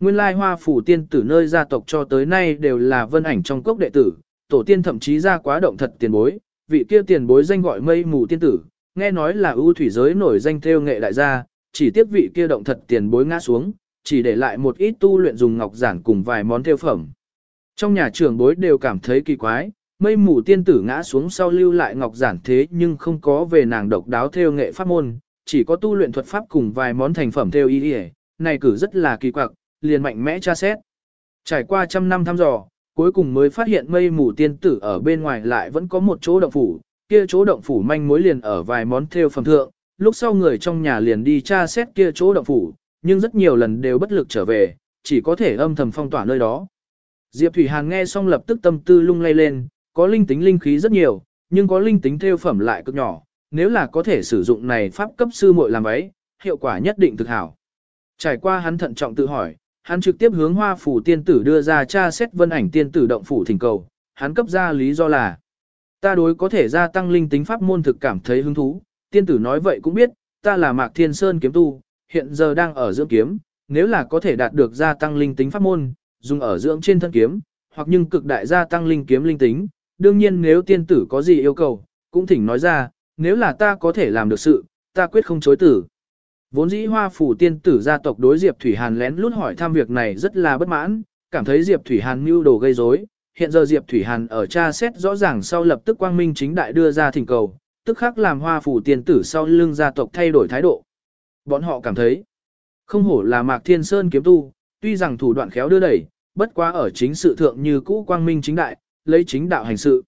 Nguyên lai hoa phủ tiên tử nơi gia tộc cho tới nay đều là vân ảnh trong cốc đệ tử, tổ tiên thậm chí ra quá động thật tiền bối, vị kia tiền bối danh gọi mây mù tiên tử, nghe nói là ưu thủy giới nổi danh theo nghệ đại gia, chỉ tiếc vị kia động thật tiền bối ngã xuống, chỉ để lại một ít tu luyện dùng ngọc giản cùng vài món theo phẩm. Trong nhà trưởng bối đều cảm thấy kỳ quái, mây mù tiên tử ngã xuống sau lưu lại ngọc giản thế nhưng không có về nàng độc đáo theo nghệ pháp môn, chỉ có tu luyện thuật pháp cùng vài món thành phẩm theo ý ý này cử rất là kỳ quặc, liền mạnh mẽ tra xét. Trải qua trăm năm thăm dò, cuối cùng mới phát hiện mây mù tiên tử ở bên ngoài lại vẫn có một chỗ động phủ, kia chỗ động phủ manh mối liền ở vài món theo phẩm thượng, lúc sau người trong nhà liền đi tra xét kia chỗ động phủ, nhưng rất nhiều lần đều bất lực trở về, chỉ có thể âm thầm phong tỏa nơi đó. Diệp Thủy Hàn nghe xong lập tức tâm tư lung lay lên, có linh tính linh khí rất nhiều, nhưng có linh tính theo phẩm lại cực nhỏ, nếu là có thể sử dụng này pháp cấp sư muội làm ấy, hiệu quả nhất định thực hảo. Trải qua hắn thận trọng tự hỏi, hắn trực tiếp hướng hoa phủ tiên tử đưa ra tra xét vân ảnh tiên tử động phủ thỉnh cầu, hắn cấp ra lý do là ta đối có thể gia tăng linh tính pháp môn thực cảm thấy hứng thú, tiên tử nói vậy cũng biết, ta là Mạc Thiên Sơn kiếm tu, hiện giờ đang ở dưỡng kiếm, nếu là có thể đạt được gia tăng linh tính pháp môn, dùng ở dưỡng trên thân kiếm, hoặc nhưng cực đại gia tăng linh kiếm linh tính, đương nhiên nếu tiên tử có gì yêu cầu, cũng thỉnh nói ra, nếu là ta có thể làm được sự, ta quyết không chối tử. Vốn dĩ hoa phủ tiên tử gia tộc đối Diệp Thủy Hàn lén lút hỏi thăm việc này rất là bất mãn, cảm thấy Diệp Thủy Hàn mưu đồ gây rối. Hiện giờ Diệp Thủy Hàn ở tra xét rõ ràng sau lập tức quang minh chính đại đưa ra thỉnh cầu, tức khắc làm hoa phủ tiên tử sau lưng gia tộc thay đổi thái độ. Bọn họ cảm thấy, không hổ là Mạc Thiên Sơn kiếm tu, tuy rằng thủ đoạn khéo đưa đẩy, bất quá ở chính sự thượng như cũ quang minh chính đại, lấy chính đạo hành sự.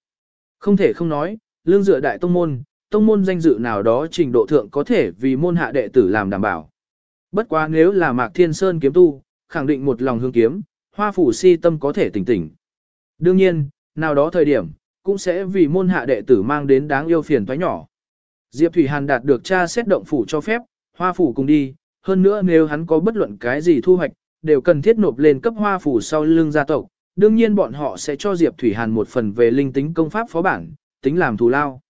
Không thể không nói, lương dựa đại tông môn, tông môn danh dự nào đó trình độ thượng có thể vì môn hạ đệ tử làm đảm bảo. Bất quá nếu là Mạc Thiên Sơn kiếm tu, khẳng định một lòng hướng kiếm, hoa phủ si tâm có thể tỉnh tỉnh. Đương nhiên, nào đó thời điểm, cũng sẽ vì môn hạ đệ tử mang đến đáng yêu phiền toái nhỏ. Diệp Thủy Hàn đạt được cha xét động phủ cho phép, hoa phủ cùng đi, hơn nữa nếu hắn có bất luận cái gì thu hoạch, đều cần thiết nộp lên cấp hoa phủ sau lưng gia tộc, đương nhiên bọn họ sẽ cho Diệp Thủy Hàn một phần về linh tính công pháp phó bản, tính làm thù lao.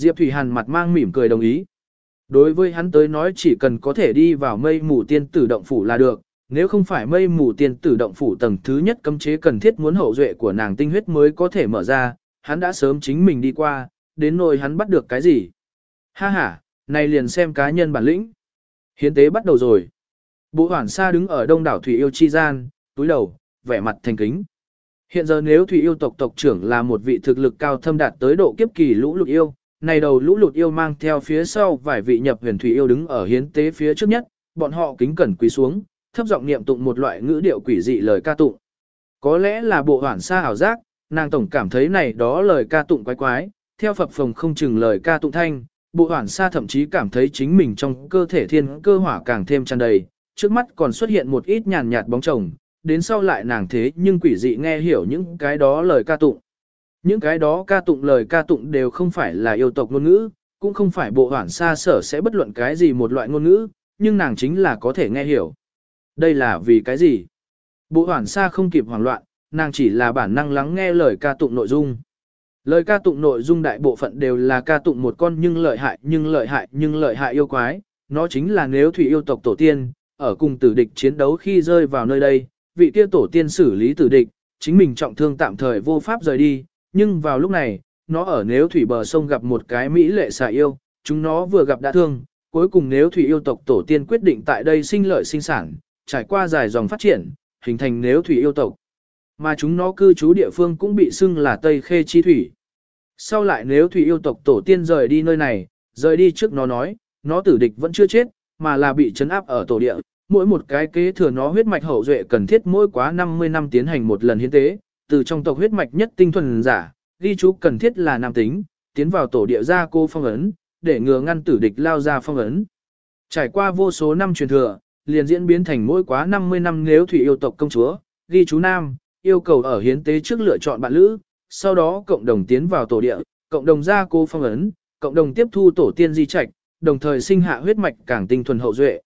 Diệp Thủy Hàn mặt mang mỉm cười đồng ý. Đối với hắn tới nói chỉ cần có thể đi vào mây mù tiên tử động phủ là được, nếu không phải mây mù tiên tử động phủ tầng thứ nhất cấm chế cần thiết muốn hậu duệ của nàng tinh huyết mới có thể mở ra, hắn đã sớm chính mình đi qua, đến nỗi hắn bắt được cái gì. Ha ha, này liền xem cá nhân bản lĩnh. Hiến tế bắt đầu rồi. Bộ hoảng sa đứng ở đông đảo Thủy Yêu Chi Gian, túi đầu, vẻ mặt thành kính. Hiện giờ nếu Thủy Yêu tộc tộc trưởng là một vị thực lực cao thâm đạt tới độ kiếp kỳ lũ lục yêu, này đầu lũ lụt yêu mang theo phía sau vài vị nhập huyền Thủy Yêu đứng ở hiến tế phía trước nhất, bọn họ kính cẩn quỳ xuống, thấp giọng niệm tụng một loại ngữ điệu quỷ dị lời ca tụng. Có lẽ là bộ hoản sa ảo giác, nàng tổng cảm thấy này đó lời ca tụng quái quái, theo phập phồng không chừng lời ca tụng thanh, bộ hoản sa thậm chí cảm thấy chính mình trong cơ thể thiên cơ hỏa càng thêm tràn đầy, trước mắt còn xuất hiện một ít nhàn nhạt bóng chồng, đến sau lại nàng thế nhưng quỷ dị nghe hiểu những cái đó lời ca tụng. Những cái đó ca tụng lời ca tụng đều không phải là yêu tộc ngôn ngữ, cũng không phải bộ hoảng xa sở sẽ bất luận cái gì một loại ngôn ngữ, nhưng nàng chính là có thể nghe hiểu. Đây là vì cái gì? Bộ hoảng xa không kịp hoảng loạn, nàng chỉ là bản năng lắng nghe lời ca tụng nội dung. Lời ca tụng nội dung đại bộ phận đều là ca tụng một con nhưng lợi hại nhưng lợi hại nhưng lợi hại yêu quái, nó chính là nếu thủy yêu tộc tổ tiên, ở cùng tử địch chiến đấu khi rơi vào nơi đây, vị kia tổ tiên xử lý tử địch, chính mình trọng thương tạm thời vô pháp rời đi, nhưng vào lúc này, nó ở nếu thủy bờ sông gặp một cái mỹ lệ xà yêu, chúng nó vừa gặp đã thương, cuối cùng nếu thủy yêu tộc tổ tiên quyết định tại đây sinh lợi sinh sản, trải qua dài dòng phát triển, hình thành nếu thủy yêu tộc. Mà chúng nó cư trú địa phương cũng bị xưng là Tây Khê Chi Thủy. Sau lại nếu thủy yêu tộc tổ tiên rời đi nơi này, rời đi trước nó nói, nó tử địch vẫn chưa chết, mà là bị chấn áp ở tổ địa, mỗi một cái kế thừa nó huyết mạch hậu duệ cần thiết mỗi quá 50 năm tiến hành một lần hiến tế, từ trong tộc huyết mạch nhất tinh thuần giả, ghi chú cần thiết là nam tính, tiến vào tổ địa gia cô phong ấn, để ngừa ngăn tử địch lao ra phong ấn. Trải qua vô số năm truyền thừa, liền diễn biến thành mỗi quá 50 năm nếu thủy yêu tộc công chúa, ghi chú nam, yêu cầu ở hiến tế trước lựa chọn bạn lữ, sau đó cộng đồng tiến vào tổ địa, cộng đồng gia cô phong ấn, cộng đồng tiếp thu tổ tiên di trạch, đồng thời sinh hạ huyết mạch càng tinh thuần hậu duệ.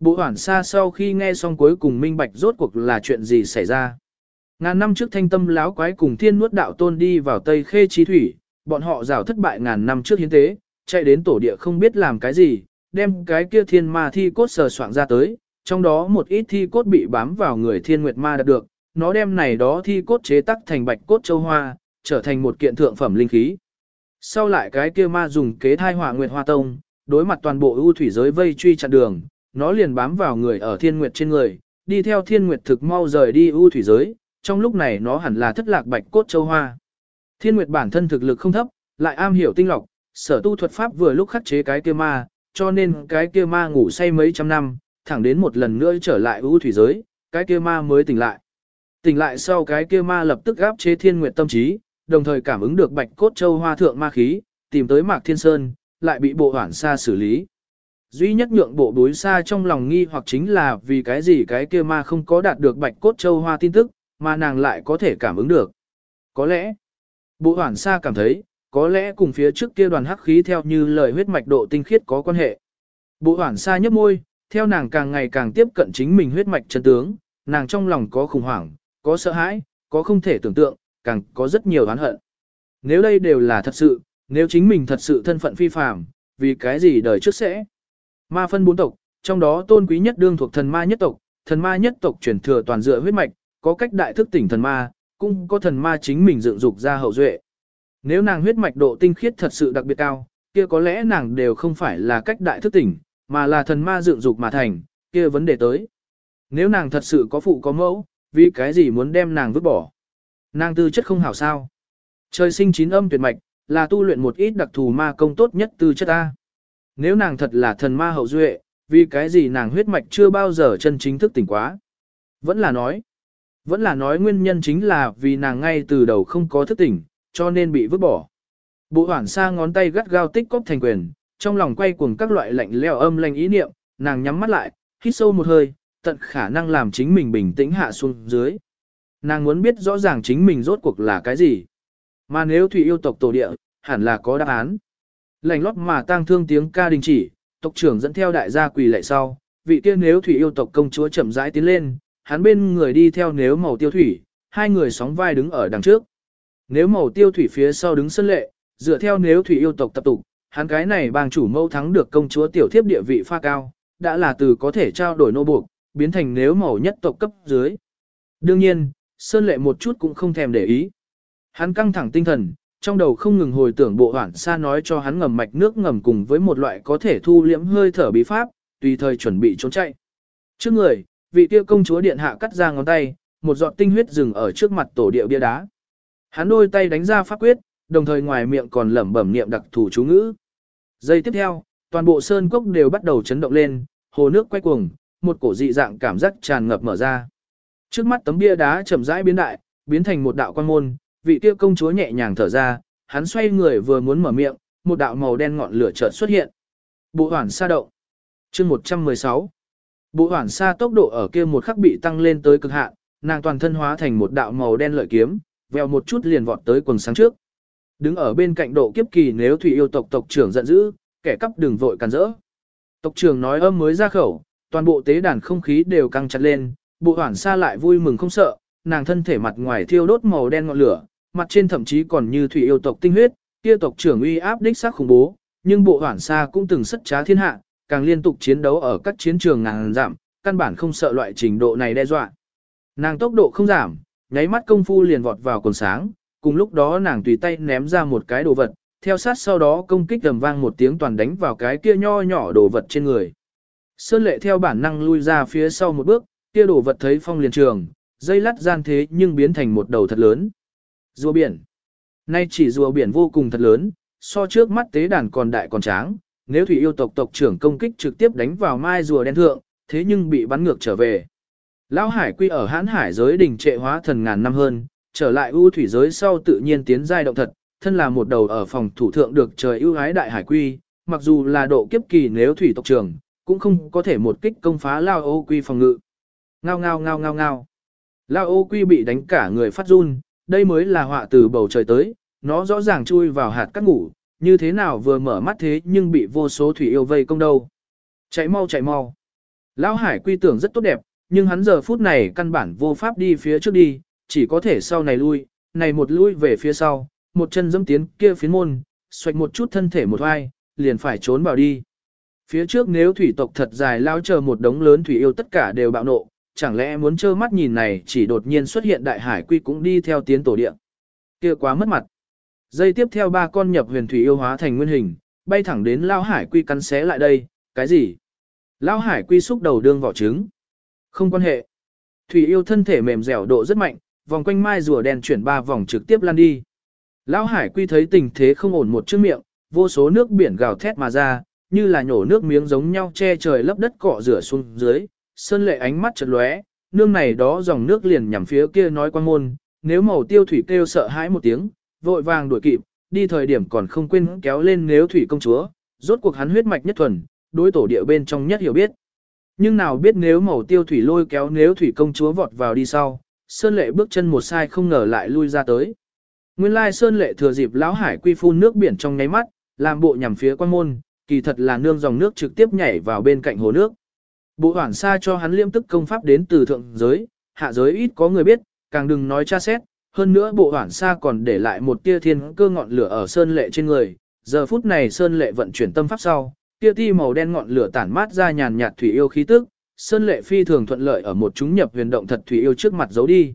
Bộ hoảng xa sau khi nghe xong cuối cùng minh bạch rốt cuộc là chuyện gì xảy ra. Ngàn năm trước thanh tâm láo quái cùng thiên nuốt đạo tôn đi vào Tây Khê Chi Thủy, bọn họ rào thất bại ngàn năm trước hiến tế, chạy đến tổ địa không biết làm cái gì, đem cái kia thiên ma thi cốt sờ soạn ra tới, trong đó một ít thi cốt bị bám vào người thiên nguyệt ma đạt được, nó đem này đó thi cốt chế tắc thành bạch cốt châu hoa, trở thành một kiện thượng phẩm linh khí. Sau lại cái kia ma dùng kế thai hỏa nguyệt hoa tông, đối mặt toàn bộ ưu thủy giới vây truy chặn đường, nó liền bám vào người ở thiên nguyệt trên người, đi theo thiên nguyệt thực mau rời đi ưu thủy giới, trong lúc này nó hẳn là thất lạc bạch cốt châu hoa. Thiên nguyệt bản thân thực lực không thấp, lại am hiểu tinh lọc, sở tu thuật pháp vừa lúc khắc chế cái kia ma, cho nên cái kia ma ngủ say mấy trăm năm, thẳng đến một lần nữa trở lại ưu thủy giới, cái kia ma mới tỉnh lại. Tỉnh lại sau cái kia ma lập tức áp chế thiên nguyệt tâm trí, đồng thời cảm ứng được bạch cốt châu hoa thượng ma khí, tìm tới mạc thiên sơn, lại bị bộ hoảng xa xử lý. Duy nhất nhượng bộ đối xa trong lòng nghi hoặc chính là vì cái gì cái kia ma không có đạt được bạch cốt châu hoa tin tức, mà nàng lại có thể cảm ứng được. Có lẽ, bộ hoảng xa cảm thấy, có lẽ cùng phía trước kia đoàn hắc khí theo như lời huyết mạch độ tinh khiết có quan hệ. Bộ hoảng xa nhấp môi, theo nàng càng ngày càng tiếp cận chính mình huyết mạch chân tướng, nàng trong lòng có khủng hoảng, có sợ hãi, có không thể tưởng tượng, càng có rất nhiều oán hận. Nếu đây đều là thật sự, nếu chính mình thật sự thân phận phi phàm, vì cái gì đời trước sẽ? Ma phân bốn tộc, trong đó tôn quý nhất đương thuộc thần ma nhất tộc, thần ma nhất tộc truyền thừa toàn dựa huyết mạch, có cách đại thức tỉnh thần ma, cũng có thần ma chính mình dựng dục ra hậu duệ. Nếu nàng huyết mạch độ tinh khiết thật sự đặc biệt cao, kia có lẽ nàng đều không phải là cách đại thức tỉnh, mà là thần ma dựng dục mà thành, kia vấn đề tới. Nếu nàng thật sự có phụ có mẫu, vì cái gì muốn đem nàng vứt bỏ. Nàng tư chất không hảo sao. Trời sinh chín âm tuyệt mạch, là tu luyện một ít đặc thù ma công tốt nhất tư chất ta. Nếu nàng thật là thần ma hậu duệ, vì cái gì nàng huyết mạch chưa bao giờ chân chính thức tỉnh quá. Vẫn là nói, vẫn là nói nguyên nhân chính là vì nàng ngay từ đầu không có thức tỉnh, cho nên bị vứt bỏ. Bộ hoảng xa ngón tay gắt gao tích cóp thành quyền, trong lòng quay cuồng các loại lạnh leo âm lanh ý niệm, nàng nhắm mắt lại, hít sâu một hơi, tận khả năng làm chính mình bình tĩnh hạ xuống dưới. Nàng muốn biết rõ ràng chính mình rốt cuộc là cái gì. Mà nếu thủy yêu tộc tổ địa, hẳn là có đáp án. Lành lót mà tang thương tiếng ca đình chỉ, tộc trưởng dẫn theo đại gia quỳ lạy sau, vị kia nếu thủy yêu tộc công chúa chậm rãi tiến lên, hắn bên người đi theo nếu màu tiêu thủy, hai người sóng vai đứng ở đằng trước. Nếu màu tiêu thủy phía sau đứng sân lệ, dựa theo nếu thủy yêu tộc tập tục, hắn cái này bang chủ mâu thắng được công chúa tiểu thiếp địa vị pha cao, đã là từ có thể trao đổi nô buộc, biến thành nếu màu nhất tộc cấp dưới. Đương nhiên, Sơn Lệ một chút cũng không thèm để ý. Hắn căng thẳng tinh thần, trong đầu không ngừng hồi tưởng bộ hoảng xa nói cho hắn ngầm mạch nước ngầm cùng với một loại có thể thu liễm hơi thở bí pháp, tùy thời chuẩn bị trốn chạy. Trước người, vị kia công chúa điện hạ cắt ra ngón tay, một giọt tinh huyết dừng ở trước mặt tổ địa bia đá. Hắn đôi tay đánh ra pháp quyết, đồng thời ngoài miệng còn lẩm bẩm niệm đặc thủ chú ngữ. Giây tiếp theo, toàn bộ sơn cốc đều bắt đầu chấn động lên, hồ nước quay cuồng, một cổ dị dạng cảm giác tràn ngập mở ra. Trước mắt tấm bia đá chậm rãi biến đại, biến thành một đạo quan môn, vị kia công chúa nhẹ nhàng thở ra, hắn xoay người vừa muốn mở miệng, một đạo màu đen ngọn lửa chợt xuất hiện. Bộ hoản sa động. Chương 116. Bộ hoảng sa tốc độ ở kia một khắc bị tăng lên tới cực hạn, nàng toàn thân hóa thành một đạo màu đen lợi kiếm, vèo một chút liền vọt tới quần sáng trước. Đứng ở bên cạnh độ kiếp kỳ nếu thủy yêu tộc tộc trưởng giận dữ, kẻ cắp đường vội cản rỡ. Tộc trưởng nói âm mới ra khẩu, toàn bộ tế đàn không khí đều căng chặt lên, bộ hoảng xa lại vui mừng không sợ, nàng thân thể mặt ngoài thiêu đốt màu đen ngọn lửa, mặt trên thậm chí còn như thủy yêu tộc tinh huyết, kia tộc trưởng uy áp đích xác khủng bố, nhưng bộ hoảng xa cũng từng sất trá thiên hạ, càng liên tục chiến đấu ở các chiến trường ngàn giảm, căn bản không sợ loại trình độ này đe dọa. Nàng tốc độ không giảm, nháy mắt công phu liền vọt vào quần sáng, cùng lúc đó nàng tùy tay ném ra một cái đồ vật, theo sát sau đó công kích tầm vang một tiếng toàn đánh vào cái kia nho nhỏ đồ vật trên người. Sơn lệ theo bản năng lui ra phía sau một bước, kia đồ vật thấy phong liền trường, dây lắt gian thế nhưng biến thành một đầu thật lớn. Rùa biển. Nay chỉ rùa biển vô cùng thật lớn, so trước mắt tế đàn còn đại còn tráng, nếu thủy yêu tộc tộc trưởng công kích trực tiếp đánh vào mai rùa đen thượng, thế nhưng bị bắn ngược trở về. Lão Hải quy ở hãn hải giới đỉnh trệ hóa thần ngàn năm hơn, trở lại ưu thủy giới sau tự nhiên tiến giai động thật, thân là một đầu ở phòng thủ thượng được trời ưu ái đại hải quy, mặc dù là độ kiếp kỳ nếu thủy tộc trưởng, cũng không có thể một kích công phá lao ô quy phòng ngự. Ngao ngao ngao ngao ngao. Lao ô quy bị đánh cả người phát run, đây mới là họa từ bầu trời tới, nó rõ ràng chui vào hạt cắt ngủ, như thế nào vừa mở mắt thế nhưng bị vô số thủy yêu vây công đâu. Chạy mau chạy mau. Lão hải quy tưởng rất tốt đẹp, nhưng hắn giờ phút này căn bản vô pháp đi phía trước đi, chỉ có thể sau này lui, này một lui về phía sau, một chân dẫm tiến kia phiến môn, xoạch một chút thân thể một hoai, liền phải trốn vào đi. Phía trước nếu thủy tộc thật dài lao chờ một đống lớn thủy yêu tất cả đều bạo nộ, chẳng lẽ muốn trơ mắt nhìn này chỉ đột nhiên xuất hiện đại hải quy cũng đi theo tiến tổ địa. kia quá mất mặt. Dây tiếp theo ba con nhập huyền thủy yêu hóa thành nguyên hình, bay thẳng đến lao hải quy cắn xé lại đây, cái gì? Lao hải quy xúc đầu đương vỏ trứng. Không quan hệ. Thủy yêu thân thể mềm dẻo độ rất mạnh, vòng quanh mai rùa đen chuyển ba vòng trực tiếp lăn đi. Lão Hải Quy thấy tình thế không ổn một chữ miệng, vô số nước biển gào thét mà ra, như là nhổ nước miếng giống nhau che trời lấp đất cọ rửa xuống dưới, sơn lệ ánh mắt chợt lóe, nương này đó dòng nước liền nhằm phía kia nói quan môn, nếu màu tiêu thủy kêu sợ hãi một tiếng, vội vàng đuổi kịp, đi thời điểm còn không quên kéo lên nếu thủy công chúa, rốt cuộc hắn huyết mạch nhất thuần, đối tổ địa bên trong nhất hiểu biết. Nhưng nào biết nếu màu tiêu thủy lôi kéo nếu thủy công chúa vọt vào đi sau, Sơn Lệ bước chân một sai không ngờ lại lui ra tới. Nguyên lai Sơn Lệ thừa dịp lão hải quy phun nước biển trong nháy mắt, làm bộ nhằm phía quan môn, kỳ thật là nương dòng nước trực tiếp nhảy vào bên cạnh hồ nước. Bộ hoảng xa cho hắn liêm tức công pháp đến từ thượng giới, hạ giới ít có người biết, càng đừng nói tra xét, hơn nữa bộ hoảng xa còn để lại một tia thiên cơ ngọn lửa ở Sơn Lệ trên người. Giờ phút này Sơn Lệ vận chuyển tâm pháp sau, tia ti màu đen ngọn lửa tản mát ra nhàn nhạt thủy yêu khí tức, Sơn Lệ phi thường thuận lợi ở một chúng nhập huyền động thật thủy yêu trước mặt giấu đi.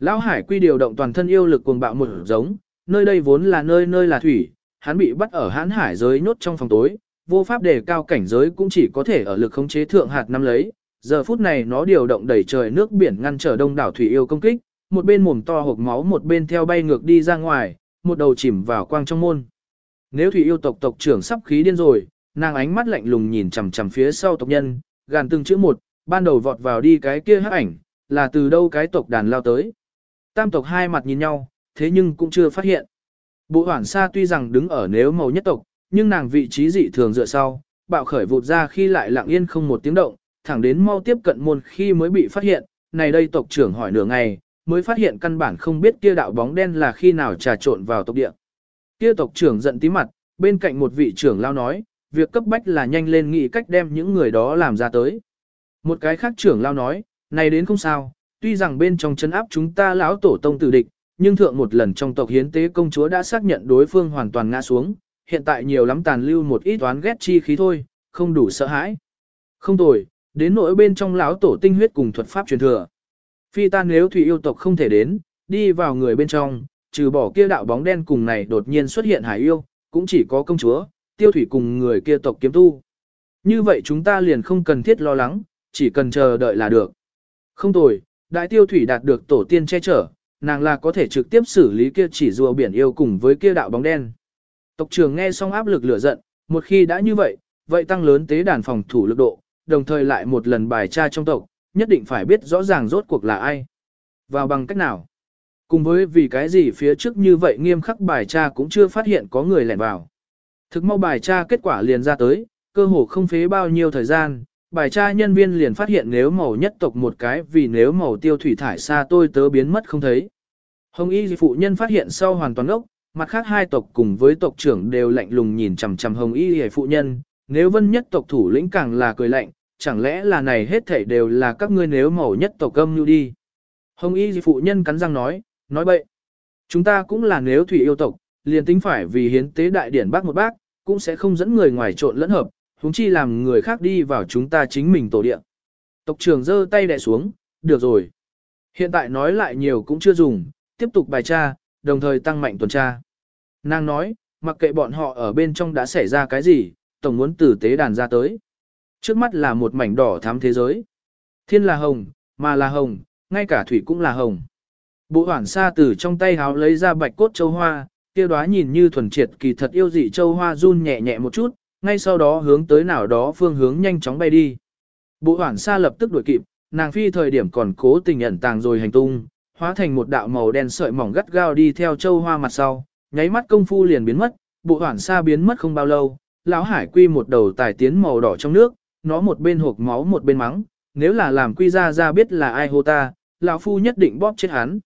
Lão Hải quy điều động toàn thân yêu lực cuồng bạo một giống, nơi đây vốn là nơi nơi là thủy, hắn bị bắt ở hãn hải giới nhốt trong phòng tối, vô pháp đề cao cảnh giới cũng chỉ có thể ở lực khống chế thượng hạt năm lấy, Giờ phút này nó điều động đẩy trời nước biển ngăn trở đông đảo thủy yêu công kích, một bên mồm to hộp máu một bên theo bay ngược đi ra ngoài, một đầu chìm vào quang trong môn. Nếu thủy yêu tộc tộc trưởng sắp khí điên rồi, nàng ánh mắt lạnh lùng nhìn chằm chằm phía sau tộc nhân, gàn từng chữ một, ban đầu vọt vào đi cái kia hắc ảnh, là từ đâu cái tộc đàn lao tới. Tam tộc hai mặt nhìn nhau, thế nhưng cũng chưa phát hiện. Bộ hoảng xa tuy rằng đứng ở nếu màu nhất tộc, nhưng nàng vị trí dị thường dựa sau, bạo khởi vụt ra khi lại lặng yên không một tiếng động, thẳng đến mau tiếp cận môn khi mới bị phát hiện, này đây tộc trưởng hỏi nửa ngày, mới phát hiện căn bản không biết kia đạo bóng đen là khi nào trà trộn vào tộc địa. Kia tộc trưởng giận tí mặt, bên cạnh một vị trưởng lao nói, việc cấp bách là nhanh lên nghĩ cách đem những người đó làm ra tới. Một cái khác trưởng lao nói, này đến không sao, tuy rằng bên trong chân áp chúng ta lão tổ tông tử địch, nhưng thượng một lần trong tộc hiến tế công chúa đã xác nhận đối phương hoàn toàn ngã xuống, hiện tại nhiều lắm tàn lưu một ít toán ghét chi khí thôi, không đủ sợ hãi. Không tồi, đến nỗi bên trong lão tổ tinh huyết cùng thuật pháp truyền thừa. Phi ta nếu thủy yêu tộc không thể đến, đi vào người bên trong, trừ bỏ kia đạo bóng đen cùng này đột nhiên xuất hiện hải yêu, cũng chỉ có công chúa, tiêu thủy cùng người kia tộc kiếm tu. Như vậy chúng ta liền không cần thiết lo lắng, chỉ cần chờ đợi là được. Không tồi, đại tiêu thủy đạt được tổ tiên che chở, nàng là có thể trực tiếp xử lý kia chỉ rùa biển yêu cùng với kia đạo bóng đen. Tộc trưởng nghe xong áp lực lửa giận, một khi đã như vậy, vậy tăng lớn tế đàn phòng thủ lực độ, đồng thời lại một lần bài tra trong tộc, nhất định phải biết rõ ràng rốt cuộc là ai. Vào bằng cách nào? Cùng với vì cái gì phía trước như vậy nghiêm khắc bài tra cũng chưa phát hiện có người lẻn vào. Thực mau bài tra kết quả liền ra tới, cơ hồ không phế bao nhiêu thời gian, bài tra nhân viên liền phát hiện nếu màu nhất tộc một cái vì nếu màu tiêu thủy thải xa tôi tớ biến mất không thấy. Hồng y phụ nhân phát hiện sau hoàn toàn ốc, mặt khác hai tộc cùng với tộc trưởng đều lạnh lùng nhìn chằm chằm hồng y phụ nhân, nếu vân nhất tộc thủ lĩnh càng là cười lạnh, chẳng lẽ là này hết thảy đều là các ngươi nếu màu nhất tộc âm như đi. Hồng y phụ nhân cắn răng nói, nói bậy. Chúng ta cũng là nếu thủy yêu tộc, liền tính phải vì hiến tế đại điển bác một bác, cũng sẽ không dẫn người ngoài trộn lẫn hợp, huống chi làm người khác đi vào chúng ta chính mình tổ địa. Tộc trưởng giơ tay đè xuống, được rồi. Hiện tại nói lại nhiều cũng chưa dùng, tiếp tục bài tra, đồng thời tăng mạnh tuần tra. Nàng nói, mặc kệ bọn họ ở bên trong đã xảy ra cái gì, tổng muốn từ tế đàn ra tới. Trước mắt là một mảnh đỏ thắm thế giới. Thiên là hồng, mà là hồng, ngay cả thủy cũng là hồng. Bộ hoảng xa từ trong tay háo lấy ra bạch cốt châu hoa, kia đóa nhìn như thuần triệt kỳ thật yêu dị châu hoa run nhẹ nhẹ một chút, ngay sau đó hướng tới nào đó phương hướng nhanh chóng bay đi. Bộ hoảng xa lập tức đuổi kịp, nàng phi thời điểm còn cố tình ẩn tàng rồi hành tung, hóa thành một đạo màu đen sợi mỏng gắt gao đi theo châu hoa mặt sau, nháy mắt công phu liền biến mất, bộ hoảng xa biến mất không bao lâu, lão hải quy một đầu tài tiến màu đỏ trong nước, nó một bên hộp máu một bên mắng, nếu là làm quy ra ra biết là ai hô ta, lão phu nhất định bóp chết hắn.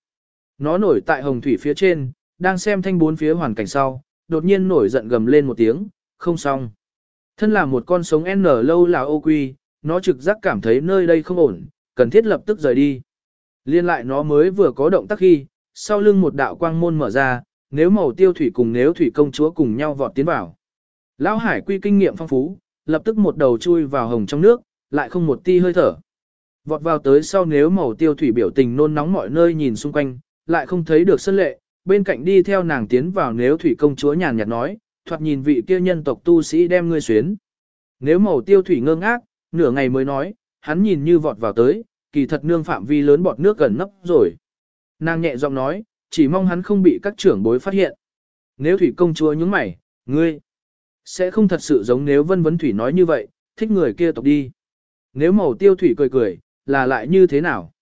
Nó nổi tại hồng thủy phía trên, đang xem thanh bốn phía hoàn cảnh sau, đột nhiên nổi giận gầm lên một tiếng, không xong. Thân là một con sống N lâu là ô quy, nó trực giác cảm thấy nơi đây không ổn, cần thiết lập tức rời đi. Liên lại nó mới vừa có động tác khi, sau lưng một đạo quang môn mở ra, nếu màu tiêu thủy cùng nếu thủy công chúa cùng nhau vọt tiến vào. Lão hải quy kinh nghiệm phong phú, lập tức một đầu chui vào hồng trong nước, lại không một ti hơi thở. Vọt vào tới sau nếu màu tiêu thủy biểu tình nôn nóng mọi nơi nhìn xung quanh, lại không thấy được sân lệ, bên cạnh đi theo nàng tiến vào nếu thủy công chúa nhàn nhạt nói, thoạt nhìn vị kia nhân tộc tu sĩ đem ngươi xuyến. Nếu màu tiêu thủy ngơ ngác, nửa ngày mới nói, hắn nhìn như vọt vào tới, kỳ thật nương phạm vi lớn bọt nước gần nấp rồi. Nàng nhẹ giọng nói, chỉ mong hắn không bị các trưởng bối phát hiện. Nếu thủy công chúa nhướng mày, ngươi, sẽ không thật sự giống nếu vân vấn thủy nói như vậy, thích người kia tộc đi. Nếu màu tiêu thủy cười cười, là lại như thế nào?